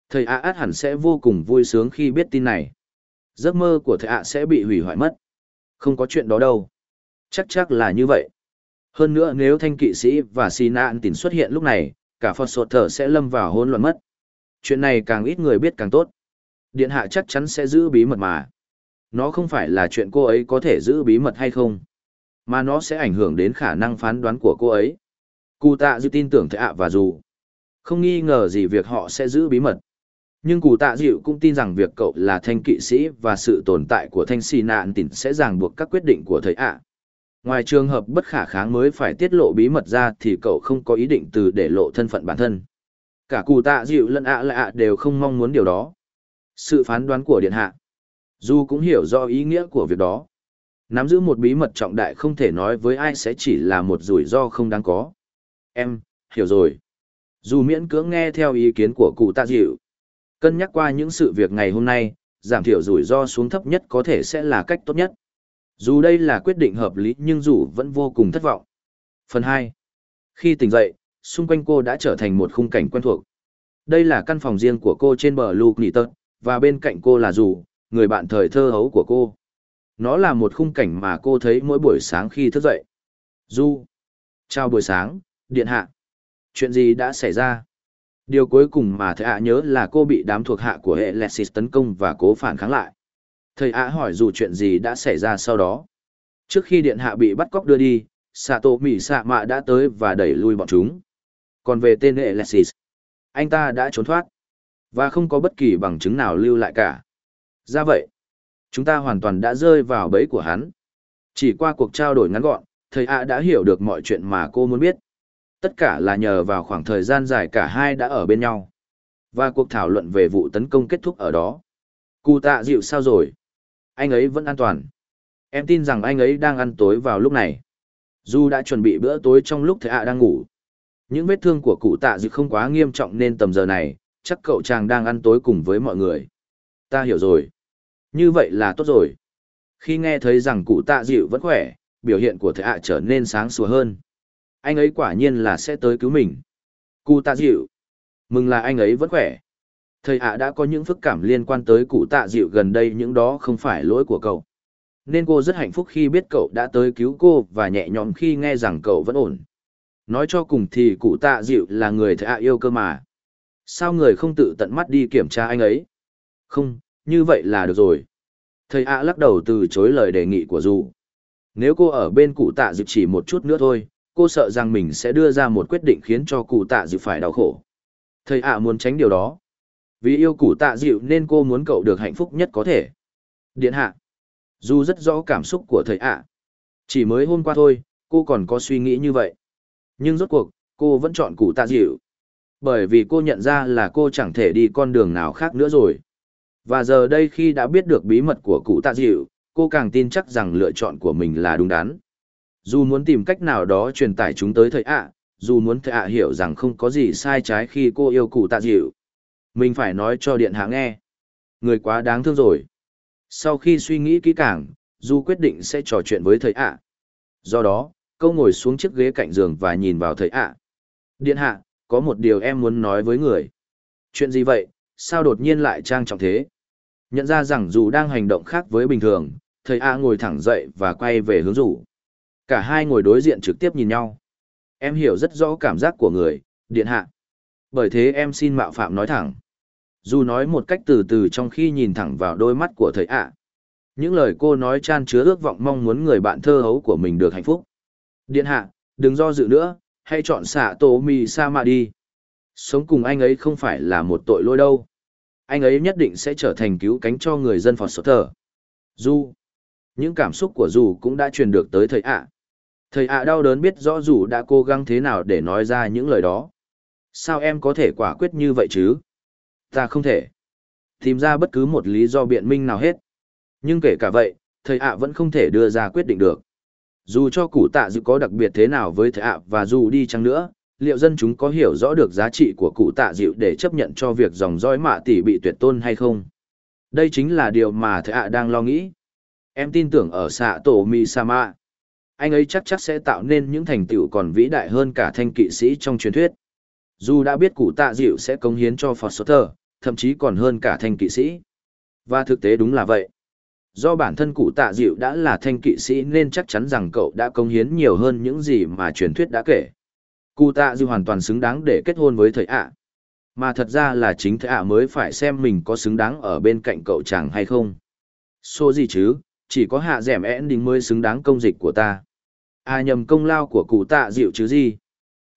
Thầy ạ át hẳn sẽ vô cùng vui sướng khi biết tin này. Giấc mơ của thầy ạ sẽ bị hủy hoại mất. Không có chuyện đó đâu. Chắc chắc là như vậy. Hơn nữa nếu thanh kỵ sĩ và xì nạn tín xuất hiện lúc này, cả Phật Sột Thở sẽ lâm vào hỗn loạn mất. Chuyện này càng ít người biết càng tốt. Điện hạ chắc chắn sẽ giữ bí mật mà. Nó không phải là chuyện cô ấy có thể giữ bí mật hay không, mà nó sẽ ảnh hưởng đến khả năng phán đoán của cô ấy. Cụ tạ dịu tin tưởng thệ ạ và dù. Không nghi ngờ gì việc họ sẽ giữ bí mật. Nhưng cụ tạ dịu cũng tin rằng việc cậu là thanh kỵ sĩ và sự tồn tại của thanh xì nạn tỉnh sẽ ràng buộc các quyết định của thầy ạ. Ngoài trường hợp bất khả kháng mới phải tiết lộ bí mật ra thì cậu không có ý định từ để lộ thân phận bản thân. Cả cụ tạ dịu lẫn ạ lạ đều không mong muốn điều đó. Sự phán đoán của điện hạ. Dù cũng hiểu rõ ý nghĩa của việc đó. Nắm giữ một bí mật trọng đại không thể nói với ai sẽ chỉ là một rủi ro không đáng có. Em, hiểu rồi. Dù miễn cưỡng nghe theo ý kiến của cụ tạ dịu. Cân nhắc qua những sự việc ngày hôm nay, giảm thiểu rủi ro xuống thấp nhất có thể sẽ là cách tốt nhất. Dù đây là quyết định hợp lý nhưng dù vẫn vô cùng thất vọng. Phần 2. Khi tỉnh dậy, xung quanh cô đã trở thành một khung cảnh quen thuộc. Đây là căn phòng riêng của cô trên bờ Luke Nitton, và bên cạnh cô là Dù, người bạn thời thơ hấu của cô. Nó là một khung cảnh mà cô thấy mỗi buổi sáng khi thức dậy. Du. Chào buổi sáng, điện hạ. Chuyện gì đã xảy ra? Điều cuối cùng mà thầy ạ nhớ là cô bị đám thuộc hạ của hệ Lexis tấn công và cố phản kháng lại. Thầy ạ hỏi dù chuyện gì đã xảy ra sau đó. Trước khi điện hạ bị bắt cóc đưa đi, Sato Mỉ xạ Mạ đã tới và đẩy lui bọn chúng. Còn về tên hệ Lexis, anh ta đã trốn thoát. Và không có bất kỳ bằng chứng nào lưu lại cả. Ra vậy, chúng ta hoàn toàn đã rơi vào bẫy của hắn. Chỉ qua cuộc trao đổi ngắn gọn, thầy ạ đã hiểu được mọi chuyện mà cô muốn biết. Tất cả là nhờ vào khoảng thời gian dài cả hai đã ở bên nhau. Và cuộc thảo luận về vụ tấn công kết thúc ở đó. Cụ tạ dịu sao rồi? Anh ấy vẫn an toàn. Em tin rằng anh ấy đang ăn tối vào lúc này. Dù đã chuẩn bị bữa tối trong lúc thầy ạ đang ngủ. Những vết thương của cụ tạ dự không quá nghiêm trọng nên tầm giờ này, chắc cậu chàng đang ăn tối cùng với mọi người. Ta hiểu rồi. Như vậy là tốt rồi. Khi nghe thấy rằng cụ tạ dịu vẫn khỏe, biểu hiện của thầy ạ trở nên sáng sủa hơn. Anh ấy quả nhiên là sẽ tới cứu mình. Cụ tạ dịu. Mừng là anh ấy vẫn khỏe. Thầy ạ đã có những phức cảm liên quan tới cụ tạ dịu gần đây những đó không phải lỗi của cậu. Nên cô rất hạnh phúc khi biết cậu đã tới cứu cô và nhẹ nhõm khi nghe rằng cậu vẫn ổn. Nói cho cùng thì cụ tạ dịu là người thầy ạ yêu cơ mà. Sao người không tự tận mắt đi kiểm tra anh ấy? Không, như vậy là được rồi. Thầy ạ lắc đầu từ chối lời đề nghị của dù. Nếu cô ở bên cụ tạ dịu chỉ một chút nữa thôi, cô sợ rằng mình sẽ đưa ra một quyết định khiến cho cụ tạ dịu phải đau khổ. Thầy ạ muốn tránh điều đó. Vì yêu cụ tạ dịu nên cô muốn cậu được hạnh phúc nhất có thể. Điện hạ. Dù rất rõ cảm xúc của thầy ạ. Chỉ mới hôm qua thôi, cô còn có suy nghĩ như vậy. Nhưng rốt cuộc, cô vẫn chọn cụ tạ dịu. Bởi vì cô nhận ra là cô chẳng thể đi con đường nào khác nữa rồi. Và giờ đây khi đã biết được bí mật của cụ tạ dịu, cô càng tin chắc rằng lựa chọn của mình là đúng đắn. Dù muốn tìm cách nào đó truyền tải chúng tới thầy ạ, dù muốn thầy ạ hiểu rằng không có gì sai trái khi cô yêu cụ tạ dịu. Mình phải nói cho điện hạ nghe. Người quá đáng thương rồi. Sau khi suy nghĩ kỹ càng, Du quyết định sẽ trò chuyện với thầy ạ. Do đó, câu ngồi xuống chiếc ghế cạnh giường và nhìn vào thầy ạ. Điện hạ, có một điều em muốn nói với người. Chuyện gì vậy, sao đột nhiên lại trang trọng thế? Nhận ra rằng dù đang hành động khác với bình thường, thầy A ngồi thẳng dậy và quay về hướng rủ. Cả hai ngồi đối diện trực tiếp nhìn nhau. Em hiểu rất rõ cảm giác của người, điện hạ. Bởi thế em xin mạo phạm nói thẳng. Dù nói một cách từ từ trong khi nhìn thẳng vào đôi mắt của thầy ạ. Những lời cô nói chan chứa ước vọng mong muốn người bạn thơ hấu của mình được hạnh phúc. Điện hạ, đừng do dự nữa, hãy chọn xạ tổ mì sa mạ đi. Sống cùng anh ấy không phải là một tội lỗi đâu. Anh ấy nhất định sẽ trở thành cứu cánh cho người dân Phật Sở Du. Những cảm xúc của Du cũng đã truyền được tới thầy ạ. Thầy ạ đau đớn biết rõ dù đã cố gắng thế nào để nói ra những lời đó. Sao em có thể quả quyết như vậy chứ? Ta không thể. Tìm ra bất cứ một lý do biện minh nào hết. Nhưng kể cả vậy, thầy ạ vẫn không thể đưa ra quyết định được. Dù cho cụ tạ dự có đặc biệt thế nào với thầy ạ và dù đi chăng nữa, liệu dân chúng có hiểu rõ được giá trị của cụ tạ dịu để chấp nhận cho việc dòng dõi mạ tỷ bị tuyệt tôn hay không? Đây chính là điều mà thầy ạ đang lo nghĩ. Em tin tưởng ở xạ tổ Mi Misama anh ấy chắc chắc sẽ tạo nên những thành tựu còn vĩ đại hơn cả thanh kỵ sĩ trong truyền thuyết. Dù đã biết cụ tạ dịu sẽ cống hiến cho Phật Sotter, thậm chí còn hơn cả thanh kỵ sĩ. Và thực tế đúng là vậy. Do bản thân cụ tạ dịu đã là thanh kỵ sĩ nên chắc chắn rằng cậu đã cống hiến nhiều hơn những gì mà truyền thuyết đã kể. Cụ tạ dịu hoàn toàn xứng đáng để kết hôn với thầy ạ. Mà thật ra là chính thầy ạ mới phải xem mình có xứng đáng ở bên cạnh cậu chàng hay không. Số gì chứ, chỉ có hạ dẻm én đình mới xứng đáng công dịch của ta. À nhầm công lao của cụ tạ dịu chứ gì.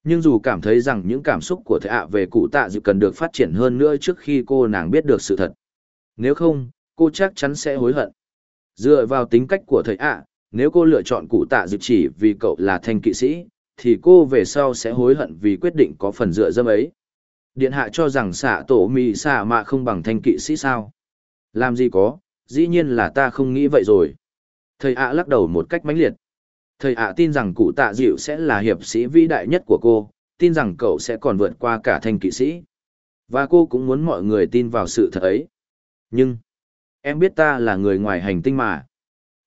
Nhưng dù cảm thấy rằng những cảm xúc của thầy ạ về cụ tạ dịu cần được phát triển hơn nữa trước khi cô nàng biết được sự thật. Nếu không, cô chắc chắn sẽ hối hận. Dựa vào tính cách của thầy ạ, nếu cô lựa chọn cụ tạ dịu chỉ vì cậu là thanh kỵ sĩ, thì cô về sau sẽ hối hận vì quyết định có phần dựa dâm ấy. Điện hạ cho rằng xạ tổ mì xạ mạ không bằng thanh kỵ sĩ sao? Làm gì có, dĩ nhiên là ta không nghĩ vậy rồi. Thầy ạ lắc đầu một cách mãnh liệt. Thầy ạ tin rằng cụ tạ dịu sẽ là hiệp sĩ vĩ đại nhất của cô, tin rằng cậu sẽ còn vượt qua cả thanh kỵ sĩ. Và cô cũng muốn mọi người tin vào sự thật ấy. Nhưng, em biết ta là người ngoài hành tinh mà.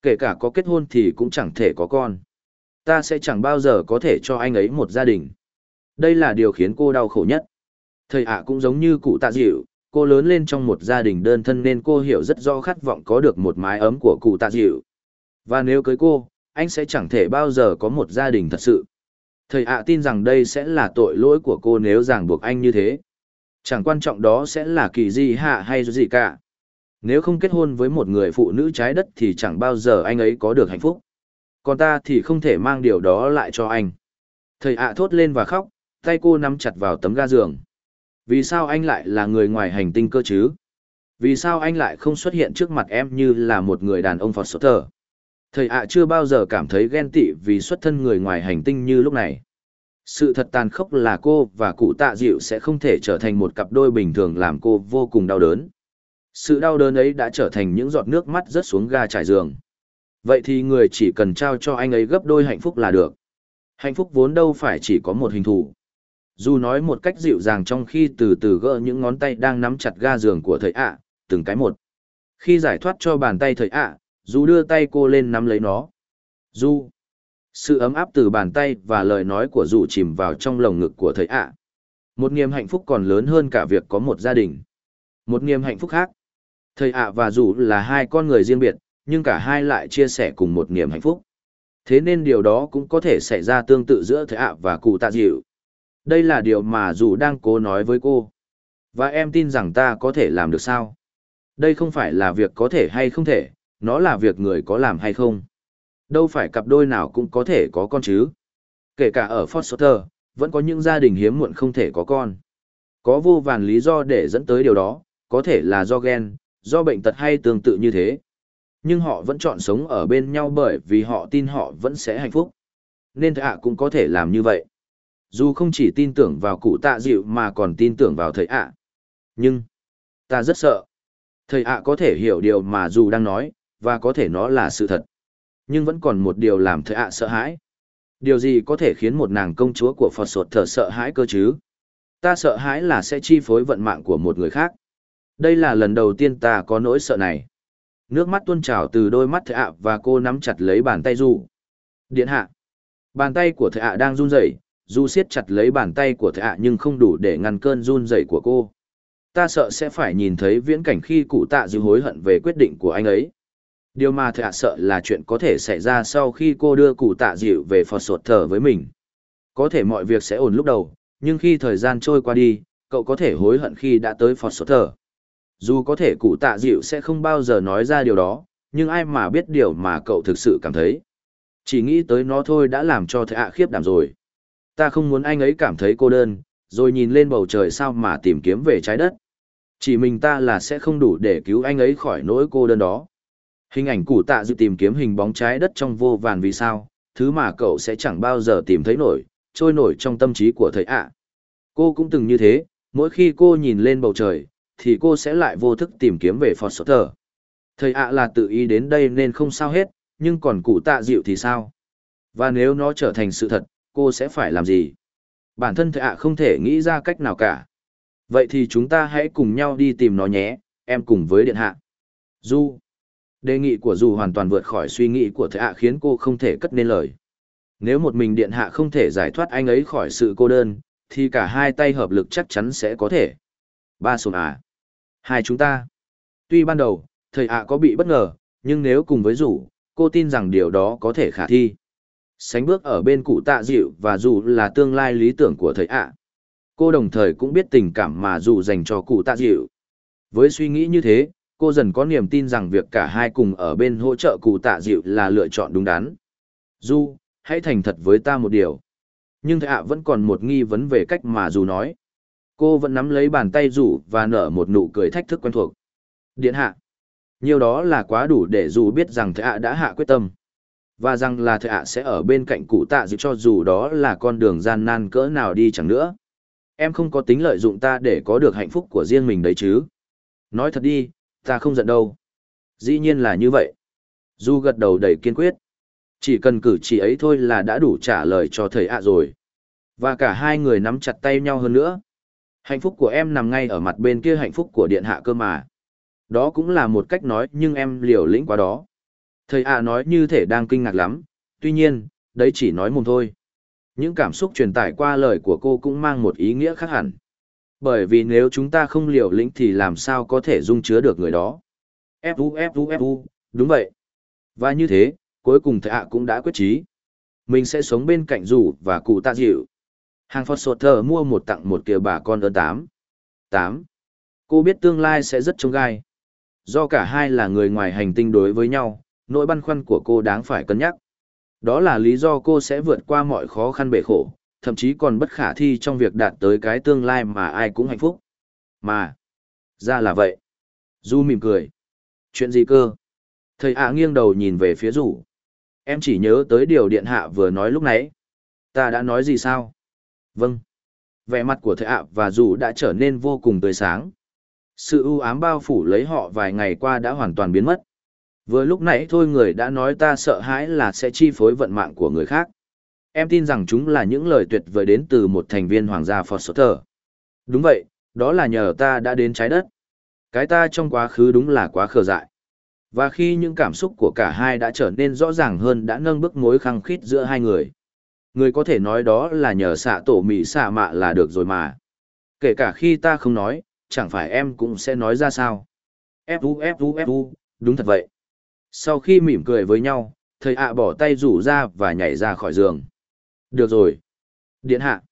Kể cả có kết hôn thì cũng chẳng thể có con. Ta sẽ chẳng bao giờ có thể cho anh ấy một gia đình. Đây là điều khiến cô đau khổ nhất. Thầy ạ cũng giống như cụ tạ dịu, cô lớn lên trong một gia đình đơn thân nên cô hiểu rất rõ khát vọng có được một mái ấm của cụ tạ dịu. Và nếu cưới cô, anh sẽ chẳng thể bao giờ có một gia đình thật sự. Thầy ạ tin rằng đây sẽ là tội lỗi của cô nếu ràng buộc anh như thế. Chẳng quan trọng đó sẽ là kỳ gì hạ hay gì cả. Nếu không kết hôn với một người phụ nữ trái đất thì chẳng bao giờ anh ấy có được hạnh phúc. Còn ta thì không thể mang điều đó lại cho anh. Thầy ạ thốt lên và khóc, tay cô nắm chặt vào tấm ga giường. Vì sao anh lại là người ngoài hành tinh cơ chứ? Vì sao anh lại không xuất hiện trước mặt em như là một người đàn ông Phật Sotter? Thầy ạ chưa bao giờ cảm thấy ghen tị vì xuất thân người ngoài hành tinh như lúc này. Sự thật tàn khốc là cô và cụ tạ dịu sẽ không thể trở thành một cặp đôi bình thường làm cô vô cùng đau đớn. Sự đau đớn ấy đã trở thành những giọt nước mắt rớt xuống ga trải giường. Vậy thì người chỉ cần trao cho anh ấy gấp đôi hạnh phúc là được. Hạnh phúc vốn đâu phải chỉ có một hình thù. Dù nói một cách dịu dàng trong khi từ từ gỡ những ngón tay đang nắm chặt ga giường của thầy ạ, từng cái một. Khi giải thoát cho bàn tay thầy ạ, dù đưa tay cô lên nắm lấy nó. Du. Sự ấm áp từ bàn tay và lời nói của dù chìm vào trong lồng ngực của thầy ạ. Một niềm hạnh phúc còn lớn hơn cả việc có một gia đình. Một niềm hạnh phúc khác. Thầy ạ và dù là hai con người riêng biệt, nhưng cả hai lại chia sẻ cùng một niềm hạnh phúc. Thế nên điều đó cũng có thể xảy ra tương tự giữa thầy ạ và cụ tạ dịu. Đây là điều mà dù đang cố nói với cô. Và em tin rằng ta có thể làm được sao? Đây không phải là việc có thể hay không thể, nó là việc người có làm hay không. Đâu phải cặp đôi nào cũng có thể có con chứ. Kể cả ở Foster, vẫn có những gia đình hiếm muộn không thể có con. Có vô vàn lý do để dẫn tới điều đó, có thể là do ghen, do bệnh tật hay tương tự như thế. Nhưng họ vẫn chọn sống ở bên nhau bởi vì họ tin họ vẫn sẽ hạnh phúc. Nên thầy ạ cũng có thể làm như vậy. Dù không chỉ tin tưởng vào cụ tạ dịu mà còn tin tưởng vào thầy ạ. Nhưng, ta rất sợ. Thầy ạ có thể hiểu điều mà dù đang nói, và có thể nó là sự thật. Nhưng vẫn còn một điều làm thợ ạ sợ hãi. Điều gì có thể khiến một nàng công chúa của Phật sột thở sợ hãi cơ chứ? Ta sợ hãi là sẽ chi phối vận mạng của một người khác. Đây là lần đầu tiên ta có nỗi sợ này. Nước mắt tuôn trào từ đôi mắt thợ ạ và cô nắm chặt lấy bàn tay du Điện hạ. Bàn tay của thợ ạ đang run rẩy, du siết chặt lấy bàn tay của thợ ạ nhưng không đủ để ngăn cơn run rẩy của cô. Ta sợ sẽ phải nhìn thấy viễn cảnh khi cụ tạ dư hối hận về quyết định của anh ấy. Điều mà thạ sợ là chuyện có thể xảy ra sau khi cô đưa cụ tạ dịu về phò sột thở với mình. Có thể mọi việc sẽ ổn lúc đầu, nhưng khi thời gian trôi qua đi, cậu có thể hối hận khi đã tới phò sột thở. Dù có thể cụ tạ dịu sẽ không bao giờ nói ra điều đó, nhưng ai mà biết điều mà cậu thực sự cảm thấy. Chỉ nghĩ tới nó thôi đã làm cho thạ khiếp đảm rồi. Ta không muốn anh ấy cảm thấy cô đơn, rồi nhìn lên bầu trời sao mà tìm kiếm về trái đất. Chỉ mình ta là sẽ không đủ để cứu anh ấy khỏi nỗi cô đơn đó. Hình ảnh cụ tạ dự tìm kiếm hình bóng trái đất trong vô vàn vì sao, thứ mà cậu sẽ chẳng bao giờ tìm thấy nổi, trôi nổi trong tâm trí của thầy ạ. Cô cũng từng như thế, mỗi khi cô nhìn lên bầu trời, thì cô sẽ lại vô thức tìm kiếm về Phật Sở Thầy ạ là tự ý đến đây nên không sao hết, nhưng còn cụ tạ dịu thì sao? Và nếu nó trở thành sự thật, cô sẽ phải làm gì? Bản thân thầy ạ không thể nghĩ ra cách nào cả. Vậy thì chúng ta hãy cùng nhau đi tìm nó nhé, em cùng với điện hạ. Du. Đề nghị của dù hoàn toàn vượt khỏi suy nghĩ của thầy ạ khiến cô không thể cất nên lời. Nếu một mình điện hạ không thể giải thoát anh ấy khỏi sự cô đơn, thì cả hai tay hợp lực chắc chắn sẽ có thể. Ba sồn à. Hai chúng ta. Tuy ban đầu, thầy ạ có bị bất ngờ, nhưng nếu cùng với rủ, cô tin rằng điều đó có thể khả thi. Sánh bước ở bên cụ tạ dịu và dù là tương lai lý tưởng của thầy ạ. Cô đồng thời cũng biết tình cảm mà dù dành cho cụ tạ dịu. Với suy nghĩ như thế, cô dần có niềm tin rằng việc cả hai cùng ở bên hỗ trợ cụ tạ dịu là lựa chọn đúng đắn. Du, hãy thành thật với ta một điều. Nhưng thầy ạ vẫn còn một nghi vấn về cách mà dù nói. Cô vẫn nắm lấy bàn tay dù và nở một nụ cười thách thức quen thuộc. Điện hạ. Nhiều đó là quá đủ để dù biết rằng thầy ạ đã hạ quyết tâm. Và rằng là thầy ạ sẽ ở bên cạnh cụ tạ dịu cho dù đó là con đường gian nan cỡ nào đi chẳng nữa. Em không có tính lợi dụng ta để có được hạnh phúc của riêng mình đấy chứ. Nói thật đi, Ta không giận đâu. Dĩ nhiên là như vậy. Du gật đầu đầy kiên quyết. Chỉ cần cử chỉ ấy thôi là đã đủ trả lời cho thầy ạ rồi. Và cả hai người nắm chặt tay nhau hơn nữa. Hạnh phúc của em nằm ngay ở mặt bên kia hạnh phúc của điện hạ cơ mà. Đó cũng là một cách nói nhưng em liều lĩnh quá đó. Thầy ạ nói như thể đang kinh ngạc lắm. Tuy nhiên, đấy chỉ nói mồm thôi. Những cảm xúc truyền tải qua lời của cô cũng mang một ý nghĩa khác hẳn. Bởi vì nếu chúng ta không liều lĩnh thì làm sao có thể dung chứa được người đó. Fu Fu Fu, đúng vậy. Và như thế, cuối cùng thầy ạ cũng đã quyết chí. Mình sẽ sống bên cạnh rủ và cụ tạ dịu. Hàng Phật Sột Thờ mua một tặng một kia bà con ơn tám. Tám. Cô biết tương lai sẽ rất trông gai. Do cả hai là người ngoài hành tinh đối với nhau, nỗi băn khoăn của cô đáng phải cân nhắc. Đó là lý do cô sẽ vượt qua mọi khó khăn bể khổ, thậm chí còn bất khả thi trong việc đạt tới cái tương lai mà ai cũng hạnh phúc. Mà, ra là vậy. Du mỉm cười. Chuyện gì cơ? Thầy ạ nghiêng đầu nhìn về phía rủ. Em chỉ nhớ tới điều điện hạ vừa nói lúc nãy. Ta đã nói gì sao? Vâng. Vẻ mặt của thầy ạ và rủ đã trở nên vô cùng tươi sáng. Sự ưu ám bao phủ lấy họ vài ngày qua đã hoàn toàn biến mất. Vừa lúc nãy thôi người đã nói ta sợ hãi là sẽ chi phối vận mạng của người khác. Em tin rằng chúng là những lời tuyệt vời đến từ một thành viên hoàng gia Foster. Đúng vậy, đó là nhờ ta đã đến trái đất. Cái ta trong quá khứ đúng là quá khờ dại. Và khi những cảm xúc của cả hai đã trở nên rõ ràng hơn đã nâng bức mối khăng khít giữa hai người. Người có thể nói đó là nhờ xạ tổ mị xạ mạ là được rồi mà. Kể cả khi ta không nói, chẳng phải em cũng sẽ nói ra sao. Fu Fu Fu, đúng thật vậy. Sau khi mỉm cười với nhau, thầy ạ bỏ tay rủ ra và nhảy ra khỏi giường. Được rồi. Điện hạ.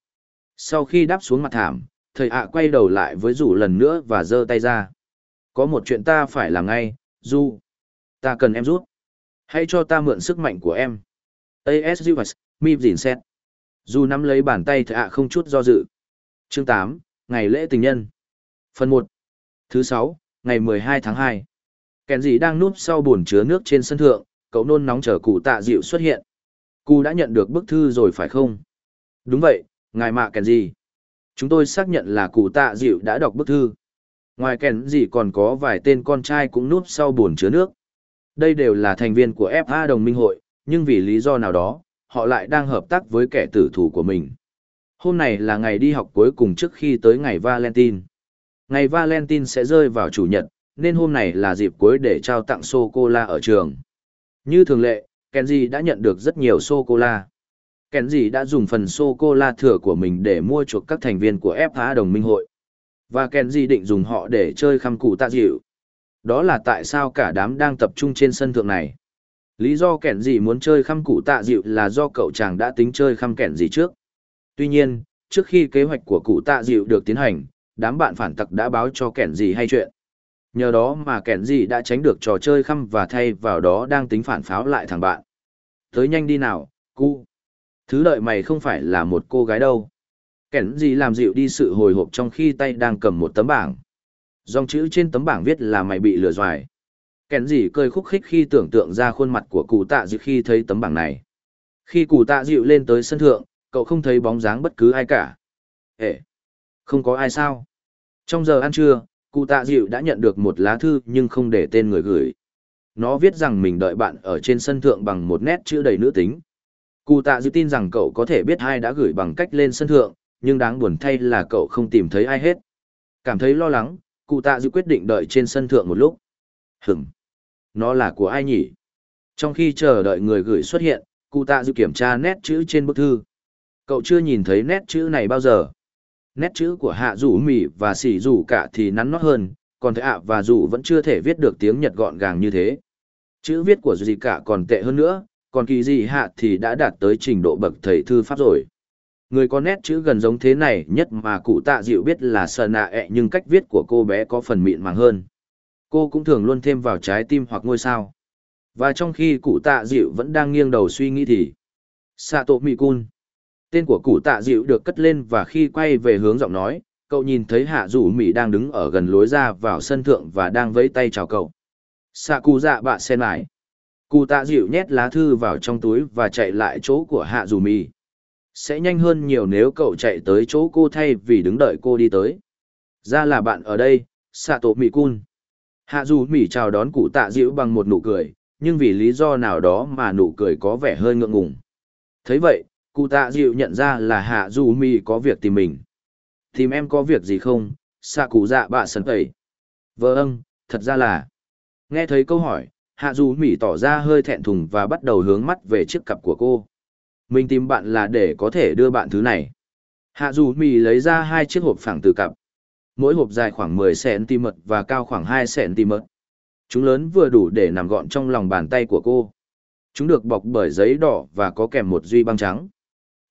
Sau khi đáp xuống mặt thảm, thầy ạ quay đầu lại với rủ lần nữa và giơ tay ra. Có một chuyện ta phải làm ngay, Du. Ta cần em rút. Hãy cho ta mượn sức mạnh của em. AS Zivas, Mip dìn xét. Du nắm lấy bàn tay thầy ạ không chút do dự. Chương 8, Ngày lễ tình nhân. Phần 1. Thứ 6, ngày 12 tháng 2. Kèn gì đang núp sau bồn chứa nước trên sân thượng, cậu nôn nóng chờ cụ tạ dịu xuất hiện. Cụ đã nhận được bức thư rồi phải không? Đúng vậy, ngài mạ kèn gì? Chúng tôi xác nhận là cụ tạ dịu đã đọc bức thư. Ngoài kèn gì còn có vài tên con trai cũng núp sau bồn chứa nước. Đây đều là thành viên của FA đồng minh hội, nhưng vì lý do nào đó, họ lại đang hợp tác với kẻ tử thủ của mình. Hôm này là ngày đi học cuối cùng trước khi tới ngày Valentine. Ngày Valentine sẽ rơi vào chủ nhật, nên hôm này là dịp cuối để trao tặng sô-cô-la ở trường. Như thường lệ, Kenji đã nhận được rất nhiều sô-cô-la. Kenji đã dùng phần sô-cô-la thừa của mình để mua chuộc các thành viên của FA đồng minh hội. Và Kenji định dùng họ để chơi khăm cụ tạ dịu. Đó là tại sao cả đám đang tập trung trên sân thượng này. Lý do Kenji muốn chơi khăm cụ tạ dịu là do cậu chàng đã tính chơi khăm Kenji trước. Tuy nhiên, trước khi kế hoạch của cụ tạ dịu được tiến hành, đám bạn phản tặc đã báo cho Kenji hay chuyện. Nhờ đó mà kẻn gì đã tránh được trò chơi khăm và thay vào đó đang tính phản pháo lại thằng bạn. Tới nhanh đi nào, cu. Thứ đợi mày không phải là một cô gái đâu. Kẻn gì làm dịu đi sự hồi hộp trong khi tay đang cầm một tấm bảng. Dòng chữ trên tấm bảng viết là mày bị lừa dòi. Kẻn gì cười khúc khích khi tưởng tượng ra khuôn mặt của cụ tạ dịu khi thấy tấm bảng này. Khi cụ tạ dịu lên tới sân thượng, cậu không thấy bóng dáng bất cứ ai cả. Ê! Không có ai sao? Trong giờ ăn trưa, cụ tạ dịu đã nhận được một lá thư nhưng không để tên người gửi. Nó viết rằng mình đợi bạn ở trên sân thượng bằng một nét chữ đầy nữ tính. Cụ tạ dịu tin rằng cậu có thể biết ai đã gửi bằng cách lên sân thượng, nhưng đáng buồn thay là cậu không tìm thấy ai hết. Cảm thấy lo lắng, cụ tạ dịu quyết định đợi trên sân thượng một lúc. Hửm! Nó là của ai nhỉ? Trong khi chờ đợi người gửi xuất hiện, cụ tạ dịu kiểm tra nét chữ trên bức thư. Cậu chưa nhìn thấy nét chữ này bao giờ nét chữ của hạ rủ mỉ và xỉ rủ cả thì nắn nót hơn, còn thầy ạ và rủ vẫn chưa thể viết được tiếng nhật gọn gàng như thế. Chữ viết của gì cả còn tệ hơn nữa, còn kỳ gì hạ thì đã đạt tới trình độ bậc thầy thư pháp rồi. Người có nét chữ gần giống thế này nhất mà cụ tạ dịu biết là sờ nạ ẹ, nhưng cách viết của cô bé có phần mịn màng hơn. Cô cũng thường luôn thêm vào trái tim hoặc ngôi sao. Và trong khi cụ tạ dịu vẫn đang nghiêng đầu suy nghĩ thì, sato mikun Tên của cụ tạ dịu được cất lên và khi quay về hướng giọng nói, cậu nhìn thấy hạ rủ mỹ đang đứng ở gần lối ra vào sân thượng và đang vẫy tay chào cậu. Xạ cụ dạ bạ sen lại. Cụ tạ dịu nhét lá thư vào trong túi và chạy lại chỗ của hạ rủ mỹ. Sẽ nhanh hơn nhiều nếu cậu chạy tới chỗ cô thay vì đứng đợi cô đi tới. Ra là bạn ở đây, xạ tổ mỹ cun. Hạ dù mỹ chào đón cụ tạ dịu bằng một nụ cười, nhưng vì lý do nào đó mà nụ cười có vẻ hơi ngượng ngùng. thấy vậy, cụ tạ dịu nhận ra là hạ dù mi có việc tìm mình tìm em có việc gì không xạ cụ dạ bạ sần tẩy vâng thật ra là nghe thấy câu hỏi, hạ dù mỹ tỏ ra hơi thẹn thùng và bắt đầu hướng mắt về chiếc cặp của cô Mình tìm bạn là để có thể đưa bạn thứ này. Hạ dù Mi lấy ra hai chiếc hộp phẳng từ cặp. Mỗi hộp dài khoảng 10cm và cao khoảng 2cm. Chúng lớn vừa đủ để nằm gọn trong lòng bàn tay của cô. Chúng được bọc bởi giấy đỏ và có kèm một duy băng trắng.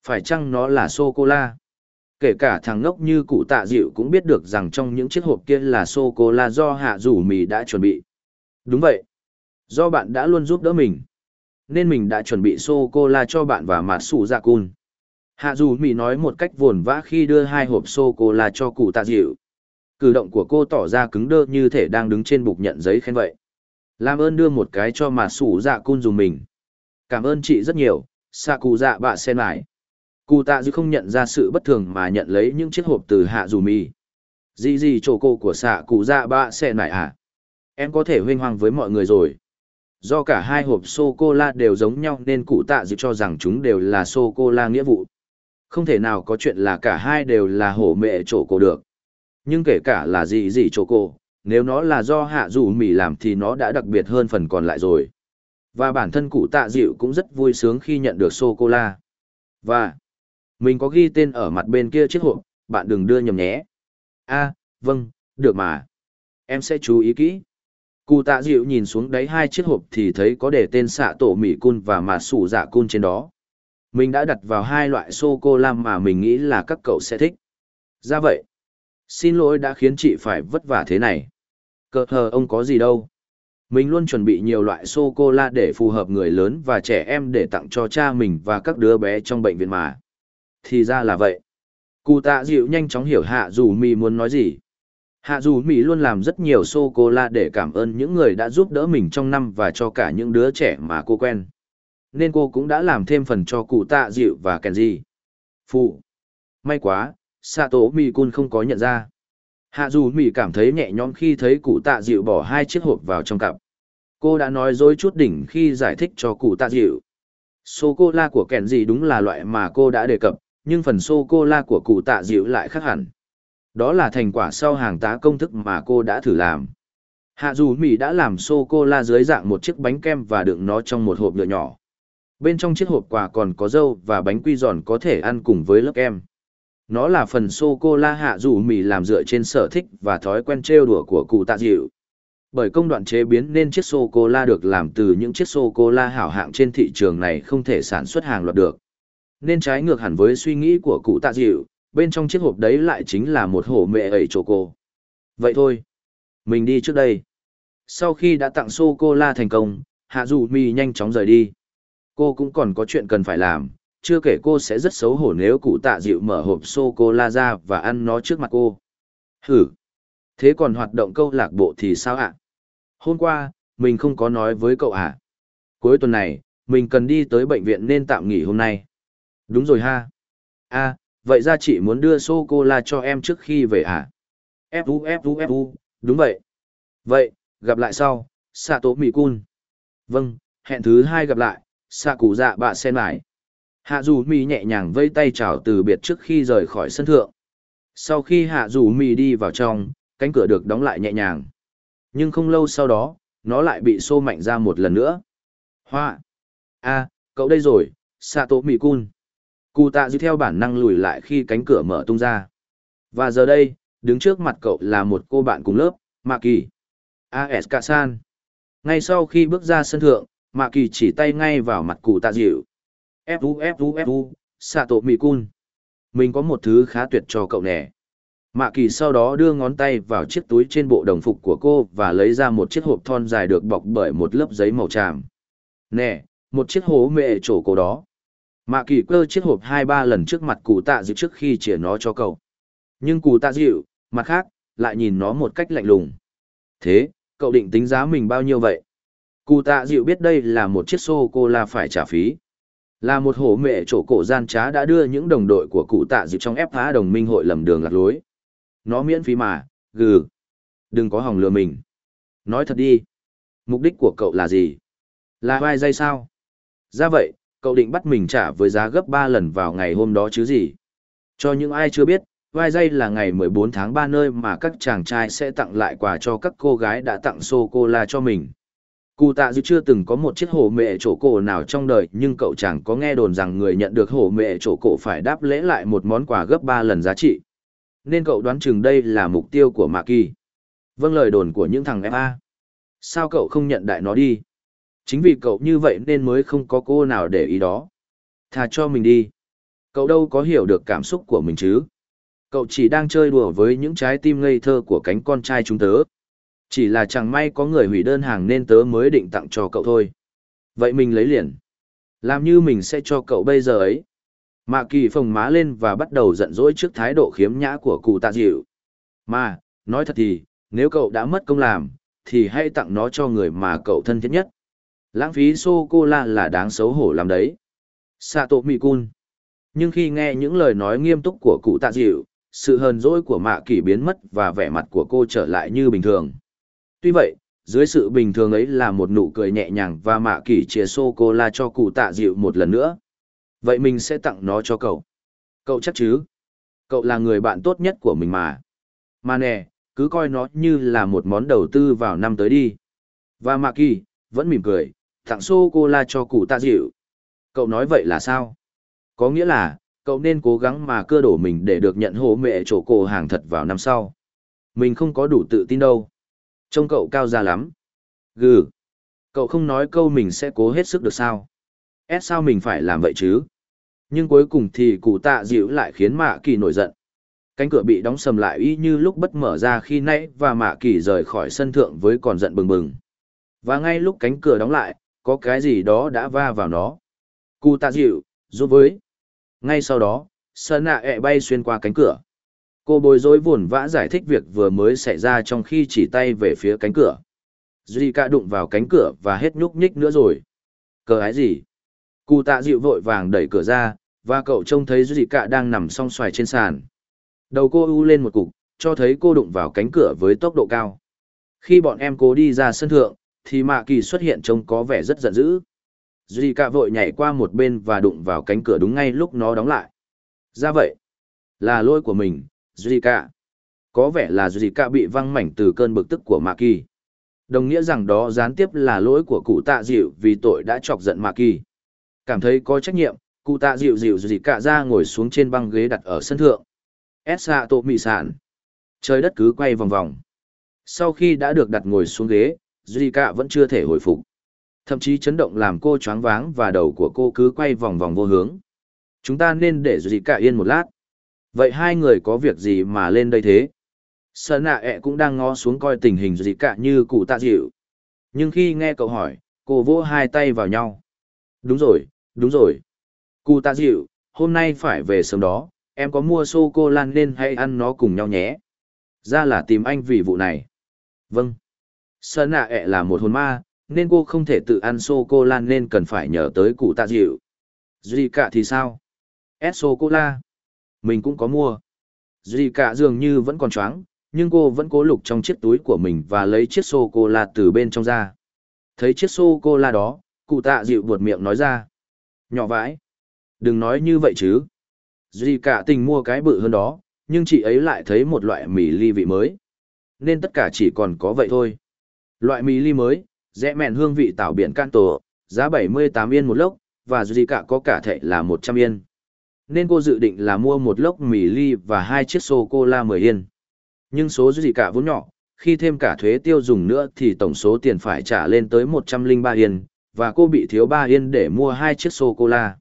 Phải chăng nó là sô-cô-la? Kể cả thằng ngốc như cụ tạ dịu cũng biết được rằng trong những chiếc hộp kia là sô-cô-la do hạ rủ mì đã chuẩn bị. Đúng vậy. Do bạn đã luôn giúp đỡ mình. Nên mình đã chuẩn bị sô-cô-la cho bạn và mặt sủ dạ cun. Hạ dù mì nói một cách vồn vã khi đưa hai hộp sô-cô-la cho cụ tạ dịu. Cử động của cô tỏ ra cứng đơ như thể đang đứng trên bục nhận giấy khen vậy. Làm ơn đưa một cái cho mặt sủ dạ cun dùng mình. Cảm ơn chị rất nhiều, xạ cụ dạ bạ sen lại. Cụ tạ dư không nhận ra sự bất thường mà nhận lấy những chiếc hộp từ hạ dù mì. Gì gì chỗ cô của xạ cụ dạ bạ sẽ nại à? Em có thể huênh hoang với mọi người rồi. Do cả hai hộp sô-cô-la đều giống nhau nên cụ tạ dư cho rằng chúng đều là sô-cô-la nghĩa vụ. Không thể nào có chuyện là cả hai đều là hổ mẹ chỗ cô được. Nhưng kể cả là gì gì chỗ cô, nếu nó là do hạ dù mì làm thì nó đã đặc biệt hơn phần còn lại rồi. Và bản thân cụ tạ dịu cũng rất vui sướng khi nhận được sô-cô-la. Và, mình có ghi tên ở mặt bên kia chiếc hộp, bạn đừng đưa nhầm nhé. a vâng, được mà. Em sẽ chú ý kỹ. Cụ tạ dịu nhìn xuống đáy hai chiếc hộp thì thấy có để tên xạ tổ mì cun và mà sủ dạ cun trên đó. Mình đã đặt vào hai loại sô-cô-la mà mình nghĩ là các cậu sẽ thích. Ra vậy. Xin lỗi đã khiến chị phải vất vả thế này. Cờ hờ ông có gì đâu. Mình luôn chuẩn bị nhiều loại sô-cô-la để phù hợp người lớn và trẻ em để tặng cho cha mình và các đứa bé trong bệnh viện mà. Thì ra là vậy. Cụ tạ dịu nhanh chóng hiểu hạ dù mì muốn nói gì. Hạ dù mì luôn làm rất nhiều sô-cô-la để cảm ơn những người đã giúp đỡ mình trong năm và cho cả những đứa trẻ mà cô quen. Nên cô cũng đã làm thêm phần cho cụ tạ dịu và Kenji. Phụ. May quá, Sato Mikun không có nhận ra. Hạ dù mỉ cảm thấy nhẹ nhõm khi thấy cụ tạ dịu bỏ hai chiếc hộp vào trong cặp. Cô đã nói dối chút đỉnh khi giải thích cho cụ tạ dịu. Sô-cô-la của kèn gì đúng là loại mà cô đã đề cập, nhưng phần sô-cô-la của cụ tạ dịu lại khác hẳn. Đó là thành quả sau hàng tá công thức mà cô đã thử làm. Hạ dù Mỹ đã làm sô-cô-la dưới dạng một chiếc bánh kem và đựng nó trong một hộp nhựa nhỏ. Bên trong chiếc hộp quà còn có dâu và bánh quy giòn có thể ăn cùng với lớp kem. Nó là phần sô-cô-la hạ dù Mỹ làm dựa trên sở thích và thói quen trêu đùa của cụ tạ dịu. Bởi công đoạn chế biến nên chiếc sô-cô-la được làm từ những chiếc sô-cô-la hảo hạng trên thị trường này không thể sản xuất hàng loạt được. Nên trái ngược hẳn với suy nghĩ của cụ tạ dịu, bên trong chiếc hộp đấy lại chính là một hổ mẹ ẩy chô cô. Vậy thôi, mình đi trước đây. Sau khi đã tặng sô-cô-la thành công, Hạ Dù Mi nhanh chóng rời đi. Cô cũng còn có chuyện cần phải làm, chưa kể cô sẽ rất xấu hổ nếu cụ tạ dịu mở hộp sô-cô-la ra và ăn nó trước mặt cô. Hử! Thế còn hoạt động câu lạc bộ thì sao ạ? Hôm qua, mình không có nói với cậu à? Cuối tuần này, mình cần đi tới bệnh viện nên tạm nghỉ hôm nay. Đúng rồi ha. a vậy ra chị muốn đưa sô-cô-la cho em trước khi về à? Fu Fu Fu, đúng vậy. Vậy, gặp lại sau, xà tố mì cun Vâng, hẹn thứ hai gặp lại, Sa cụ dạ bạ sen lại. Hạ dù mì nhẹ nhàng vây tay chào từ biệt trước khi rời khỏi sân thượng. Sau khi hạ dù mì đi vào trong, cánh cửa được đóng lại nhẹ nhàng. Nhưng không lâu sau đó, nó lại bị xô mạnh ra một lần nữa. Hoa! a cậu đây rồi, Sato Mì Cun. Cụ tạ dư theo bản năng lùi lại khi cánh cửa mở tung ra. Và giờ đây, đứng trước mặt cậu là một cô bạn cùng lớp, Mạ Kỳ. A.S. San. Ngay sau khi bước ra sân thượng, Mạ Kỳ chỉ tay ngay vào mặt cụ tạ dịu, fu fu fu xạ tổ mì cun mình có một thứ khá tuyệt cho cậu nè mạ kỳ sau đó đưa ngón tay vào chiếc túi trên bộ đồng phục của cô và lấy ra một chiếc hộp thon dài được bọc bởi một lớp giấy màu tràm nè một chiếc hố mẹ trổ cổ đó mạ kỳ cơ chiếc hộp hai ba lần trước mặt cụ tạ dịu trước khi chìa nó cho cậu nhưng cụ tạ dịu mặt khác lại nhìn nó một cách lạnh lùng thế cậu định tính giá mình bao nhiêu vậy cụ tạ dịu biết đây là một chiếc xô cô la phải trả phí là một hổ mẹ chỗ cổ gian trá đã đưa những đồng đội của cụ tạ dịu trong ép phá đồng minh hội lầm đường lạc lối. Nó miễn phí mà, gừ. Đừng có hòng lừa mình. Nói thật đi. Mục đích của cậu là gì? Là vai dây sao? Ra vậy, cậu định bắt mình trả với giá gấp ba lần vào ngày hôm đó chứ gì? Cho những ai chưa biết, vai dây là ngày 14 tháng 3 nơi mà các chàng trai sẽ tặng lại quà cho các cô gái đã tặng sô-cô-la cho mình. Cụ tạ dư chưa từng có một chiếc hổ mẹ chỗ cổ nào trong đời nhưng cậu chẳng có nghe đồn rằng người nhận được hổ mẹ chỗ cổ phải đáp lễ lại một món quà gấp 3 lần giá trị. Nên cậu đoán chừng đây là mục tiêu của Mạc Kỳ. Vâng lời đồn của những thằng FA. Sao cậu không nhận đại nó đi? Chính vì cậu như vậy nên mới không có cô nào để ý đó. Thà cho mình đi. Cậu đâu có hiểu được cảm xúc của mình chứ. Cậu chỉ đang chơi đùa với những trái tim ngây thơ của cánh con trai chúng tớ. Chỉ là chẳng may có người hủy đơn hàng nên tớ mới định tặng cho cậu thôi. Vậy mình lấy liền. Làm như mình sẽ cho cậu bây giờ ấy. Mạ kỳ phồng má lên và bắt đầu giận dỗi trước thái độ khiếm nhã của cụ tạ dịu. Mà, nói thật thì, nếu cậu đã mất công làm, thì hãy tặng nó cho người mà cậu thân thiết nhất. Lãng phí sô-cô-la là đáng xấu hổ lắm đấy. Sato Mikun. Nhưng khi nghe những lời nói nghiêm túc của cụ tạ dịu, sự hờn dỗi của mạ kỳ biến mất và vẻ mặt của cô trở lại như bình thường. Tuy vậy, dưới sự bình thường ấy là một nụ cười nhẹ nhàng và mạ kỳ chia sô-cô-la cho cụ tạ dịu một lần nữa. Vậy mình sẽ tặng nó cho cậu. Cậu chắc chứ? Cậu là người bạn tốt nhất của mình mà. Mà nè, cứ coi nó như là một món đầu tư vào năm tới đi. Và mạ kỳ, vẫn mỉm cười, tặng sô-cô-la cho cụ tạ dịu. Cậu nói vậy là sao? Có nghĩa là, cậu nên cố gắng mà cưa đổ mình để được nhận hố mẹ chỗ cổ hàng thật vào năm sau. Mình không có đủ tự tin đâu. Trông cậu cao ra lắm. Gừ. Cậu không nói câu mình sẽ cố hết sức được sao? Ép sao mình phải làm vậy chứ? Nhưng cuối cùng thì cụ tạ dịu lại khiến mạ kỳ nổi giận. Cánh cửa bị đóng sầm lại y như lúc bất mở ra khi nãy và mạ kỳ rời khỏi sân thượng với còn giận bừng bừng. Và ngay lúc cánh cửa đóng lại, có cái gì đó đã va vào nó. Cụ tạ dịu, giúp với. Ngay sau đó, sơn nạ ẹ bay xuyên qua cánh cửa. Cô bối rối vồn vã giải thích việc vừa mới xảy ra trong khi chỉ tay về phía cánh cửa. Duy ca đụng vào cánh cửa và hết nhúc nhích nữa rồi. Cờ ái gì? Cụ tạ dịu vội vàng đẩy cửa ra, và cậu trông thấy Duy ca đang nằm song xoài trên sàn. Đầu cô u lên một cục, cho thấy cô đụng vào cánh cửa với tốc độ cao. Khi bọn em cố đi ra sân thượng, thì Mạ Kỳ xuất hiện trông có vẻ rất giận dữ. Duy Cả vội nhảy qua một bên và đụng vào cánh cửa đúng ngay lúc nó đóng lại. Ra vậy, là lỗi của mình, Zika. Có vẻ là Zika bị văng mảnh từ cơn bực tức của Maki. Đồng nghĩa rằng đó gián tiếp là lỗi của cụ tạ dịu vì tội đã chọc giận Maki. Cảm thấy có trách nhiệm, cụ tạ dịu dịu Cả ra ngồi xuống trên băng ghế đặt ở sân thượng. Esa tổ mị sản. Trời đất cứ quay vòng vòng. Sau khi đã được đặt ngồi xuống ghế, Zika vẫn chưa thể hồi phục. Thậm chí chấn động làm cô choáng váng và đầu của cô cứ quay vòng vòng vô hướng. Chúng ta nên để Zika yên một lát. Vậy hai người có việc gì mà lên đây thế? Sơn nạ ẹ cũng đang ngó xuống coi tình hình Zika cả như cụ tạ dịu. Nhưng khi nghe cậu hỏi, cô vỗ hai tay vào nhau. Đúng rồi, đúng rồi. Cụ tạ dịu, hôm nay phải về sớm đó, em có mua sô-cô-la nên hãy ăn nó cùng nhau nhé. Ra là tìm anh vì vụ này. Vâng. Sơn nạ ẹ là một hồn ma, nên cô không thể tự ăn sô-cô-la nên cần phải nhờ tới cụ tạ dịu. Duy cả thì sao? Ép sô-cô-la. Mình cũng có mua. Duy cả dường như vẫn còn choáng, nhưng cô vẫn cố lục trong chiếc túi của mình và lấy chiếc sô-cô-la từ bên trong ra. Thấy chiếc sô-cô-la đó, cụ tạ dịu buột miệng nói ra. Nhỏ vãi. Đừng nói như vậy chứ. Duy cả tình mua cái bự hơn đó, nhưng chị ấy lại thấy một loại mì ly vị mới. Nên tất cả chỉ còn có vậy thôi. Loại mì ly mới, rẽ mẹn hương vị tảo biển can tổ, giá 78 yên một lốc, và Duy cả có cả thệ là 100 yên nên cô dự định là mua một lốc mì ly và hai chiếc sô-cô-la 10 yên. Nhưng số gì cả vốn nhỏ, khi thêm cả thuế tiêu dùng nữa thì tổng số tiền phải trả lên tới 103 yên, và cô bị thiếu 3 yên để mua hai chiếc sô-cô-la.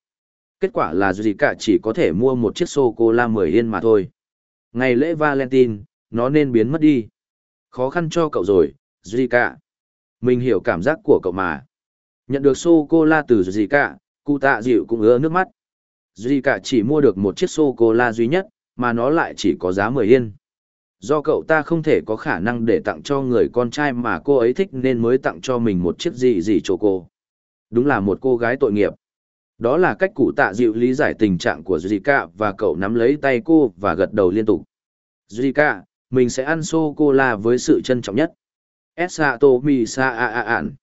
Kết quả là gì cả chỉ có thể mua một chiếc sô-cô-la 10 yên mà thôi. Ngày lễ Valentine, nó nên biến mất đi. Khó khăn cho cậu rồi, Zika. Mình hiểu cảm giác của cậu mà. Nhận được sô-cô-la từ Zika, cụ tạ dịu cũng ứa nước mắt. Zika chỉ mua được một chiếc sô-cô-la duy nhất, mà nó lại chỉ có giá 10 yên. Do cậu ta không thể có khả năng để tặng cho người con trai mà cô ấy thích nên mới tặng cho mình một chiếc gì gì cho cô. Đúng là một cô gái tội nghiệp. Đó là cách cụ tạ dịu lý giải tình trạng của Zika và cậu nắm lấy tay cô và gật đầu liên tục. Zika, mình sẽ ăn sô-cô-la với sự trân trọng nhất. Esato mi sa a a an.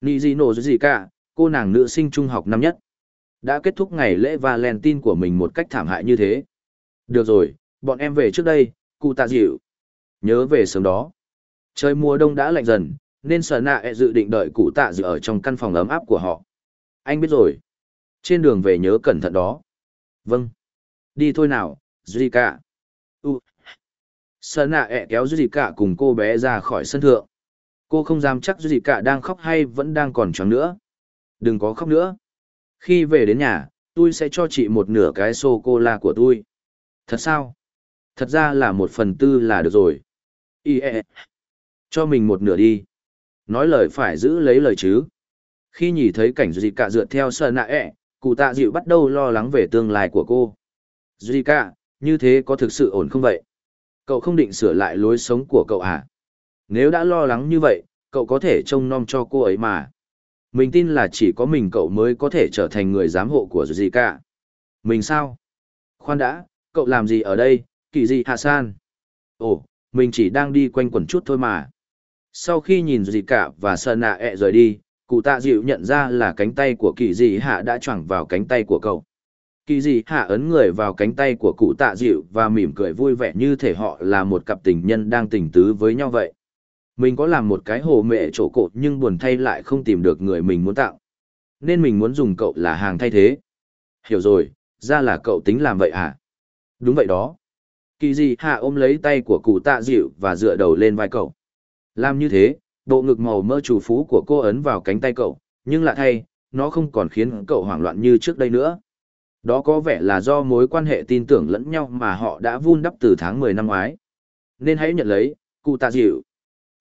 Nijino Zika, cô nàng nữ sinh trung học năm nhất. Đã kết thúc ngày lễ Valentine của mình một cách thảm hại như thế. Được rồi, bọn em về trước đây, cụ tạ dịu. Nhớ về sớm đó. Trời mùa đông đã lạnh dần, nên sở nạ e dự định đợi cụ tạ dịu ở trong căn phòng ấm áp của họ. Anh biết rồi. Trên đường về nhớ cẩn thận đó. Vâng. Đi thôi nào, Zika. U. Sơn nạ ẹ kéo Zika cùng cô bé ra khỏi sân thượng. Cô không dám chắc Zika đang khóc hay vẫn đang còn choáng nữa. Đừng có khóc nữa. Khi về đến nhà, tôi sẽ cho chị một nửa cái sô-cô-la của tôi. Thật sao? Thật ra là một phần tư là được rồi. Ý e, e. Cho mình một nửa đi. Nói lời phải giữ lấy lời chứ. Khi nhìn thấy cảnh Zika dựa theo Sơn nạ ẹ, cụ tạ dịu bắt đầu lo lắng về tương lai của cô. Zika, như thế có thực sự ổn không vậy? Cậu không định sửa lại lối sống của cậu à? Nếu đã lo lắng như vậy, cậu có thể trông nom cho cô ấy mà. Mình tin là chỉ có mình cậu mới có thể trở thành người giám hộ của gì cả. Mình sao? Khoan đã, cậu làm gì ở đây, kỳ gì hạ san? Ồ, mình chỉ đang đi quanh quẩn chút thôi mà. Sau khi nhìn gì cả và sờ nạ ẹ rời đi, cụ tạ dịu nhận ra là cánh tay của kỳ dị hạ đã choảng vào cánh tay của cậu. Kỳ dị hạ ấn người vào cánh tay của cụ tạ dịu và mỉm cười vui vẻ như thể họ là một cặp tình nhân đang tình tứ với nhau vậy. Mình có làm một cái hồ mẹ chỗ cột nhưng buồn thay lại không tìm được người mình muốn tạo. Nên mình muốn dùng cậu là hàng thay thế. Hiểu rồi, ra là cậu tính làm vậy à? Đúng vậy đó. Kỳ dị hạ ôm lấy tay của cụ tạ dịu và dựa đầu lên vai cậu. Làm như thế, bộ ngực màu mơ chủ phú của cô ấn vào cánh tay cậu, nhưng lạ thay, nó không còn khiến cậu hoảng loạn như trước đây nữa. Đó có vẻ là do mối quan hệ tin tưởng lẫn nhau mà họ đã vun đắp từ tháng 10 năm ngoái. Nên hãy nhận lấy, cụ tạ dịu.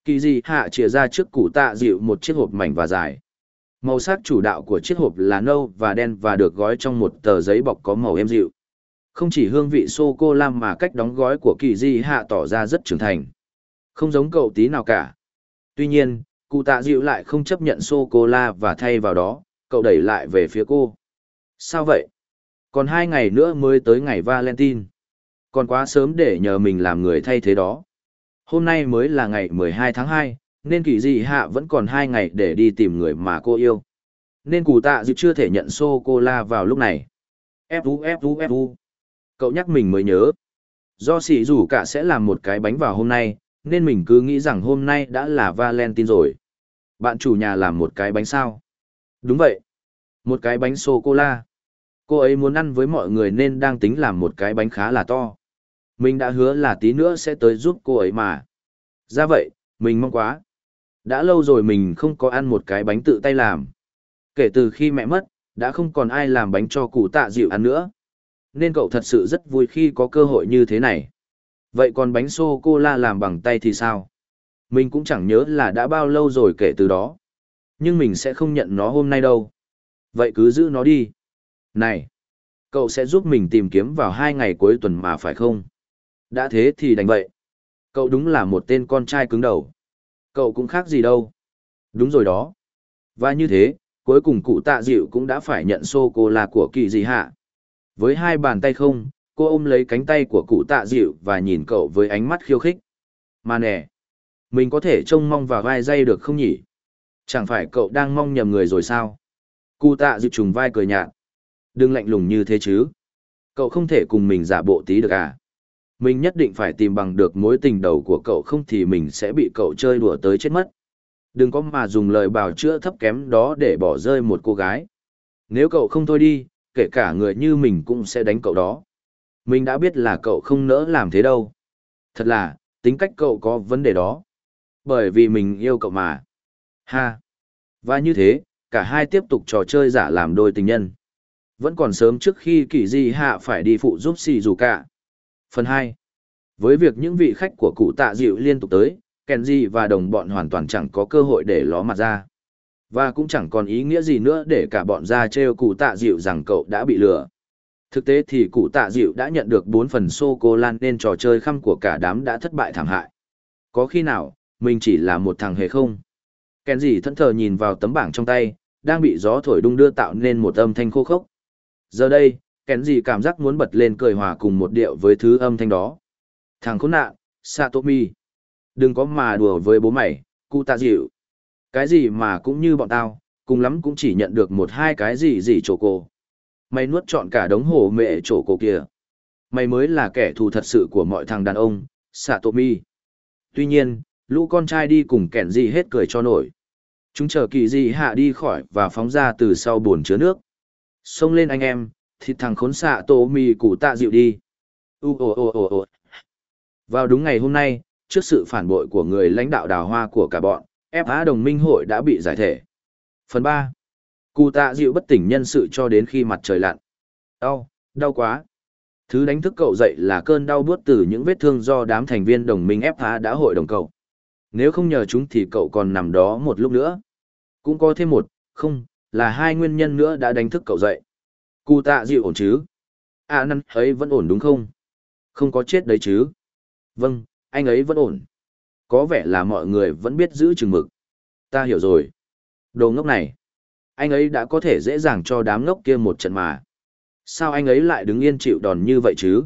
Kỳ gì hạ chia ra trước cụ tạ dịu một chiếc hộp mảnh và dài. Màu sắc chủ đạo của chiếc hộp là nâu và đen và được gói trong một tờ giấy bọc có màu êm dịu. Không chỉ hương vị sô-cô-la mà cách đóng gói của kỳ di hạ tỏ ra rất trưởng thành. Không giống cậu tí nào cả. Tuy nhiên, cụ tạ dịu lại không chấp nhận sô-cô-la và thay vào đó, cậu đẩy lại về phía cô. Sao vậy? Còn hai ngày nữa mới tới ngày Valentine. Còn quá sớm để nhờ mình làm người thay thế đó. Hôm nay mới là ngày 12 tháng 2, nên kỳ dị hạ vẫn còn hai ngày để đi tìm người mà cô yêu. Nên cụ tạ dịu chưa thể nhận sô-cô-la vào lúc này. Fu Fu Fu. Cậu nhắc mình mới nhớ. Do xỉ rủ cả sẽ làm một cái bánh vào hôm nay, nên mình cứ nghĩ rằng hôm nay đã là Valentine rồi. Bạn chủ nhà làm một cái bánh sao? Đúng vậy. Một cái bánh sô-cô-la. Cô ấy muốn ăn với mọi người nên đang tính làm một cái bánh khá là to. Mình đã hứa là tí nữa sẽ tới giúp cô ấy mà. Ra vậy, mình mong quá. Đã lâu rồi mình không có ăn một cái bánh tự tay làm. Kể từ khi mẹ mất, đã không còn ai làm bánh cho cụ tạ dịu ăn nữa. Nên cậu thật sự rất vui khi có cơ hội như thế này. Vậy còn bánh sô-cô-la làm bằng tay thì sao? Mình cũng chẳng nhớ là đã bao lâu rồi kể từ đó. Nhưng mình sẽ không nhận nó hôm nay đâu. Vậy cứ giữ nó đi. Này! Cậu sẽ giúp mình tìm kiếm vào hai ngày cuối tuần mà phải không? Đã thế thì đành vậy. Cậu đúng là một tên con trai cứng đầu. Cậu cũng khác gì đâu. Đúng rồi đó. Và như thế, cuối cùng cụ tạ dịu cũng đã phải nhận sô-cô-la của kỳ gì hạ. Với hai bàn tay không, cô ôm lấy cánh tay của cụ tạ dịu và nhìn cậu với ánh mắt khiêu khích. Mà nè, mình có thể trông mong vào vai dây được không nhỉ? Chẳng phải cậu đang mong nhầm người rồi sao? Cụ tạ dịu trùng vai cười nhạt. Đừng lạnh lùng như thế chứ. Cậu không thể cùng mình giả bộ tí được à? Mình nhất định phải tìm bằng được mối tình đầu của cậu không thì mình sẽ bị cậu chơi đùa tới chết mất. Đừng có mà dùng lời bào chữa thấp kém đó để bỏ rơi một cô gái. Nếu cậu không thôi đi, kể cả người như mình cũng sẽ đánh cậu đó. Mình đã biết là cậu không nỡ làm thế đâu. Thật là, tính cách cậu có vấn đề đó. Bởi vì mình yêu cậu mà. Ha. Và như thế, cả hai tiếp tục trò chơi giả làm đôi tình nhân. Vẫn còn sớm trước khi kỳ di hạ phải đi phụ giúp xì dù cả. Phần hai Với việc những vị khách của cụ tạ dịu liên tục tới, Kenji và đồng bọn hoàn toàn chẳng có cơ hội để ló mặt ra. Và cũng chẳng còn ý nghĩa gì nữa để cả bọn ra trêu cụ tạ dịu rằng cậu đã bị lừa. Thực tế thì cụ tạ dịu đã nhận được bốn phần sô-cô-lan nên trò chơi khăm của cả đám đã thất bại thảm hại. Có khi nào, mình chỉ là một thằng hề không? Kenji thẫn thờ nhìn vào tấm bảng trong tay, đang bị gió thổi đung đưa tạo nên một âm thanh khô khốc. Giờ đây, Kenji cảm giác muốn bật lên cười hòa cùng một điệu với thứ âm thanh đó. Thằng khốn nạn, Satomi. Đừng có mà đùa với bố mày, cụ tạ dịu. Cái gì mà cũng như bọn tao, cùng lắm cũng chỉ nhận được một hai cái gì gì chỗ cô. Mày nuốt trọn cả đống hổ mẹ chỗ cô kia. Mày mới là kẻ thù thật sự của mọi thằng đàn ông, Satomi. Tuy nhiên, Lũ con trai đi cùng kẻn gì hết cười cho nổi. Chúng chờ kỳ gì hạ đi khỏi và phóng ra từ sau bồn chứa nước. Xông lên anh em, thịt thằng khốn xạ tổ mì củ tạ dịu đi. U ồ ồ ồ ồ. Vào đúng ngày hôm nay, trước sự phản bội của người lãnh đạo đào hoa của cả bọn, FA đồng minh hội đã bị giải thể. Phần 3. Cụ tạ dịu bất tỉnh nhân sự cho đến khi mặt trời lặn. Đau, đau quá. Thứ đánh thức cậu dậy là cơn đau buốt từ những vết thương do đám thành viên đồng minh FA đã hội đồng cậu. Nếu không nhờ chúng thì cậu còn nằm đó một lúc nữa. Cũng có thêm một, không, là hai nguyên nhân nữa đã đánh thức cậu dậy. Cụ tạ dịu ổn chứ? À năn ấy vẫn ổn đúng không? Không có chết đấy chứ? Vâng, anh ấy vẫn ổn. Có vẻ là mọi người vẫn biết giữ chừng mực. Ta hiểu rồi. Đồ ngốc này. Anh ấy đã có thể dễ dàng cho đám ngốc kia một trận mà. Sao anh ấy lại đứng yên chịu đòn như vậy chứ?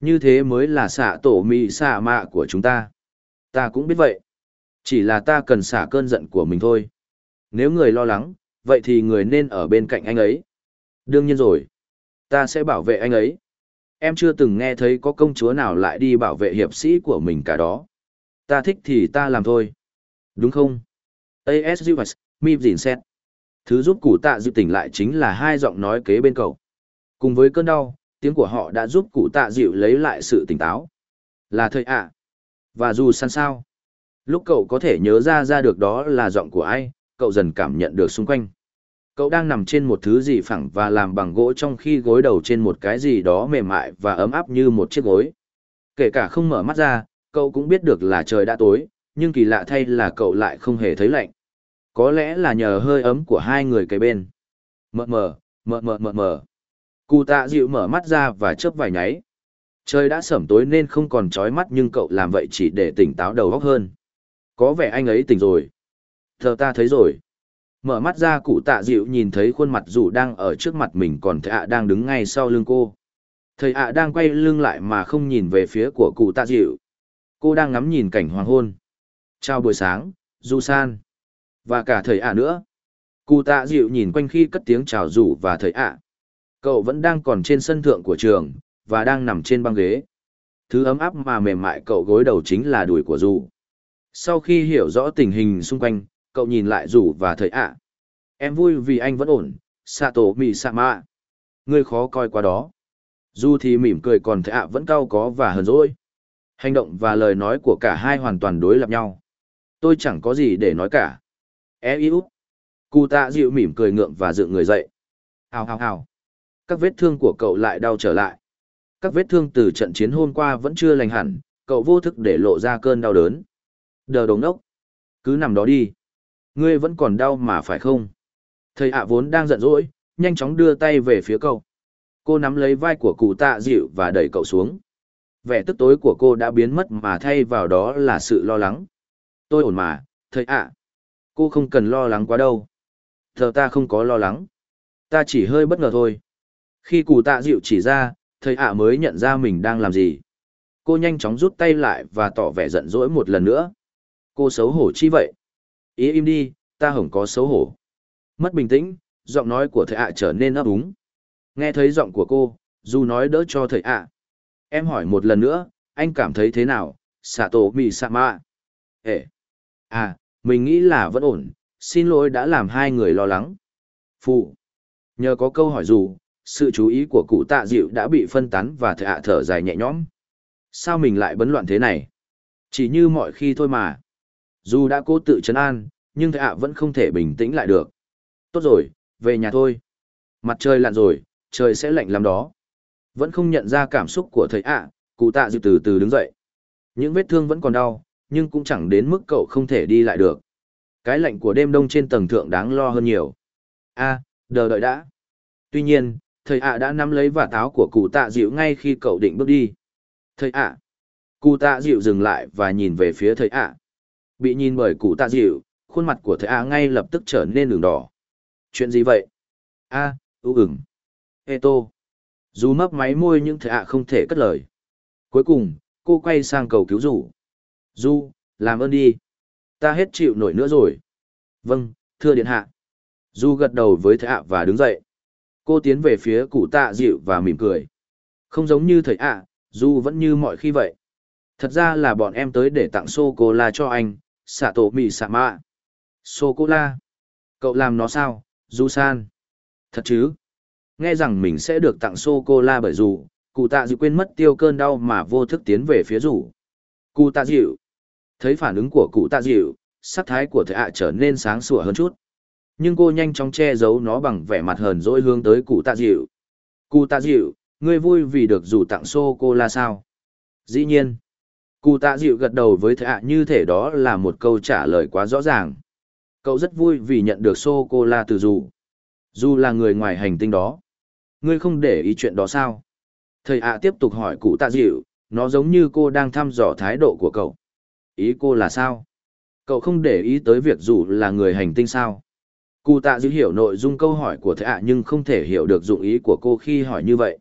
Như thế mới là xạ tổ mị xạ mạ của chúng ta. Ta cũng biết vậy. Chỉ là ta cần xả cơn giận của mình thôi. Nếu người lo lắng, vậy thì người nên ở bên cạnh anh ấy. Đương nhiên rồi. Ta sẽ bảo vệ anh ấy. Em chưa từng nghe thấy có công chúa nào lại đi bảo vệ hiệp sĩ của mình cả đó. Ta thích thì ta làm thôi. Đúng không? ASUS, Mip dìn xét. Thứ giúp cụ tạ dịu tỉnh lại chính là hai giọng nói kế bên cậu. Cùng với cơn đau, tiếng của họ đã giúp cụ tạ dịu lấy lại sự tỉnh táo. Là thời ạ. Và dù san sao. Lúc cậu có thể nhớ ra ra được đó là giọng của ai, cậu dần cảm nhận được xung quanh. Cậu đang nằm trên một thứ gì phẳng và làm bằng gỗ trong khi gối đầu trên một cái gì đó mềm mại và ấm áp như một chiếc gối. Kể cả không mở mắt ra, cậu cũng biết được là trời đã tối, nhưng kỳ lạ thay là cậu lại không hề thấy lạnh. Có lẽ là nhờ hơi ấm của hai người kế bên. Mờ mờ, mờ mờ mờ mờ. Cụ tạ dịu mở mắt ra và chớp vài nháy. Trời đã sẩm tối nên không còn chói mắt nhưng cậu làm vậy chỉ để tỉnh táo đầu óc hơn. Có vẻ anh ấy tỉnh rồi. Thờ ta thấy rồi. Mở mắt ra cụ tạ dịu nhìn thấy khuôn mặt dù đang ở trước mặt mình còn thầy ạ đang đứng ngay sau lưng cô. Thầy ạ đang quay lưng lại mà không nhìn về phía của cụ tạ dịu. Cô đang ngắm nhìn cảnh hoàng hôn. Chào buổi sáng, Du San. Và cả thầy ạ nữa. Cụ tạ dịu nhìn quanh khi cất tiếng chào rủ và thầy ạ. Cậu vẫn đang còn trên sân thượng của trường, và đang nằm trên băng ghế. Thứ ấm áp mà mềm mại cậu gối đầu chính là đùi của dù. Sau khi hiểu rõ tình hình xung quanh, cậu nhìn lại rủ và thầy ạ. Em vui vì anh vẫn ổn, Sato Mì Sama. Ngươi khó coi quá đó. Dù thì mỉm cười còn thầy ạ vẫn cau có và hờn dỗi. Hành động và lời nói của cả hai hoàn toàn đối lập nhau. Tôi chẳng có gì để nói cả. É yếu. Cụ tạ dịu mỉm cười ngượng và dựng người dậy. Hào hào hào. Các vết thương của cậu lại đau trở lại. Các vết thương từ trận chiến hôm qua vẫn chưa lành hẳn, cậu vô thức để lộ ra cơn đau đớn. Đờ đống ốc. Cứ nằm đó đi. Ngươi vẫn còn đau mà phải không? Thầy ạ vốn đang giận dỗi, nhanh chóng đưa tay về phía cậu. Cô nắm lấy vai của cụ tạ dịu và đẩy cậu xuống. Vẻ tức tối của cô đã biến mất mà thay vào đó là sự lo lắng. Tôi ổn mà, thầy ạ. Cô không cần lo lắng quá đâu. Thờ ta không có lo lắng. Ta chỉ hơi bất ngờ thôi. Khi cụ tạ dịu chỉ ra, thầy ạ mới nhận ra mình đang làm gì. Cô nhanh chóng rút tay lại và tỏ vẻ giận dỗi một lần nữa. Cô xấu hổ chi vậy? Ý im đi, ta hổng có xấu hổ. Mất bình tĩnh, giọng nói của thầy ạ trở nên ấp úng. Nghe thấy giọng của cô, dù nói đỡ cho thầy ạ. Em hỏi một lần nữa, anh cảm thấy thế nào, Sato mạ Ê! À, mình nghĩ là vẫn ổn, xin lỗi đã làm hai người lo lắng. Phụ! Nhờ có câu hỏi dù, sự chú ý của cụ tạ dịu đã bị phân tán và thầy ạ thở dài nhẹ nhõm. Sao mình lại bấn loạn thế này? Chỉ như mọi khi thôi mà. Dù đã cố tự chấn an, nhưng thầy ạ vẫn không thể bình tĩnh lại được. Tốt rồi, về nhà thôi. Mặt trời lặn rồi, trời sẽ lạnh lắm đó. Vẫn không nhận ra cảm xúc của thầy ạ, cụ tạ dịu từ từ đứng dậy. Những vết thương vẫn còn đau, nhưng cũng chẳng đến mức cậu không thể đi lại được. Cái lạnh của đêm đông trên tầng thượng đáng lo hơn nhiều. a đờ đợi đã. Tuy nhiên, thầy ạ đã nắm lấy vả táo của cụ tạ dịu ngay khi cậu định bước đi. Thầy ạ. Cụ tạ dịu dừng lại và nhìn về phía thầy ạ. Bị nhìn bởi cụ tạ dịu, khuôn mặt của thầy A ngay lập tức trở nên đường đỏ. Chuyện gì vậy? a à, ưu ửng. Ê tô. Dù mấp máy môi nhưng thầy A không thể cất lời. Cuối cùng, cô quay sang cầu cứu rủ. Du, làm ơn đi. Ta hết chịu nổi nữa rồi. Vâng, thưa điện hạ. Du gật đầu với thầy ạ và đứng dậy. Cô tiến về phía cụ tạ dịu và mỉm cười. Không giống như thầy ạ, Du vẫn như mọi khi vậy. Thật ra là bọn em tới để tặng sô-cô-la cho anh, xạ tổ mì xạ mạ. Sô-cô-la? Cậu làm nó sao, Du San? Thật chứ? Nghe rằng mình sẽ được tặng sô-cô-la bởi dù, cụ tạ dịu quên mất tiêu cơn đau mà vô thức tiến về phía rủ. Cụ tạ dịu. Thấy phản ứng của cụ tạ dịu, sắc thái của thầy ạ trở nên sáng sủa hơn chút. Nhưng cô nhanh chóng che giấu nó bằng vẻ mặt hờn dỗi hướng tới cụ tạ dịu. Cụ tạ dịu, ngươi vui vì được rủ tặng sô-cô-la sao? Dĩ nhiên. Cụ tạ dịu gật đầu với thạ như thể đó là một câu trả lời quá rõ ràng. Cậu rất vui vì nhận được sô-cô-la từ dù. Dù là người ngoài hành tinh đó. Ngươi không để ý chuyện đó sao? Thầy ạ tiếp tục hỏi cụ tạ dịu, nó giống như cô đang thăm dò thái độ của cậu. Ý cô là sao? Cậu không để ý tới việc dù là người hành tinh sao? Cụ tạ dịu hiểu nội dung câu hỏi của thầy ạ nhưng không thể hiểu được dụng ý của cô khi hỏi như vậy.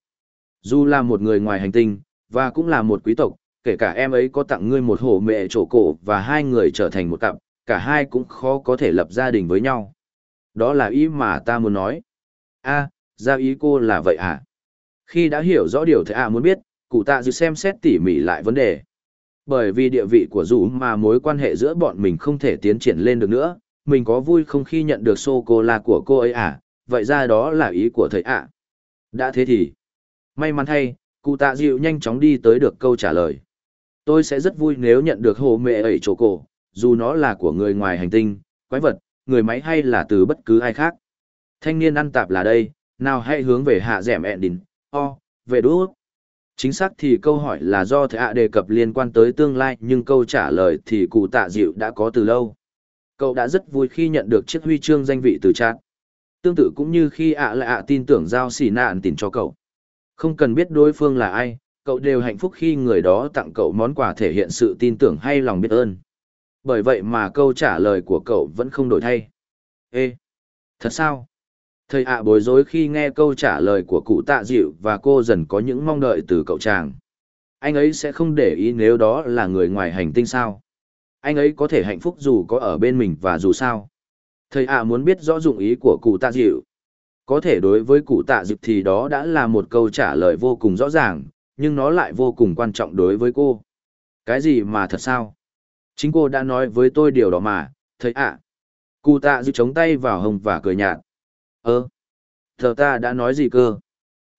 Dù là một người ngoài hành tinh, và cũng là một quý tộc, kể cả em ấy có tặng ngươi một hổ mẹ trổ cổ và hai người trở thành một cặp, cả hai cũng khó có thể lập gia đình với nhau. Đó là ý mà ta muốn nói. a ra ý cô là vậy à? Khi đã hiểu rõ điều thầy ạ muốn biết, cụ tạ dự xem xét tỉ mỉ lại vấn đề. Bởi vì địa vị của dù mà mối quan hệ giữa bọn mình không thể tiến triển lên được nữa, mình có vui không khi nhận được sô-cô-la của cô ấy à? Vậy ra đó là ý của thầy ạ. Đã thế thì, may mắn thay, cụ tạ dịu nhanh chóng đi tới được câu trả lời. Tôi sẽ rất vui nếu nhận được hồ mẹ ấy chỗ cổ, dù nó là của người ngoài hành tinh, quái vật, người máy hay là từ bất cứ ai khác. Thanh niên ăn tạp là đây, nào hãy hướng về hạ dẻm ẹn đỉnh, o, về đốt. Chính xác thì câu hỏi là do thạ đề cập liên quan tới tương lai nhưng câu trả lời thì cụ tạ dịu đã có từ lâu. Cậu đã rất vui khi nhận được chiếc huy chương danh vị từ chat. Tương tự cũng như khi ạ là ạ tin tưởng giao xỉ nạn tìm cho cậu. Không cần biết đối phương là ai, cậu đều hạnh phúc khi người đó tặng cậu món quà thể hiện sự tin tưởng hay lòng biết ơn. Bởi vậy mà câu trả lời của cậu vẫn không đổi thay. Ê! Thật sao? Thầy ạ bối rối khi nghe câu trả lời của cụ tạ dịu và cô dần có những mong đợi từ cậu chàng. Anh ấy sẽ không để ý nếu đó là người ngoài hành tinh sao. Anh ấy có thể hạnh phúc dù có ở bên mình và dù sao. Thầy ạ muốn biết rõ dụng ý của cụ tạ dịu. Có thể đối với cụ tạ dịu thì đó đã là một câu trả lời vô cùng rõ ràng, nhưng nó lại vô cùng quan trọng đối với cô. Cái gì mà thật sao? Chính cô đã nói với tôi điều đó mà, thầy ạ. Cụ tạ dịu chống tay vào hồng và cười nhạt. Ơ, thờ ta đã nói gì cơ?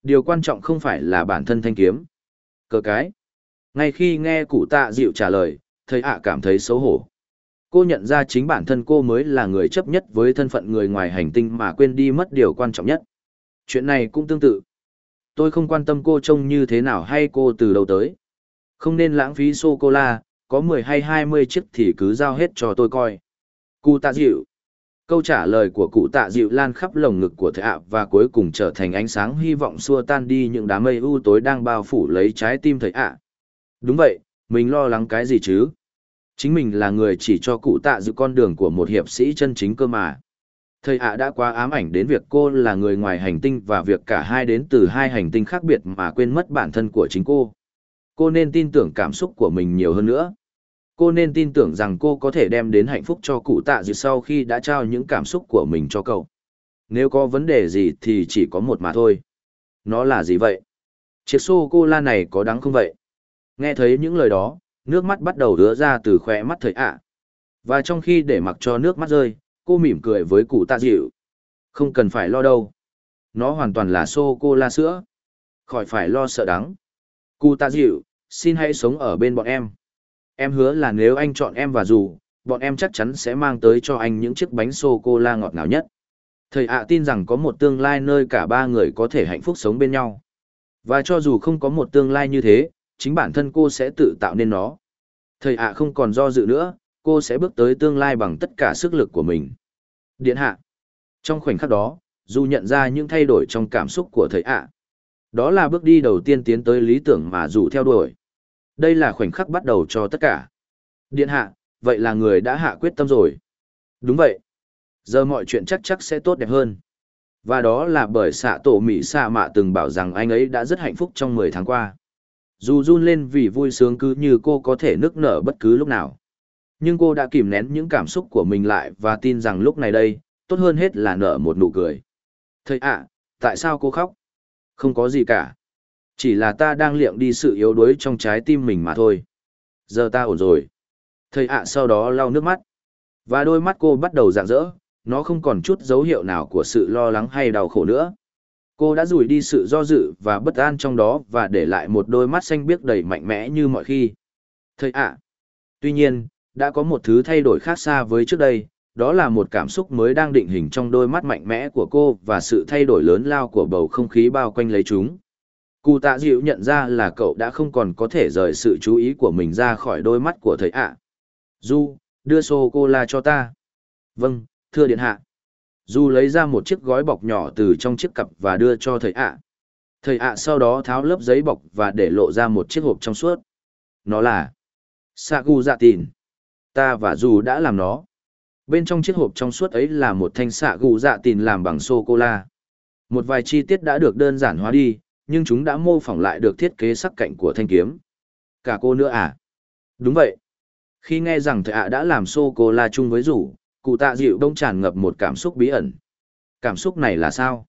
Điều quan trọng không phải là bản thân thanh kiếm. Cờ cái. Ngay khi nghe cụ tạ dịu trả lời, thầy ạ cảm thấy xấu hổ. Cô nhận ra chính bản thân cô mới là người chấp nhất với thân phận người ngoài hành tinh mà quên đi mất điều quan trọng nhất. Chuyện này cũng tương tự. Tôi không quan tâm cô trông như thế nào hay cô từ đâu tới. Không nên lãng phí sô-cô-la, có 10 hay 20 chiếc thì cứ giao hết cho tôi coi. Cụ tạ dịu, Câu trả lời của cụ tạ dịu lan khắp lồng ngực của thệ ạ và cuối cùng trở thành ánh sáng hy vọng xua tan đi những đám mây u tối đang bao phủ lấy trái tim thầy ạ. Đúng vậy, mình lo lắng cái gì chứ? Chính mình là người chỉ cho cụ tạ dịu con đường của một hiệp sĩ chân chính cơ mà. Thầy ạ đã quá ám ảnh đến việc cô là người ngoài hành tinh và việc cả hai đến từ hai hành tinh khác biệt mà quên mất bản thân của chính cô. Cô nên tin tưởng cảm xúc của mình nhiều hơn nữa. Cô nên tin tưởng rằng cô có thể đem đến hạnh phúc cho cụ tạ dịu sau khi đã trao những cảm xúc của mình cho cậu. Nếu có vấn đề gì thì chỉ có một mà thôi. Nó là gì vậy? Chiếc xô cô la này có đáng không vậy? Nghe thấy những lời đó, nước mắt bắt đầu đứa ra từ khóe mắt thầy ạ. Và trong khi để mặc cho nước mắt rơi cô mỉm cười với cụ tạ dịu không cần phải lo đâu nó hoàn toàn là sô cô la sữa khỏi phải lo sợ đắng cụ tạ dịu xin hãy sống ở bên bọn em Em hứa là nếu anh chọn em và dù, bọn em chắc chắn sẽ mang tới cho anh những chiếc bánh sô-cô-la ngọt ngào nhất. Thầy ạ tin rằng có một tương lai nơi cả ba người có thể hạnh phúc sống bên nhau. Và cho dù không có một tương lai như thế, chính bản thân cô sẽ tự tạo nên nó. Thầy ạ không còn do dự nữa, cô sẽ bước tới tương lai bằng tất cả sức lực của mình. Điện hạ. Trong khoảnh khắc đó, dù nhận ra những thay đổi trong cảm xúc của thầy ạ. Đó là bước đi đầu tiên tiến tới lý tưởng mà dù theo đuổi. Đây là khoảnh khắc bắt đầu cho tất cả. Điện hạ, vậy là người đã hạ quyết tâm rồi. Đúng vậy. Giờ mọi chuyện chắc chắc sẽ tốt đẹp hơn. Và đó là bởi xạ tổ Mỹ xạ mạ từng bảo rằng anh ấy đã rất hạnh phúc trong 10 tháng qua. Dù run lên vì vui sướng cứ như cô có thể nức nở bất cứ lúc nào. Nhưng cô đã kìm nén những cảm xúc của mình lại và tin rằng lúc này đây, tốt hơn hết là nở một nụ cười. Thầy ạ, tại sao cô khóc? Không có gì cả. Chỉ là ta đang liệng đi sự yếu đuối trong trái tim mình mà thôi. Giờ ta ổn rồi. Thầy ạ sau đó lau nước mắt. Và đôi mắt cô bắt đầu rạng rỡ, nó không còn chút dấu hiệu nào của sự lo lắng hay đau khổ nữa. Cô đã rủi đi sự do dự và bất an trong đó và để lại một đôi mắt xanh biếc đầy mạnh mẽ như mọi khi. Thầy ạ. Tuy nhiên, đã có một thứ thay đổi khác xa với trước đây, đó là một cảm xúc mới đang định hình trong đôi mắt mạnh mẽ của cô và sự thay đổi lớn lao của bầu không khí bao quanh lấy chúng. Cụ tạ dịu nhận ra là cậu đã không còn có thể rời sự chú ý của mình ra khỏi đôi mắt của thầy ạ. Du, đưa sô-cô-la cho ta. Vâng, thưa điện hạ. Du lấy ra một chiếc gói bọc nhỏ từ trong chiếc cặp và đưa cho thầy ạ. Thầy ạ sau đó tháo lớp giấy bọc và để lộ ra một chiếc hộp trong suốt. Nó là Sagu dạ tìn. Ta và Dù đã làm nó. Bên trong chiếc hộp trong suốt ấy là một thanh xạ gù dạ tìn làm bằng sô-cô-la. Một vài chi tiết đã được đơn giản hóa đi, nhưng chúng đã mô phỏng lại được thiết kế sắc cạnh của thanh kiếm. Cả cô nữa à? Đúng vậy. Khi nghe rằng thầy ạ đã làm sô-cô-la chung với rủ, cụ tạ dịu đông tràn ngập một cảm xúc bí ẩn. Cảm xúc này là sao?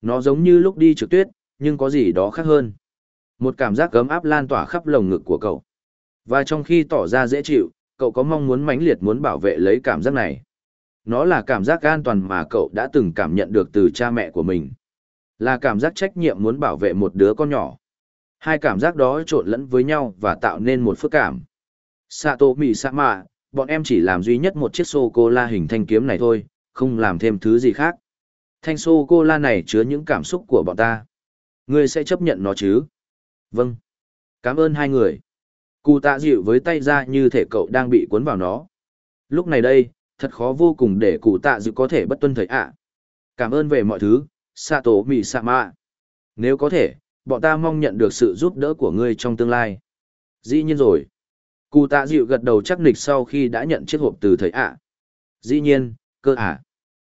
Nó giống như lúc đi trượt tuyết, nhưng có gì đó khác hơn. Một cảm giác gấm áp lan tỏa khắp lồng ngực của cậu. Và trong khi tỏ ra dễ chịu, cậu có mong muốn mãnh liệt muốn bảo vệ lấy cảm giác này. Nó là cảm giác an toàn mà cậu đã từng cảm nhận được từ cha mẹ của mình. Là cảm giác trách nhiệm muốn bảo vệ một đứa con nhỏ. Hai cảm giác đó trộn lẫn với nhau và tạo nên một phức cảm. Sato Mì Sama, bọn em chỉ làm duy nhất một chiếc sô-cô-la hình thanh kiếm này thôi, không làm thêm thứ gì khác. Thanh sô-cô-la này chứa những cảm xúc của bọn ta. Ngươi sẽ chấp nhận nó chứ? Vâng. Cảm ơn hai người. Cụ tạ dịu với tay ra như thể cậu đang bị cuốn vào nó. Lúc này đây, thật khó vô cùng để cụ tạ dịu có thể bất tuân thời ạ. Cảm ơn về mọi thứ, Sato Mì mạ Nếu có thể, bọn ta mong nhận được sự giúp đỡ của ngươi trong tương lai. Dĩ nhiên rồi. Cụ tạ dịu gật đầu chắc nịch sau khi đã nhận chiếc hộp từ thầy ạ. Dĩ nhiên, cơ ạ.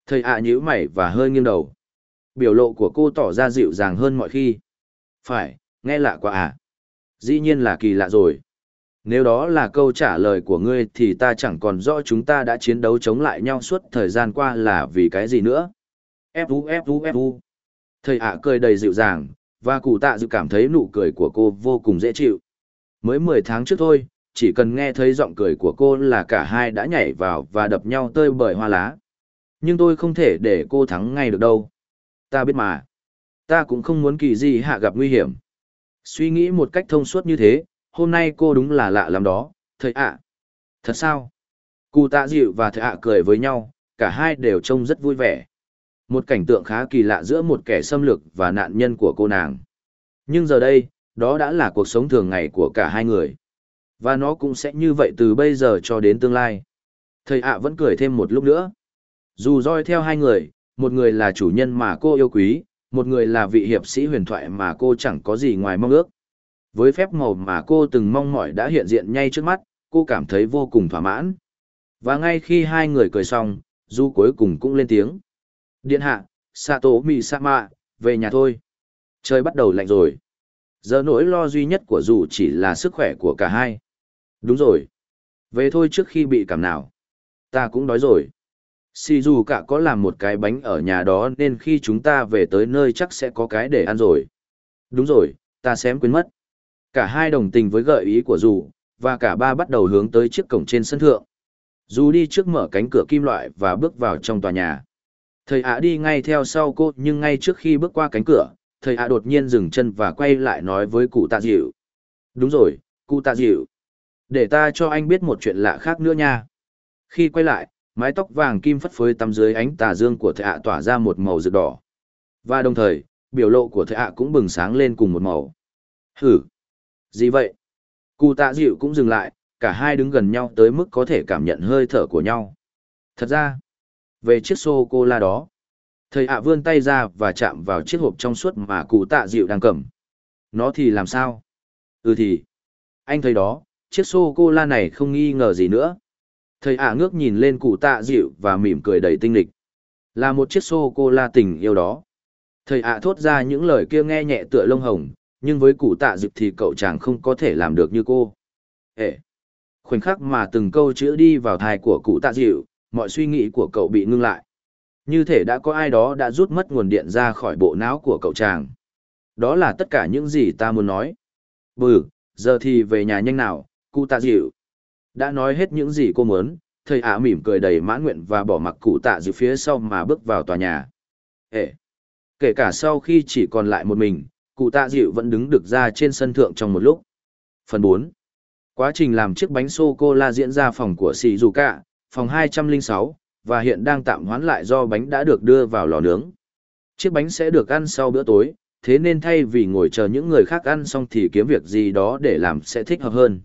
Thầy ạ nhíu mày và hơi nghiêng đầu. Biểu lộ của cô tỏ ra dịu dàng hơn mọi khi. Phải, nghe lạ quá ạ. Dĩ nhiên là kỳ lạ rồi. Nếu đó là câu trả lời của ngươi thì ta chẳng còn rõ chúng ta đã chiến đấu chống lại nhau suốt thời gian qua là vì cái gì nữa. Fu Fu Fu. Thầy ạ cười đầy dịu dàng, và cụ tạ dự cảm thấy nụ cười của cô vô cùng dễ chịu. Mới 10 tháng trước thôi, chỉ cần nghe thấy giọng cười của cô là cả hai đã nhảy vào và đập nhau tơi bởi hoa lá. Nhưng tôi không thể để cô thắng ngay được đâu. Ta biết mà. Ta cũng không muốn kỳ gì hạ gặp nguy hiểm. Suy nghĩ một cách thông suốt như thế, hôm nay cô đúng là lạ lắm đó, thầy ạ. Thật sao? Cụ tạ dịu và thầy ạ cười với nhau, cả hai đều trông rất vui vẻ. Một cảnh tượng khá kỳ lạ giữa một kẻ xâm lược và nạn nhân của cô nàng. Nhưng giờ đây, đó đã là cuộc sống thường ngày của cả hai người. Và nó cũng sẽ như vậy từ bây giờ cho đến tương lai. Thầy ạ vẫn cười thêm một lúc nữa. Dù roi theo hai người, một người là chủ nhân mà cô yêu quý, một người là vị hiệp sĩ huyền thoại mà cô chẳng có gì ngoài mong ước. Với phép màu mà cô từng mong mỏi đã hiện diện ngay trước mắt, cô cảm thấy vô cùng thỏa mãn. Và ngay khi hai người cười xong, Du cuối cùng cũng lên tiếng. Điện hạ, Sato Misama, về nhà thôi. Trời bắt đầu lạnh rồi. Giờ nỗi lo duy nhất của Du chỉ là sức khỏe của cả hai. Đúng rồi. Về thôi trước khi bị cảm nào. Ta cũng đói rồi. Si dù cả có làm một cái bánh ở nhà đó nên khi chúng ta về tới nơi chắc sẽ có cái để ăn rồi. Đúng rồi, ta xém quên mất. Cả hai đồng tình với gợi ý của dù, và cả ba bắt đầu hướng tới chiếc cổng trên sân thượng. Dù đi trước mở cánh cửa kim loại và bước vào trong tòa nhà. Thầy ạ đi ngay theo sau cô nhưng ngay trước khi bước qua cánh cửa, thầy ạ đột nhiên dừng chân và quay lại nói với cụ tạ dịu. Đúng rồi, cụ tạ dịu. Để ta cho anh biết một chuyện lạ khác nữa nha. Khi quay lại, mái tóc vàng kim phất phới tắm dưới ánh tà dương của thầy ạ tỏa ra một màu rực đỏ. Và đồng thời, biểu lộ của thầy ạ cũng bừng sáng lên cùng một màu. Hử! Gì vậy? Cụ tạ dịu cũng dừng lại, cả hai đứng gần nhau tới mức có thể cảm nhận hơi thở của nhau. Thật ra, về chiếc sô-cô-la đó, thầy ạ vươn tay ra và chạm vào chiếc hộp trong suốt mà cụ tạ dịu đang cầm. Nó thì làm sao? Ừ thì, anh thấy đó, chiếc sô-cô-la này không nghi ngờ gì nữa. Thầy ạ ngước nhìn lên cụ tạ dịu và mỉm cười đầy tinh lịch. Là một chiếc sô-cô-la tình yêu đó. Thầy ạ thốt ra những lời kia nghe nhẹ tựa lông hồng, nhưng với cụ tạ dịp thì cậu chàng không có thể làm được như cô. Ê! Khoảnh khắc mà từng câu chữ đi vào thai của cụ tạ dịu, mọi suy nghĩ của cậu bị ngưng lại. Như thể đã có ai đó đã rút mất nguồn điện ra khỏi bộ não của cậu chàng. Đó là tất cả những gì ta muốn nói. Bừ, giờ thì về nhà nhanh nào, cụ tạ dịu. Đã nói hết những gì cô muốn, thầy ạ mỉm cười đầy mãn nguyện và bỏ mặc cụ tạ dịu phía sau mà bước vào tòa nhà. Ê! Kể cả sau khi chỉ còn lại một mình, cụ tạ dịu vẫn đứng được ra trên sân thượng trong một lúc. Phần 4 Quá trình làm chiếc bánh sô-cô-la diễn ra phòng của Shizuka, Cả, phòng 206, và hiện đang tạm hoãn lại do bánh đã được đưa vào lò nướng. Chiếc bánh sẽ được ăn sau bữa tối, thế nên thay vì ngồi chờ những người khác ăn xong thì kiếm việc gì đó để làm sẽ thích hợp hơn.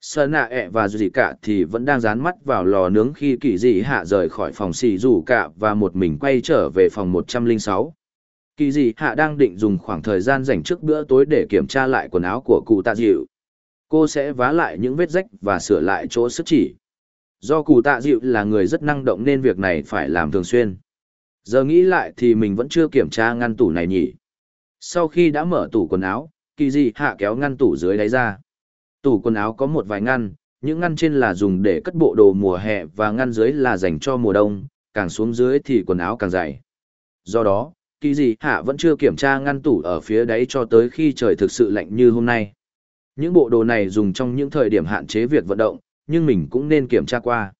Sơn nạ e ẹ và dù gì cả thì vẫn đang dán mắt vào lò nướng khi kỳ dị hạ rời khỏi phòng xì dù cả và một mình quay trở về phòng 106. Kỳ dị hạ đang định dùng khoảng thời gian dành trước bữa tối để kiểm tra lại quần áo của cụ tạ dịu. Cô sẽ vá lại những vết rách và sửa lại chỗ sức chỉ. Do cụ tạ dịu là người rất năng động nên việc này phải làm thường xuyên. Giờ nghĩ lại thì mình vẫn chưa kiểm tra ngăn tủ này nhỉ. Sau khi đã mở tủ quần áo, kỳ dị hạ kéo ngăn tủ dưới đáy ra. Tủ quần áo có một vài ngăn, những ngăn trên là dùng để cất bộ đồ mùa hè và ngăn dưới là dành cho mùa đông, càng xuống dưới thì quần áo càng dày. Do đó, kỳ gì hạ vẫn chưa kiểm tra ngăn tủ ở phía đấy cho tới khi trời thực sự lạnh như hôm nay. Những bộ đồ này dùng trong những thời điểm hạn chế việc vận động, nhưng mình cũng nên kiểm tra qua.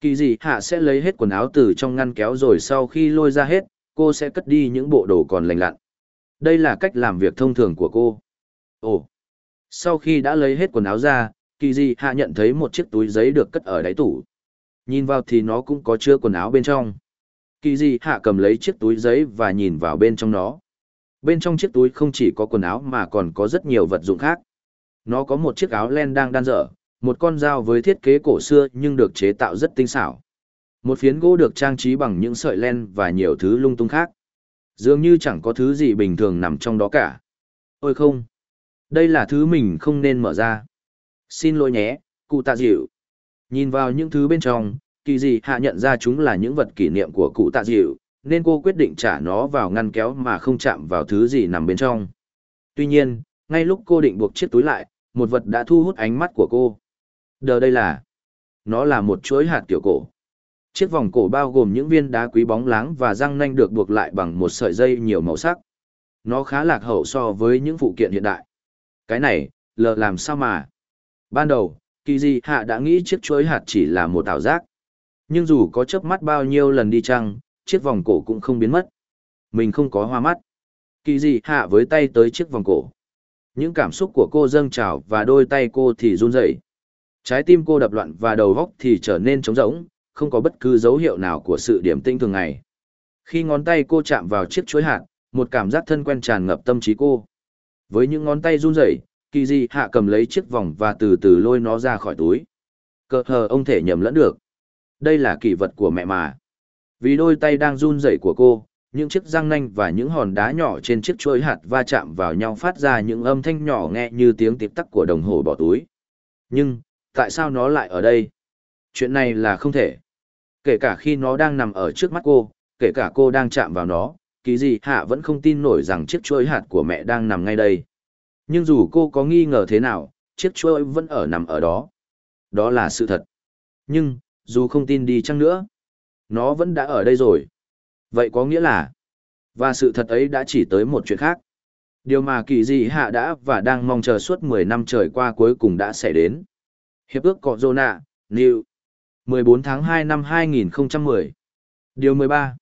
Kỳ gì hạ sẽ lấy hết quần áo từ trong ngăn kéo rồi sau khi lôi ra hết, cô sẽ cất đi những bộ đồ còn lành lặn. Đây là cách làm việc thông thường của cô. Ồ! Sau khi đã lấy hết quần áo ra, kỳ gì hạ nhận thấy một chiếc túi giấy được cất ở đáy tủ. Nhìn vào thì nó cũng có chứa quần áo bên trong. Kỳ dị hạ cầm lấy chiếc túi giấy và nhìn vào bên trong nó. Bên trong chiếc túi không chỉ có quần áo mà còn có rất nhiều vật dụng khác. Nó có một chiếc áo len đang đan dở, một con dao với thiết kế cổ xưa nhưng được chế tạo rất tinh xảo. Một phiến gỗ được trang trí bằng những sợi len và nhiều thứ lung tung khác. Dường như chẳng có thứ gì bình thường nằm trong đó cả. Ôi không! Đây là thứ mình không nên mở ra. Xin lỗi nhé, cụ tạ dịu. Nhìn vào những thứ bên trong, kỳ dị hạ nhận ra chúng là những vật kỷ niệm của cụ tạ dịu, nên cô quyết định trả nó vào ngăn kéo mà không chạm vào thứ gì nằm bên trong. Tuy nhiên, ngay lúc cô định buộc chiếc túi lại, một vật đã thu hút ánh mắt của cô. Đờ đây là... Nó là một chuỗi hạt kiểu cổ. Chiếc vòng cổ bao gồm những viên đá quý bóng láng và răng nanh được buộc lại bằng một sợi dây nhiều màu sắc. Nó khá lạc hậu so với những phụ kiện hiện đại. Cái này, lờ làm sao mà. Ban đầu, kỳ di hạ đã nghĩ chiếc chuỗi hạt chỉ là một ảo giác. Nhưng dù có chớp mắt bao nhiêu lần đi chăng, chiếc vòng cổ cũng không biến mất. Mình không có hoa mắt. Kỳ gì hạ với tay tới chiếc vòng cổ. Những cảm xúc của cô dâng trào và đôi tay cô thì run rẩy. Trái tim cô đập loạn và đầu góc thì trở nên trống rỗng, không có bất cứ dấu hiệu nào của sự điểm tinh thường ngày. Khi ngón tay cô chạm vào chiếc chuối hạt, một cảm giác thân quen tràn ngập tâm trí cô. Với những ngón tay run rẩy, kỳ di hạ cầm lấy chiếc vòng và từ từ lôi nó ra khỏi túi. Cờ hờ ông thể nhầm lẫn được. Đây là kỷ vật của mẹ mà. Vì đôi tay đang run rẩy của cô, những chiếc răng nanh và những hòn đá nhỏ trên chiếc chuỗi hạt va chạm vào nhau phát ra những âm thanh nhỏ nghe như tiếng tịp tắc của đồng hồ bỏ túi. Nhưng, tại sao nó lại ở đây? Chuyện này là không thể. Kể cả khi nó đang nằm ở trước mắt cô, kể cả cô đang chạm vào nó, kỳ gì hạ vẫn không tin nổi rằng chiếc chuỗi hạt của mẹ đang nằm ngay đây. Nhưng dù cô có nghi ngờ thế nào, chiếc chuỗi vẫn ở nằm ở đó. Đó là sự thật. Nhưng, dù không tin đi chăng nữa, nó vẫn đã ở đây rồi. Vậy có nghĩa là, và sự thật ấy đã chỉ tới một chuyện khác. Điều mà kỳ dị hạ đã và đang mong chờ suốt 10 năm trời qua cuối cùng đã xảy đến. Hiệp ước Cọ Zona, New. 14 tháng 2 năm 2010. Điều 13.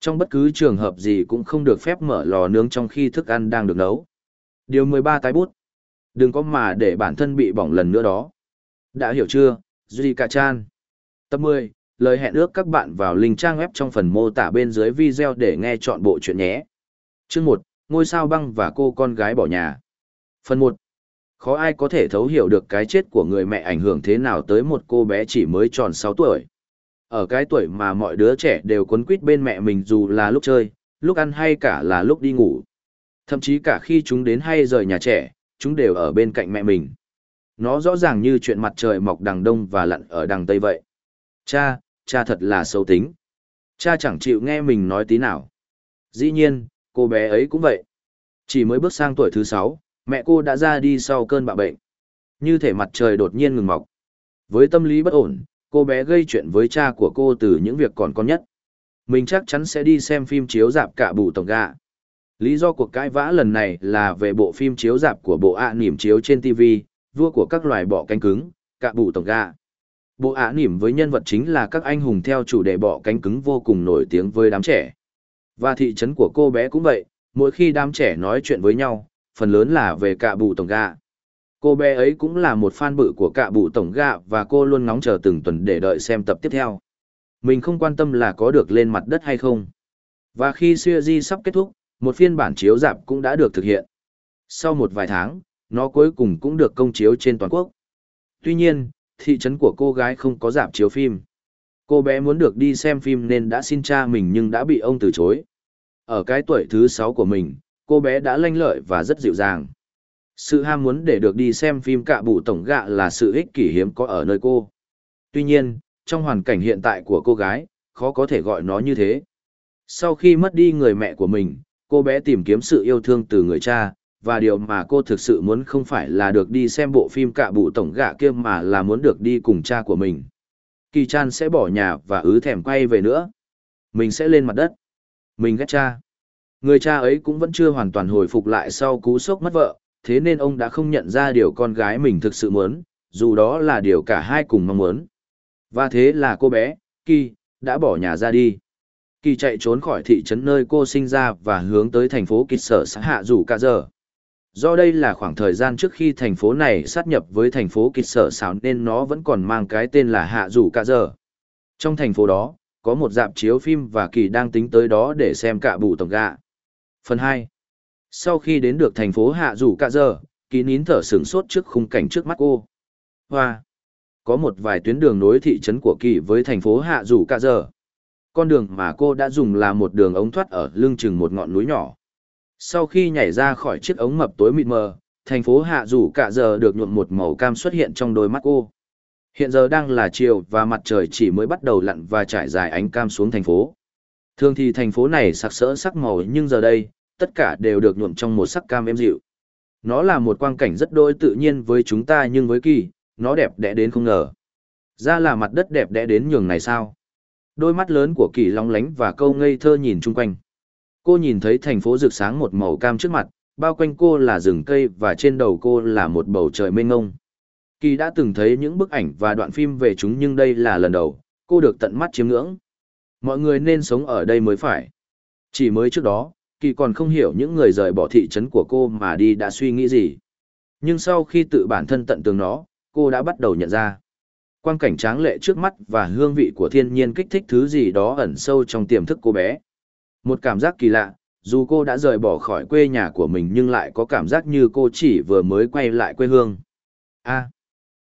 Trong bất cứ trường hợp gì cũng không được phép mở lò nướng trong khi thức ăn đang được nấu. Điều 13 tái bút. Đừng có mà để bản thân bị bỏng lần nữa đó. Đã hiểu chưa, Duy Cà Chan? Tập 10 lời hẹn ước các bạn vào link trang web trong phần mô tả bên dưới video để nghe chọn bộ chuyện nhé. Chương 1, ngôi sao băng và cô con gái bỏ nhà. Phần 1. Khó ai có thể thấu hiểu được cái chết của người mẹ ảnh hưởng thế nào tới một cô bé chỉ mới tròn 6 tuổi. Ở cái tuổi mà mọi đứa trẻ đều quấn quýt bên mẹ mình dù là lúc chơi, lúc ăn hay cả là lúc đi ngủ. Thậm chí cả khi chúng đến hay rời nhà trẻ, chúng đều ở bên cạnh mẹ mình. Nó rõ ràng như chuyện mặt trời mọc đằng đông và lặn ở đằng tây vậy. Cha, cha thật là xấu tính. Cha chẳng chịu nghe mình nói tí nào. Dĩ nhiên, cô bé ấy cũng vậy. Chỉ mới bước sang tuổi thứ sáu, mẹ cô đã ra đi sau cơn bạo bệnh. Như thể mặt trời đột nhiên ngừng mọc. Với tâm lý bất ổn, cô bé gây chuyện với cha của cô từ những việc còn con nhất. Mình chắc chắn sẽ đi xem phim chiếu dạp cả bù tổng gà. Lý do cuộc cãi vã lần này là về bộ phim chiếu dạp của bộ ạ à nỉm chiếu trên TV, vua của các loài bọ cánh cứng, cạ bù tổng gà. Bộ ả nỉm với nhân vật chính là các anh hùng theo chủ đề bọ cánh cứng vô cùng nổi tiếng với đám trẻ. Và thị trấn của cô bé cũng vậy, mỗi khi đám trẻ nói chuyện với nhau, phần lớn là về cạ bụ tổng gạ. Cô bé ấy cũng là một fan bự của cạ bụ tổng gạ và cô luôn ngóng chờ từng tuần để đợi xem tập tiếp theo. Mình không quan tâm là có được lên mặt đất hay không. Và khi series sắp kết thúc, một phiên bản chiếu dạp cũng đã được thực hiện. Sau một vài tháng, nó cuối cùng cũng được công chiếu trên toàn quốc. Tuy nhiên, thị trấn của cô gái không có dạp chiếu phim. Cô bé muốn được đi xem phim nên đã xin cha mình nhưng đã bị ông từ chối. Ở cái tuổi thứ 6 của mình, cô bé đã lanh lợi và rất dịu dàng. Sự ham muốn để được đi xem phim cạ bụ tổng gạ là sự ích kỷ hiếm có ở nơi cô. Tuy nhiên, trong hoàn cảnh hiện tại của cô gái, khó có thể gọi nó như thế. Sau khi mất đi người mẹ của mình, cô bé tìm kiếm sự yêu thương từ người cha, và điều mà cô thực sự muốn không phải là được đi xem bộ phim cạ bụ tổng gạ kia mà là muốn được đi cùng cha của mình. Kỳ chan sẽ bỏ nhà và ứ thèm quay về nữa. Mình sẽ lên mặt đất. Mình ghét cha. Người cha ấy cũng vẫn chưa hoàn toàn hồi phục lại sau cú sốc mất vợ, thế nên ông đã không nhận ra điều con gái mình thực sự muốn, dù đó là điều cả hai cùng mong muốn. Và thế là cô bé, Kỳ, đã bỏ nhà ra đi. Kỳ chạy trốn khỏi thị trấn nơi cô sinh ra và hướng tới thành phố Kịch Sở xã Hạ Dù Cả Giờ. Do đây là khoảng thời gian trước khi thành phố này sát nhập với thành phố Kịch Sở Sảo nên nó vẫn còn mang cái tên là Hạ Dù Cả Giờ. Trong thành phố đó, có một dạp chiếu phim và Kỳ đang tính tới đó để xem cả bụ tổng gạ. Phần 2 Sau khi đến được thành phố Hạ Dù Cả Giờ, Kỳ nín thở sửng sốt trước khung cảnh trước mắt cô. Hoa! Có một vài tuyến đường nối thị trấn của Kỳ với thành phố Hạ Dù Cả Giờ. Con đường mà cô đã dùng là một đường ống thoát ở lưng chừng một ngọn núi nhỏ. Sau khi nhảy ra khỏi chiếc ống mập tối mịt mờ, thành phố Hạ Dù Cả Giờ được nhuộm một màu cam xuất hiện trong đôi mắt cô. Hiện giờ đang là chiều và mặt trời chỉ mới bắt đầu lặn và trải dài ánh cam xuống thành phố. Thường thì thành phố này sặc sỡ sắc màu nhưng giờ đây, tất cả đều được nhuộm trong một sắc cam êm dịu. Nó là một quang cảnh rất đôi tự nhiên với chúng ta nhưng với kỳ, nó đẹp đẽ đến không ngờ. Ra là mặt đất đẹp đẽ đến nhường này sao? Đôi mắt lớn của kỳ long lánh và câu ngây thơ nhìn chung quanh. Cô nhìn thấy thành phố rực sáng một màu cam trước mặt, bao quanh cô là rừng cây và trên đầu cô là một bầu trời mênh ngông. Kỳ đã từng thấy những bức ảnh và đoạn phim về chúng nhưng đây là lần đầu, cô được tận mắt chiêm ngưỡng. Mọi người nên sống ở đây mới phải. Chỉ mới trước đó, Kỳ còn không hiểu những người rời bỏ thị trấn của cô mà đi đã suy nghĩ gì. Nhưng sau khi tự bản thân tận tường nó, cô đã bắt đầu nhận ra. Quang cảnh tráng lệ trước mắt và hương vị của thiên nhiên kích thích thứ gì đó ẩn sâu trong tiềm thức cô bé. Một cảm giác kỳ lạ, dù cô đã rời bỏ khỏi quê nhà của mình nhưng lại có cảm giác như cô chỉ vừa mới quay lại quê hương. A.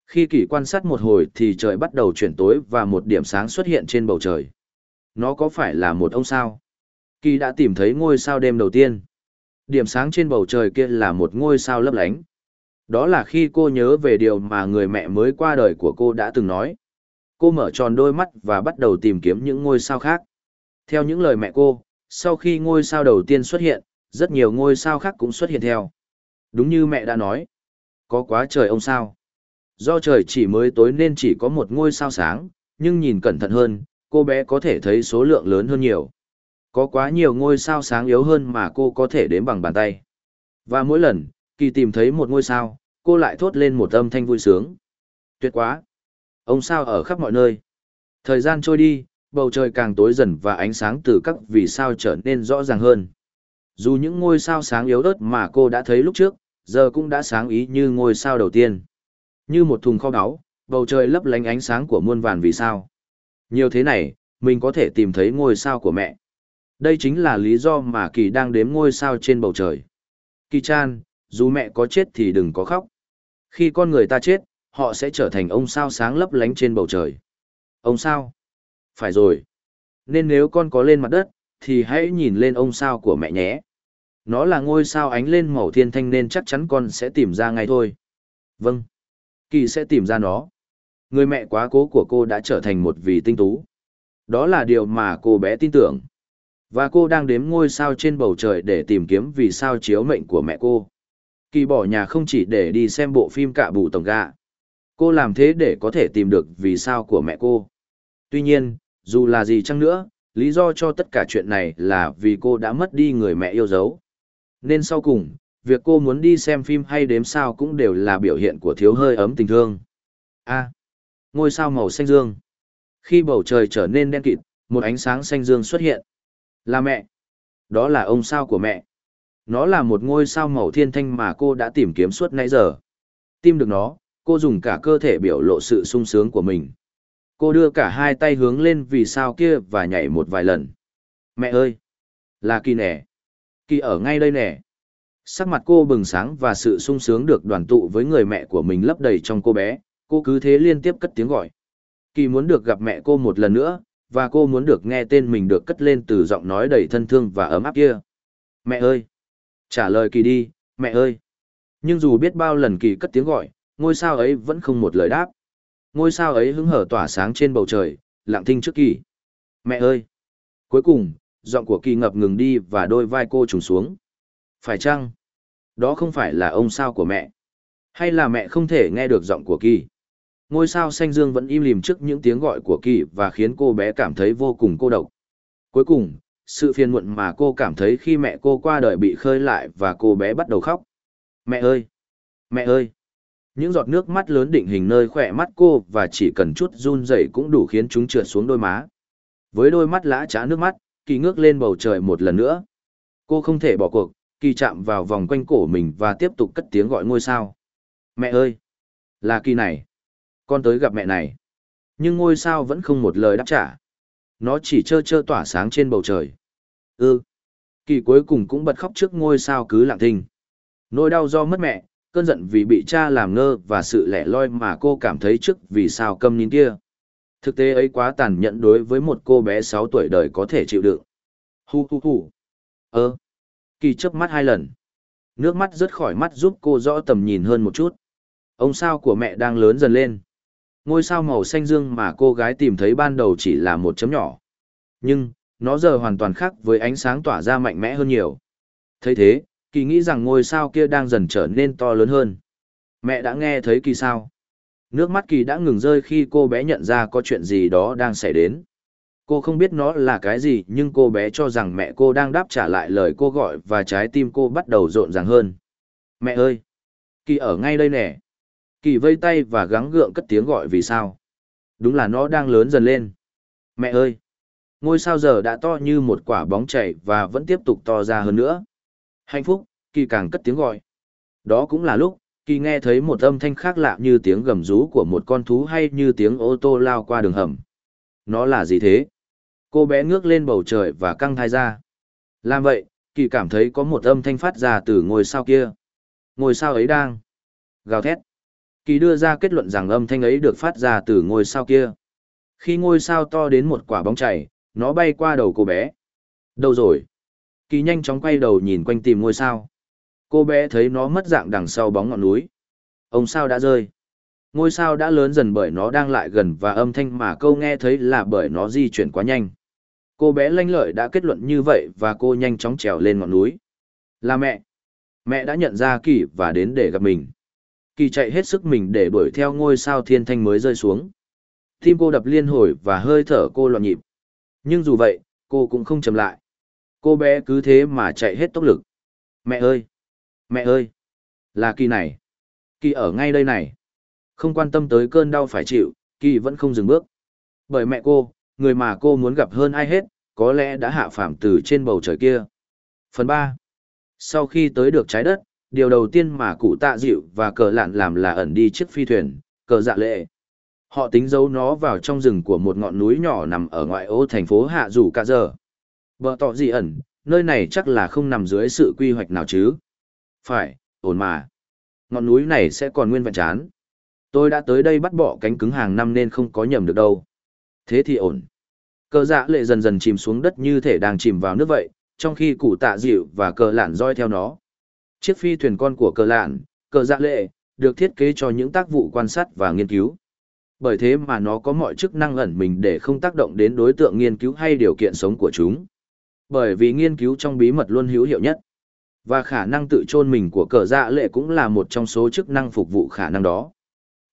khi kỳ quan sát một hồi thì trời bắt đầu chuyển tối và một điểm sáng xuất hiện trên bầu trời. Nó có phải là một ông sao? Kỳ đã tìm thấy ngôi sao đêm đầu tiên. Điểm sáng trên bầu trời kia là một ngôi sao lấp lánh. Đó là khi cô nhớ về điều mà người mẹ mới qua đời của cô đã từng nói. Cô mở tròn đôi mắt và bắt đầu tìm kiếm những ngôi sao khác. Theo những lời mẹ cô, sau khi ngôi sao đầu tiên xuất hiện, rất nhiều ngôi sao khác cũng xuất hiện theo. Đúng như mẹ đã nói, có quá trời ông sao. Do trời chỉ mới tối nên chỉ có một ngôi sao sáng, nhưng nhìn cẩn thận hơn, cô bé có thể thấy số lượng lớn hơn nhiều. Có quá nhiều ngôi sao sáng yếu hơn mà cô có thể đếm bằng bàn tay. Và mỗi lần, kỳ tìm thấy một ngôi sao, cô lại thốt lên một âm thanh vui sướng. Tuyệt quá! Ông sao ở khắp mọi nơi. Thời gian trôi đi, bầu trời càng tối dần và ánh sáng từ các vì sao trở nên rõ ràng hơn. Dù những ngôi sao sáng yếu ớt mà cô đã thấy lúc trước, giờ cũng đã sáng ý như ngôi sao đầu tiên. Như một thùng kho báu, bầu trời lấp lánh ánh sáng của muôn vàn vì sao. Nhiều thế này, mình có thể tìm thấy ngôi sao của mẹ. Đây chính là lý do mà Kỳ đang đếm ngôi sao trên bầu trời. Kỳ chan, dù mẹ có chết thì đừng có khóc. Khi con người ta chết, họ sẽ trở thành ông sao sáng lấp lánh trên bầu trời. Ông sao? Phải rồi. Nên nếu con có lên mặt đất, thì hãy nhìn lên ông sao của mẹ nhé. Nó là ngôi sao ánh lên màu thiên thanh nên chắc chắn con sẽ tìm ra ngay thôi. Vâng. Kỳ sẽ tìm ra nó. Người mẹ quá cố của cô đã trở thành một vị tinh tú. Đó là điều mà cô bé tin tưởng. Và cô đang đếm ngôi sao trên bầu trời để tìm kiếm vì sao chiếu mệnh của mẹ cô. Kỳ bỏ nhà không chỉ để đi xem bộ phim cạ bụ tổng gạ. Cô làm thế để có thể tìm được vì sao của mẹ cô. Tuy nhiên, dù là gì chăng nữa, lý do cho tất cả chuyện này là vì cô đã mất đi người mẹ yêu dấu. Nên sau cùng, Việc cô muốn đi xem phim hay đếm sao cũng đều là biểu hiện của thiếu hơi ấm tình thương. A. À, ngôi sao màu xanh dương. Khi bầu trời trở nên đen kịt, một ánh sáng xanh dương xuất hiện. Là mẹ. Đó là ông sao của mẹ. Nó là một ngôi sao màu thiên thanh mà cô đã tìm kiếm suốt nãy giờ. Tìm được nó, cô dùng cả cơ thể biểu lộ sự sung sướng của mình. Cô đưa cả hai tay hướng lên vì sao kia và nhảy một vài lần. Mẹ ơi! Là kỳ nẻ! Kỳ ở ngay đây nè! Sắc mặt cô bừng sáng và sự sung sướng được đoàn tụ với người mẹ của mình lấp đầy trong cô bé, cô cứ thế liên tiếp cất tiếng gọi. Kỳ muốn được gặp mẹ cô một lần nữa, và cô muốn được nghe tên mình được cất lên từ giọng nói đầy thân thương và ấm áp kia. Mẹ ơi! Trả lời Kỳ đi, mẹ ơi! Nhưng dù biết bao lần Kỳ cất tiếng gọi, ngôi sao ấy vẫn không một lời đáp. Ngôi sao ấy hứng hở tỏa sáng trên bầu trời, lặng thinh trước Kỳ. Mẹ ơi! Cuối cùng, giọng của Kỳ ngập ngừng đi và đôi vai cô trùng xuống. Phải chăng? Đó không phải là ông sao của mẹ. Hay là mẹ không thể nghe được giọng của Kỳ? Ngôi sao xanh dương vẫn im lìm trước những tiếng gọi của Kỳ và khiến cô bé cảm thấy vô cùng cô độc. Cuối cùng, sự phiền muộn mà cô cảm thấy khi mẹ cô qua đời bị khơi lại và cô bé bắt đầu khóc. Mẹ ơi! Mẹ ơi! Những giọt nước mắt lớn định hình nơi khỏe mắt cô và chỉ cần chút run rẩy cũng đủ khiến chúng trượt xuống đôi má. Với đôi mắt lã trá nước mắt, Kỳ ngước lên bầu trời một lần nữa. Cô không thể bỏ cuộc, Kỳ chạm vào vòng quanh cổ mình và tiếp tục cất tiếng gọi ngôi sao. Mẹ ơi! Là Kỳ này! Con tới gặp mẹ này! Nhưng ngôi sao vẫn không một lời đáp trả. Nó chỉ trơ trơ tỏa sáng trên bầu trời. Ư! Kỳ cuối cùng cũng bật khóc trước ngôi sao cứ lặng thinh. Nỗi đau do mất mẹ, cơn giận vì bị cha làm ngơ và sự lẻ loi mà cô cảm thấy trước vì sao câm nín kia. Thực tế ấy quá tàn nhẫn đối với một cô bé 6 tuổi đời có thể chịu đựng. Hu hu hu. Ơ. Kỳ chớp mắt hai lần. Nước mắt rớt khỏi mắt giúp cô rõ tầm nhìn hơn một chút. Ông sao của mẹ đang lớn dần lên. Ngôi sao màu xanh dương mà cô gái tìm thấy ban đầu chỉ là một chấm nhỏ. Nhưng, nó giờ hoàn toàn khác với ánh sáng tỏa ra mạnh mẽ hơn nhiều. thấy thế, kỳ nghĩ rằng ngôi sao kia đang dần trở nên to lớn hơn. Mẹ đã nghe thấy kỳ sao. Nước mắt kỳ đã ngừng rơi khi cô bé nhận ra có chuyện gì đó đang xảy đến. Cô không biết nó là cái gì, nhưng cô bé cho rằng mẹ cô đang đáp trả lại lời cô gọi và trái tim cô bắt đầu rộn ràng hơn. Mẹ ơi! Kỳ ở ngay đây nè. Kỳ vây tay và gắng gượng cất tiếng gọi vì sao. Đúng là nó đang lớn dần lên. Mẹ ơi! Ngôi sao giờ đã to như một quả bóng chảy và vẫn tiếp tục to ra hơn nữa. Hạnh phúc, Kỳ càng cất tiếng gọi. Đó cũng là lúc, Kỳ nghe thấy một âm thanh khác lạ như tiếng gầm rú của một con thú hay như tiếng ô tô lao qua đường hầm. Nó là gì thế? Cô bé ngước lên bầu trời và căng thai ra. Làm vậy, Kỳ cảm thấy có một âm thanh phát ra từ ngôi sao kia. Ngôi sao ấy đang gào thét. Kỳ đưa ra kết luận rằng âm thanh ấy được phát ra từ ngôi sao kia. Khi ngôi sao to đến một quả bóng chảy, nó bay qua đầu cô bé. Đâu rồi? Kỳ nhanh chóng quay đầu nhìn quanh tìm ngôi sao. Cô bé thấy nó mất dạng đằng sau bóng ngọn núi. Ông sao đã rơi. Ngôi sao đã lớn dần bởi nó đang lại gần và âm thanh mà câu nghe thấy là bởi nó di chuyển quá nhanh. Cô bé lanh lợi đã kết luận như vậy và cô nhanh chóng trèo lên ngọn núi. Là mẹ. Mẹ đã nhận ra Kỳ và đến để gặp mình. Kỳ chạy hết sức mình để đuổi theo ngôi sao thiên thanh mới rơi xuống. Tim cô đập liên hồi và hơi thở cô loạn nhịp. Nhưng dù vậy, cô cũng không chậm lại. Cô bé cứ thế mà chạy hết tốc lực. Mẹ ơi! Mẹ ơi! Là Kỳ này! Kỳ ở ngay đây này! Không quan tâm tới cơn đau phải chịu, Kỳ vẫn không dừng bước. Bởi mẹ cô, người mà cô muốn gặp hơn ai hết, có lẽ đã hạ phàm từ trên bầu trời kia. Phần 3. Sau khi tới được trái đất, điều đầu tiên mà cụ tạ dịu và cờ lạn làm là ẩn đi chiếc phi thuyền, cờ dạ lệ. Họ tính giấu nó vào trong rừng của một ngọn núi nhỏ nằm ở ngoại ô thành phố Hạ Dù Cả Giờ. Bờ tỏ gì ẩn, nơi này chắc là không nằm dưới sự quy hoạch nào chứ. Phải, ổn mà. Ngọn núi này sẽ còn nguyên vẹn chán. Tôi đã tới đây bắt bỏ cánh cứng hàng năm nên không có nhầm được đâu. Thế thì ổn. Cờ dạ lệ dần dần chìm xuống đất như thể đang chìm vào nước vậy, trong khi củ tạ dịu và cờ lạn roi theo nó. Chiếc phi thuyền con của cờ lạn, cờ dạ lệ, được thiết kế cho những tác vụ quan sát và nghiên cứu. Bởi thế mà nó có mọi chức năng ẩn mình để không tác động đến đối tượng nghiên cứu hay điều kiện sống của chúng. Bởi vì nghiên cứu trong bí mật luôn hữu hiệu nhất. Và khả năng tự chôn mình của cờ dạ lệ cũng là một trong số chức năng phục vụ khả năng đó.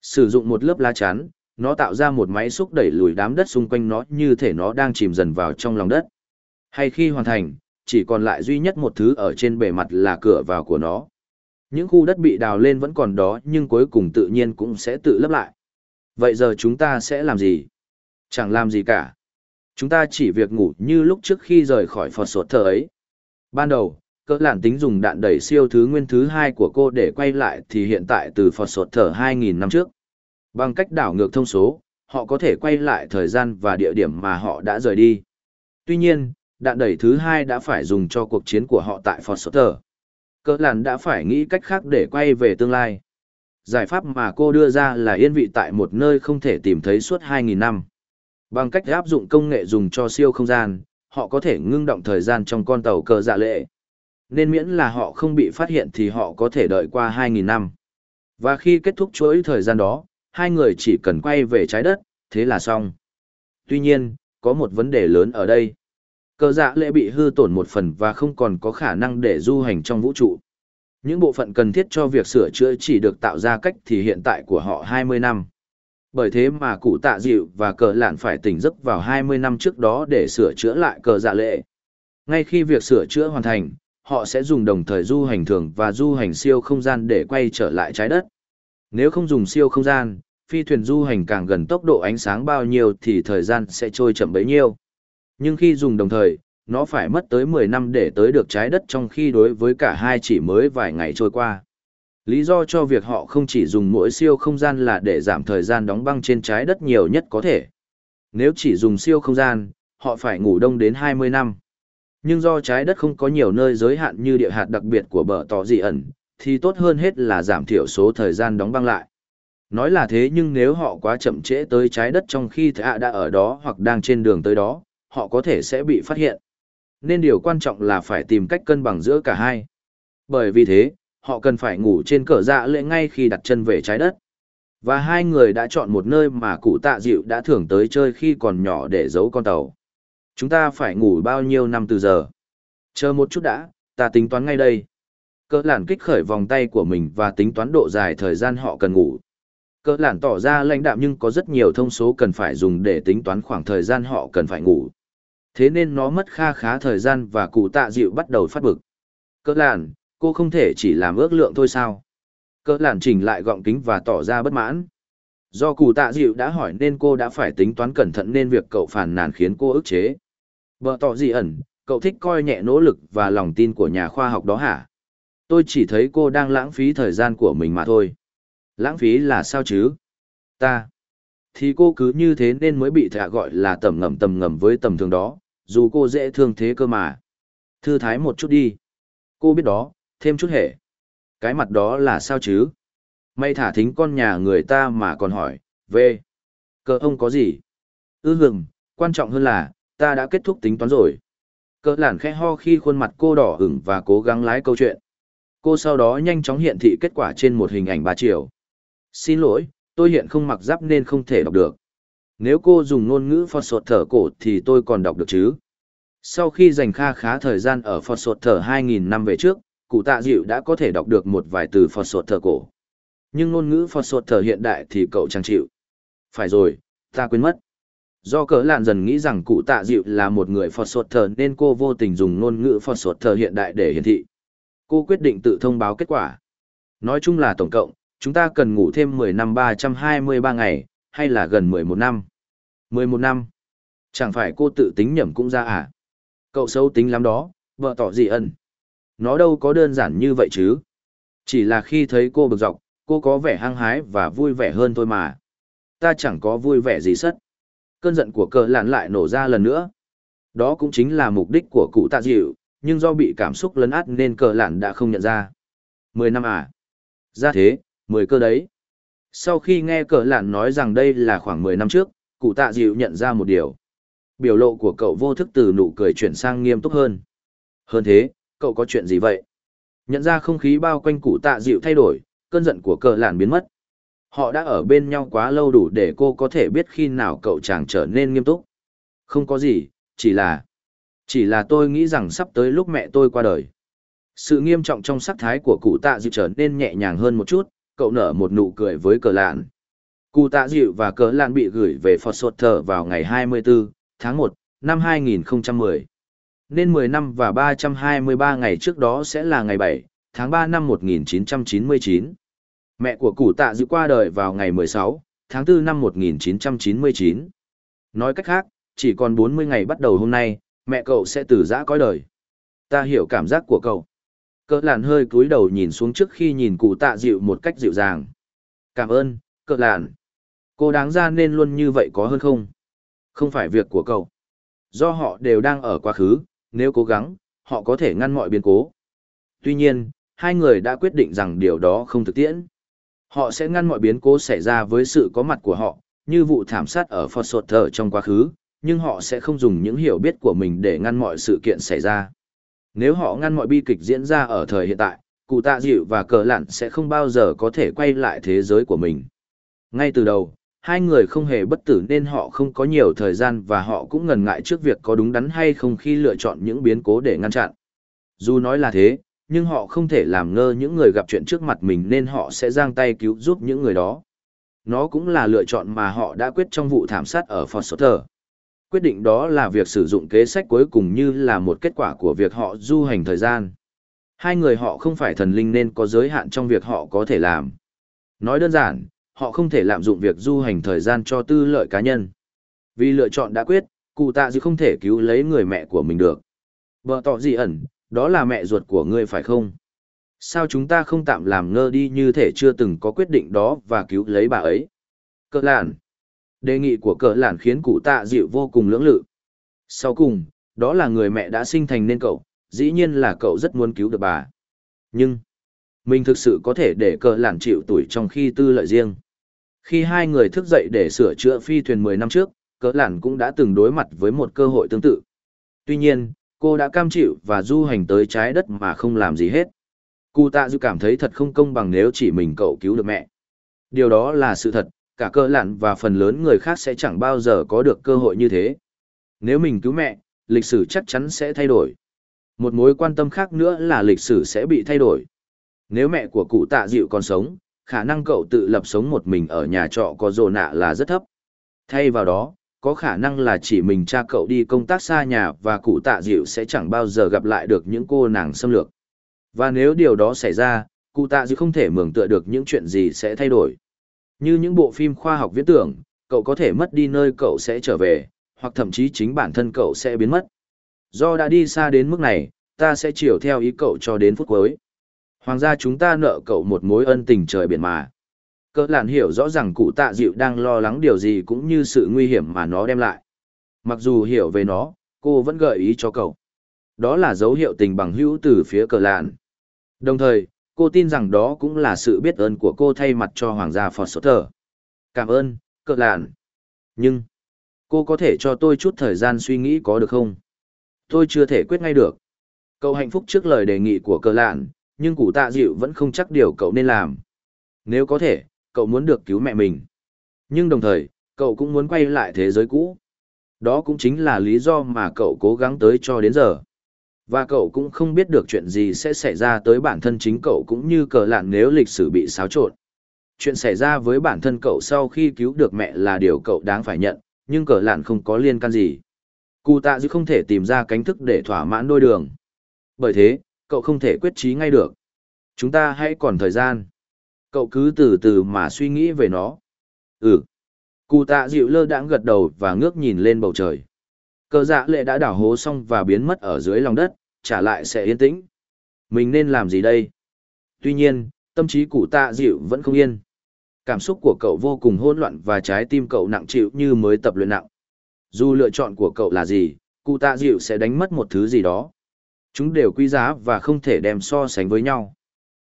Sử dụng một lớp lá chắn, nó tạo ra một máy xúc đẩy lùi đám đất xung quanh nó như thể nó đang chìm dần vào trong lòng đất. Hay khi hoàn thành, chỉ còn lại duy nhất một thứ ở trên bề mặt là cửa vào của nó, Những khu đất bị đào lên vẫn còn đó nhưng cuối cùng tự nhiên cũng sẽ tự lấp lại. Vậy giờ chúng ta sẽ làm gì? Chẳng làm gì cả. Chúng ta chỉ việc ngủ như lúc trước khi rời khỏi Phật sột thờ ấy. Ban đầu, cỡ lản tính dùng đạn đẩy siêu thứ nguyên thứ hai của cô để quay lại thì hiện tại từ Phật sột thờ 2.000 năm trước. Bằng cách đảo ngược thông số, họ có thể quay lại thời gian và địa điểm mà họ đã rời đi. Tuy nhiên, đạn đẩy thứ hai đã phải dùng cho cuộc chiến của họ tại phật sột thờ Cỡ lản đã phải nghĩ cách khác để quay về tương lai. Giải pháp mà cô đưa ra là yên vị tại một nơi không thể tìm thấy suốt 2.000 năm. Bằng cách áp dụng công nghệ dùng cho siêu không gian, họ có thể ngưng động thời gian trong con tàu cờ dạ lệ. Nên miễn là họ không bị phát hiện thì họ có thể đợi qua 2.000 năm. Và khi kết thúc chuỗi thời gian đó, hai người chỉ cần quay về trái đất, thế là xong. Tuy nhiên, có một vấn đề lớn ở đây. Cờ dạ lệ bị hư tổn một phần và không còn có khả năng để du hành trong vũ trụ. Những bộ phận cần thiết cho việc sửa chữa chỉ được tạo ra cách thì hiện tại của họ 20 năm. Bởi thế mà cụ tạ dịu và cờ lạn phải tỉnh giấc vào 20 năm trước đó để sửa chữa lại cờ dạ lệ. Ngay khi việc sửa chữa hoàn thành, họ sẽ dùng đồng thời du hành thường và du hành siêu không gian để quay trở lại trái đất. Nếu không dùng siêu không gian, phi thuyền du hành càng gần tốc độ ánh sáng bao nhiêu thì thời gian sẽ trôi chậm bấy nhiêu. Nhưng khi dùng đồng thời, nó phải mất tới 10 năm để tới được trái đất trong khi đối với cả hai chỉ mới vài ngày trôi qua. Lý do cho việc họ không chỉ dùng mỗi siêu không gian là để giảm thời gian đóng băng trên trái đất nhiều nhất có thể. Nếu chỉ dùng siêu không gian, họ phải ngủ đông đến 20 năm. Nhưng do trái đất không có nhiều nơi giới hạn như địa hạt đặc biệt của bờ tỏ dị ẩn, thì tốt hơn hết là giảm thiểu số thời gian đóng băng lại. Nói là thế nhưng nếu họ quá chậm trễ tới trái đất trong khi thạ đã ở đó hoặc đang trên đường tới đó, họ có thể sẽ bị phát hiện. Nên điều quan trọng là phải tìm cách cân bằng giữa cả hai. Bởi vì thế, họ cần phải ngủ trên cờ dạ lệ ngay khi đặt chân về trái đất. Và hai người đã chọn một nơi mà cụ tạ dịu đã thường tới chơi khi còn nhỏ để giấu con tàu. Chúng ta phải ngủ bao nhiêu năm từ giờ? Chờ một chút đã, ta tính toán ngay đây. Cỡ lản kích khởi vòng tay của mình và tính toán độ dài thời gian họ cần ngủ. Cỡ lản tỏ ra lãnh đạm nhưng có rất nhiều thông số cần phải dùng để tính toán khoảng thời gian họ cần phải ngủ. Thế nên nó mất kha khá thời gian và cụ tạ dịu bắt đầu phát bực. Cỡ lản, cô không thể chỉ làm ước lượng thôi sao? Cỡ làn chỉnh lại gọng kính và tỏ ra bất mãn. Do cụ tạ dịu đã hỏi nên cô đã phải tính toán cẩn thận nên việc cậu phản nàn khiến cô ức chế. Bờ tỏ dị ẩn, cậu thích coi nhẹ nỗ lực và lòng tin của nhà khoa học đó hả? Tôi chỉ thấy cô đang lãng phí thời gian của mình mà thôi. Lãng phí là sao chứ? Ta. Thì cô cứ như thế nên mới bị thạ gọi là tầm ngầm tầm ngầm với tầm thường đó, dù cô dễ thương thế cơ mà. Thư thái một chút đi. Cô biết đó, thêm chút hệ. Cái mặt đó là sao chứ? May thả thính con nhà người ta mà còn hỏi, về. Cờ ông có gì? Ư hừng, quan trọng hơn là, ta đã kết thúc tính toán rồi. Cơ lản khẽ ho khi khuôn mặt cô đỏ ửng và cố gắng lái câu chuyện. Cô sau đó nhanh chóng hiện thị kết quả trên một hình ảnh ba chiều. Xin lỗi, tôi hiện không mặc giáp nên không thể đọc được. Nếu cô dùng ngôn ngữ phọt sột thở cổ thì tôi còn đọc được chứ. Sau khi dành kha khá thời gian ở phọt sột thở 2.000 năm về trước, cụ tạ dịu đã có thể đọc được một vài từ Phật sột Thờ cổ. Nhưng ngôn ngữ Phật sột Thờ hiện đại thì cậu chẳng chịu. Phải rồi, ta quên mất. Do cỡ lạn dần nghĩ rằng cụ tạ dịu là một người Phật sột Thờ nên cô vô tình dùng ngôn ngữ Phật sột Thờ hiện đại để hiển thị. Cô quyết định tự thông báo kết quả. Nói chung là tổng cộng, chúng ta cần ngủ thêm 10 năm 323 ngày, hay là gần 11 năm. 11 năm. Chẳng phải cô tự tính nhầm cũng ra à? Cậu xấu tính lắm đó, vợ tỏ gì ẩn? Nó đâu có đơn giản như vậy chứ. Chỉ là khi thấy cô bực dọc, cô có vẻ hăng hái và vui vẻ hơn thôi mà. Ta chẳng có vui vẻ gì sất. Cơn giận của cờ lạn lại nổ ra lần nữa. Đó cũng chính là mục đích của cụ tạ dịu, nhưng do bị cảm xúc lấn át nên cờ lạn đã không nhận ra. Mười năm à? Ra thế, mười cơ đấy. Sau khi nghe cờ lạn nói rằng đây là khoảng mười năm trước, cụ tạ dịu nhận ra một điều. Biểu lộ của cậu vô thức từ nụ cười chuyển sang nghiêm túc hơn. Hơn thế, cậu có chuyện gì vậy? Nhận ra không khí bao quanh cụ tạ dịu thay đổi, cơn giận của cờ lạn biến mất. Họ đã ở bên nhau quá lâu đủ để cô có thể biết khi nào cậu chàng trở nên nghiêm túc. Không có gì, chỉ là... Chỉ là tôi nghĩ rằng sắp tới lúc mẹ tôi qua đời. Sự nghiêm trọng trong sắc thái của cụ tạ dịu trở nên nhẹ nhàng hơn một chút, cậu nở một nụ cười với cờ lạn. Cụ tạ dịu và cờ lạn bị gửi về Fort Sutter vào ngày 24 tháng 1 năm 2010. Nên 10 năm và 323 ngày trước đó sẽ là ngày 7 tháng 3 năm 1999. Mẹ của cụ tạ dự qua đời vào ngày 16, tháng 4 năm 1999. Nói cách khác, chỉ còn 40 ngày bắt đầu hôm nay, mẹ cậu sẽ từ giã cõi đời. Ta hiểu cảm giác của cậu. Cỡ lạn hơi cúi đầu nhìn xuống trước khi nhìn cụ tạ dịu một cách dịu dàng. Cảm ơn, cỡ lạn. Cô đáng ra nên luôn như vậy có hơn không? Không phải việc của cậu. Do họ đều đang ở quá khứ, nếu cố gắng, họ có thể ngăn mọi biến cố. Tuy nhiên, hai người đã quyết định rằng điều đó không thực tiễn. Họ sẽ ngăn mọi biến cố xảy ra với sự có mặt của họ, như vụ thảm sát ở Fort Sotter trong quá khứ, nhưng họ sẽ không dùng những hiểu biết của mình để ngăn mọi sự kiện xảy ra. Nếu họ ngăn mọi bi kịch diễn ra ở thời hiện tại, cụ tạ dịu và cờ lặn sẽ không bao giờ có thể quay lại thế giới của mình. Ngay từ đầu, hai người không hề bất tử nên họ không có nhiều thời gian và họ cũng ngần ngại trước việc có đúng đắn hay không khi lựa chọn những biến cố để ngăn chặn. Dù nói là thế, nhưng họ không thể làm ngơ những người gặp chuyện trước mặt mình nên họ sẽ giang tay cứu giúp những người đó. Nó cũng là lựa chọn mà họ đã quyết trong vụ thảm sát ở Fort Sutter. Quyết định đó là việc sử dụng kế sách cuối cùng như là một kết quả của việc họ du hành thời gian. Hai người họ không phải thần linh nên có giới hạn trong việc họ có thể làm. Nói đơn giản, họ không thể lạm dụng việc du hành thời gian cho tư lợi cá nhân. Vì lựa chọn đã quyết, cụ tạ dư không thể cứu lấy người mẹ của mình được. Vợ tỏ gì ẩn, đó là mẹ ruột của ngươi phải không? Sao chúng ta không tạm làm ngơ đi như thể chưa từng có quyết định đó và cứu lấy bà ấy? Cờ làn. Đề nghị của Cờ làn khiến cụ tạ dịu vô cùng lưỡng lự. Sau cùng, đó là người mẹ đã sinh thành nên cậu, dĩ nhiên là cậu rất muốn cứu được bà. Nhưng, mình thực sự có thể để cờ lản chịu tuổi trong khi tư lợi riêng. Khi hai người thức dậy để sửa chữa phi thuyền 10 năm trước, cỡ lản cũng đã từng đối mặt với một cơ hội tương tự. Tuy nhiên, cô đã cam chịu và du hành tới trái đất mà không làm gì hết. Cụ tạ dư cảm thấy thật không công bằng nếu chỉ mình cậu cứu được mẹ. Điều đó là sự thật, cả cơ lặn và phần lớn người khác sẽ chẳng bao giờ có được cơ hội như thế. Nếu mình cứu mẹ, lịch sử chắc chắn sẽ thay đổi. Một mối quan tâm khác nữa là lịch sử sẽ bị thay đổi. Nếu mẹ của cụ tạ dịu còn sống, khả năng cậu tự lập sống một mình ở nhà trọ có rồ nạ là rất thấp. Thay vào đó, có khả năng là chỉ mình cha cậu đi công tác xa nhà và cụ tạ dịu sẽ chẳng bao giờ gặp lại được những cô nàng xâm lược. Và nếu điều đó xảy ra, cụ tạ dịu không thể mường tượng được những chuyện gì sẽ thay đổi. Như những bộ phim khoa học viễn tưởng, cậu có thể mất đi nơi cậu sẽ trở về, hoặc thậm chí chính bản thân cậu sẽ biến mất. Do đã đi xa đến mức này, ta sẽ chiều theo ý cậu cho đến phút cuối. Hoàng gia chúng ta nợ cậu một mối ân tình trời biển mà. Cỡ làn hiểu rõ rằng cụ tạ dịu đang lo lắng điều gì cũng như sự nguy hiểm mà nó đem lại. Mặc dù hiểu về nó, cô vẫn gợi ý cho cậu. Đó là dấu hiệu tình bằng hữu từ phía cờ làn. Đồng thời, cô tin rằng đó cũng là sự biết ơn của cô thay mặt cho Hoàng gia Foster. Cảm ơn, cờ làn. Nhưng, cô có thể cho tôi chút thời gian suy nghĩ có được không? Tôi chưa thể quyết ngay được. Cậu hạnh phúc trước lời đề nghị của cờ lạn, nhưng cụ tạ dịu vẫn không chắc điều cậu nên làm. Nếu có thể, cậu muốn được cứu mẹ mình. Nhưng đồng thời, cậu cũng muốn quay lại thế giới cũ. Đó cũng chính là lý do mà cậu cố gắng tới cho đến giờ. Và cậu cũng không biết được chuyện gì sẽ xảy ra tới bản thân chính cậu cũng như cờ lạn nếu lịch sử bị xáo trộn. Chuyện xảy ra với bản thân cậu sau khi cứu được mẹ là điều cậu đáng phải nhận, nhưng cờ lạn không có liên can gì. Cụ tạ dư không thể tìm ra cánh thức để thỏa mãn đôi đường. Bởi thế, cậu không thể quyết trí ngay được. Chúng ta hãy còn thời gian. Cậu cứ từ từ mà suy nghĩ về nó. Ừ. Cụ tạ dịu lơ đãng gật đầu và ngước nhìn lên bầu trời. Cờ dạ lệ đã đảo hố xong và biến mất ở dưới lòng đất, trả lại sẽ yên tĩnh. Mình nên làm gì đây? Tuy nhiên, tâm trí cụ tạ dịu vẫn không yên. Cảm xúc của cậu vô cùng hỗn loạn và trái tim cậu nặng chịu như mới tập luyện nặng. Dù lựa chọn của cậu là gì, cụ tạ dịu sẽ đánh mất một thứ gì đó chúng đều quý giá và không thể đem so sánh với nhau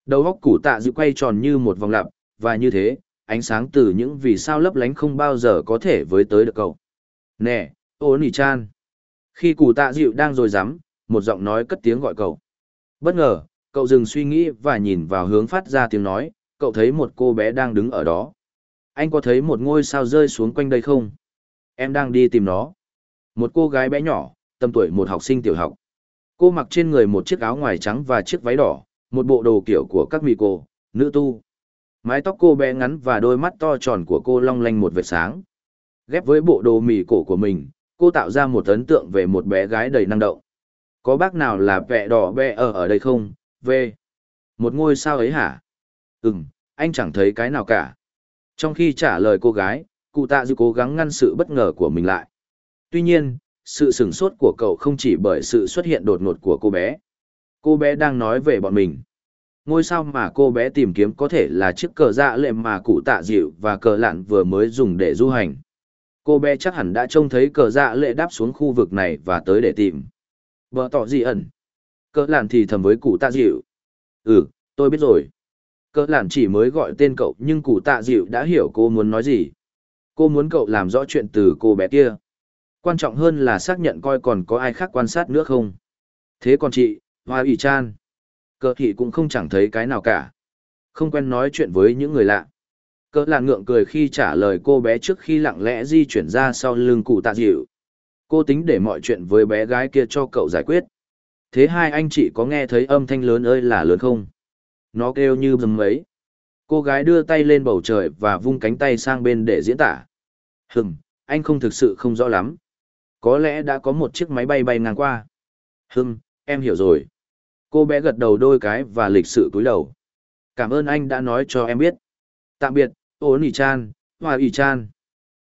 Đầu góc củ tạ dự quay tròn như một vòng lặp, và như thế, ánh sáng từ những vì sao lấp lánh không bao giờ có thể với tới được cậu. Nè, ô nỉ chan. Khi củ tạ dịu đang rồi rắm một giọng nói cất tiếng gọi cậu. Bất ngờ, cậu dừng suy nghĩ và nhìn vào hướng phát ra tiếng nói, cậu thấy một cô bé đang đứng ở đó. Anh có thấy một ngôi sao rơi xuống quanh đây không? Em đang đi tìm nó. Một cô gái bé nhỏ, tầm tuổi một học sinh tiểu học. Cô mặc trên người một chiếc áo ngoài trắng và chiếc váy đỏ, một bộ đồ kiểu của các mì cô, nữ tu. Mái tóc cô bé ngắn và đôi mắt to tròn của cô long lanh một vệt sáng. Ghép với bộ đồ mì cổ của mình, cô tạo ra một ấn tượng về một bé gái đầy năng động. Có bác nào là vẹ đỏ bé ở ở đây không? V. Một ngôi sao ấy hả? Ừm, anh chẳng thấy cái nào cả. Trong khi trả lời cô gái, cụ tạ dư cố gắng ngăn sự bất ngờ của mình lại. Tuy nhiên, sự sửng sốt của cậu không chỉ bởi sự xuất hiện đột ngột của cô bé. Cô bé đang nói về bọn mình. Ngôi sao mà cô bé tìm kiếm có thể là chiếc cờ dạ lệ mà cụ tạ dịu và cờ lạn vừa mới dùng để du hành. Cô bé chắc hẳn đã trông thấy cờ dạ lệ đáp xuống khu vực này và tới để tìm. Vợ tỏ gì ẩn. Cờ lạn thì thầm với cụ tạ dịu. Ừ, tôi biết rồi. Cờ lạn chỉ mới gọi tên cậu nhưng cụ tạ dịu đã hiểu cô muốn nói gì. Cô muốn cậu làm rõ chuyện từ cô bé kia. Quan trọng hơn là xác nhận coi còn có ai khác quan sát nữa không. Thế còn chị, Hoa ủy chan. Cờ thị cũng không chẳng thấy cái nào cả. Không quen nói chuyện với những người lạ. Cỡ là ngượng cười khi trả lời cô bé trước khi lặng lẽ di chuyển ra sau lưng cụ tạ dịu. Cô tính để mọi chuyện với bé gái kia cho cậu giải quyết. Thế hai anh chị có nghe thấy âm thanh lớn ơi là lớn không? Nó kêu như bầm ấy. Cô gái đưa tay lên bầu trời và vung cánh tay sang bên để diễn tả. Hừm, anh không thực sự không rõ lắm. Có lẽ đã có một chiếc máy bay bay ngang qua. Hừm, em hiểu rồi. Cô bé gật đầu đôi cái và lịch sự cúi đầu. Cảm ơn anh đã nói cho em biết. Tạm biệt, ôn ỉ chan, hoa ỉ chan.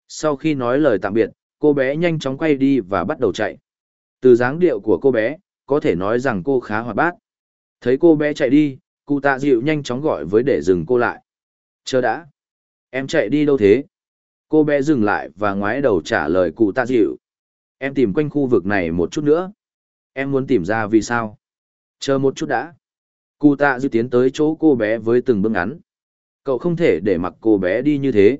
Sau khi nói lời tạm biệt, cô bé nhanh chóng quay đi và bắt đầu chạy. Từ dáng điệu của cô bé, có thể nói rằng cô khá hoạt bát. Thấy cô bé chạy đi, cụ tạ dịu nhanh chóng gọi với để dừng cô lại. Chờ đã. Em chạy đi đâu thế? Cô bé dừng lại và ngoái đầu trả lời cụ tạ dịu. Em tìm quanh khu vực này một chút nữa. Em muốn tìm ra vì sao? Chờ một chút đã. Cụ tạ dư tiến tới chỗ cô bé với từng bước ngắn. Cậu không thể để mặc cô bé đi như thế.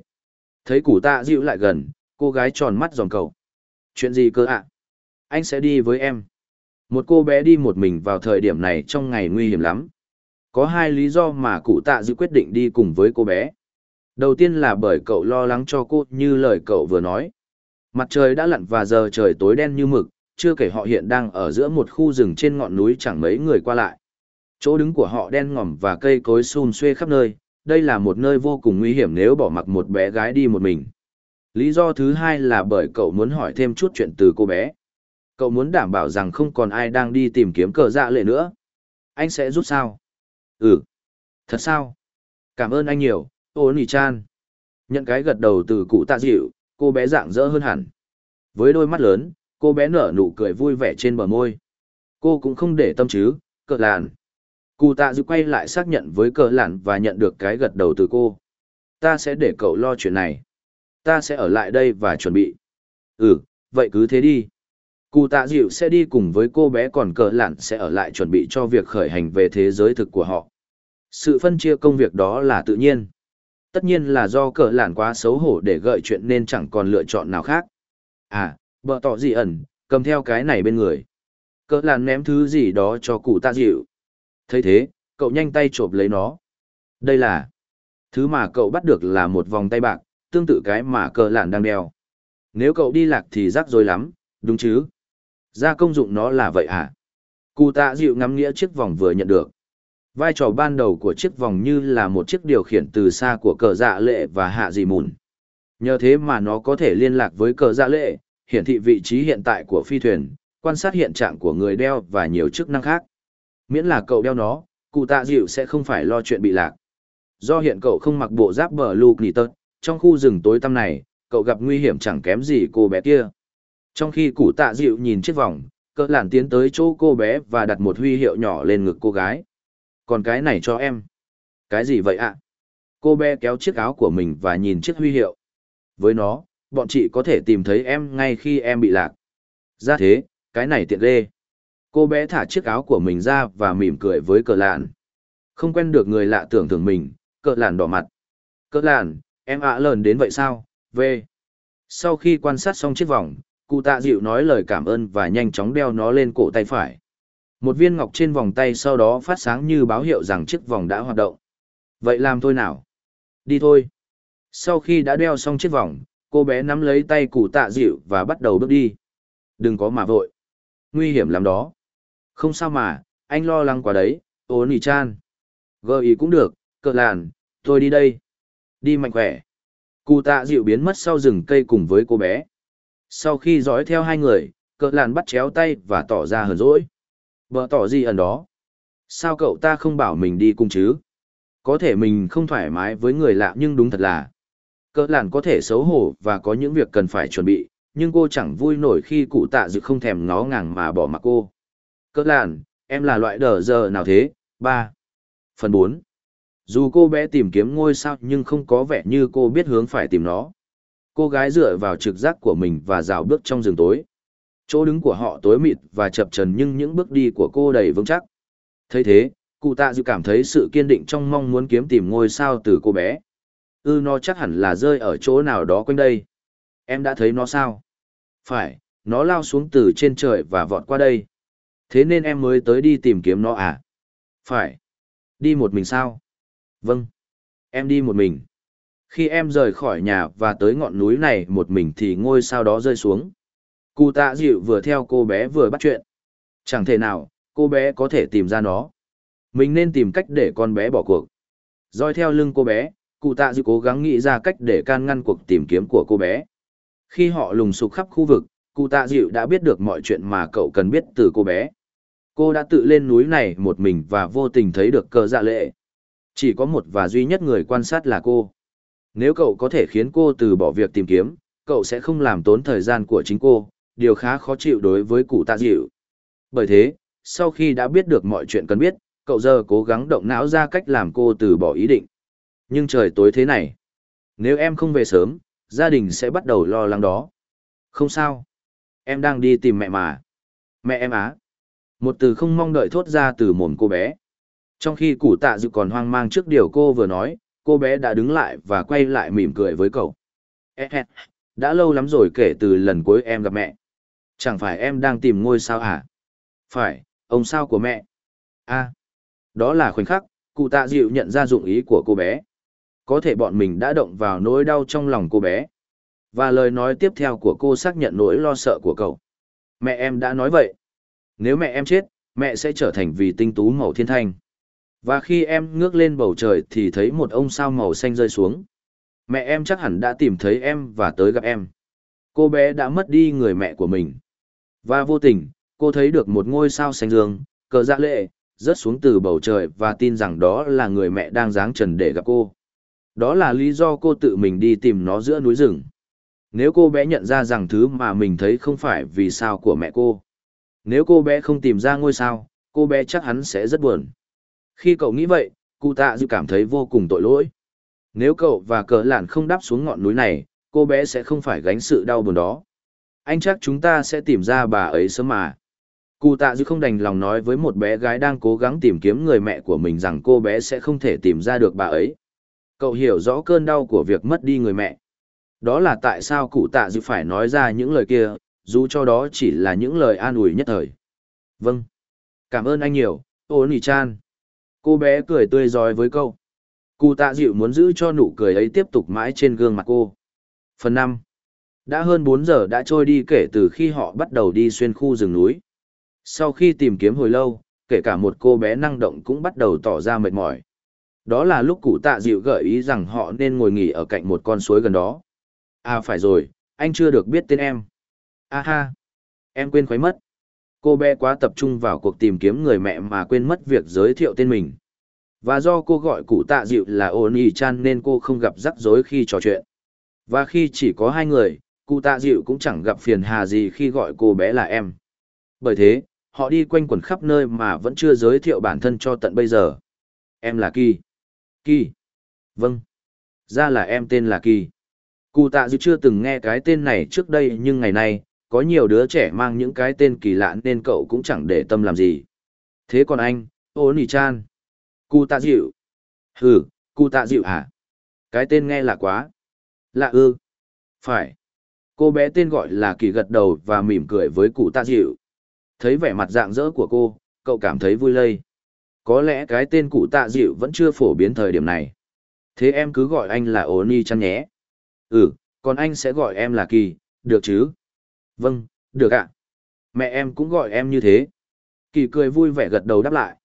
Thấy cụ tạ dịu lại gần, cô gái tròn mắt dòm cậu. Chuyện gì cơ ạ? Anh sẽ đi với em. Một cô bé đi một mình vào thời điểm này trong ngày nguy hiểm lắm. Có hai lý do mà cụ tạ dịu quyết định đi cùng với cô bé. Đầu tiên là bởi cậu lo lắng cho cô như lời cậu vừa nói. Mặt trời đã lặn và giờ trời tối đen như mực, chưa kể họ hiện đang ở giữa một khu rừng trên ngọn núi chẳng mấy người qua lại. Chỗ đứng của họ đen ngòm và cây cối xum xuê khắp nơi, đây là một nơi vô cùng nguy hiểm nếu bỏ mặc một bé gái đi một mình. Lý do thứ hai là bởi cậu muốn hỏi thêm chút chuyện từ cô bé. Cậu muốn đảm bảo rằng không còn ai đang đi tìm kiếm cờ dạ lệ nữa. Anh sẽ rút sao? Ừ. Thật sao? Cảm ơn anh nhiều, ô nì chan. Nhận cái gật đầu từ cụ tạ dịu, cô bé dạng dỡ hơn hẳn. Với đôi mắt lớn, cô bé nở nụ cười vui vẻ trên bờ môi. Cô cũng không để tâm chứ, cờ làn. Cụ tạ dự quay lại xác nhận với cờ làn và nhận được cái gật đầu từ cô. Ta sẽ để cậu lo chuyện này. Ta sẽ ở lại đây và chuẩn bị. Ừ, vậy cứ thế đi. Cụ tạ dịu sẽ đi cùng với cô bé còn cờ lạn sẽ ở lại chuẩn bị cho việc khởi hành về thế giới thực của họ. Sự phân chia công việc đó là tự nhiên. Tất nhiên là do cờ lản quá xấu hổ để gợi chuyện nên chẳng còn lựa chọn nào khác. À, bợ tỏ gì ẩn, cầm theo cái này bên người. Cờ lản ném thứ gì đó cho cụ tạ dịu. thấy thế, cậu nhanh tay chộp lấy nó. Đây là... Thứ mà cậu bắt được là một vòng tay bạc, tương tự cái mà cờ lản đang đeo. Nếu cậu đi lạc thì rắc rối lắm, đúng chứ? Ra công dụng nó là vậy hả? Cụ tạ dịu ngắm nghĩa chiếc vòng vừa nhận được. Vai trò ban đầu của chiếc vòng như là một chiếc điều khiển từ xa của cờ dạ lệ và hạ dị mùn. Nhờ thế mà nó có thể liên lạc với cờ dạ lệ, hiển thị vị trí hiện tại của phi thuyền, quan sát hiện trạng của người đeo và nhiều chức năng khác. Miễn là cậu đeo nó, cụ tạ dịu sẽ không phải lo chuyện bị lạc. Do hiện cậu không mặc bộ giáp bờ lục nghỉ tớt, trong khu rừng tối tăm này, cậu gặp nguy hiểm chẳng kém gì cô bé kia. Trong khi cụ tạ dịu nhìn chiếc vòng, cỡ lản tiến tới chỗ cô bé và đặt một huy hiệu nhỏ lên ngực cô gái. Còn cái này cho em. Cái gì vậy ạ? Cô bé kéo chiếc áo của mình và nhìn chiếc huy hiệu. Với nó, bọn chị có thể tìm thấy em ngay khi em bị lạc. Ra thế, cái này tiện lê. Cô bé thả chiếc áo của mình ra và mỉm cười với cờ lạn. Không quen được người lạ tưởng thường mình, cờ lạn đỏ mặt. Cờ lạn, em ạ à đến vậy sao? về. Sau khi quan sát xong chiếc vòng, cụ tạ dịu nói lời cảm ơn và nhanh chóng đeo nó lên cổ tay phải. Một viên ngọc trên vòng tay sau đó phát sáng như báo hiệu rằng chiếc vòng đã hoạt động. Vậy làm thôi nào. Đi thôi. Sau khi đã đeo xong chiếc vòng, cô bé nắm lấy tay cụ tạ dịu và bắt đầu bước đi. Đừng có mà vội. Nguy hiểm lắm đó. Không sao mà, anh lo lắng quá đấy, ố nỉ chan. Gơ ý cũng được, cờ làn, tôi đi đây. Đi mạnh khỏe. Cụ tạ dịu biến mất sau rừng cây cùng với cô bé. Sau khi dõi theo hai người, cờ làn bắt chéo tay và tỏ ra hờn dỗi. Vợ tỏ gì ẩn đó? Sao cậu ta không bảo mình đi cùng chứ? Có thể mình không thoải mái với người lạ nhưng đúng thật là cỡ làn có thể xấu hổ và có những việc cần phải chuẩn bị, nhưng cô chẳng vui nổi khi cụ tạ dự không thèm ngó ngàng mà bỏ mặc cô. Cỡ làn, em là loại đờ giờ nào thế? Ba. Phần bốn. Dù cô bé tìm kiếm ngôi sao nhưng không có vẻ như cô biết hướng phải tìm nó. Cô gái dựa vào trực giác của mình và rào bước trong rừng tối. Chỗ đứng của họ tối mịt và chập trần nhưng những bước đi của cô đầy vững chắc. thấy thế, cụ tạ dự cảm thấy sự kiên định trong mong muốn kiếm tìm ngôi sao từ cô bé. Ư nó chắc hẳn là rơi ở chỗ nào đó quanh đây. Em đã thấy nó sao? Phải, nó lao xuống từ trên trời và vọt qua đây. Thế nên em mới tới đi tìm kiếm nó à? Phải. Đi một mình sao? Vâng. Em đi một mình. Khi em rời khỏi nhà và tới ngọn núi này một mình thì ngôi sao đó rơi xuống. Cụ tạ dịu vừa theo cô bé vừa bắt chuyện. Chẳng thể nào, cô bé có thể tìm ra nó. Mình nên tìm cách để con bé bỏ cuộc. Rồi theo lưng cô bé, cụ tạ dịu cố gắng nghĩ ra cách để can ngăn cuộc tìm kiếm của cô bé. Khi họ lùng sục khắp khu vực, cụ tạ dịu đã biết được mọi chuyện mà cậu cần biết từ cô bé. Cô đã tự lên núi này một mình và vô tình thấy được cờ dạ lệ. Chỉ có một và duy nhất người quan sát là cô. Nếu cậu có thể khiến cô từ bỏ việc tìm kiếm, cậu sẽ không làm tốn thời gian của chính cô, điều khá khó chịu đối với cụ tạ dịu. Bởi thế, sau khi đã biết được mọi chuyện cần biết, cậu giờ cố gắng động não ra cách làm cô từ bỏ ý định. Nhưng trời tối thế này. Nếu em không về sớm, gia đình sẽ bắt đầu lo lắng đó. Không sao. Em đang đi tìm mẹ mà. Mẹ em á. Một từ không mong đợi thốt ra từ mồm cô bé. Trong khi củ tạ dự còn hoang mang trước điều cô vừa nói, cô bé đã đứng lại và quay lại mỉm cười với cậu. Đã lâu lắm rồi kể từ lần cuối em gặp mẹ. Chẳng phải em đang tìm ngôi sao hả? Phải, ông sao của mẹ. a đó là khoảnh khắc, cụ tạ dịu nhận ra dụng ý của cô bé. Có thể bọn mình đã động vào nỗi đau trong lòng cô bé. Và lời nói tiếp theo của cô xác nhận nỗi lo sợ của cậu. Mẹ em đã nói vậy. Nếu mẹ em chết, mẹ sẽ trở thành vì tinh tú màu thiên thanh. Và khi em ngước lên bầu trời thì thấy một ông sao màu xanh rơi xuống. Mẹ em chắc hẳn đã tìm thấy em và tới gặp em. Cô bé đã mất đi người mẹ của mình. Và vô tình, cô thấy được một ngôi sao xanh dương, cờ dạ lệ, rớt xuống từ bầu trời và tin rằng đó là người mẹ đang dáng trần để gặp cô. Đó là lý do cô tự mình đi tìm nó giữa núi rừng. Nếu cô bé nhận ra rằng thứ mà mình thấy không phải vì sao của mẹ cô. Nếu cô bé không tìm ra ngôi sao, cô bé chắc hắn sẽ rất buồn. Khi cậu nghĩ vậy, cụ tạ dịu cảm thấy vô cùng tội lỗi. Nếu cậu và cờ lạn không đáp xuống ngọn núi này, cô bé sẽ không phải gánh sự đau buồn đó. Anh chắc chúng ta sẽ tìm ra bà ấy sớm mà. Cụ tạ dư không đành lòng nói với một bé gái đang cố gắng tìm kiếm người mẹ của mình rằng cô bé sẽ không thể tìm ra được bà ấy. Cậu hiểu rõ cơn đau của việc mất đi người mẹ. Đó là tại sao cụ tạ dư phải nói ra những lời kia, dù cho đó chỉ là những lời an ủi nhất thời. Vâng. Cảm ơn anh nhiều, ô nì chan. Cô bé cười tươi rói với câu. Cụ tạ dịu muốn giữ cho nụ cười ấy tiếp tục mãi trên gương mặt cô. Phần năm. Đã hơn bốn giờ đã trôi đi kể từ khi họ bắt đầu đi xuyên khu rừng núi. Sau khi tìm kiếm hồi lâu, kể cả một cô bé năng động cũng bắt đầu tỏ ra mệt mỏi. Đó là lúc cụ tạ dịu gợi ý rằng họ nên ngồi nghỉ ở cạnh một con suối gần đó. À phải rồi, anh chưa được biết tên em. À ha, em quên khuấy mất. Cô bé quá tập trung vào cuộc tìm kiếm người mẹ mà quên mất việc giới thiệu tên mình. Và do cô gọi cụ tạ dịu là Oni Chan nên cô không gặp rắc rối khi trò chuyện. Và khi chỉ có hai người, cụ tạ dịu cũng chẳng gặp phiền hà gì khi gọi cô bé là em. Bởi thế, họ đi quanh quẩn khắp nơi mà vẫn chưa giới thiệu bản thân cho tận bây giờ. Em là Kỳ. Kỳ. Vâng. Ra là em tên là Kỳ. Cụ tạ dịu chưa từng nghe cái tên này trước đây nhưng ngày nay, có nhiều đứa trẻ mang những cái tên kỳ lạ nên cậu cũng chẳng để tâm làm gì. Thế còn anh, ô nì chan. Cụ tạ dịu. Hừ, cụ tạ dịu hả? Cái tên nghe lạ quá. Lạ ư. Phải. Cô bé tên gọi là kỳ gật đầu và mỉm cười với cụ tạ dịu. Thấy vẻ mặt dạng dỡ của cô, cậu cảm thấy vui lây. Có lẽ cái tên cụ tạ dịu vẫn chưa phổ biến thời điểm này. Thế em cứ gọi anh là Oni chăng nhé. Ừ, còn anh sẽ gọi em là Kỳ, được chứ? Vâng, được ạ. Mẹ em cũng gọi em như thế. Kỳ cười vui vẻ gật đầu đáp lại.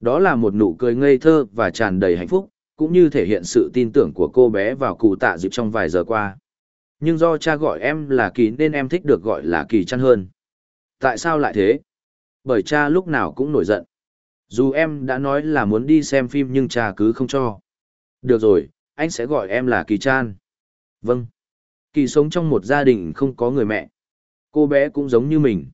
Đó là một nụ cười ngây thơ và tràn đầy hạnh phúc, cũng như thể hiện sự tin tưởng của cô bé vào cụ tạ dịu trong vài giờ qua. Nhưng do cha gọi em là Kỳ nên em thích được gọi là Kỳ chăn hơn. Tại sao lại thế? Bởi cha lúc nào cũng nổi giận. Dù em đã nói là muốn đi xem phim nhưng cha cứ không cho. Được rồi, anh sẽ gọi em là Kỳ Chan. Vâng. Kỳ sống trong một gia đình không có người mẹ. Cô bé cũng giống như mình.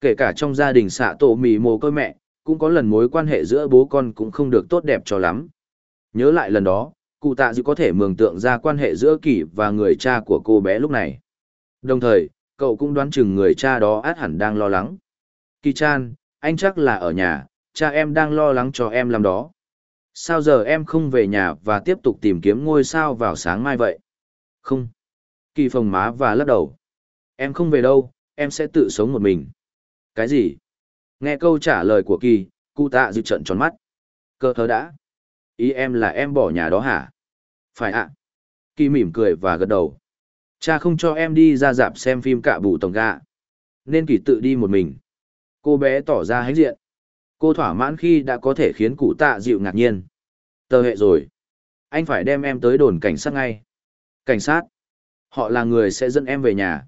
Kể cả trong gia đình xạ tổ mì mồ côi mẹ, cũng có lần mối quan hệ giữa bố con cũng không được tốt đẹp cho lắm. Nhớ lại lần đó, cụ tạ dư có thể mường tượng ra quan hệ giữa Kỳ và người cha của cô bé lúc này. Đồng thời, cậu cũng đoán chừng người cha đó át hẳn đang lo lắng. Kỳ Chan, anh chắc là ở nhà, cha em đang lo lắng cho em làm đó. Sao giờ em không về nhà và tiếp tục tìm kiếm ngôi sao vào sáng mai vậy? Không. Kỳ phồng má và lắc đầu. Em không về đâu, em sẽ tự sống một mình. Cái gì? Nghe câu trả lời của Kỳ, cụ tạ dịu trận tròn mắt. Cơ thơ đã. Ý em là em bỏ nhà đó hả? Phải ạ. Kỳ mỉm cười và gật đầu. Cha không cho em đi ra dạp xem phim cả bụ tổng gạ. Nên Kỳ tự đi một mình. Cô bé tỏ ra hãnh diện. Cô thỏa mãn khi đã có thể khiến cụ tạ dịu ngạc nhiên. Tờ hệ rồi. Anh phải đem em tới đồn cảnh sát ngay. Cảnh sát. Họ là người sẽ dẫn em về nhà.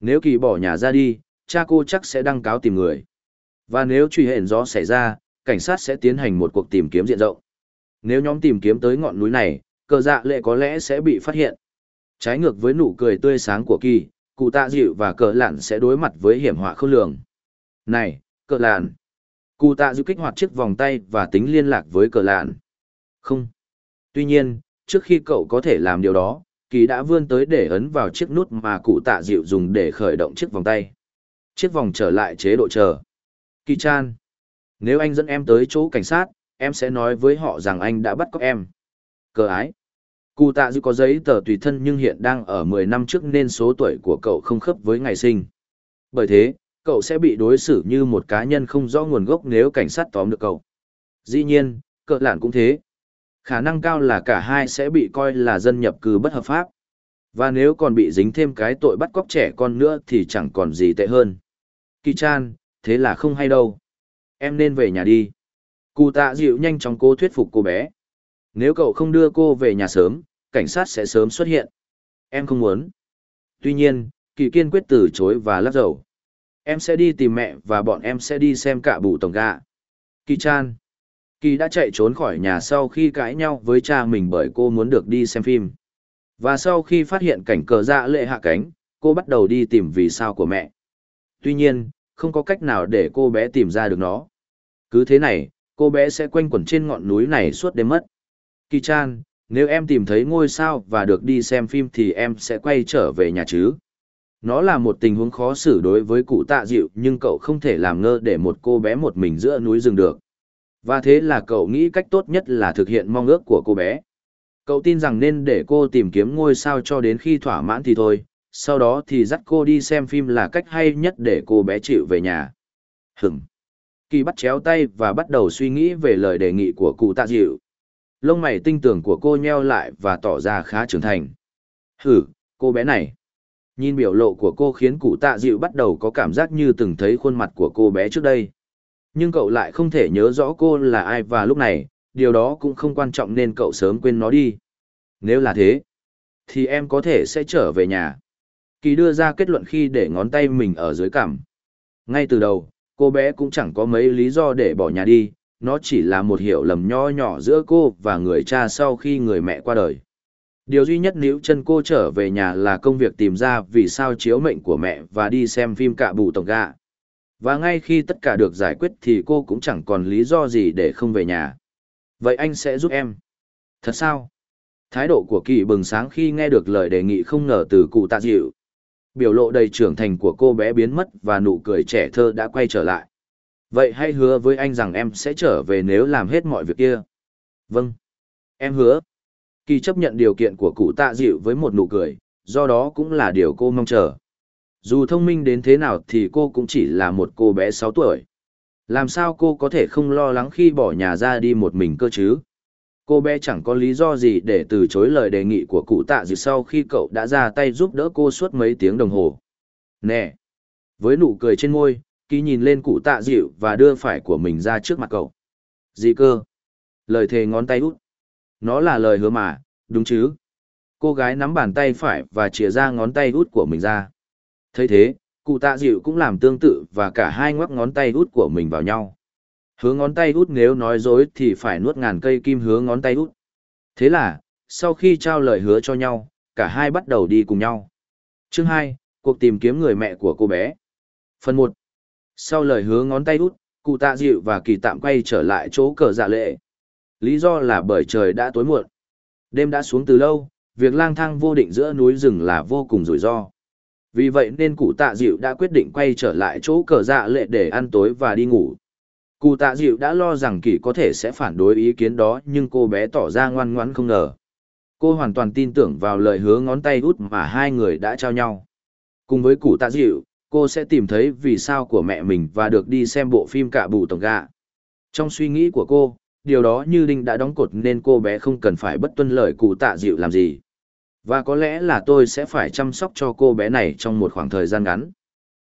Nếu kỳ bỏ nhà ra đi, cha cô chắc sẽ đăng cáo tìm người. Và nếu truy hẹn gió xảy ra, cảnh sát sẽ tiến hành một cuộc tìm kiếm diện rộng. Nếu nhóm tìm kiếm tới ngọn núi này, cờ dạ lệ có lẽ sẽ bị phát hiện. Trái ngược với nụ cười tươi sáng của kỳ, cụ tạ dịu và cờ lạn sẽ đối mặt với hiểm họa khốc lường. Này, cờ lạn! Cụ tạ dịu kích hoạt chiếc vòng tay và tính liên lạc với cờ lạn. Không. Tuy nhiên, trước khi cậu có thể làm điều đó, kỳ đã vươn tới để ấn vào chiếc nút mà cụ tạ dịu dùng để khởi động chiếc vòng tay. Chiếc vòng trở lại chế độ chờ. Kỳ chan. Nếu anh dẫn em tới chỗ cảnh sát, em sẽ nói với họ rằng anh đã bắt cóc em. Cờ ái. Cụ tạ dư có giấy tờ tùy thân nhưng hiện đang ở 10 năm trước nên số tuổi của cậu không khớp với ngày sinh. Bởi thế, cậu sẽ bị đối xử như một cá nhân không rõ nguồn gốc nếu cảnh sát tóm được cậu. Dĩ nhiên, cỡ lạn cũng thế. Khả năng cao là cả hai sẽ bị coi là dân nhập cư bất hợp pháp. Và nếu còn bị dính thêm cái tội bắt cóc trẻ con nữa thì chẳng còn gì tệ hơn. Kỳ chan, thế là không hay đâu. Em nên về nhà đi. Cụ tạ dịu nhanh chóng cố thuyết phục cô bé. Nếu cậu không đưa cô về nhà sớm, cảnh sát sẽ sớm xuất hiện. Em không muốn. Tuy nhiên, kỳ kiên quyết từ chối và lắc dầu. Em sẽ đi tìm mẹ và bọn em sẽ đi xem cả bù tổng gà. Kỳ chan. Kỳ đã chạy trốn khỏi nhà sau khi cãi nhau với cha mình bởi cô muốn được đi xem phim. Và sau khi phát hiện cảnh cờ dạ lệ hạ cánh, cô bắt đầu đi tìm vì sao của mẹ. Tuy nhiên, không có cách nào để cô bé tìm ra được nó. Cứ thế này, cô bé sẽ quanh quẩn trên ngọn núi này suốt đêm mất. Kỳ chan, nếu em tìm thấy ngôi sao và được đi xem phim thì em sẽ quay trở về nhà chứ. Nó là một tình huống khó xử đối với cụ tạ dịu nhưng cậu không thể làm ngơ để một cô bé một mình giữa núi rừng được. Và thế là cậu nghĩ cách tốt nhất là thực hiện mong ước của cô bé. Cậu tin rằng nên để cô tìm kiếm ngôi sao cho đến khi thỏa mãn thì thôi, sau đó thì dắt cô đi xem phim là cách hay nhất để cô bé chịu về nhà. Hửm. Kỳ bắt chéo tay và bắt đầu suy nghĩ về lời đề nghị của cụ tạ dịu. Lông mày tinh tưởng của cô nheo lại và tỏ ra khá trưởng thành. Hử, cô bé này. Nhìn biểu lộ của cô khiến cụ tạ dịu bắt đầu có cảm giác như từng thấy khuôn mặt của cô bé trước đây. Nhưng cậu lại không thể nhớ rõ cô là ai và lúc này, điều đó cũng không quan trọng nên cậu sớm quên nó đi. Nếu là thế, thì em có thể sẽ trở về nhà. Kỳ đưa ra kết luận khi để ngón tay mình ở dưới cằm. Ngay từ đầu, cô bé cũng chẳng có mấy lý do để bỏ nhà đi, nó chỉ là một hiểu lầm nho nhỏ giữa cô và người cha sau khi người mẹ qua đời. Điều duy nhất níu chân cô trở về nhà là công việc tìm ra vì sao chiếu mệnh của mẹ và đi xem phim cạ bù tổng gạ. Và ngay khi tất cả được giải quyết thì cô cũng chẳng còn lý do gì để không về nhà. Vậy anh sẽ giúp em. Thật sao? Thái độ của kỳ bừng sáng khi nghe được lời đề nghị không ngờ từ cụ tạ dịu. Biểu lộ đầy trưởng thành của cô bé biến mất và nụ cười trẻ thơ đã quay trở lại. Vậy hãy hứa với anh rằng em sẽ trở về nếu làm hết mọi việc kia. Vâng. Em hứa. Kỳ chấp nhận điều kiện của cụ tạ dịu với một nụ cười, do đó cũng là điều cô mong chờ. Dù thông minh đến thế nào thì cô cũng chỉ là một cô bé 6 tuổi. Làm sao cô có thể không lo lắng khi bỏ nhà ra đi một mình cơ chứ? Cô bé chẳng có lý do gì để từ chối lời đề nghị của cụ tạ dịu sau khi cậu đã ra tay giúp đỡ cô suốt mấy tiếng đồng hồ. Nè! Với nụ cười trên môi, Kỳ nhìn lên cụ tạ dịu và đưa phải của mình ra trước mặt cậu. Gì cơ? Lời thề ngón tay út. Nó là lời hứa mà, đúng chứ? Cô gái nắm bàn tay phải và chìa ra ngón tay út của mình ra thấy thế cụ tạ dịu cũng làm tương tự và cả hai ngoắc ngón tay út của mình vào nhau Hứa ngón tay út nếu nói dối thì phải nuốt ngàn cây kim hứa ngón tay út. Thế là, sau khi trao lời hứa cho nhau, cả hai bắt đầu đi cùng nhau. Chương 2, cuộc tìm kiếm người mẹ của cô bé. Phần 1. Sau lời hứa ngón tay út, cụ tạ dịu và kỳ tạm quay trở lại chỗ cờ dạ lệ. Lý do là bởi trời đã tối muộn. Đêm đã xuống từ lâu, việc lang thang vô định giữa núi rừng là vô cùng rủi ro. Vì vậy nên cụ tạ dịu đã quyết định quay trở lại chỗ cờ dạ lệ để ăn tối và đi ngủ. Cụ tạ dịu đã lo rằng kỳ có thể sẽ phản đối ý kiến đó nhưng cô bé tỏ ra ngoan ngoãn không ngờ. Cô hoàn toàn tin tưởng vào lời hứa ngón tay út mà hai người đã trao nhau. Cùng với cụ tạ dịu, cô sẽ tìm thấy vì sao của mẹ mình và được đi xem bộ phim cả bù tổng gạ. Trong suy nghĩ của cô, điều đó như đinh đã đóng cột nên cô bé không cần phải bất tuân lời cụ tạ dịu làm gì. Và có lẽ là tôi sẽ phải chăm sóc cho cô bé này trong một khoảng thời gian ngắn.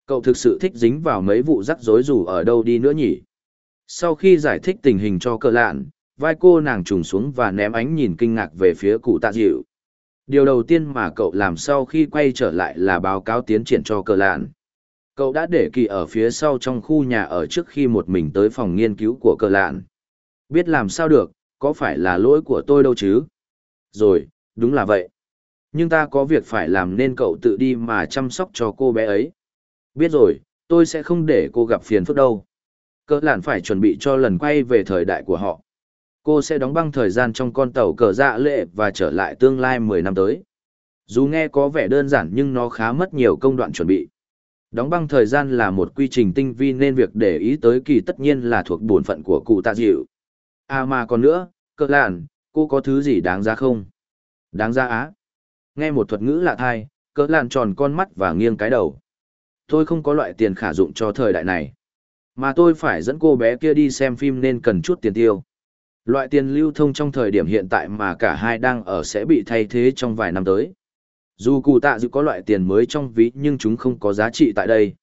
Cậu thực sự thích dính vào mấy vụ rắc rối dù ở đâu đi nữa nhỉ? Sau khi giải thích tình hình cho cờ lạn, vai cô nàng trùng xuống và ném ánh nhìn kinh ngạc về phía cụ tạ dịu. Điều đầu tiên mà cậu làm sau khi quay trở lại là báo cáo tiến triển cho cờ lạn. Cậu đã để kỳ ở phía sau trong khu nhà ở trước khi một mình tới phòng nghiên cứu của cờ lạn. Biết làm sao được, có phải là lỗi của tôi đâu chứ? Rồi, đúng là vậy. Nhưng ta có việc phải làm nên cậu tự đi mà chăm sóc cho cô bé ấy. Biết rồi, tôi sẽ không để cô gặp phiền phức đâu. Cờ lạn phải chuẩn bị cho lần quay về thời đại của họ. Cô sẽ đóng băng thời gian trong con tàu cờ dạ lệ và trở lại tương lai 10 năm tới. Dù nghe có vẻ đơn giản nhưng nó khá mất nhiều công đoạn chuẩn bị. Đóng băng thời gian là một quy trình tinh vi nên việc để ý tới kỳ tất nhiên là thuộc bổn phận của cụ tạ dịu. À mà còn nữa, cờ lạn, cô có thứ gì đáng giá không? Đáng giá á. Nghe một thuật ngữ lạ thai, cỡ lạn tròn con mắt và nghiêng cái đầu. Tôi không có loại tiền khả dụng cho thời đại này. Mà tôi phải dẫn cô bé kia đi xem phim nên cần chút tiền tiêu. Loại tiền lưu thông trong thời điểm hiện tại mà cả hai đang ở sẽ bị thay thế trong vài năm tới. Dù cụ tạ dự có loại tiền mới trong ví nhưng chúng không có giá trị tại đây.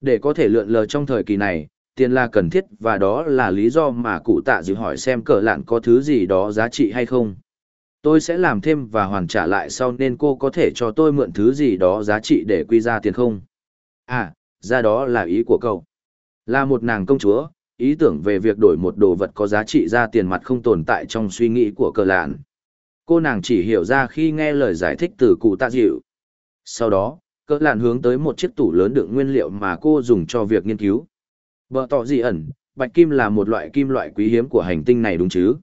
Để có thể lượn lờ trong thời kỳ này, tiền là cần thiết và đó là lý do mà cụ tạ dự hỏi xem cờ lạn có thứ gì đó giá trị hay không. Tôi sẽ làm thêm và hoàn trả lại sau nên cô có thể cho tôi mượn thứ gì đó giá trị để quy ra tiền không? À, ra đó là ý của cậu. Là một nàng công chúa, ý tưởng về việc đổi một đồ vật có giá trị ra tiền mặt không tồn tại trong suy nghĩ của cờ lạn. Cô nàng chỉ hiểu ra khi nghe lời giải thích từ cụ tạ dịu. Sau đó, cỡ lạn hướng tới một chiếc tủ lớn đựng nguyên liệu mà cô dùng cho việc nghiên cứu. Bờ tỏ dị ẩn, bạch kim là một loại kim loại quý hiếm của hành tinh này đúng chứ?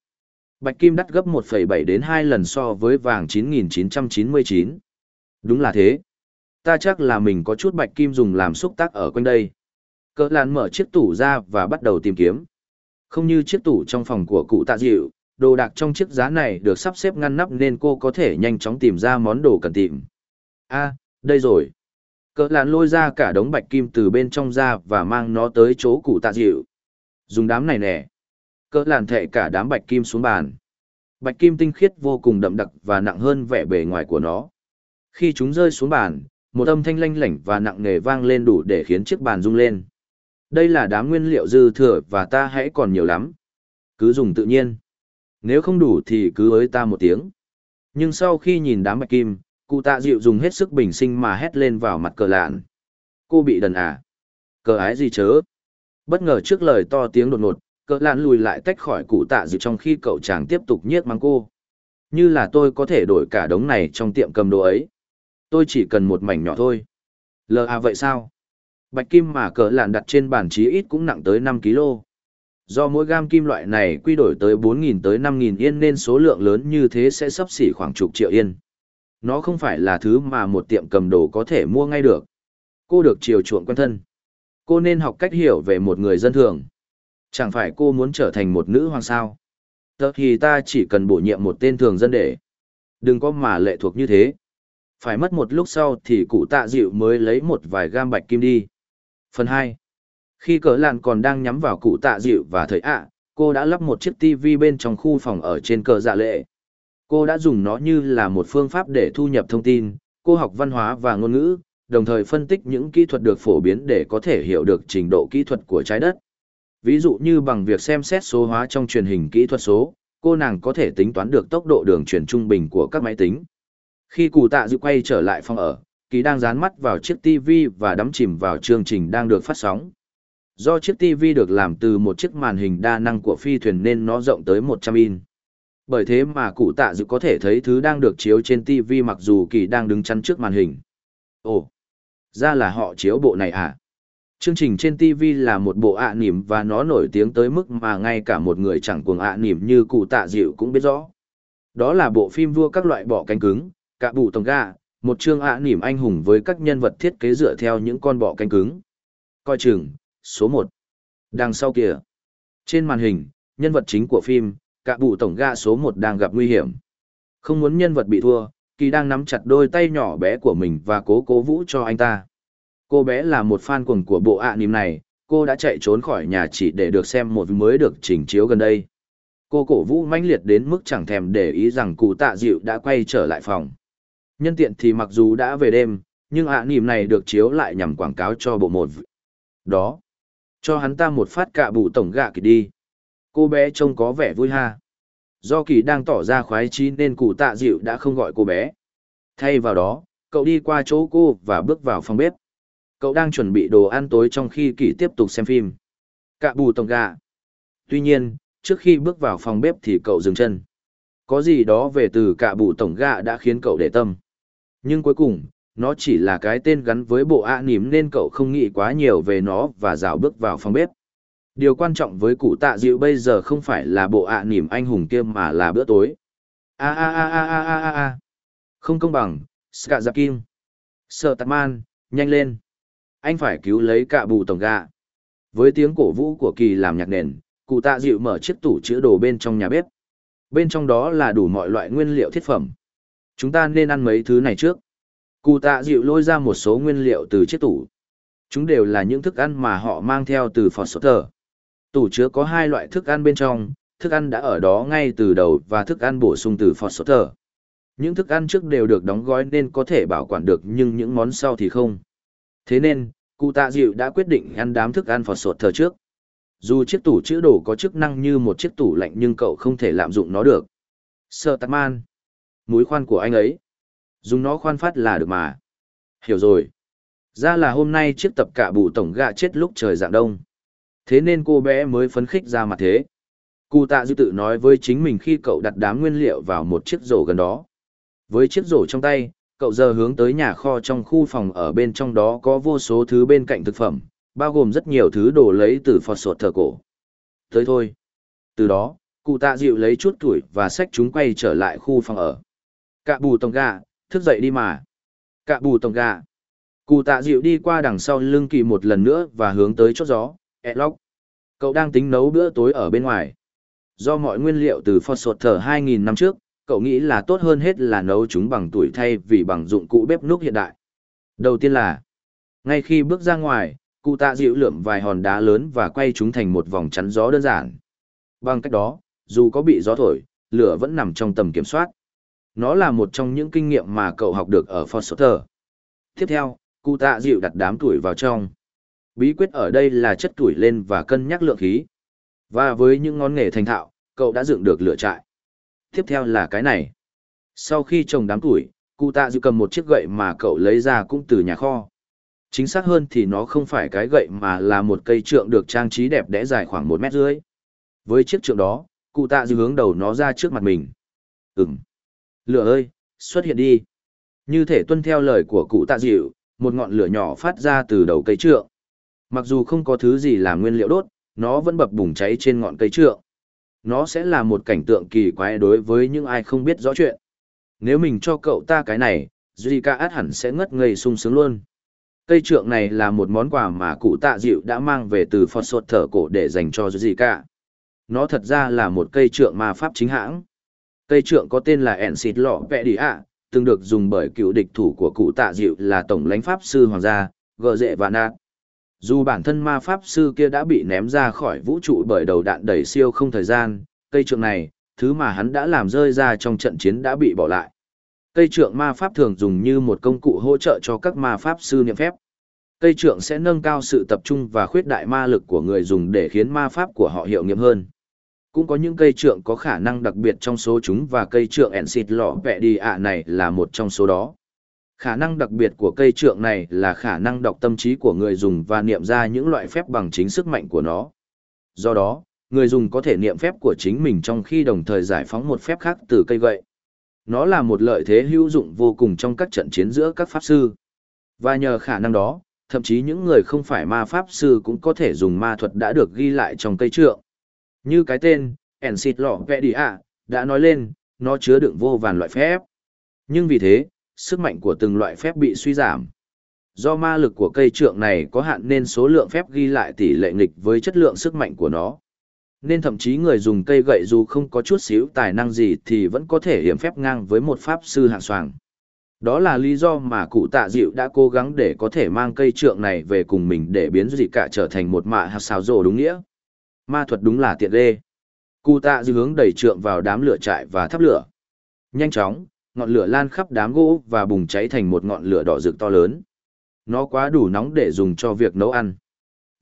Bạch kim đắt gấp 1,7 đến 2 lần so với vàng 9999. Đúng là thế. Ta chắc là mình có chút bạch kim dùng làm xúc tác ở quanh đây. Cỡ lạn mở chiếc tủ ra và bắt đầu tìm kiếm. Không như chiếc tủ trong phòng của cụ tạ dịu, đồ đạc trong chiếc giá này được sắp xếp ngăn nắp nên cô có thể nhanh chóng tìm ra món đồ cần tìm. a đây rồi. Cỡ lạn lôi ra cả đống bạch kim từ bên trong ra và mang nó tới chỗ cụ tạ dịu. Dùng đám này nè. Cỡ làn thệ cả đám bạch kim xuống bàn. Bạch kim tinh khiết vô cùng đậm đặc và nặng hơn vẻ bề ngoài của nó. Khi chúng rơi xuống bàn, một âm thanh lanh lảnh và nặng nề vang lên đủ để khiến chiếc bàn rung lên. Đây là đám nguyên liệu dư thừa và ta hãy còn nhiều lắm. Cứ dùng tự nhiên. Nếu không đủ thì cứ ới ta một tiếng. Nhưng sau khi nhìn đám bạch kim, cụ tạ dịu dùng hết sức bình sinh mà hét lên vào mặt cờ lạn. Cô bị đần à? Cờ ái gì chớ? Bất ngờ trước lời to tiếng đột ngột, cờ lạn lùi lại tách khỏi cụ tạ dịu trong khi cậu chàng tiếp tục nhiếc mang cô. Như là tôi có thể đổi cả đống này trong tiệm cầm đồ ấy. Tôi chỉ cần một mảnh nhỏ thôi. Lờ à vậy sao? Bạch kim mà cờ lạn đặt trên bàn chí ít cũng nặng tới năm kg. Do mỗi gam kim loại này quy đổi tới 4.000 tới 5.000 yên nên số lượng lớn như thế sẽ sắp xỉ khoảng chục triệu yên. Nó không phải là thứ mà một tiệm cầm đồ có thể mua ngay được. Cô được chiều chuộng quen thân. Cô nên học cách hiểu về một người dân thường. Chẳng phải cô muốn trở thành một nữ hoàng sao. Tớ thì ta chỉ cần bổ nhiệm một tên thường dân để. Đừng có mà lệ thuộc như thế. Phải mất một lúc sau thì cụ tạ dịu mới lấy một vài gam bạch kim đi. Phần 2. Khi cỡ lạn còn đang nhắm vào cụ tạ dịu và thời ạ, cô đã lắp một chiếc TV bên trong khu phòng ở trên cờ dạ lệ. Cô đã dùng nó như là một phương pháp để thu nhập thông tin, cô học văn hóa và ngôn ngữ, đồng thời phân tích những kỹ thuật được phổ biến để có thể hiểu được trình độ kỹ thuật của trái đất. Ví dụ như bằng việc xem xét số hóa trong truyền hình kỹ thuật số, cô nàng có thể tính toán được tốc độ đường truyền trung bình của các máy tính. Khi cụ tạ dịu quay trở lại phòng ở, kỳ đang dán mắt vào chiếc TV và đắm chìm vào chương trình đang được phát sóng. Do chiếc TV được làm từ một chiếc màn hình đa năng của phi thuyền nên nó rộng tới 100 in. Bởi thế mà cụ tạ dự có thể thấy thứ đang được chiếu trên TV mặc dù kỳ đang đứng chắn trước màn hình. Ồ, ra là họ chiếu bộ này à? Chương trình trên TV là một bộ ạ nỉm và nó nổi tiếng tới mức mà ngay cả một người chẳng cuồng ạ nỉm như cụ tạ dịu cũng biết rõ. Đó là bộ phim vua các loại bọ cánh cứng, cả bụ tổng gà, một chương ạ nỉm anh hùng với các nhân vật thiết kế dựa theo những con bọ cánh cứng. Coi chừng, số 1. Đằng sau kìa. Trên màn hình, nhân vật chính của phim, cả bụ tổng ga số 1 đang gặp nguy hiểm. Không muốn nhân vật bị thua, kỳ đang nắm chặt đôi tay nhỏ bé của mình và cố cố vũ cho anh ta. Cô bé là một fan cuồng của bộ ạ niềm này, cô đã chạy trốn khỏi nhà chỉ để được xem một mới được trình chiếu gần đây. Cô cổ vũ mãnh liệt đến mức chẳng thèm để ý rằng cụ tạ dịu đã quay trở lại phòng. Nhân tiện thì mặc dù đã về đêm, nhưng ạ niềm này được chiếu lại nhằm quảng cáo cho bộ một. Đó. Cho hắn ta một phát cạ bụ tổng gạ kỳ đi. Cô bé trông có vẻ vui ha. Do kỳ đang tỏ ra khoái chí nên cụ tạ dịu đã không gọi cô bé. Thay vào đó, cậu đi qua chỗ cô và bước vào phòng bếp. Cậu đang chuẩn bị đồ ăn tối trong khi kỳ tiếp tục xem phim. Cạ bù tổng gạ. Tuy nhiên, trước khi bước vào phòng bếp thì cậu dừng chân. Có gì đó về từ cạ bù tổng gạ đã khiến cậu để tâm. Nhưng cuối cùng, nó chỉ là cái tên gắn với bộ ạ nỉm nên cậu không nghĩ quá nhiều về nó và rào bước vào phòng bếp. Điều quan trọng với cụ tạ dịu bây giờ không phải là bộ ạ nỉm anh hùng kia mà là bữa tối. A a a a a a a a. Không công bằng, Ska Giặc Kim. Sợ tạc man, nhanh lên. Anh phải cứu lấy cả bù tổng gà. Với tiếng cổ vũ của kỳ làm nhạc nền, cụ tạ dịu mở chiếc tủ chứa đồ bên trong nhà bếp. Bên trong đó là đủ mọi loại nguyên liệu thiết phẩm. Chúng ta nên ăn mấy thứ này trước. Cụ tạ dịu lôi ra một số nguyên liệu từ chiếc tủ. Chúng đều là những thức ăn mà họ mang theo từ Fort Sutter. Tủ chứa có hai loại thức ăn bên trong, thức ăn đã ở đó ngay từ đầu và thức ăn bổ sung từ Fort Sutter. Những thức ăn trước đều được đóng gói nên có thể bảo quản được nhưng những món sau thì không. Thế nên, cụ tạ dịu đã quyết định ăn đám thức ăn Fort Sutter trước. Dù chiếc tủ chứa đồ có chức năng như một chiếc tủ lạnh nhưng cậu không thể lạm dụng nó được. Sơ tạc man. Múi khoan của anh ấy. Dùng nó khoan phát là được mà. Hiểu rồi. Ra là hôm nay chiếc tập cả bù tổng gạ chết lúc trời dạng đông. Thế nên cô bé mới phấn khích ra mặt thế. Cụ tạ dư tự nói với chính mình khi cậu đặt đám nguyên liệu vào một chiếc rổ gần đó. Với chiếc rổ trong tay, cậu giờ hướng tới nhà kho trong khu phòng ở bên trong đó có vô số thứ bên cạnh thực phẩm, bao gồm rất nhiều thứ đồ lấy từ phọt sột thờ cổ. Tới thôi. Từ đó, cụ tạ dịu lấy chút tuổi và xách chúng quay trở lại khu phòng ở. Cạ bù tổng gà, thức dậy đi mà. Cạ bù tổng gà. Cụ tạ dịu đi qua đằng sau lưng kỳ một lần nữa và hướng tới chốt gió, e lóc. Cậu đang tính nấu bữa tối ở bên ngoài. Do mọi nguyên liệu từ phọt sột thở 2.000 năm trước, cậu nghĩ là tốt hơn hết là nấu chúng bằng tuổi thay vì bằng dụng cụ bếp núc hiện đại. Đầu tiên là, ngay khi bước ra ngoài, cụ tạ dịu lượm vài hòn đá lớn và quay chúng thành một vòng chắn gió đơn giản. Bằng cách đó, dù có bị gió thổi, lửa vẫn nằm trong tầm kiểm soát. Nó là một trong những kinh nghiệm mà cậu học được ở Foster. Tiếp theo, cụ tạ dịu đặt đám tuổi vào trong. Bí quyết ở đây là chất tuổi lên và cân nhắc lượng khí. Và với những ngón nghề thành thạo, cậu đã dựng được lửa trại. Tiếp theo là cái này. Sau khi trồng đám tuổi, cụ tạ dịu cầm một chiếc gậy mà cậu lấy ra cũng từ nhà kho. Chính xác hơn thì nó không phải cái gậy mà là một cây trượng được trang trí đẹp đẽ dài khoảng một mét rưỡi. Với chiếc trượng đó, cụ tạ Dịu hướng đầu nó ra trước mặt mình. Ừm. Lửa ơi, xuất hiện đi. Như thể tuân theo lời của cụ tạ dịu, một ngọn lửa nhỏ phát ra từ đầu cây trượng. Mặc dù không có thứ gì làm nguyên liệu đốt, nó vẫn bập bùng cháy trên ngọn cây trượng. Nó sẽ là một cảnh tượng kỳ quái đối với những ai không biết rõ chuyện. Nếu mình cho cậu ta cái này, Zika át hẳn sẽ ngất ngây sung sướng luôn. Cây trượng này là một món quà mà cụ tạ dịu đã mang về từ Phật Sột thở cổ để dành cho Zika. Nó thật ra là một cây trượng ma pháp chính hãng. Cây trượng có tên là Ensit Lọ Vẹ Đi ạ, từng được dùng bởi cựu địch thủ của cụ tạ dịu là Tổng lãnh Pháp Sư Hoàng gia, Gờ Dệ và Nạt. Dù bản thân ma Pháp Sư kia đã bị ném ra khỏi vũ trụ bởi đầu đạn đẩy siêu không thời gian, cây trượng này, thứ mà hắn đã làm rơi ra trong trận chiến đã bị bỏ lại. Cây trượng ma pháp thường dùng như một công cụ hỗ trợ cho các ma pháp sư niệm phép. Cây trượng sẽ nâng cao sự tập trung và khuyết đại ma lực của người dùng để khiến ma pháp của họ hiệu nghiệm hơn. Cũng có những cây trượng có khả năng đặc biệt trong số chúng và cây trượng Ensit lọ vẹ đi ạ này là một trong số đó. Khả năng đặc biệt của cây trượng này là khả năng đọc tâm trí của người dùng và niệm ra những loại phép bằng chính sức mạnh của nó. Do đó, người dùng có thể niệm phép của chính mình trong khi đồng thời giải phóng một phép khác từ cây gậy. Nó là một lợi thế hữu dụng vô cùng trong các trận chiến giữa các pháp sư. Và nhờ khả năng đó, thậm chí những người không phải ma pháp sư cũng có thể dùng ma thuật đã được ghi lại trong cây trượng. Như cái tên, Ensit Lọ Vẹ Đi ạ, đã nói lên, nó chứa đựng vô vàn loại phép. Nhưng vì thế, sức mạnh của từng loại phép bị suy giảm. Do ma lực của cây trượng này có hạn nên số lượng phép ghi lại tỷ lệ nghịch với chất lượng sức mạnh của nó. Nên thậm chí người dùng cây gậy dù không có chút xíu tài năng gì thì vẫn có thể hiểm phép ngang với một pháp sư hạng soàng. Đó là lý do mà cụ tạ dịu đã cố gắng để có thể mang cây trượng này về cùng mình để biến gì cả trở thành một mạ hạt xào rổ đúng nghĩa. Ma thuật đúng là tiện lê. Cụ tạ dư hướng đẩy trượng vào đám lửa trại và thắp lửa. Nhanh chóng, ngọn lửa lan khắp đám gỗ và bùng cháy thành một ngọn lửa đỏ rực to lớn. Nó quá đủ nóng để dùng cho việc nấu ăn.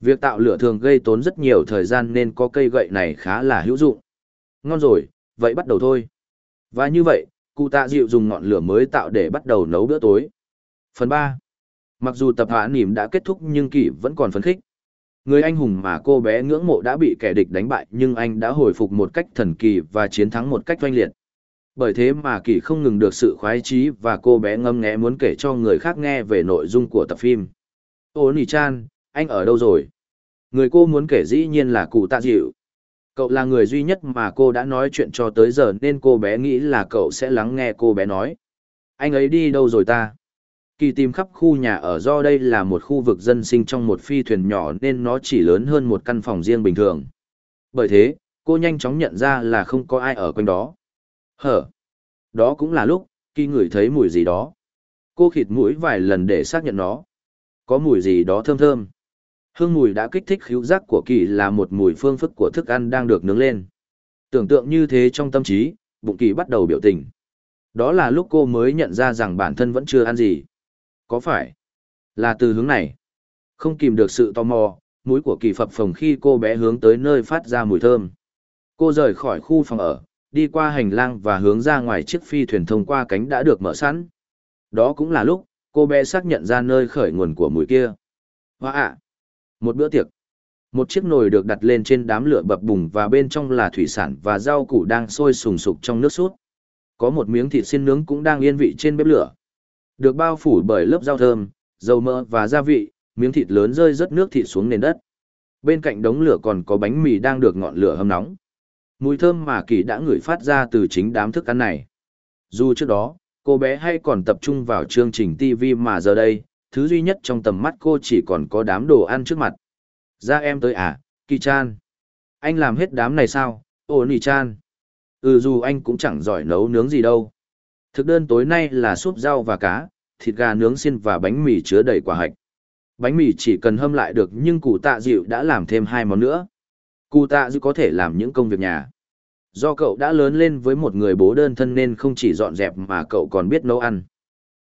Việc tạo lửa thường gây tốn rất nhiều thời gian nên có cây gậy này khá là hữu dụng. Ngon rồi, vậy bắt đầu thôi. Và như vậy, cụ tạ dịu dùng ngọn lửa mới tạo để bắt đầu nấu bữa tối. Phần 3. Mặc dù tập hạ nỉm đã kết thúc nhưng Kỷ vẫn còn phấn khích. Người anh hùng mà cô bé ngưỡng mộ đã bị kẻ địch đánh bại nhưng anh đã hồi phục một cách thần kỳ và chiến thắng một cách oanh liệt. Bởi thế mà kỳ không ngừng được sự khoái trí và cô bé ngâm nghe muốn kể cho người khác nghe về nội dung của tập phim. Ô nỉ Chan, anh ở đâu rồi? Người cô muốn kể dĩ nhiên là cụ tạ dịu. Cậu là người duy nhất mà cô đã nói chuyện cho tới giờ nên cô bé nghĩ là cậu sẽ lắng nghe cô bé nói. Anh ấy đi đâu rồi ta? Kỳ tìm khắp khu nhà ở do đây là một khu vực dân sinh trong một phi thuyền nhỏ nên nó chỉ lớn hơn một căn phòng riêng bình thường. Bởi thế, cô nhanh chóng nhận ra là không có ai ở quanh đó. Hở? Đó cũng là lúc, kỳ ngửi thấy mùi gì đó. Cô khịt mũi vài lần để xác nhận nó. Có mùi gì đó thơm thơm. Hương mùi đã kích thích khíu giác của kỳ là một mùi phương phức của thức ăn đang được nướng lên. Tưởng tượng như thế trong tâm trí, bụng kỳ bắt đầu biểu tình. Đó là lúc cô mới nhận ra rằng bản thân vẫn chưa ăn gì. Có phải là từ hướng này? Không kìm được sự tò mò, mũi của kỳ phập phồng khi cô bé hướng tới nơi phát ra mùi thơm. Cô rời khỏi khu phòng ở, đi qua hành lang và hướng ra ngoài chiếc phi thuyền thông qua cánh đã được mở sẵn. Đó cũng là lúc, cô bé xác nhận ra nơi khởi nguồn của mùi kia. Hoa ạ! Một bữa tiệc. Một chiếc nồi được đặt lên trên đám lửa bập bùng và bên trong là thủy sản và rau củ đang sôi sùng sục trong nước sốt. Có một miếng thịt xiên nướng cũng đang yên vị trên bếp lửa. Được bao phủ bởi lớp rau thơm, dầu mỡ và gia vị, miếng thịt lớn rơi rất nước thịt xuống nền đất. Bên cạnh đống lửa còn có bánh mì đang được ngọn lửa hâm nóng. Mùi thơm mà Kỳ đã ngửi phát ra từ chính đám thức ăn này. Dù trước đó, cô bé hay còn tập trung vào chương trình TV mà giờ đây, thứ duy nhất trong tầm mắt cô chỉ còn có đám đồ ăn trước mặt. Ra em tới à, Kỳ Chan. Anh làm hết đám này sao, ồ nì Chan. Ừ dù anh cũng chẳng giỏi nấu nướng gì đâu. Thực đơn tối nay là súp rau và cá, thịt gà nướng xiên và bánh mì chứa đầy quả hạch. Bánh mì chỉ cần hâm lại được nhưng cụ tạ dịu đã làm thêm hai món nữa. Cụ tạ dịu có thể làm những công việc nhà. Do cậu đã lớn lên với một người bố đơn thân nên không chỉ dọn dẹp mà cậu còn biết nấu ăn.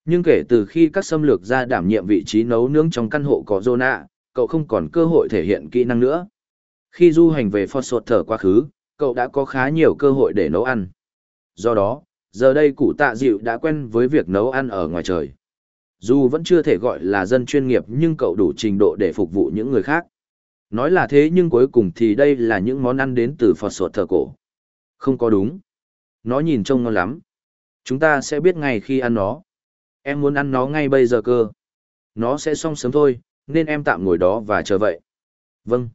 Nhưng kể từ khi các xâm lược ra đảm nhiệm vị trí nấu nướng trong căn hộ có Zona, cậu không còn cơ hội thể hiện kỹ năng nữa. Khi du hành về Fort Sột thở quá khứ, cậu đã có khá nhiều cơ hội để nấu ăn. Do đó, giờ đây cụ tạ dịu đã quen với việc nấu ăn ở ngoài trời. Dù vẫn chưa thể gọi là dân chuyên nghiệp nhưng cậu đủ trình độ để phục vụ những người khác. Nói là thế nhưng cuối cùng thì đây là những món ăn đến từ Phật Sột thờ cổ. Không có đúng. Nó nhìn trông ngon lắm. Chúng ta sẽ biết ngay khi ăn nó. Em muốn ăn nó ngay bây giờ cơ. Nó sẽ xong sớm thôi, nên em tạm ngồi đó và chờ vậy. Vâng.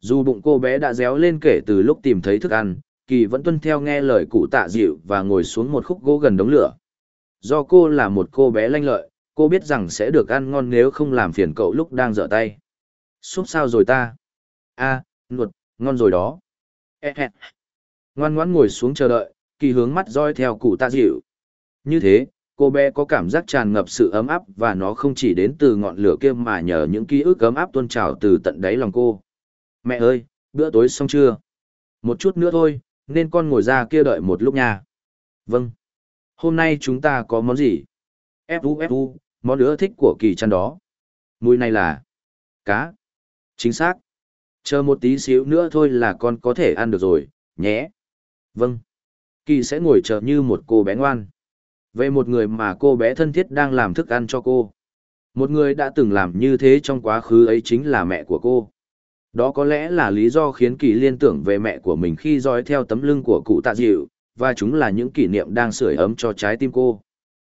Dù bụng cô bé đã réo lên kể từ lúc tìm thấy thức ăn, Kỳ vẫn tuân theo nghe lời cụ tạ dịu và ngồi xuống một khúc gỗ gần đống lửa. Do cô là một cô bé lanh lợi, cô biết rằng sẽ được ăn ngon nếu không làm phiền cậu lúc đang dở tay. Súp sao rồi ta? a à, nuột, ngon rồi đó. E, e. Ngoan ngoãn ngồi xuống chờ đợi, kỳ hướng mắt roi theo cụ tạ dịu. Như thế, cô bé có cảm giác tràn ngập sự ấm áp và nó không chỉ đến từ ngọn lửa kia mà nhờ những ký ức ấm áp tuôn trào từ tận đáy lòng cô. Mẹ ơi, bữa tối xong chưa? Một chút nữa thôi, nên con ngồi ra kia đợi một lúc nha. Vâng. Hôm nay chúng ta có món gì? Fu Fu, món ưa thích của kỳ chăn đó. Mùi này là cá. Chính xác. Chờ một tí xíu nữa thôi là con có thể ăn được rồi, nhé. Vâng. Kỳ sẽ ngồi chờ như một cô bé ngoan. Về một người mà cô bé thân thiết đang làm thức ăn cho cô. Một người đã từng làm như thế trong quá khứ ấy chính là mẹ của cô. Đó có lẽ là lý do khiến Kỳ liên tưởng về mẹ của mình khi dõi theo tấm lưng của cụ tạ dịu, và chúng là những kỷ niệm đang sưởi ấm cho trái tim cô.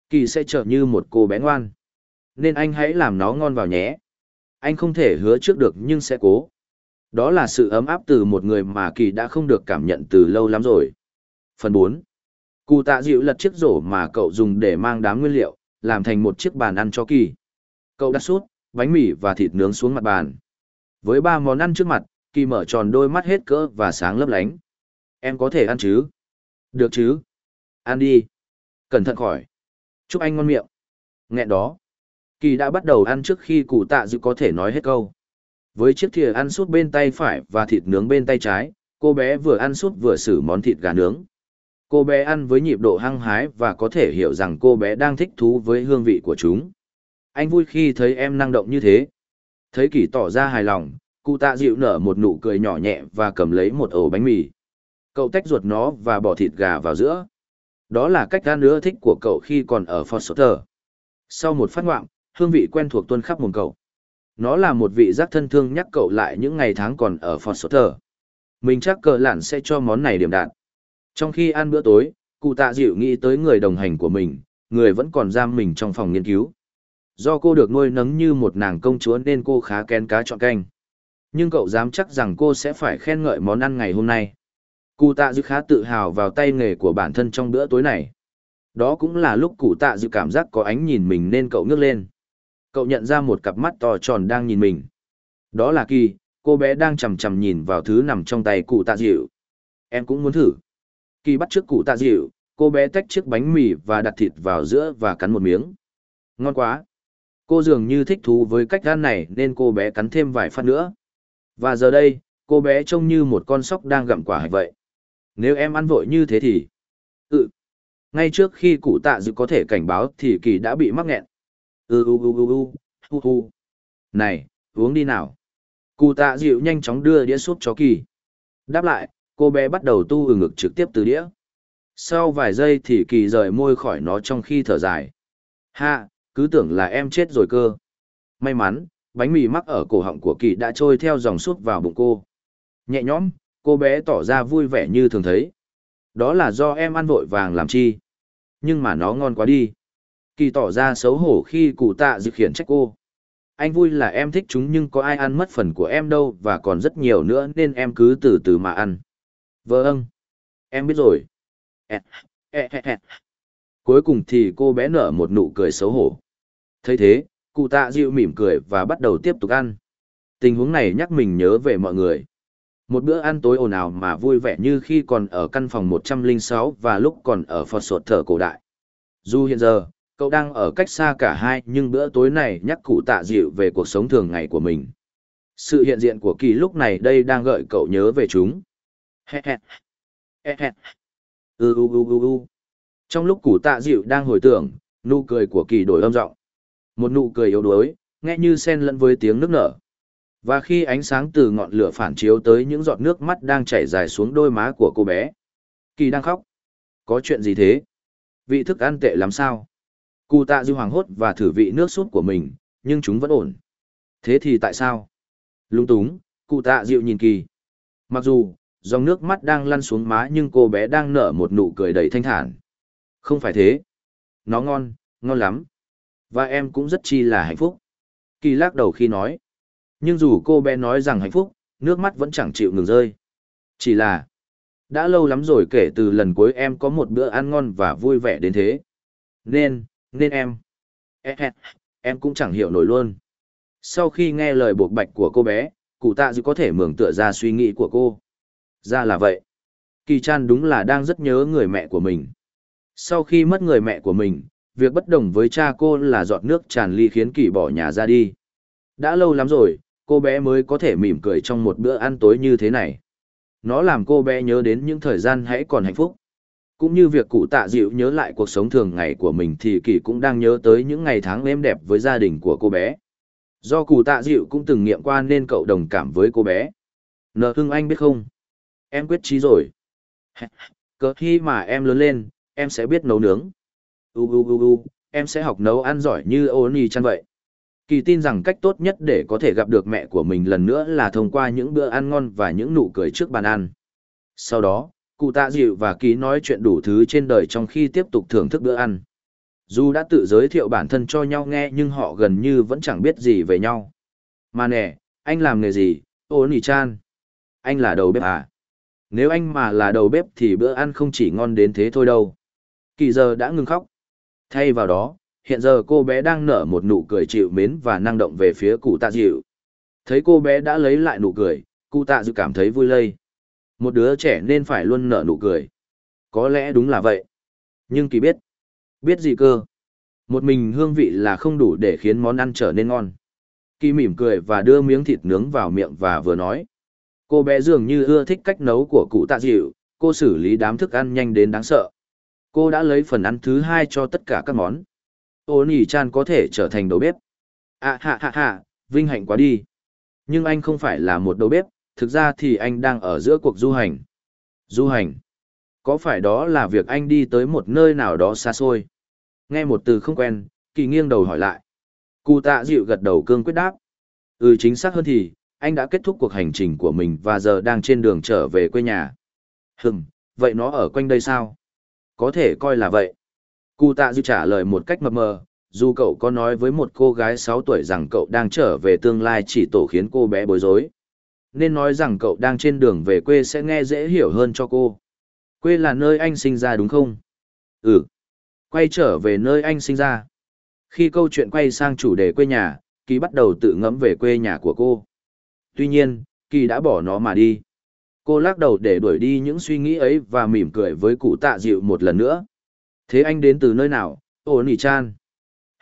Kỳ sẽ trở như một cô bé ngoan. Nên anh hãy làm nó ngon vào nhé. Anh không thể hứa trước được nhưng sẽ cố. Đó là sự ấm áp từ một người mà Kỳ đã không được cảm nhận từ lâu lắm rồi. Phần 4. Cụ tạ dịu lật chiếc rổ mà cậu dùng để mang đám nguyên liệu, làm thành một chiếc bàn ăn cho Kỳ. Cậu đặt sút, bánh mì và thịt nướng xuống mặt bàn. Với ba món ăn trước mặt, Kỳ mở tròn đôi mắt hết cỡ và sáng lấp lánh. Em có thể ăn chứ? Được chứ? Ăn đi. Cẩn thận khỏi. Chúc anh ngon miệng. Nghẹn đó. Kỳ đã bắt đầu ăn trước khi cụ tạ dự có thể nói hết câu. Với chiếc thìa ăn sút bên tay phải và thịt nướng bên tay trái, cô bé vừa ăn sút vừa xử món thịt gà nướng. Cô bé ăn với nhịp độ hăng hái và có thể hiểu rằng cô bé đang thích thú với hương vị của chúng. Anh vui khi thấy em năng động như thế. Thấy Kỳ tỏ ra hài lòng, cụ tạ dịu nở một nụ cười nhỏ nhẹ và cầm lấy một ổ bánh mì. Cậu tách ruột nó và bỏ thịt gà vào giữa. Đó là cách ăn nữa thích của cậu khi còn ở Foster. Sau một phát ngoạm, hương vị quen thuộc tuôn khắp mồm cậu. Nó là một vị giác thân thương nhắc cậu lại những ngày tháng còn ở Foster. Mình chắc cờ lạn sẽ cho món này điểm đạn. Trong khi ăn bữa tối, cụ tạ dịu nghĩ tới người đồng hành của mình, người vẫn còn giam mình trong phòng nghiên cứu. Do cô được nuôi nấng như một nàng công chúa nên cô khá kén cá chọn canh. Nhưng cậu dám chắc rằng cô sẽ phải khen ngợi món ăn ngày hôm nay. Cụ tạ dư khá tự hào vào tay nghề của bản thân trong bữa tối này. Đó cũng là lúc cụ tạ dư cảm giác có ánh nhìn mình nên cậu ngước lên. Cậu nhận ra một cặp mắt to tròn đang nhìn mình. Đó là Kỳ, cô bé đang chầm chầm nhìn vào thứ nằm trong tay cụ tạ dịu. Em cũng muốn thử. Kỳ bắt trước cụ tạ dịu, cô bé tách chiếc bánh mì và đặt thịt vào giữa và cắn một miếng. Ngon quá. Cô dường như thích thú với cách gan này nên cô bé cắn thêm vài phát nữa. Và giờ đây, cô bé trông như một con sóc đang gặm quả hạch vậy. Nếu em ăn vội như thế thì... Ừ. Ngay trước khi cụ tạ dự có thể cảnh báo thì kỳ đã bị mắc nghẹn. Ừ ừ ừ ừ ừ ừ ừ. Này, uống đi nào. Cụ tạ dịu nhanh chóng đưa đĩa súp cho kỳ. Đáp lại, cô bé bắt đầu tu ừ ngực trực tiếp từ đĩa. Sau vài giây thì kỳ rời môi khỏi nó trong khi thở dài. Ha, cứ tưởng là em chết rồi cơ. May mắn, bánh mì mắc ở cổ họng của kỳ đã trôi theo dòng suốt vào bụng cô. Nhẹ nhõm, cô bé tỏ ra vui vẻ như thường thấy. Đó là do em ăn vội vàng làm chi. Nhưng mà nó ngon quá đi. Kỳ tỏ ra xấu hổ khi cụ tạ dự khiển trách cô. Anh vui là em thích chúng nhưng có ai ăn mất phần của em đâu và còn rất nhiều nữa nên em cứ từ từ mà ăn. Vâng, em biết rồi. Cuối cùng thì cô bé nở một nụ cười xấu hổ. thấy thế, cụ tạ dịu mỉm cười và bắt đầu tiếp tục ăn. Tình huống này nhắc mình nhớ về mọi người. Một bữa ăn tối ồn ào mà vui vẻ như khi còn ở căn phòng 106 và lúc còn ở Phật Sột Thở Cổ Đại. Dù hiện giờ, cậu đang ở cách xa cả hai nhưng bữa tối này nhắc cụ tạ dịu về cuộc sống thường ngày của mình. Sự hiện diện của kỳ lúc này đây đang gợi cậu nhớ về chúng. Ừ ừ ừ ừ ừ. Trong lúc Củ tạ dịu đang hồi tưởng, nụ cười của kỳ đổi âm giọng. Một nụ cười yếu đuối, nghe như xen lẫn với tiếng nước nở. Và khi ánh sáng từ ngọn lửa phản chiếu tới những giọt nước mắt đang chảy dài xuống đôi má của cô bé. Kỳ đang khóc. Có chuyện gì thế? Vị thức ăn tệ lắm sao? Cụ tạ dư hoàng hốt và thử vị nước súp của mình, nhưng chúng vẫn ổn. Thế thì tại sao? Lung túng, cụ tạ dịu nhìn kỳ. Mặc dù, dòng nước mắt đang lăn xuống má nhưng cô bé đang nở một nụ cười đầy thanh thản. Không phải thế. Nó ngon, ngon lắm. Và em cũng rất chi là hạnh phúc. Kỳ lắc đầu khi nói. Nhưng dù cô bé nói rằng hạnh phúc, nước mắt vẫn chẳng chịu ngừng rơi. Chỉ là, đã lâu lắm rồi kể từ lần cuối em có một bữa ăn ngon và vui vẻ đến thế. Nên, nên em, em cũng chẳng hiểu nổi luôn. Sau khi nghe lời buộc bạch của cô bé, cụ tạ dư có thể mường tựa ra suy nghĩ của cô. Ra là vậy. Kỳ chan đúng là đang rất nhớ người mẹ của mình. Sau khi mất người mẹ của mình, việc bất đồng với cha cô là giọt nước tràn ly khiến kỳ bỏ nhà ra đi. Đã lâu lắm rồi, cô bé mới có thể mỉm cười trong một bữa ăn tối như thế này. Nó làm cô bé nhớ đến những thời gian hãy còn hạnh phúc. Cũng như việc cụ tạ dịu nhớ lại cuộc sống thường ngày của mình thì kỳ cũng đang nhớ tới những ngày tháng êm đẹp với gia đình của cô bé. Do cụ tạ dịu cũng từng nghiệm qua nên cậu đồng cảm với cô bé. Nờ hưng anh biết không? Em quyết trí rồi. Cớ khi mà em lớn lên, em sẽ biết nấu nướng. U u u u, em sẽ học nấu ăn giỏi như Oni chăn vậy. Kỳ tin rằng cách tốt nhất để có thể gặp được mẹ của mình lần nữa là thông qua những bữa ăn ngon và những nụ cười trước bàn ăn. Sau đó, cụ tạ dịu và Kỳ nói chuyện đủ thứ trên đời trong khi tiếp tục thưởng thức bữa ăn. Dù đã tự giới thiệu bản thân cho nhau nghe nhưng họ gần như vẫn chẳng biết gì về nhau. Mà nè, anh làm nghề gì? Oni chan. Anh là đầu bếp à? Nếu anh mà là đầu bếp thì bữa ăn không chỉ ngon đến thế thôi đâu. Kỳ giờ đã ngừng khóc. Thay vào đó, hiện giờ cô bé đang nở một nụ cười chịu mến và năng động về phía cụ tạ dịu. Thấy cô bé đã lấy lại nụ cười, cụ tạ dịu cảm thấy vui lây. Một đứa trẻ nên phải luôn nở nụ cười. Có lẽ đúng là vậy. Nhưng kỳ biết. Biết gì cơ? Một mình hương vị là không đủ để khiến món ăn trở nên ngon. Kỳ mỉm cười và đưa miếng thịt nướng vào miệng và vừa nói. Cô bé dường như ưa thích cách nấu của cụ tạ dịu, cô xử lý đám thức ăn nhanh đến đáng sợ. Cô đã lấy phần ăn thứ hai cho tất cả các món. Ô nỉ chan có thể trở thành đầu bếp. À hạ hạ hạ, vinh hạnh quá đi. Nhưng anh không phải là một đầu bếp, thực ra thì anh đang ở giữa cuộc du hành. Du hành? Có phải đó là việc anh đi tới một nơi nào đó xa xôi? Nghe một từ không quen, kỳ nghiêng đầu hỏi lại. Cụ tạ dịu gật đầu cương quyết đáp. Ừ chính xác hơn thì, anh đã kết thúc cuộc hành trình của mình và giờ đang trên đường trở về quê nhà. Hừm, vậy nó ở quanh đây sao? Có thể coi là vậy. Cụ tạ dư trả lời một cách mập mờ, dù cậu có nói với một cô gái 6 tuổi rằng cậu đang trở về tương lai chỉ tổ khiến cô bé bối rối. Nên nói rằng cậu đang trên đường về quê sẽ nghe dễ hiểu hơn cho cô. Quê là nơi anh sinh ra đúng không? Ừ. Quay trở về nơi anh sinh ra. Khi câu chuyện quay sang chủ đề quê nhà, Kỳ bắt đầu tự ngẫm về quê nhà của cô. Tuy nhiên, Kỳ đã bỏ nó mà đi. Cô lắc đầu để đuổi đi những suy nghĩ ấy và mỉm cười với cụ tạ dịu một lần nữa. Thế anh đến từ nơi nào? Ồ nỉ chan.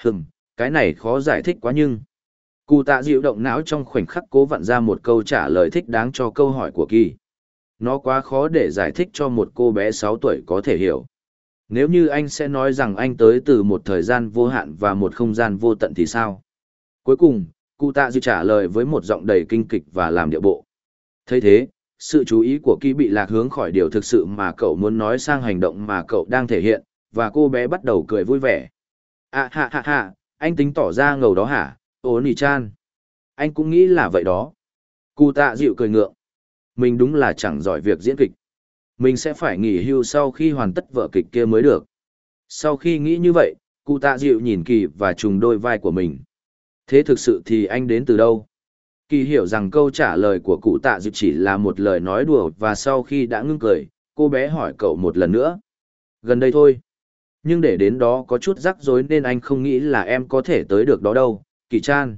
Hừm, cái này khó giải thích quá nhưng. Cụ tạ dịu động não trong khoảnh khắc cố vặn ra một câu trả lời thích đáng cho câu hỏi của Kỳ. Nó quá khó để giải thích cho một cô bé 6 tuổi có thể hiểu. Nếu như anh sẽ nói rằng anh tới từ một thời gian vô hạn và một không gian vô tận thì sao? Cuối cùng, cụ tạ dịu trả lời với một giọng đầy kinh kịch và làm điệu bộ. thấy thế, sự chú ý của Kỳ bị lạc hướng khỏi điều thực sự mà cậu muốn nói sang hành động mà cậu đang thể hiện, và cô bé bắt đầu cười vui vẻ. À ha ha ha, anh tính tỏ ra ngầu đó hả, ố nỉ chan. Anh cũng nghĩ là vậy đó. Cụ tạ dịu cười ngượng. Mình đúng là chẳng giỏi việc diễn kịch. Mình sẽ phải nghỉ hưu sau khi hoàn tất vở kịch kia mới được. Sau khi nghĩ như vậy, cụ tạ dịu nhìn kỳ và trùng đôi vai của mình. Thế thực sự thì anh đến từ đâu? Kỳ hiểu rằng câu trả lời của cụ tạ dịu chỉ là một lời nói đùa và sau khi đã ngưng cười, cô bé hỏi cậu một lần nữa. Gần đây thôi. Nhưng để đến đó có chút rắc rối nên anh không nghĩ là em có thể tới được đó đâu, kỳ chan.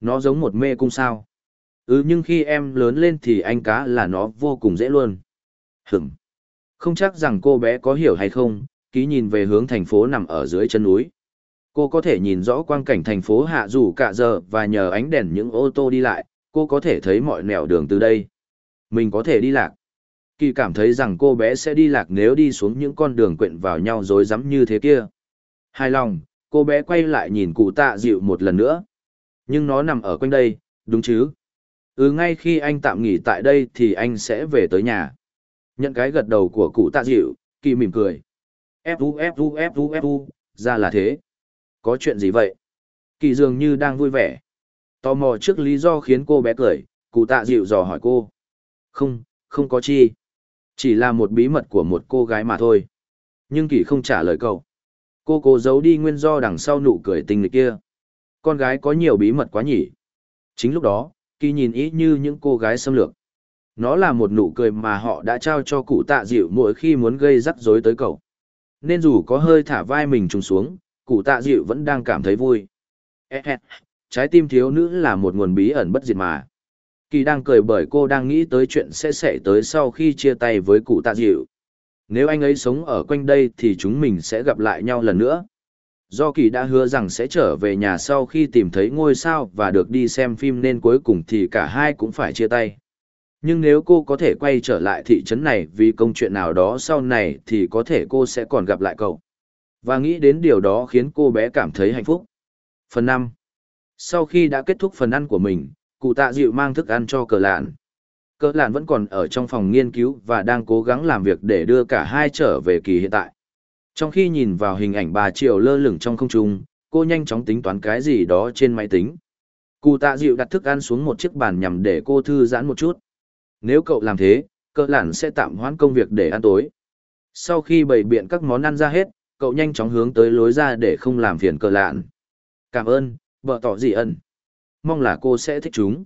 Nó giống một mê cung sao. Ừ nhưng khi em lớn lên thì anh cá là nó vô cùng dễ luôn. Hửm. Không chắc rằng cô bé có hiểu hay không, ký nhìn về hướng thành phố nằm ở dưới chân núi. Cô có thể nhìn rõ quang cảnh thành phố hạ dù cả giờ và nhờ ánh đèn những ô tô đi lại, cô có thể thấy mọi nẻo đường từ đây. Mình có thể đi lạc. Kỳ cảm thấy rằng cô bé sẽ đi lạc nếu đi xuống những con đường quyện vào nhau rối rắm như thế kia. Hài lòng, cô bé quay lại nhìn cụ tạ dịu một lần nữa. Nhưng nó nằm ở quanh đây, đúng chứ? Ừ ngay khi anh tạm nghỉ tại đây thì anh sẽ về tới nhà. Nhận cái gật đầu của cụ tạ dịu, kỳ mỉm cười. Fu fu fu fu, ra là thế. Có chuyện gì vậy? Kỳ dường như đang vui vẻ. Tò mò trước lý do khiến cô bé cười, cụ tạ dịu dò hỏi cô. Không, không có chi. Chỉ là một bí mật của một cô gái mà thôi. Nhưng kỳ không trả lời cậu. Cô cố giấu đi nguyên do đằng sau nụ cười tình nghịch kia. Con gái có nhiều bí mật quá nhỉ. Chính lúc đó, kỳ nhìn ý như những cô gái xâm lược. Nó là một nụ cười mà họ đã trao cho cụ tạ dịu mỗi khi muốn gây rắc rối tới cậu. Nên dù có hơi thả vai mình trùng xuống, cụ tạ dịu vẫn đang cảm thấy vui. Trái tim thiếu nữ là một nguồn bí ẩn bất diệt mà. Kỳ đang cười bởi cô đang nghĩ tới chuyện sẽ xảy tới sau khi chia tay với cụ tạ dịu. Nếu anh ấy sống ở quanh đây thì chúng mình sẽ gặp lại nhau lần nữa. Do Kỳ đã hứa rằng sẽ trở về nhà sau khi tìm thấy ngôi sao và được đi xem phim nên cuối cùng thì cả hai cũng phải chia tay. Nhưng nếu cô có thể quay trở lại thị trấn này vì công chuyện nào đó sau này thì có thể cô sẽ còn gặp lại cậu. Và nghĩ đến điều đó khiến cô bé cảm thấy hạnh phúc. Phần năm. Sau khi đã kết thúc phần ăn của mình, cụ tạ dịu mang thức ăn cho cờ lạn. Cờ lạn vẫn còn ở trong phòng nghiên cứu và đang cố gắng làm việc để đưa cả hai trở về kỳ hiện tại. Trong khi nhìn vào hình ảnh bà Triệu lơ lửng trong không trung, cô nhanh chóng tính toán cái gì đó trên máy tính. Cụ tạ dịu đặt thức ăn xuống một chiếc bàn nhằm để cô thư giãn một chút. Nếu cậu làm thế, cờ lạn sẽ tạm hoãn công việc để ăn tối. Sau khi bày biện các món ăn ra hết, cậu nhanh chóng hướng tới lối ra để không làm phiền cờ lạn. Cảm ơn, vợ tỏ dị ẩn. Mong là cô sẽ thích chúng.